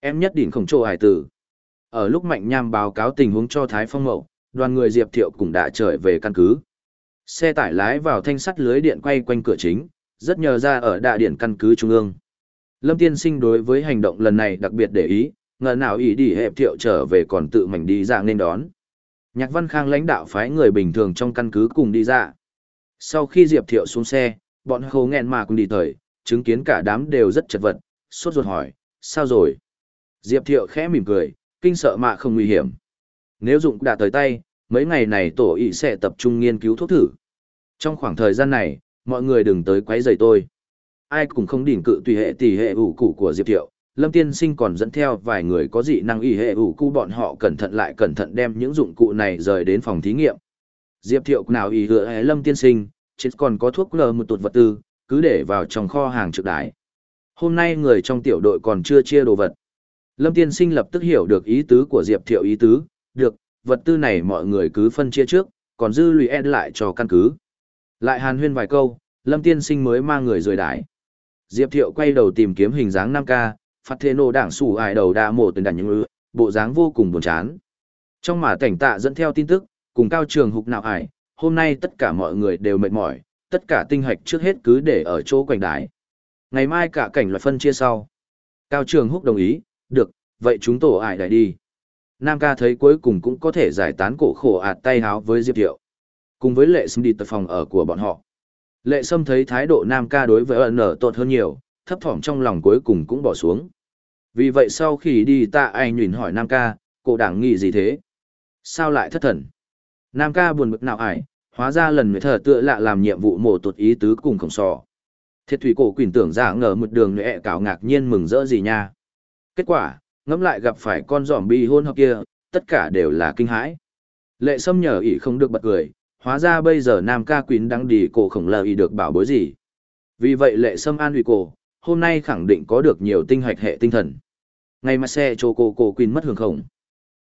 Em nhất định không trô ải tử. Ở lúc Mạnh Nham báo cáo tình huống cho Thái Phong Mậu, đoàn người Diệp Thiệu cũng đã trở về căn cứ. Xe tải lái vào thanh sắt lưới điện quay quanh cửa chính, rất nhờ ra ở đại điện căn cứ trung ương. Lâm Tiên Sinh đối với hành động lần này đặc biệt để ý, ngờ nào ý đi hẹp thiệu trở về còn tự mình đi ra nên đón. Nhạc Văn Khang lãnh đạo phái người bình thường trong căn cứ cùng đi ra. Sau khi Diệp Thiệu xuống xe, bọn hồ nghẹn mà cùng đi thời, chứng kiến cả đám đều rất chật vật, sốt ruột hỏi, sao rồi? Diệp Thiệu khẽ mỉm cười, kinh sợ mà không nguy hiểm. Nếu dụng đã tới tay, mấy ngày này tổ ý sẽ tập trung nghiên cứu thuốc thử. Trong khoảng thời gian này, mọi người đừng tới quấy rầy tôi. Ai cũng không đỉnh cự tùy hệ tỷ hệ ủ cụ của Diệp Thiệu, Lâm Tiên Sinh còn dẫn theo vài người có dị năng y hệ ủ cụ bọn họ cẩn thận lại cẩn thận đem những dụng cụ này rời đến phòng thí nghiệm. Diệp Thiệu nào y hựa Lâm Tiên Sinh, chết còn có thuốc lờ một tụt vật tư, cứ để vào trong kho hàng trực đái. Hôm nay người trong tiểu đội còn chưa chia đồ vật. Lâm Tiên Sinh lập tức hiểu được ý tứ của Diệp Thiệu ý tứ, được, vật tư này mọi người cứ phân chia trước, còn dư lùi ed lại cho căn cứ. Lại hàn huyên vài câu, Lâm Tiên Sinh mới mang người rời đái. Diệp Thiệu quay đầu tìm kiếm hình dáng 5K, phát thế nô đảng sủ ải đầu đa mổ tên đàn những ư, bộ dáng vô cùng buồn chán. Trong mà cảnh tạ dẫn theo tin tức, cùng cao trường hục nào ải, hôm nay tất cả mọi người đều mệt mỏi, tất cả tinh hạch trước hết cứ để ở chỗ quảnh đái. Ngày mai cả cảnh loại phân chia sau. Cao trường húc đồng ý, được, vậy chúng tổ ải đại đi. Nam ca thấy cuối cùng cũng có thể giải tán cổ khổ ạt tay háo với Diệp Thiệu. Cùng với lệ xâm đi tập phòng ở của bọn họ. Lệ sâm thấy thái độ Nam ca đối với ẩn nở tốt hơn nhiều, thấp thỏm trong lòng cuối cùng cũng bỏ xuống. Vì vậy sau khi đi ta ai nhìn hỏi Nam ca, cổ đảng nghĩ gì thế? Sao lại thất thần? Nam ca buồn bực nào ải, hóa ra lần mới thờ tựa lạ làm nhiệm vụ mổ tuột ý tứ cùng khổng sò. Thiệt thủy cổ quỳnh tưởng giả ngờ một đường nệ cảo ngạc nhiên mừng rỡ gì nha. Kết quả, ngẫm lại gặp phải con giỏm bi hôn hợp kia, tất cả đều là kinh hãi. Lệ sâm nhờ ý không được bật cười, hóa ra bây giờ Nam ca quỳnh đang đi cổ khổng lờ ý được bảo bối gì. Vì vậy lệ sâm an ủi cổ, hôm nay khẳng định có được nhiều tinh hoạch hệ tinh thần. Ngày mà xe cho cô cô Quỳnh mất hưởng khổng.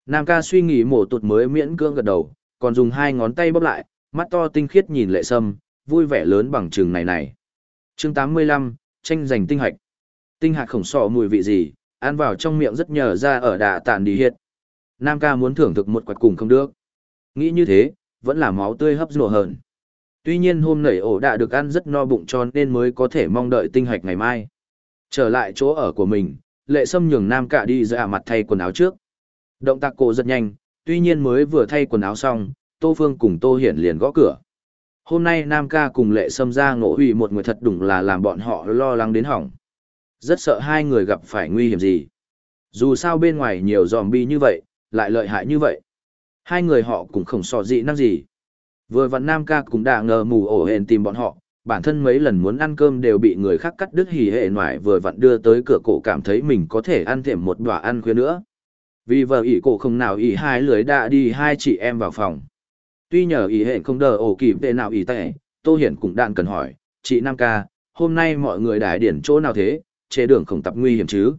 Nam ca suy nghĩ mổ tụt mới miễn cưỡng gật đầu, còn dùng hai ngón tay bóp lại, mắt to tinh khiết nhìn lệ sâm, vui vẻ lớn bằng trường này này. chương 85, tranh giành tinh hoạch. Tinh hạt khổng sọ mùi vị gì, ăn vào trong miệng rất nhờ ra ở đà tàn đi hiệt. Nam ca muốn thưởng thức một quạt cùng không được. Nghĩ như thế, vẫn là máu tươi hấp rùa hơn. Tuy nhiên hôm nảy ổ đã được ăn rất no bụng cho nên mới có thể mong đợi tinh hạch ngày mai. Trở lại chỗ ở của mình, lệ sâm nhường nam cả đi ra mặt thay quần áo trước. Động tác cổ rất nhanh, tuy nhiên mới vừa thay quần áo xong, Tô Phương cùng Tô Hiển liền gõ cửa. Hôm nay Nam ca cùng lệ sâm ra ngộ hủy một người thật đúng là làm bọn họ lo lắng đến hỏng. Rất sợ hai người gặp phải nguy hiểm gì. Dù sao bên ngoài nhiều zombie như vậy, lại lợi hại như vậy. Hai người họ cũng không so dị năng gì. Vừa vặn Nam ca cũng đã ngờ mù ổ hền tìm bọn họ, bản thân mấy lần muốn ăn cơm đều bị người khác cắt đứt hỉ hệ ngoại vừa vặn đưa tới cửa cổ cảm thấy mình có thể ăn thêm một đỏa ăn khuya nữa. Vì vợ ỷ cổ không nào ỷ hai lưới đã đi hai chị em vào phòng. Tuy nhờ ỷ hệ không đờ ổ kịp tệ nào ỷ tệ, Tô Hiển cũng đạn cần hỏi, chị Nam ca, hôm nay mọi người đại điển chỗ nào thế, chế đường không tập nguy hiểm chứ?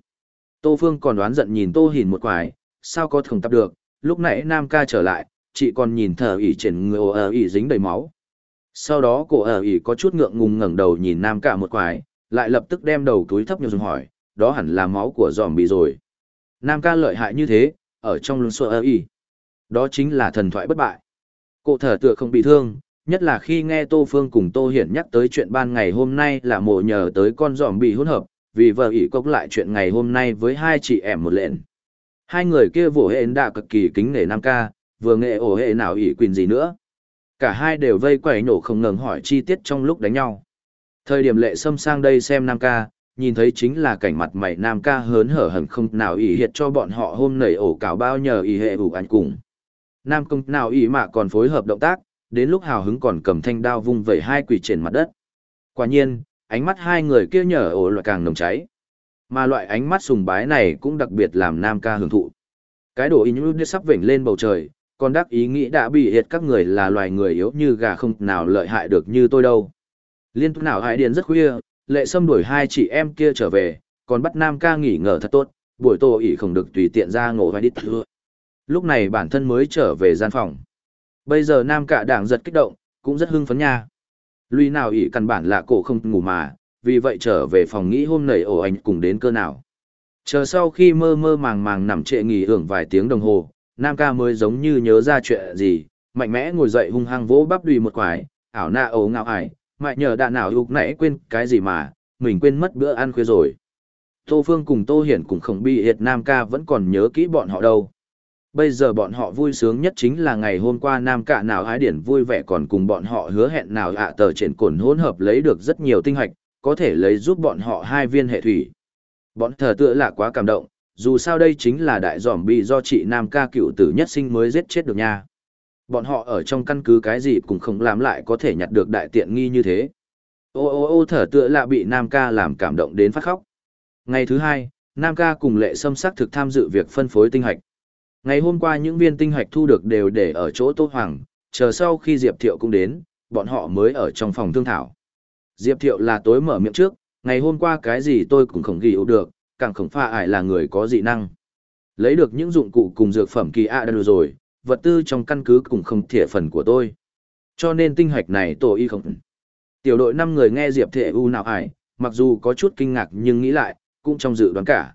Tô Phương còn đoán giận nhìn Tô Hiển một quài, sao có khổng tập được, lúc nãy Nam ca trở lại, chị còn nhìn thở ỉ trên người ở ỉ dính đầy máu. Sau đó cổ ở ỉ có chút ngượng ngùng ngẩng đầu nhìn nam Ca một quài, lại lập tức đem đầu túi thấp nhiều dùng hỏi, đó hẳn là máu của giòm bị rồi. Nam ca lợi hại như thế, ở trong lưng sơ ở ỉ. Đó chính là thần thoại bất bại. Cổ thở tựa không bị thương, nhất là khi nghe Tô Phương cùng Tô Hiển nhắc tới chuyện ban ngày hôm nay là mộ nhờ tới con giòm bị hỗn hợp, vì vợ ỷ cốc lại chuyện ngày hôm nay với hai chị em một lện, Hai người kia vỗ hệ đã cực kỳ kính nể Nam ca, vừa nghệ ổ hệ nào ỷ quyền gì nữa. Cả hai đều vây quẩy nổ không ngừng hỏi chi tiết trong lúc đánh nhau. Thời điểm lệ xâm sang đây xem Nam ca, nhìn thấy chính là cảnh mặt mày Nam ca hớn hở hẳn không nào ỷ hiệt cho bọn họ hôm nảy ổ cảo bao nhờ ỷ hệ ủ anh cùng. Nam công nào ỷ mạ còn phối hợp động tác, đến lúc hào hứng còn cầm thanh đao vung vẩy hai quỷ trên mặt đất. Quả nhiên, ánh mắt hai người kia nhở ổ loại càng nồng cháy. Mà loại ánh mắt sùng bái này cũng đặc biệt làm Nam ca hưởng thụ. Cái đồ in đi sắp vểnh lên bầu trời, còn đắc ý nghĩ đã bị hiệt các người là loài người yếu như gà không nào lợi hại được như tôi đâu. Liên tục nào hại điện rất khuya, lệ xâm đuổi hai chị em kia trở về, còn bắt Nam ca nghỉ ngờ thật tốt, buổi tô ỉ không được tùy tiện ra ngộ vai đít thưa. Lúc này bản thân mới trở về gian phòng. Bây giờ Nam cả đảng giật kích động, cũng rất hưng phấn nha. Lui nào ỷ căn bản là cổ không ngủ mà, vì vậy trở về phòng nghĩ hôm nầy ổ anh cùng đến cơ nào. Chờ sau khi mơ mơ màng màng nằm trệ nghỉ hưởng vài tiếng đồng hồ, Nam ca mới giống như nhớ ra chuyện gì, mạnh mẽ ngồi dậy hung hăng vỗ bắp đùi một quải, ảo na ấu ngạo ải, mại nhờ đạn nào ục nãy quên cái gì mà, mình quên mất bữa ăn khuya rồi. Tô Phương cùng Tô Hiển cùng không Bi hiệt Nam ca vẫn còn nhớ kỹ bọn họ đâu. Bây giờ bọn họ vui sướng nhất chính là ngày hôm qua Nam Cạ nào ái điển vui vẻ còn cùng bọn họ hứa hẹn nào ạ tờ trên cồn hỗn hợp lấy được rất nhiều tinh hạch, có thể lấy giúp bọn họ hai viên hệ thủy. Bọn thờ tựa là quá cảm động, dù sao đây chính là đại dòm bị do chị Nam ca cựu tử nhất sinh mới giết chết được nha. Bọn họ ở trong căn cứ cái gì cũng không làm lại có thể nhặt được đại tiện nghi như thế. Ô ô ô thở tựa lạ bị Nam ca làm cảm động đến phát khóc. Ngày thứ hai, Nam ca cùng lệ xâm sắc thực tham dự việc phân phối tinh hạch. Ngày hôm qua những viên tinh hạch thu được đều để ở chỗ Tô Hoàng, chờ sau khi Diệp Thiệu cũng đến, bọn họ mới ở trong phòng thương thảo. Diệp Thiệu là tối mở miệng trước, ngày hôm qua cái gì tôi cũng không ghi được, càng không pha ải là người có dị năng. Lấy được những dụng cụ cùng dược phẩm kỳ ạ đã được rồi, vật tư trong căn cứ cũng không thể phần của tôi. Cho nên tinh hạch này tổ y không. Tiểu đội 5 người nghe Diệp Thiệu U nào ải, mặc dù có chút kinh ngạc nhưng nghĩ lại, cũng trong dự đoán cả.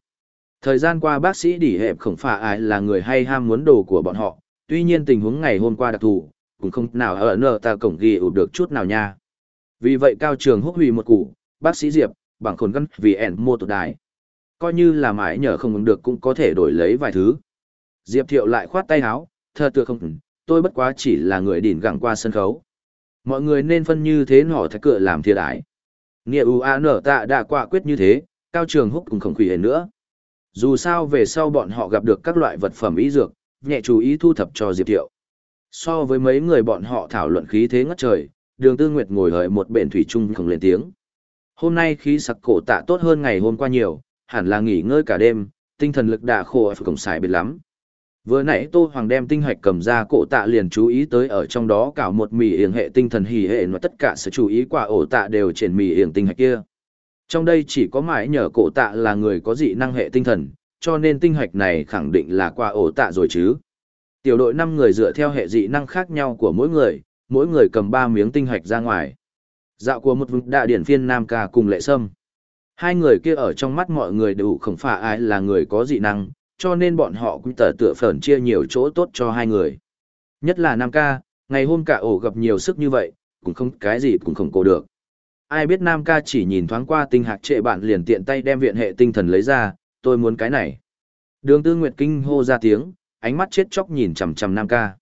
Thời gian qua bác sĩ đỉ hẹp khổng phà ai là người hay ham muốn đồ của bọn họ, tuy nhiên tình huống ngày hôm qua đặc thù, cũng không nào ở nợ ta cổng ghi ủ được chút nào nha. Vì vậy cao trường húc hủy một củ, bác sĩ Diệp, bằng khốn gân vì ẻn mua tụt đài. Coi như là mãi nhờ không được cũng có thể đổi lấy vài thứ. Diệp thiệu lại khoát tay háo, thơ tựa không, tôi bất quá chỉ là người đỉn gặng qua sân khấu. Mọi người nên phân như thế nọ thái cựa làm thiệt ái. Nghĩa ưu a nở tạ đã quả quyết như thế, cao trường húc cũng không khủy hề nữa. Dù sao về sau bọn họ gặp được các loại vật phẩm y dược, nhẹ chú ý thu thập cho Diệp Thiệu. So với mấy người bọn họ thảo luận khí thế ngất trời, đường tư nguyệt ngồi hợi một bện thủy chung không lên tiếng. Hôm nay khí sặc cổ tạ tốt hơn ngày hôm qua nhiều, hẳn là nghỉ ngơi cả đêm, tinh thần lực đã khổ ở cổng xài biệt lắm. Vừa nãy Tô Hoàng đem tinh hạch cầm ra cổ tạ liền chú ý tới ở trong đó cả một mì hiển hệ tinh thần hỉ hệ và tất cả sự chú ý quả ổ tạ đều trên mì hiển tinh hạch kia. Trong đây chỉ có mãi nhờ cổ tạ là người có dị năng hệ tinh thần, cho nên tinh hạch này khẳng định là qua ổ tạ rồi chứ. Tiểu đội 5 người dựa theo hệ dị năng khác nhau của mỗi người, mỗi người cầm 3 miếng tinh hạch ra ngoài. Dạo của một vùng đại điển phiên Nam ca cùng lệ sâm. Hai người kia ở trong mắt mọi người đều không phải ai là người có dị năng, cho nên bọn họ cũng tờ tựa phởn chia nhiều chỗ tốt cho hai người. Nhất là Nam ca, ngày hôm cả ổ gặp nhiều sức như vậy, cũng không cái gì cũng không cố được ai biết Nam ca chỉ nhìn thoáng qua tinh hạc trệ bạn liền tiện tay đem viện hệ tinh thần lấy ra, tôi muốn cái này. Đường tư nguyệt kinh hô ra tiếng, ánh mắt chết chóc nhìn chằm chằm Nam ca.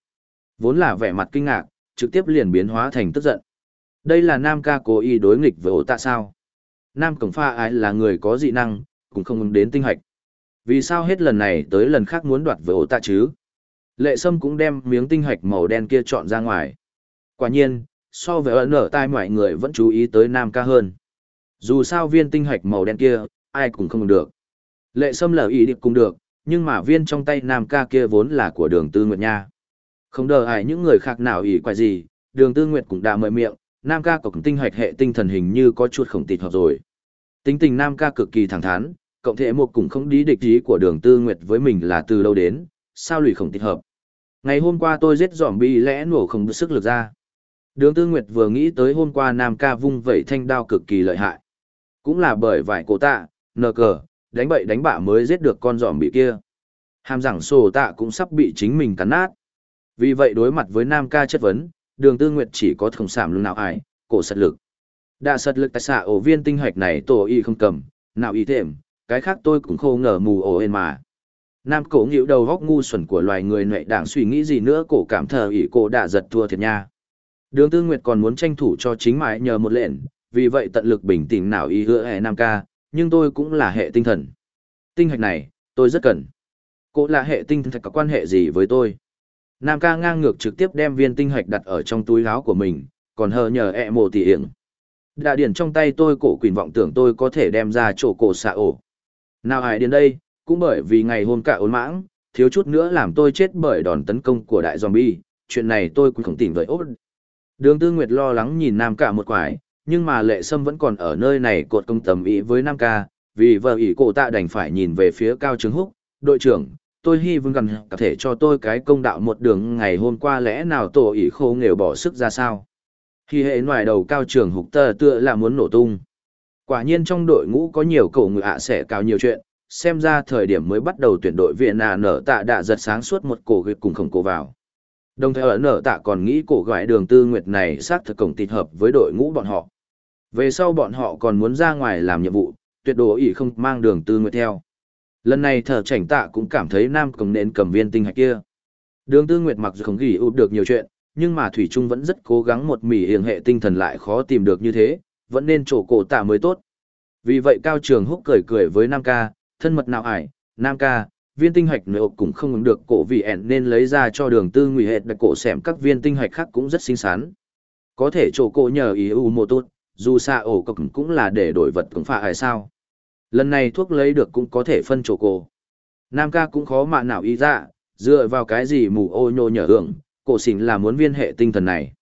Vốn là vẻ mặt kinh ngạc, trực tiếp liền biến hóa thành tức giận. Đây là Nam ca cố ý đối nghịch với ổ tạ sao. Nam cổng pha ái là người có dị năng, cũng không đến tinh hạch. Vì sao hết lần này tới lần khác muốn đoạt với ổ tạ chứ? Lệ Sâm cũng đem miếng tinh hạch màu đen kia chọn ra ngoài. Quả nhiên, so với ẩn ở tai mọi người vẫn chú ý tới nam ca hơn. Dù sao viên tinh hạch màu đen kia, ai cũng không được. Lệ sâm lở ý điệp cũng được, nhưng mà viên trong tay nam ca kia vốn là của đường tư nguyệt nha. Không đờ ai những người khác nào ý quay gì, đường tư nguyệt cũng đã mở miệng, nam ca cộng tinh hạch hệ tinh thần hình như có chuột khổng tịt hợp rồi. Tính tình nam ca cực kỳ thẳng thắn, cộng thể một cùng không đi địch ý của đường tư nguyệt với mình là từ đâu đến, sao lùi khổng tịt hợp. Ngày hôm qua tôi giết dòm bi lẽ nổ không được sức lực ra. Đường Tư Nguyệt vừa nghĩ tới hôm qua Nam ca vung vẩy thanh đao cực kỳ lợi hại. Cũng là bởi vải cổ tạ, nờ cờ, đánh bậy đánh bạ mới giết được con giòm bị kia. Hàm rằng sổ tạ cũng sắp bị chính mình cắn nát. Vì vậy đối mặt với Nam ca chất vấn, đường Tư Nguyệt chỉ có thổng sảm lưng nào ải, cổ sật lực. Đạ sật lực tại xạ ổ viên tinh hoạch này tổ y không cầm, nào y thềm, cái khác tôi cũng khô ngờ mù ổ ên mà. Nam cổ nghĩu đầu góc ngu xuẩn của loài người nệ đảng suy nghĩ gì nữa cổ cảm thờ ỷ cổ đã giật thua thiệt nha. Đường Tư Nguyệt còn muốn tranh thủ cho chính mãi nhờ một lệnh, vì vậy tận lực bình tĩnh nào y hứa hệ Nam ca, nhưng tôi cũng là hệ tinh thần. Tinh hạch này, tôi rất cần. Cô là hệ tinh thần có quan hệ gì với tôi? Nam ca ngang ngược trực tiếp đem viên tinh hạch đặt ở trong túi áo của mình, còn hờ nhờ ẹ mồ tỉ hiểm. Đạ điển trong tay tôi cổ quỳnh vọng tưởng tôi có thể đem ra chỗ cổ xạ ổ. Nào ai đến đây, cũng bởi vì ngày hôm cả ốn mãng, thiếu chút nữa làm tôi chết bởi đòn tấn công của đại zombie, chuyện này tôi cũng không tỉnh với ốt. Đường Tư Nguyệt lo lắng nhìn Nam Ca một quải, nhưng mà Lệ Sâm vẫn còn ở nơi này cột công tầm ý với Nam Ca, vì vợ ý cổ tạ đành phải nhìn về phía Cao Trứng Húc, đội trưởng, tôi hy vọng gần có thể cho tôi cái công đạo một đường ngày hôm qua lẽ nào tổ ý khô nghèo bỏ sức ra sao. Khi hệ ngoài đầu Cao Trường Húc tờ tựa là muốn nổ tung. Quả nhiên trong đội ngũ có nhiều cổ người ạ sẽ cao nhiều chuyện, xem ra thời điểm mới bắt đầu tuyển đội viện nà nở tạ đã giật sáng suốt một cổ gạch cùng khổng cổ vào. Đồng thời ở nở tạ còn nghĩ cổ gọi đường tư nguyệt này xác thực cổng tịt hợp với đội ngũ bọn họ. Về sau bọn họ còn muốn ra ngoài làm nhiệm vụ, tuyệt đối ý không mang đường tư nguyệt theo. Lần này thở chảnh tạ cũng cảm thấy nam cổng nến cầm viên tinh hạch kia. Đường tư nguyệt mặc dù không ghi ụp được nhiều chuyện, nhưng mà Thủy Trung vẫn rất cố gắng một mỉ hiền hệ tinh thần lại khó tìm được như thế, vẫn nên chỗ cổ tạ mới tốt. Vì vậy Cao Trường Húc cười cười với Nam ca, thân mật nào ải, Nam ca, viên tinh hạch nội cũng không ứng được cổ vị ẻn nên lấy ra cho đường tư nguy hệt đặc cổ xẻm các viên tinh hạch khác cũng rất xinh xắn. Có thể chỗ cổ nhờ ý u mô tốt, dù xa ổ cọc cũng là để đổi vật cũng hay sao. Lần này thuốc lấy được cũng có thể phân chỗ cổ. Nam ca cũng khó mà nào ý ra, dựa vào cái gì mù ô nhô nhở hưởng, cổ xỉn là muốn viên hệ tinh thần này.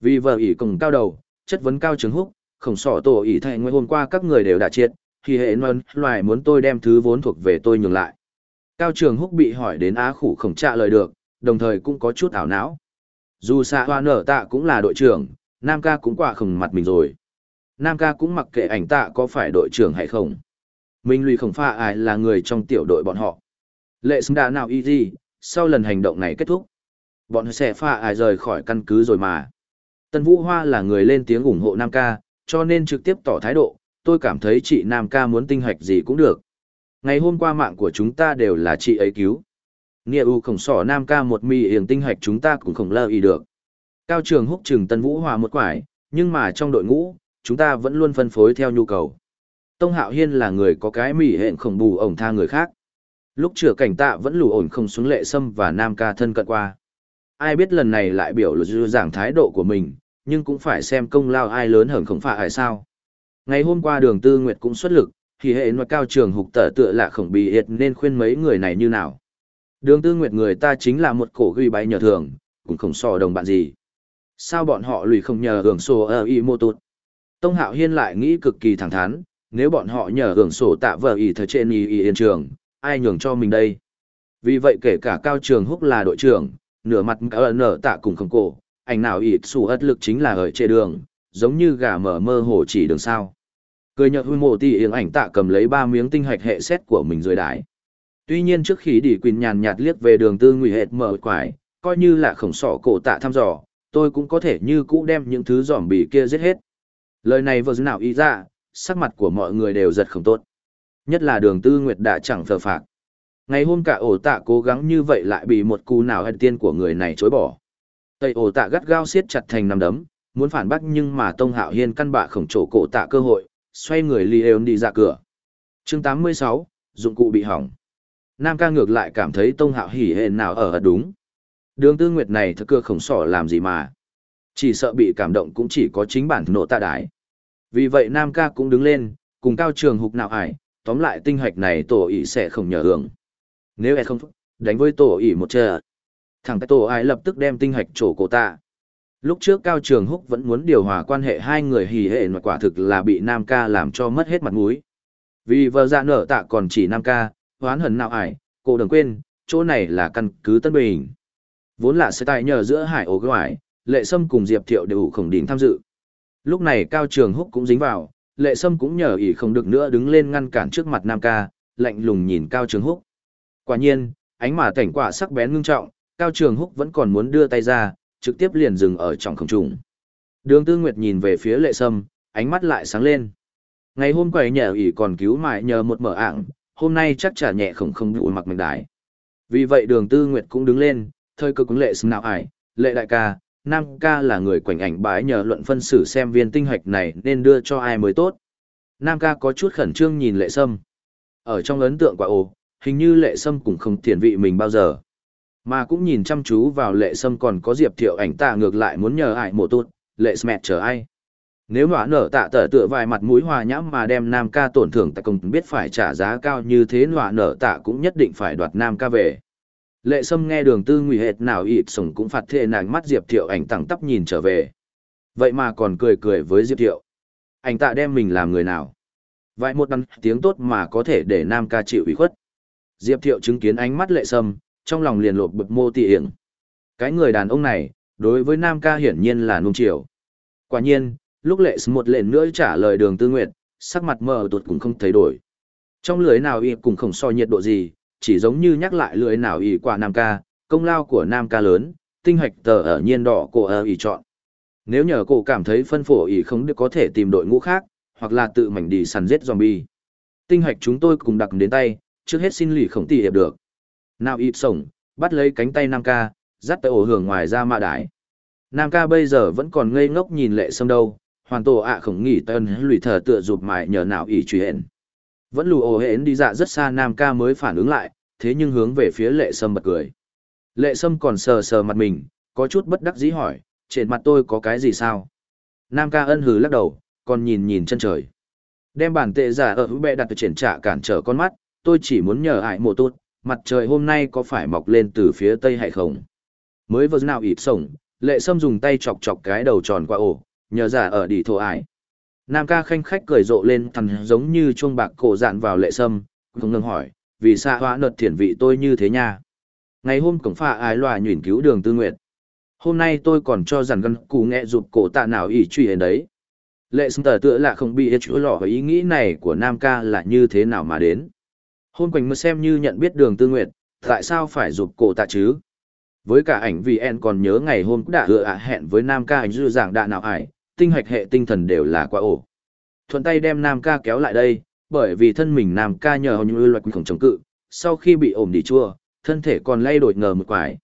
Vì vợ ỷ cổng cao đầu, chất vấn cao trường húc, khổng sỏ tổ ỷ thay nguyên hôm qua các người đều đã triệt, thì hệ non loài muốn tôi đem thứ vốn thuộc về tôi nhường lại. Cao Trường Húc bị hỏi đến á khủ không trả lời được, đồng thời cũng có chút ảo não. Dù xạ hoa nở tạ cũng là đội trưởng, Nam ca cũng quả khổng mặt mình rồi. Nam ca cũng mặc kệ ảnh tạ có phải đội trưởng hay không. Minh lùi khổng pha ai là người trong tiểu đội bọn họ. Lệ xứng đã nào y gì, sau lần hành động này kết thúc. Bọn sẽ pha ai rời khỏi căn cứ rồi mà. Tân Vũ Hoa là người lên tiếng ủng hộ Nam ca, cho nên trực tiếp tỏ thái độ, tôi cảm thấy chị Nam ca muốn tinh hoạch gì cũng được. Ngày hôm qua mạng của chúng ta đều là chị ấy cứu. Nghĩa u khổng sỏ Nam ca một mì hiền tinh hạch chúng ta cũng không lơ ý được. Cao trường húc trừng Tân Vũ Hòa một quải, nhưng mà trong đội ngũ, chúng ta vẫn luôn phân phối theo nhu cầu. Tông Hạo Hiên là người có cái mỉ hẹn khổng bù ổng tha người khác. Lúc chữa cảnh tạ vẫn lù ổn không xuống lệ sâm và Nam ca thân cận qua. Ai biết lần này lại biểu lộ giảng thái độ của mình, nhưng cũng phải xem công lao ai lớn hơn không phải ai sao. Ngày hôm qua đường tư nguyệt cũng xuất lực, thì hệ nói cao trường hục tở tựa là khổng bì hiệt nên khuyên mấy người này như nào. Đường tư nguyệt người ta chính là một cổ ghi bái nhờ thường, cũng không so đồng bạn gì. Sao bọn họ lùi không nhờ hưởng sổ ở y mô tụt? Tông hạo hiên lại nghĩ cực kỳ thẳng thắn, nếu bọn họ nhờ hưởng sổ tạ vợ y thời trên y y yên trường, ai nhường cho mình đây? Vì vậy kể cả cao trường húc là đội trưởng, nửa mặt ở nở tạ cùng không cổ, ảnh nào ít sủ ất lực chính là ở trên đường, giống như gà mở mơ hồ chỉ đường sao. Cười nhợt hôi mộ tỷ yếng ảnh tạ cầm lấy ba miếng tinh hạch hệ xét của mình rồi đái. Tuy nhiên trước khi đi quỳnh nhàn nhạt liếc về đường tư nguy hệt mở quải, coi như là khổng sỏ cổ tạ thăm dò, tôi cũng có thể như cũ đem những thứ giỏm bì kia giết hết. Lời này vừa nào ý ra, sắc mặt của mọi người đều giật không tốt. Nhất là đường tư nguyệt đã chẳng thờ phạc. Ngày hôm cả ổ tạ cố gắng như vậy lại bị một cú nào hệt tiên của người này chối bỏ. Tây ổ tạ gắt gao siết chặt thành nằm đấm, muốn phản bác nhưng mà Tông Hạo Hiên căn bạ khổng trổ cổ tạ cơ hội, xoay người li êu đi ra cửa. chương 86, dụng cụ bị hỏng. Nam ca ngược lại cảm thấy Tông Hạo hỉ hên nào ở đúng. Đường tư nguyệt này thật cơ khổng sỏ làm gì mà. Chỉ sợ bị cảm động cũng chỉ có chính bản nộ tạ đái. Vì vậy Nam ca cũng đứng lên, cùng cao trường hục nào ải, tóm lại tinh hoạch này tổ ỷ sẽ không nhờ hưởng. Nếu e không đánh với tổ ỷ một chờ. Thằng cái tổ ái lập tức đem tinh hoạch trổ cổ tạ. Lúc trước Cao Trường Húc vẫn muốn điều hòa quan hệ hai người hỉ hệ mà quả thực là bị Nam Ca làm cho mất hết mặt mũi. Vì vợ dạ nở tạ còn chỉ Nam Ca, hoán hận nào ải, cô đừng quên, chỗ này là căn cứ Tân Bình. Vốn là sẽ tại nhờ giữa hải ổ ngoài, lệ sâm cùng Diệp Thiệu đều khổng đỉnh tham dự. Lúc này Cao Trường Húc cũng dính vào, lệ sâm cũng nhờ ỷ không được nữa đứng lên ngăn cản trước mặt Nam Ca, lạnh lùng nhìn Cao Trường Húc. Quả nhiên, ánh mà cảnh quả sắc bén ngưng trọng, Cao Trường Húc vẫn còn muốn đưa tay ra, trực tiếp liền dừng ở trong không trùng. Đường Tư Nguyệt nhìn về phía Lệ Sâm, ánh mắt lại sáng lên. Ngày hôm quầy nhờ ỉ còn cứu mại nhờ một mở ảng, hôm nay chắc trả nhẹ không không bụi mặc mình đái. Vì vậy đường tư nguyệt cũng đứng lên, thời cơ cũng lệ sâm nào ải, lệ đại ca, nam ca là người quảnh ảnh bái nhờ luận phân xử xem viên tinh hoạch này nên đưa cho ai mới tốt. Nam ca có chút khẩn trương nhìn lệ sâm. Ở trong ấn tượng quả ồ, hình như lệ sâm cũng không thiền vị mình bao giờ. Mà cũng nhìn chăm chú vào lệ sâm còn có diệp thiệu ảnh tạ ngược lại muốn nhờ ải mộ tốt, lệ smet chờ ai. Nếu nọa nở tạ tở tựa vài mặt mũi hòa nhãm mà đem nam ca tổn thưởng tại công biết phải trả giá cao như thế nọa nở tạ cũng nhất định phải đoạt nam ca về. Lệ sâm nghe đường tư nguy hệt nào ịt sổng cũng phạt thệ nàng mắt diệp thiệu ảnh tẳng tắp nhìn trở về. Vậy mà còn cười cười với diệp thiệu. Ảnh tạ đem mình làm người nào? Vài một đắn tiếng tốt mà có thể để nam ca chịu ủy khuất. Diệp thiệu chứng kiến ánh mắt lệ sâm, trong lòng liền lột bực mô tị hiển. Cái người đàn ông này, đối với nam ca hiển nhiên là nung chiều. Quả nhiên, lúc lệ một lệnh nữa trả lời đường tư nguyệt, sắc mặt mờ tuột cũng không thấy đổi. Trong lưới nào y cũng không so nhiệt độ gì, chỉ giống như nhắc lại lưới nào y quả nam ca, công lao của nam ca lớn, tinh hoạch tờ ở nhiên đỏ cổ ở y chọn. Nếu nhờ cổ cảm thấy phân phổ y không được có thể tìm đội ngũ khác, hoặc là tự mảnh đi săn giết zombie. Tinh hoạch chúng tôi cùng đặt đến tay, trước hết xin lì khổng tỷ hiệp được. Nào ịt sổng, bắt lấy cánh tay Nam ca, dắt tới ổ hưởng ngoài ra mạ đái. Nam ca bây giờ vẫn còn ngây ngốc nhìn lệ sâm đâu, hoàn tổ ạ khổng nghỉ tân lùi thờ tựa rụt mại nhờ nào ỉ truy. Vẫn lù ổ hến đi dạ rất xa Nam ca mới phản ứng lại, thế nhưng hướng về phía lệ sâm bật cười. Lệ sâm còn sờ sờ mặt mình, có chút bất đắc dĩ hỏi, trên mặt tôi có cái gì sao? Nam ca ân hừ lắc đầu, còn nhìn nhìn chân trời. Đem bản tệ giả ở hữu bệ đặt triển trả cản trở con mắt, tôi chỉ muốn nhờ ải mộ tốt, mặt trời hôm nay có phải mọc lên từ phía tây hay không? Mới vừa nào ịt sổng, lệ sâm dùng tay chọc chọc cái đầu tròn qua ổ, nhờ giả ở đi thổ ải. Nam ca khanh khách cười rộ lên thằng giống như chuông bạc cổ dạn vào lệ sâm, không ngừng hỏi, vì sao hóa nợt thiển vị tôi như thế nha? Ngày hôm cổng phạ ái loà nhuyễn cứu đường tư nguyệt. Hôm nay tôi còn cho rằng gân cú nghệ rụt cổ tạ nào ý truy hến đấy. Lệ sâm tờ tựa là không bị hết chữa lỏ ý nghĩ này của Nam ca là như thế nào mà đến. Hôn quanh mơ xem như nhận biết đường tư nguyệt, tại sao phải rụt cổ tạ chứ? Với cả ảnh vì en còn nhớ ngày hôm đã hựa ạ hẹn với Nam ca ảnh dư giảng đạ nào ải, tinh hạch hệ tinh thần đều là quá ổ. Thuận tay đem Nam ca kéo lại đây, bởi vì thân mình Nam ca nhờ hầu như loại khổng chống cự, sau khi bị ổm đi chua, thân thể còn lay đổi ngờ một quải.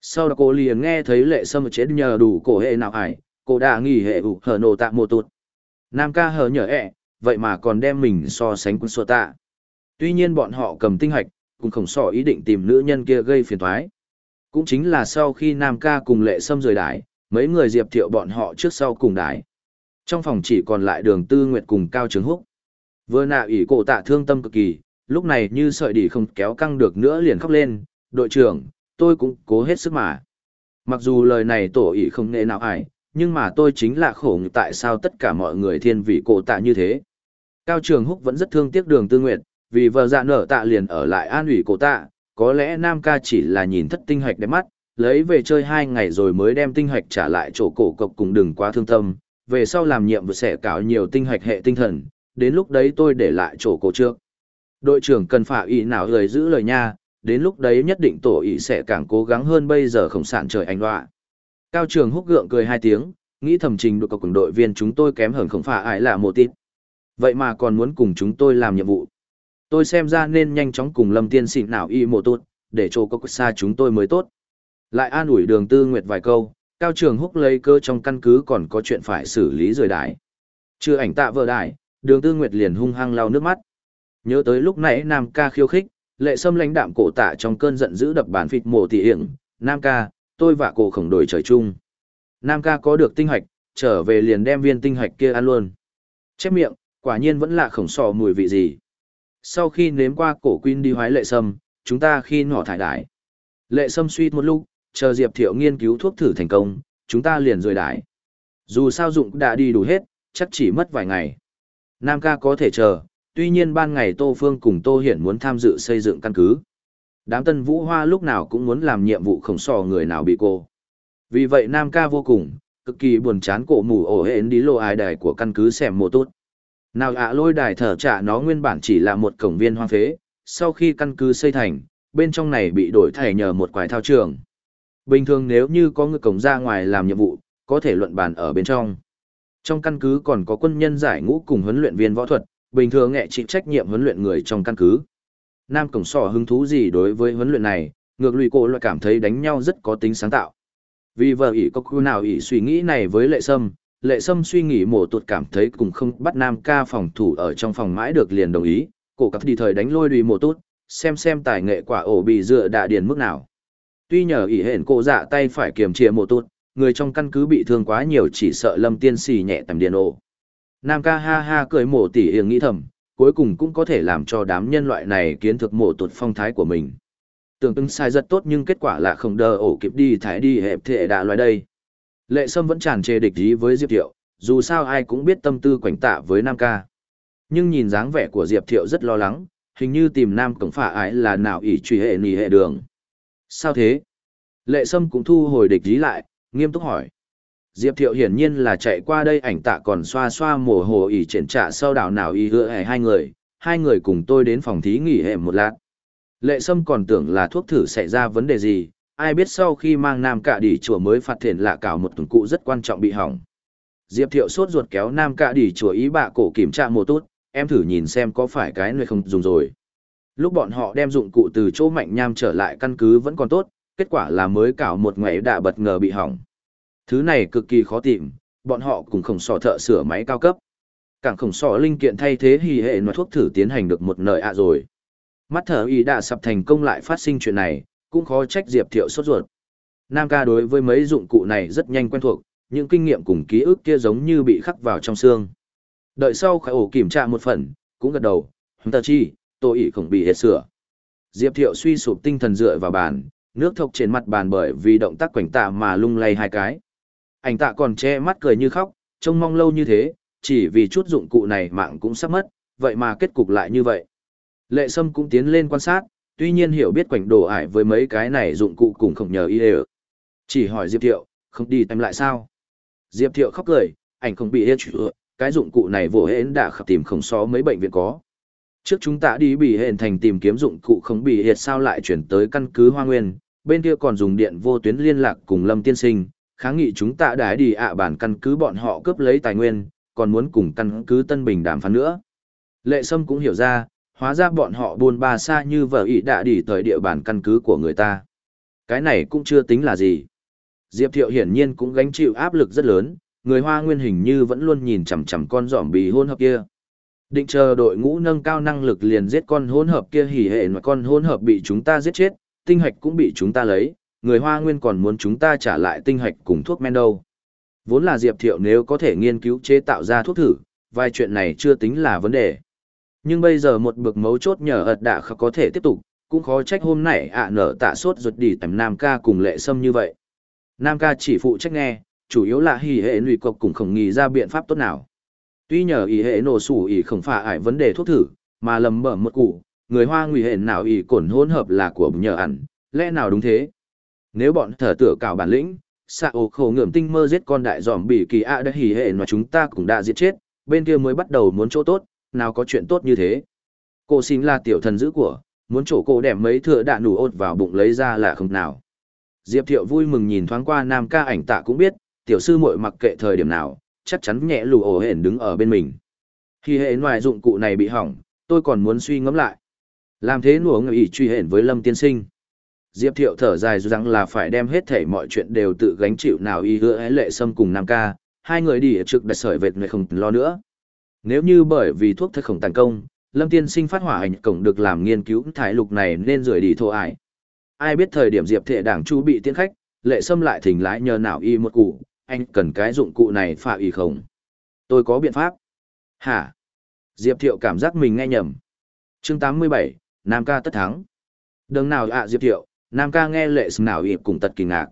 Sau đó cô liền nghe thấy lệ sâm chết nhờ đủ cổ hệ nào ải, cô đã nghỉ hệ ủ hở nổ tạ mô tụt. Nam ca hở nhờ ẹ, vậy mà còn đem mình so sánh quân sô tạ. Tuy nhiên bọn họ cầm tinh hạch, cũng không sợ ý định tìm nữ nhân kia gây phiền toái. Cũng chính là sau khi Nam ca cùng lệ sâm rời đái, mấy người diệp thiệu bọn họ trước sau cùng đái. Trong phòng chỉ còn lại đường tư nguyệt cùng Cao Trường Húc. Vừa nạ ủy cổ tạ thương tâm cực kỳ, lúc này như sợi đỉ không kéo căng được nữa liền khóc lên, đội trưởng, tôi cũng cố hết sức mà. Mặc dù lời này tổ ỷ không nghe nào ải, nhưng mà tôi chính là khổ tại sao tất cả mọi người thiên vị cổ tạ như thế. Cao Trường Húc vẫn rất thương tiếc đường tư nguyệt, vì vợ dạ nở tạ liền ở lại an ủy cổ tạ, có lẽ Nam ca chỉ là nhìn thất tinh hoạch đẹp mắt, lấy về chơi hai ngày rồi mới đem tinh hoạch trả lại chỗ cổ cộc cũng đừng quá thương tâm, về sau làm nhiệm vụ sẽ cáo nhiều tinh hoạch hệ tinh thần, đến lúc đấy tôi để lại chỗ cổ trước. Đội trưởng cần phải ý nào lời giữ lời nha, đến lúc đấy nhất định tổ ý sẽ càng cố gắng hơn bây giờ không sản trời anh loạ. Cao trường húc gượng cười hai tiếng, nghĩ thầm trình đội cộc đội viên chúng tôi kém hơn không phải ai là một tít. Vậy mà còn muốn cùng chúng tôi làm nhiệm vụ. Tôi xem ra nên nhanh chóng cùng lâm tiên xịn nào y mộ tốt, để chỗ có xa chúng tôi mới tốt. Lại an ủi đường tư nguyệt vài câu, cao trường húc lấy cơ trong căn cứ còn có chuyện phải xử lý rời đái. Chưa ảnh tạ vợ đài đường tư nguyệt liền hung hăng lau nước mắt. Nhớ tới lúc nãy Nam ca khiêu khích, lệ sâm lãnh đạm cổ tạ trong cơn giận dữ đập bàn phịt mồ tỉ hiển Nam ca, tôi và cổ khổng đổi trời chung. Nam ca có được tinh hạch, trở về liền đem viên tinh hạch kia ăn luôn. Chép miệng, quả nhiên vẫn là khổng sò mùi vị gì. Sau khi nếm qua cổ quyên đi hoái lệ sâm, chúng ta khi nhỏ thải đại, Lệ sâm suy một lúc, chờ Diệp Thiệu nghiên cứu thuốc thử thành công, chúng ta liền rời đại. Dù sao dụng đã đi đủ hết, chắc chỉ mất vài ngày. Nam ca có thể chờ, tuy nhiên ban ngày Tô Phương cùng Tô Hiển muốn tham dự xây dựng căn cứ. Đám tân vũ hoa lúc nào cũng muốn làm nhiệm vụ khổng sò người nào bị cô. Vì vậy Nam ca vô cùng, cực kỳ buồn chán cổ mù ổ hến đi lộ ai đài của căn cứ xẻm mô tốt. Nào ạ lôi đài thở trả nó nguyên bản chỉ là một cổng viên hoang phế, sau khi căn cứ xây thành, bên trong này bị đổi thay nhờ một quái thao trường. Bình thường nếu như có người cổng ra ngoài làm nhiệm vụ, có thể luận bàn ở bên trong. Trong căn cứ còn có quân nhân giải ngũ cùng huấn luyện viên võ thuật, bình thường nghệ chịu trách nhiệm huấn luyện người trong căn cứ. Nam Cổng Sỏ hứng thú gì đối với huấn luyện này, ngược lùi cô lại cảm thấy đánh nhau rất có tính sáng tạo. Vì vợ ỷ có khu nào ỷ suy nghĩ này với lệ sâm, lệ sâm suy nghĩ mổ tuột cảm thấy cùng không bắt Nam ca phòng thủ ở trong phòng mãi được liền đồng ý, cổ cặp đi thời đánh lôi đùi mổ tốt, xem xem tài nghệ quả ổ bị dựa đạ điền mức nào. Tuy nhờ ỷ hển cổ dạ tay phải kiềm chế mổ tốt, người trong căn cứ bị thương quá nhiều chỉ sợ lâm tiên xì nhẹ tầm điền ổ. Nam ca ha ha cười mổ tỉ hiền nghĩ thầm, cuối cùng cũng có thể làm cho đám nhân loại này kiến thực mổ tuột phong thái của mình. Tưởng ứng sai rất tốt nhưng kết quả là không đờ ổ kịp đi thái đi hẹp thể đã loại đây. Lệ Sâm vẫn tràn trề địch ý với Diệp Thiệu, dù sao ai cũng biết tâm tư quảnh tạ với Nam ca. Nhưng nhìn dáng vẻ của Diệp Thiệu rất lo lắng, hình như tìm Nam Cổng Phả ái là nào ỷ truy hệ nì hệ đường. Sao thế? Lệ Sâm cũng thu hồi địch ý lại, nghiêm túc hỏi. Diệp Thiệu hiển nhiên là chạy qua đây ảnh tạ còn xoa xoa mồ hồ ỉ triển trạ sau đảo nào ỉ hứa hề hai người, hai người cùng tôi đến phòng thí nghỉ hệ một lát. Lệ Sâm còn tưởng là thuốc thử xảy ra vấn đề gì, ai biết sau khi mang nam cạ đỉ chùa mới phát hiện lạ cào một tuần cụ rất quan trọng bị hỏng. Diệp Thiệu sốt ruột kéo nam cạ đỉ chùa ý bạ cổ kiểm tra một tốt, em thử nhìn xem có phải cái nơi không dùng rồi. Lúc bọn họ đem dụng cụ từ chỗ mạnh nham trở lại căn cứ vẫn còn tốt, kết quả là mới cào một ngày đã bất ngờ bị hỏng. Thứ này cực kỳ khó tìm, bọn họ cùng khổng sò thợ sửa máy cao cấp. Cảng khổng sò linh kiện thay thế hì hệ nói thuốc thử tiến hành được một nơi ạ rồi. Mắt thở y đã sập thành công lại phát sinh chuyện này, cũng khó trách Diệp Thiệu sốt ruột. Nam ca đối với mấy dụng cụ này rất nhanh quen thuộc, những kinh nghiệm cùng ký ức kia giống như bị khắc vào trong xương. Đợi sau khải ổ kiểm tra một phần, cũng gật đầu, tờ chi, tôi ý không bị hết sửa. Diệp Thiệu suy sụp tinh thần dựa vào bàn, nước thộc trên mặt bàn bởi vì động tác quảnh tạ mà lung lay hai cái. Ảnh tạ còn che mắt cười như khóc, trông mong lâu như thế, chỉ vì chút dụng cụ này mạng cũng sắp mất, vậy mà kết cục lại như vậy. Lệ Sâm cũng tiến lên quan sát, tuy nhiên hiểu biết quảnh đồ ải với mấy cái này dụng cụ cùng không nhờ y đều. Chỉ hỏi Diệp Thiệu, không đi tìm lại sao? Diệp Thiệu khóc cười, ảnh không bị hết chữa, cái dụng cụ này vô hến đã khắp tìm không so mấy bệnh viện có. Trước chúng ta đi bị hẹn thành tìm kiếm dụng cụ không bị hiệt sao lại chuyển tới căn cứ Hoa Nguyên, bên kia còn dùng điện vô tuyến liên lạc cùng Lâm Tiên Sinh, kháng nghị chúng ta đã đi ạ bản căn cứ bọn họ cướp lấy tài nguyên, còn muốn cùng căn cứ Tân Bình đàm phán nữa. Lệ Sâm cũng hiểu ra, hóa ra bọn họ buôn ba xa như vợ ý đã đi tới địa bàn căn cứ của người ta. Cái này cũng chưa tính là gì. Diệp Thiệu hiển nhiên cũng gánh chịu áp lực rất lớn, người Hoa Nguyên hình như vẫn luôn nhìn chằm chằm con giỏm bì hôn hợp kia. Định chờ đội ngũ nâng cao năng lực liền giết con hỗn hợp kia hỉ hệ mà con hỗn hợp bị chúng ta giết chết, tinh hạch cũng bị chúng ta lấy, người Hoa Nguyên còn muốn chúng ta trả lại tinh hạch cùng thuốc men đâu. Vốn là Diệp Thiệu nếu có thể nghiên cứu chế tạo ra thuốc thử, vài chuyện này chưa tính là vấn đề. Nhưng bây giờ một bực mấu chốt nhờ ật đạ có thể tiếp tục, cũng khó trách hôm nay ạ nở tạ sốt ruột đi tầm Nam ca cùng lệ sâm như vậy. Nam ca chỉ phụ trách nghe, chủ yếu là hỉ hệ lụy cộc cùng không nghĩ ra biện pháp tốt nào. Tuy nhờ ý hệ nổ sủ ý không phải ải vấn đề thuốc thử, mà lầm bẩm một cụ, người hoa nguy hệ nào ý cổn hỗn hợp là của nhờ ẩn, lẽ nào đúng thế? Nếu bọn thở tửa cào bản lĩnh, xạ ổ khổ ngượm tinh mơ giết con đại dòm bị kỳ ạ đã hỉ hệ mà chúng ta cũng đã giết chết, bên kia mới bắt đầu muốn chỗ tốt, nào có chuyện tốt như thế. Cô xin là tiểu thần giữ của, muốn chỗ cô đẹp mấy thừa đạn nủ ột vào bụng lấy ra là không nào. Diệp Thiệu vui mừng nhìn thoáng qua nam ca ảnh tạ cũng biết, tiểu sư muội mặc kệ thời điểm nào, chắc chắn nhẹ lù ổ hển đứng ở bên mình. Khi hệ ngoài dụng cụ này bị hỏng, tôi còn muốn suy ngẫm lại. Làm thế nùa ngự truy hển với Lâm Tiên Sinh. Diệp Thiệu thở dài rằng là phải đem hết thảy mọi chuyện đều tự gánh chịu nào y hứa lệ sâm cùng Nam ca, hai người đi ở trực đặt sởi vệt người không lo nữa. Nếu như bởi vì thuốc thật khổng tàn công, Lâm Tiên Sinh phát hỏa ảnh cổng được làm nghiên cứu thải lục này nên rời đi thô ải. Ai biết thời điểm Diệp Thệ đảng chu bị tiến khách, lệ sâm lại thỉnh lái nhờ nào y một cụ, anh cần cái dụng cụ này phạ y không? Tôi có biện pháp. Hả? Diệp Thiệu cảm giác mình nghe nhầm. chương 87, Nam ca tất thắng. Đừng nào ạ Diệp Thiệu, Nam ca nghe lệ sâm nào ịp cùng tật kinh ngạc.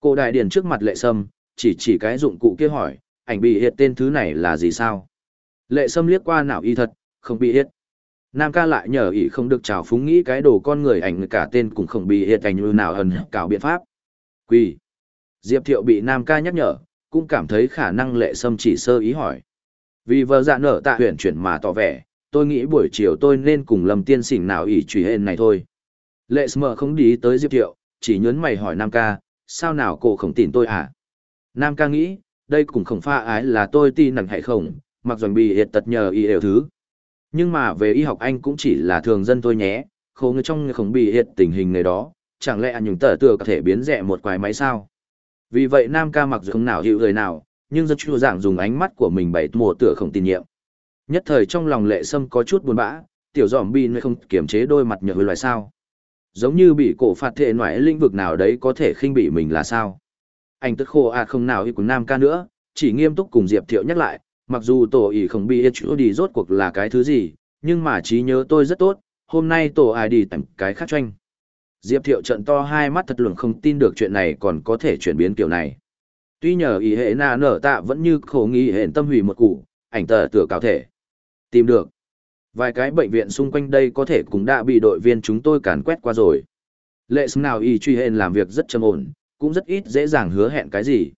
Cô đại điển trước mặt lệ sâm, chỉ chỉ cái dụng cụ kia hỏi, ảnh bị hiệt tên thứ này là gì sao? Lệ sâm liếc qua nào y thật, không bị hết. Nam ca lại nhờ ý không được trào phúng nghĩ cái đồ con người ảnh cả tên cũng không bị hiệt ảnh như nào ẩn cảo biện pháp. Quỳ. Diệp Thiệu bị Nam ca nhắc nhở, cũng cảm thấy khả năng lệ sâm chỉ sơ ý hỏi. Vì vợ dạ nở tạ huyện chuyển mà tỏ vẻ, tôi nghĩ buổi chiều tôi nên cùng lầm tiên xỉn nào ỷ truy hên này thôi. Lệ sâm không đi tới Diệp Thiệu, chỉ nhớn mày hỏi Nam ca, sao nào cô không tin tôi à? Nam ca nghĩ, đây cũng không pha ái là tôi tin nặng hay không, mặc dù bị hiệt tật nhờ y đều thứ. Nhưng mà về y học anh cũng chỉ là thường dân thôi nhé, khổ người trong người không bị hiệt tình hình này đó, chẳng lẽ những tờ tựa có thể biến rẻ một quái máy sao? Vì vậy Nam ca mặc dù không nào hiểu người nào, nhưng rất chua dạng dùng ánh mắt của mình bày mùa tựa không tin nhiệm. Nhất thời trong lòng lệ sâm có chút buồn bã, tiểu giỏm bi nơi không kiểm chế đôi mặt nhờ loài sao. Giống như bị cổ phạt thể ngoại lĩnh vực nào đấy có thể khinh bị mình là sao. Anh tức khô à không nào hiểu của Nam ca nữa, chỉ nghiêm túc cùng Diệp Thiệu nhắc lại, mặc dù tổ ỷ không bị ít chỗ đi rốt cuộc là cái thứ gì, nhưng mà trí nhớ tôi rất tốt, hôm nay tổ ai đi tặng cái khác tranh. Diệp Thiệu trận to hai mắt thật lượng không tin được chuyện này còn có thể chuyển biến kiểu này. Tuy nhờ ý hệ na nở tạ vẫn như khổ nghi hệ tâm hủy một củ, ảnh tờ tựa cáo thể. Tìm được. Vài cái bệnh viện xung quanh đây có thể cũng đã bị đội viên chúng tôi càn quét qua rồi. Lệ xứng nào y truy hên làm việc rất trầm ổn, cũng rất ít dễ dàng hứa hẹn cái gì.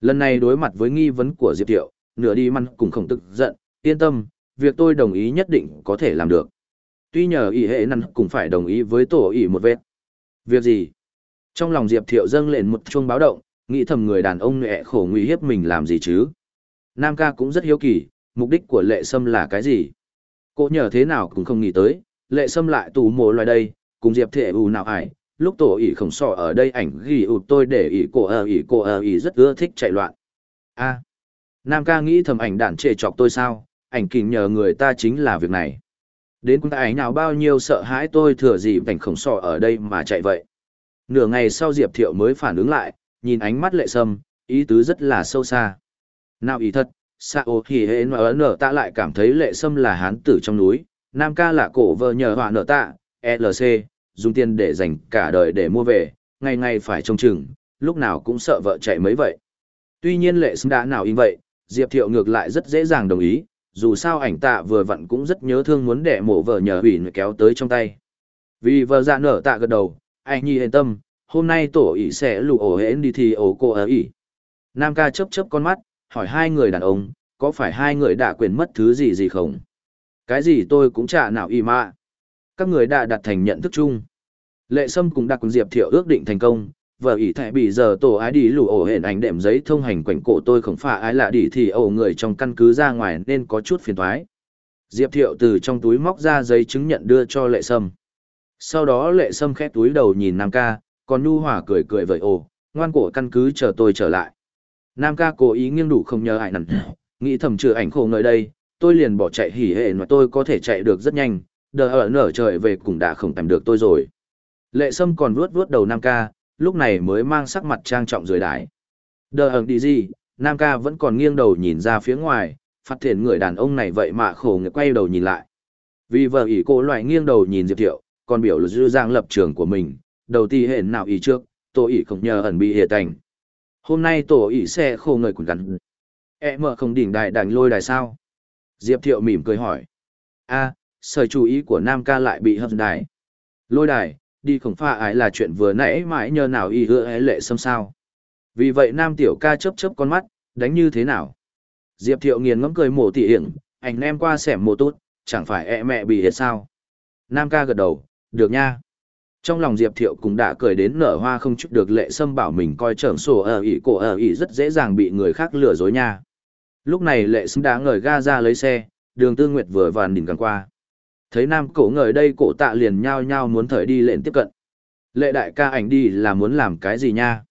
Lần này đối mặt với nghi vấn của Diệp Thiệu, nửa đi măn cùng khổng tức giận, yên tâm, việc tôi đồng ý nhất định có thể làm được. Tuy nhờ ý hệ năn cũng phải đồng ý với tổ ý một vết. Việc gì? Trong lòng Diệp Thiệu dâng lên một chuông báo động, nghĩ thầm người đàn ông nệ khổ nguy hiếp mình làm gì chứ? Nam ca cũng rất hiếu kỳ, mục đích của lệ sâm là cái gì? Cô nhờ thế nào cũng không nghĩ tới, lệ sâm lại tù mồ loài đây, cùng Diệp Thiệu ù nào ải, lúc tổ ỉ khổng sọ ở đây ảnh ghi ụt tôi để ỉ cổ ờ ỉ cổ ờ ỉ rất ưa thích chạy loạn. a Nam ca nghĩ thầm ảnh đản trệ chọc tôi sao, ảnh kình nhờ người ta chính là việc này. Đến cũng ảnh nào bao nhiêu sợ hãi tôi thừa gì cảnh khổng sọ ở đây mà chạy vậy. Nửa ngày sau Diệp Thiệu mới phản ứng lại, nhìn ánh mắt lệ sâm, ý tứ rất là sâu xa. Nào ý thật, xa ô thì hệ nở nở ta lại cảm thấy lệ sâm là hán tử trong núi, Nam ca là cổ vợ nhờ họa nở tạ, LC, dùng tiền để dành cả đời để mua về, ngày ngày phải trông chừng, lúc nào cũng sợ vợ chạy mấy vậy. Tuy nhiên lệ sâm đã nào in vậy, Diệp Thiệu ngược lại rất dễ dàng đồng ý, dù sao ảnh tạ vừa vặn cũng rất nhớ thương muốn đẻ mổ vợ nhờ ủy kéo tới trong tay. Vì vợ dạ nở tạ gật đầu, anh nhi yên tâm, hôm nay tổ ỷ sẽ lụ ổ hến đi thì ổ cô ở ỷ. Nam ca chấp chấp con mắt, hỏi hai người đàn ông, có phải hai người đã quyền mất thứ gì gì không? Cái gì tôi cũng chả nào y mà. Các người đã đặt thành nhận thức chung. Lệ Sâm cũng đặt cùng Diệp Thiệu ước định thành công, vợ ỷ thẻ bị giờ tổ ái đi lù ổ hển ảnh đệm giấy thông hành quảnh cổ tôi không phải ái lạ đi thì ổ người trong căn cứ ra ngoài nên có chút phiền thoái. Diệp Thiệu từ trong túi móc ra giấy chứng nhận đưa cho Lệ Sâm. Sau đó Lệ Sâm khép túi đầu nhìn Nam ca, còn Nhu Hòa cười cười với ồ, ngoan cổ căn cứ chờ tôi trở lại. Nam ca cố ý nghiêng đủ không nhớ ai nằn, nghĩ thầm trừ ảnh khổ ngợi đây, tôi liền bỏ chạy hỉ hệ mà tôi có thể chạy được rất nhanh, đờ ở nở trời về cũng đã không tầm được tôi rồi. Lệ Sâm còn vuốt vuốt đầu Nam ca, lúc này mới mang sắc mặt trang trọng rời đái. Đờ ẩn đi gì, Nam ca vẫn còn nghiêng đầu nhìn ra phía ngoài, phát hiện người đàn ông này vậy mà khổ người quay đầu nhìn lại. Vì vợ ỷ cô loại nghiêng đầu nhìn Diệp Thiệu, còn biểu là dư giang lập trường của mình, đầu ti hẹn nào ý trước, tổ ỷ không nhờ ẩn bị hệ thành. Hôm nay tổ ỷ sẽ khổ người cũng gắn. E mở không đỉnh đại đành lôi đài sao? Diệp Thiệu mỉm cười hỏi. a sợi chú ý của Nam ca lại bị hấp đài. Lôi đài, đi khổng pha ái là chuyện vừa nãy mãi nhờ nào y hứa ấy lệ xâm sao. Vì vậy nam tiểu ca chớp chớp con mắt, đánh như thế nào? Diệp thiệu nghiền ngẫm cười mổ tỉ hiển, anh em qua xẻm mồ tốt, chẳng phải e mẹ bị hiệt sao? Nam ca gật đầu, được nha. Trong lòng Diệp Thiệu cũng đã cười đến nở hoa không chút được lệ sâm bảo mình coi trưởng sổ ở ỉ cổ ở ỉ rất dễ dàng bị người khác lừa dối nha. Lúc này lệ sâm đã ngời ga ra lấy xe, đường tư nguyệt vừa vàn đỉnh càng qua thấy nam cổ ngời đây cổ tạ liền nhao nhao muốn thời đi lệnh tiếp cận. Lệ đại ca ảnh đi là muốn làm cái gì nha?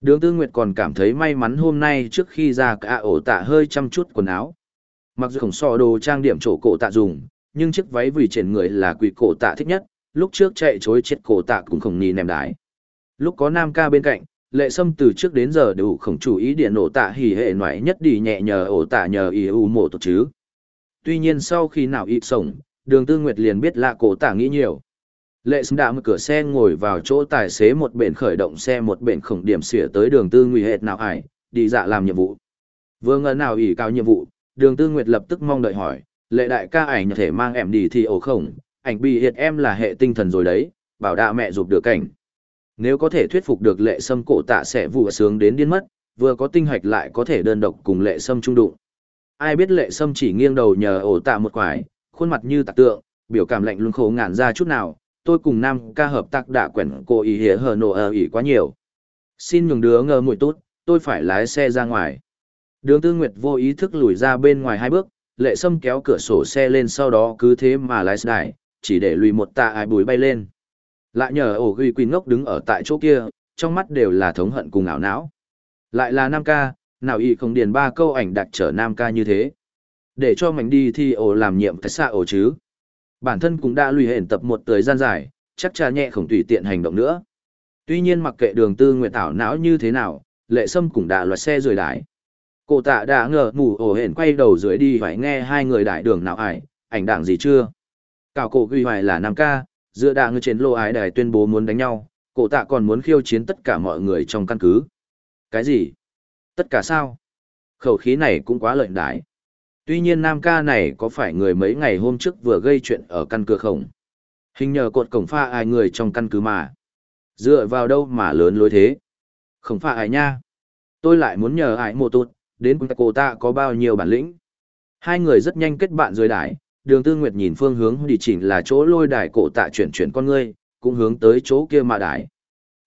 Đường tư nguyệt còn cảm thấy may mắn hôm nay trước khi ra cả ổ tạ hơi chăm chút quần áo. Mặc dù khổng so đồ trang điểm chỗ cổ tạ dùng, nhưng chiếc váy vì trên người là quỷ cổ tạ thích nhất, lúc trước chạy chối chết cổ tạ cũng không nhìn nèm đái. Lúc có nam ca bên cạnh, lệ sâm từ trước đến giờ đều không chú ý điện ổ tạ hỉ hệ ngoại nhất đi nhẹ nhờ ổ tạ nhờ ý u mộ tổ chứ. Tuy nhiên sau khi nào ít sổng đường tư nguyệt liền biết lạ cổ tả nghĩ nhiều. Lệ xâm đã mở cửa xe ngồi vào chỗ tài xế một bển khởi động xe một bển khổng điểm xỉa tới đường tư nguy hệt nào ải, đi dạ làm nhiệm vụ. Vừa ngờ nào ỉ cao nhiệm vụ, đường tư nguyệt lập tức mong đợi hỏi, lệ đại ca ảnh thể mang em đi thì ổ khổng, ảnh bị hiệt em là hệ tinh thần rồi đấy, bảo đạ mẹ giục được cảnh. Nếu có thể thuyết phục được lệ sâm cổ tạ sẽ vụ sướng đến điên mất, vừa có tinh hạch lại có thể đơn độc cùng lệ sâm trung đụng. Ai biết lệ sâm chỉ nghiêng đầu nhờ ổ tạ một quải khuôn mặt như tạc tượng, biểu cảm lạnh lùng khổ ngàn ra chút nào, tôi cùng nam ca hợp tác đã quẩn cô ý hề hờ nổ ở ý quá nhiều. Xin nhường đứa ngờ mùi tốt, tôi phải lái xe ra ngoài. Đường Tư Nguyệt vô ý thức lùi ra bên ngoài hai bước, lệ sâm kéo cửa sổ xe lên sau đó cứ thế mà lái xe chỉ để lùi một tạ ai bùi bay lên. Lại nhờ ổ ghi quỳ ngốc đứng ở tại chỗ kia, trong mắt đều là thống hận cùng ảo não. Lại là Nam ca, nào y không điền ba câu ảnh đặc trở Nam ca như thế. Để cho mảnh đi thì ổ làm nhiệm tại xa ổ chứ. Bản thân cũng đã lùi hển tập một thời gian dài, chắc cha nhẹ không tùy tiện hành động nữa. Tuy nhiên mặc kệ đường tư nguyện tảo não như thế nào, lệ sâm cũng đã loạt xe rời đái. Cô tạ đã ngờ ngủ ổ hển quay đầu dưới đi phải nghe hai người đại đường nào ải, ảnh đảng gì chưa. Cào cổ ghi hoài là Nam ca, giữa đảng người trên lô ái đài tuyên bố muốn đánh nhau, cổ tạ còn muốn khiêu chiến tất cả mọi người trong căn cứ. Cái gì? Tất cả sao? Khẩu khí này cũng quá lợi đái. Tuy nhiên Nam ca này có phải người mấy ngày hôm trước vừa gây chuyện ở căn cửa khổng, Hình nhờ cột cổng pha ai người trong căn cứ mà. Dựa vào đâu mà lớn lối thế? Không pha ai nha. Tôi lại muốn nhờ ai mô tụt, đến cô ta có bao nhiêu bản lĩnh. Hai người rất nhanh kết bạn dưới đài, đường tư nguyệt nhìn phương hướng đi chỉnh là chỗ lôi đài cổ tạ chuyển chuyển con ngươi, cũng hướng tới chỗ kia mà đài.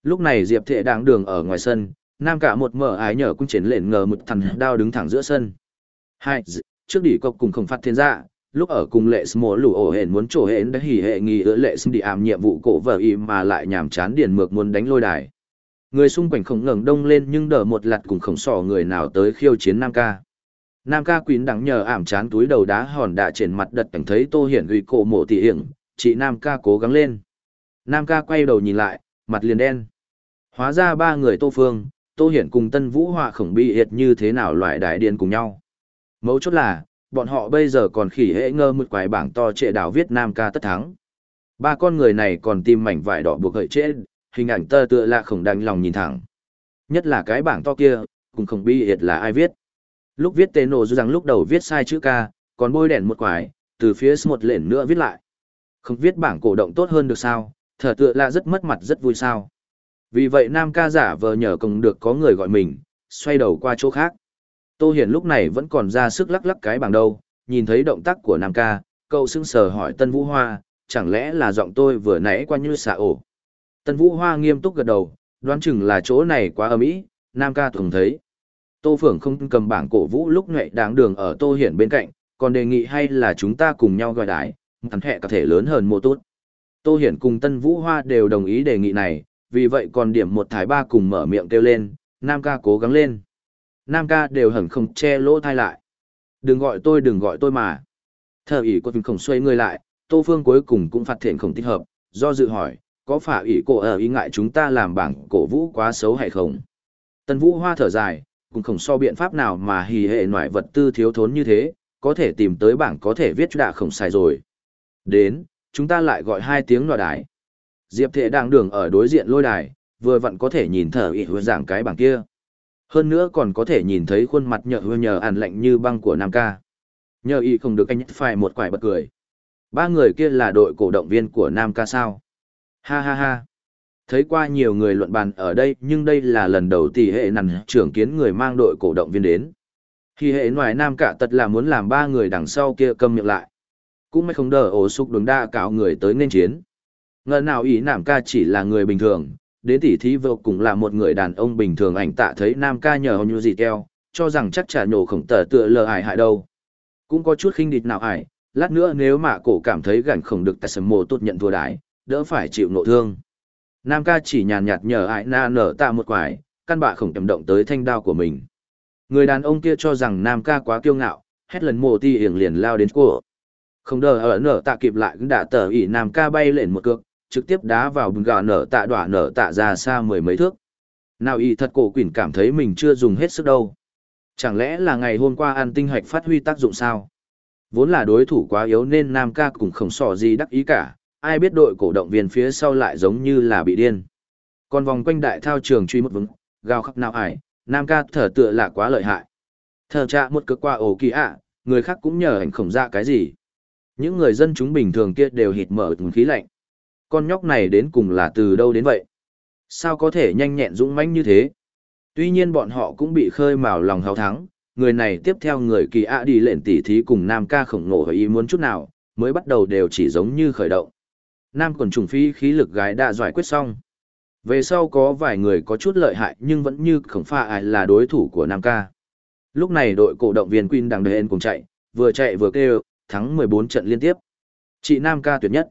Lúc này Diệp Thệ đang đường ở ngoài sân, nam cả một mở ái nhờ cung chiến lên ngờ một thằng đao đứng thẳng giữa sân. Hai, trước đỉ cọc cùng không phát thiên dạ lúc ở cùng lệ smổ lũ ổ hển muốn trổ hển đã hỉ hệ nghi ứa lệ xâm đi ảm nhiệm vụ cổ vợ y mà lại nhàm chán điền mược muốn đánh lôi đài. Người xung quanh không ngẩng đông lên nhưng đỡ một lặt cùng khổng sò người nào tới khiêu chiến Nam ca. Nam ca quýn đắng nhờ ảm chán túi đầu đá hòn đạ trên mặt đất cảnh thấy tô hiển uy cổ mộ tỉ hiển, chị Nam ca cố gắng lên. Nam ca quay đầu nhìn lại, mặt liền đen. Hóa ra ba người tô phương, tô hiển cùng tân vũ họa khổng bị hiệt như thế nào loại đại điền cùng nhau. Mấu chốt là, bọn họ bây giờ còn khỉ hễ ngơ một quái bảng to trệ đảo viết Nam ca tất thắng. Ba con người này còn tìm mảnh vải đỏ buộc gợi trễ, hình ảnh tơ tựa là khổng đành lòng nhìn thẳng. Nhất là cái bảng to kia, cũng không bi hiệt là ai viết. Lúc viết tên nổ rằng lúc đầu viết sai chữ ca, còn bôi đèn một quái, từ phía một lệnh nữa viết lại. Không viết bảng cổ động tốt hơn được sao, thở tựa là rất mất mặt rất vui sao. Vì vậy nam ca giả vờ nhờ công được có người gọi mình, xoay đầu qua chỗ khác. Tô Hiển lúc này vẫn còn ra sức lắc lắc cái bảng đâu, nhìn thấy động tác của nam ca, cậu sững sờ hỏi Tân Vũ Hoa, chẳng lẽ là giọng tôi vừa nãy qua như xạ ổ. Tân Vũ Hoa nghiêm túc gật đầu, đoán chừng là chỗ này quá ấm ý, nam ca thường thấy. Tô Phượng không cầm bảng cổ vũ lúc nhạy đáng đường ở Tô Hiển bên cạnh, còn đề nghị hay là chúng ta cùng nhau gọi đái, thắng hẹ có thể lớn hơn một tốt. Tô Hiển cùng Tân Vũ Hoa đều đồng ý đề nghị này, vì vậy còn điểm một thái ba cùng mở miệng kêu lên, Nam ca cố gắng lên. Nam ca đều hẳn không che lỗ thai lại. Đừng gọi tôi đừng gọi tôi mà. Thờ ỷ của khổng xoay người lại, Tô Phương cuối cùng cũng phát thiện không thích hợp, do dự hỏi, có phải ỷ cổ ở ý ngại chúng ta làm bảng cổ vũ quá xấu hay không? Tân Vũ Hoa thở dài, cũng không so biện pháp nào mà hì hệ ngoại vật tư thiếu thốn như thế, có thể tìm tới bảng có thể viết đạ không sai rồi. Đến, chúng ta lại gọi hai tiếng loa đài. Diệp Thệ đang đường ở đối diện lôi đài, vừa vặn có thể nhìn thở ỉ hứa giảng cái bảng kia. Hơn nữa còn có thể nhìn thấy khuôn mặt nhợ hứa nhờ ản lạnh như băng của Nam ca. Nhờ y không được anh nhất phải một quải bật cười. Ba người kia là đội cổ động viên của Nam ca sao? Ha ha ha thấy qua nhiều người luận bàn ở đây nhưng đây là lần đầu tỷ hệ nằn trưởng kiến người mang đội cổ động viên đến. Khi hệ ngoài nam cả tật là muốn làm ba người đằng sau kia câm miệng lại. Cũng mới không đỡ ổ sục đường đa cáo người tới nên chiến. Ngờ nào ý nam ca chỉ là người bình thường, đến tỷ thí vô cùng là một người đàn ông bình thường ảnh tạ thấy nam ca nhờ như gì keo, cho rằng chắc chả nhổ khổng tờ tựa lờ ải hại đâu. Cũng có chút khinh địch nào ải, lát nữa nếu mà cổ cảm thấy gảnh khổng được tại sầm mồ tốt nhận thua đái, đỡ phải chịu nộ thương. Nam ca chỉ nhàn nhạt nhờ ải na nở tạ một quải, căn bạ không cầm động tới thanh đao của mình. Người đàn ông kia cho rằng Nam ca quá kiêu ngạo, hét lần mồ ti hiển liền lao đến của. Không đờ ở nở tạ kịp lại đã tờ ỉ Nam ca bay lên một cước, trực tiếp đá vào bùn gà nở tạ đỏa nở tạ ra xa mười mấy thước. Nào y thật cổ quỷ cảm thấy mình chưa dùng hết sức đâu. Chẳng lẽ là ngày hôm qua ăn tinh hạch phát huy tác dụng sao? Vốn là đối thủ quá yếu nên Nam ca cũng không sỏ gì đắc ý cả, ai biết đội cổ động viên phía sau lại giống như là bị điên. Còn vòng quanh đại thao trường truy một vững, gào khắc nào ải, nam ca thở tựa là quá lợi hại. Thở trạ một cực qua ổ kỳ ạ, người khác cũng nhờ ảnh khổng ra cái gì. Những người dân chúng bình thường kia đều hít mở khí lạnh. Con nhóc này đến cùng là từ đâu đến vậy? Sao có thể nhanh nhẹn dũng mãnh như thế? Tuy nhiên bọn họ cũng bị khơi mào lòng hào thắng, người này tiếp theo người kỳ ạ đi lệnh tỉ thí cùng nam ca khổng nổ ý muốn chút nào, mới bắt đầu đều chỉ giống như khởi động. Nam quần trùng phi khí lực gái đã giải quyết xong. Về sau có vài người có chút lợi hại nhưng vẫn như khổng pha ai là đối thủ của Nam ca. Lúc này đội cổ động viên Queen đang đợi cùng chạy, vừa chạy vừa kêu, thắng 14 trận liên tiếp. Chị Nam ca tuyệt nhất.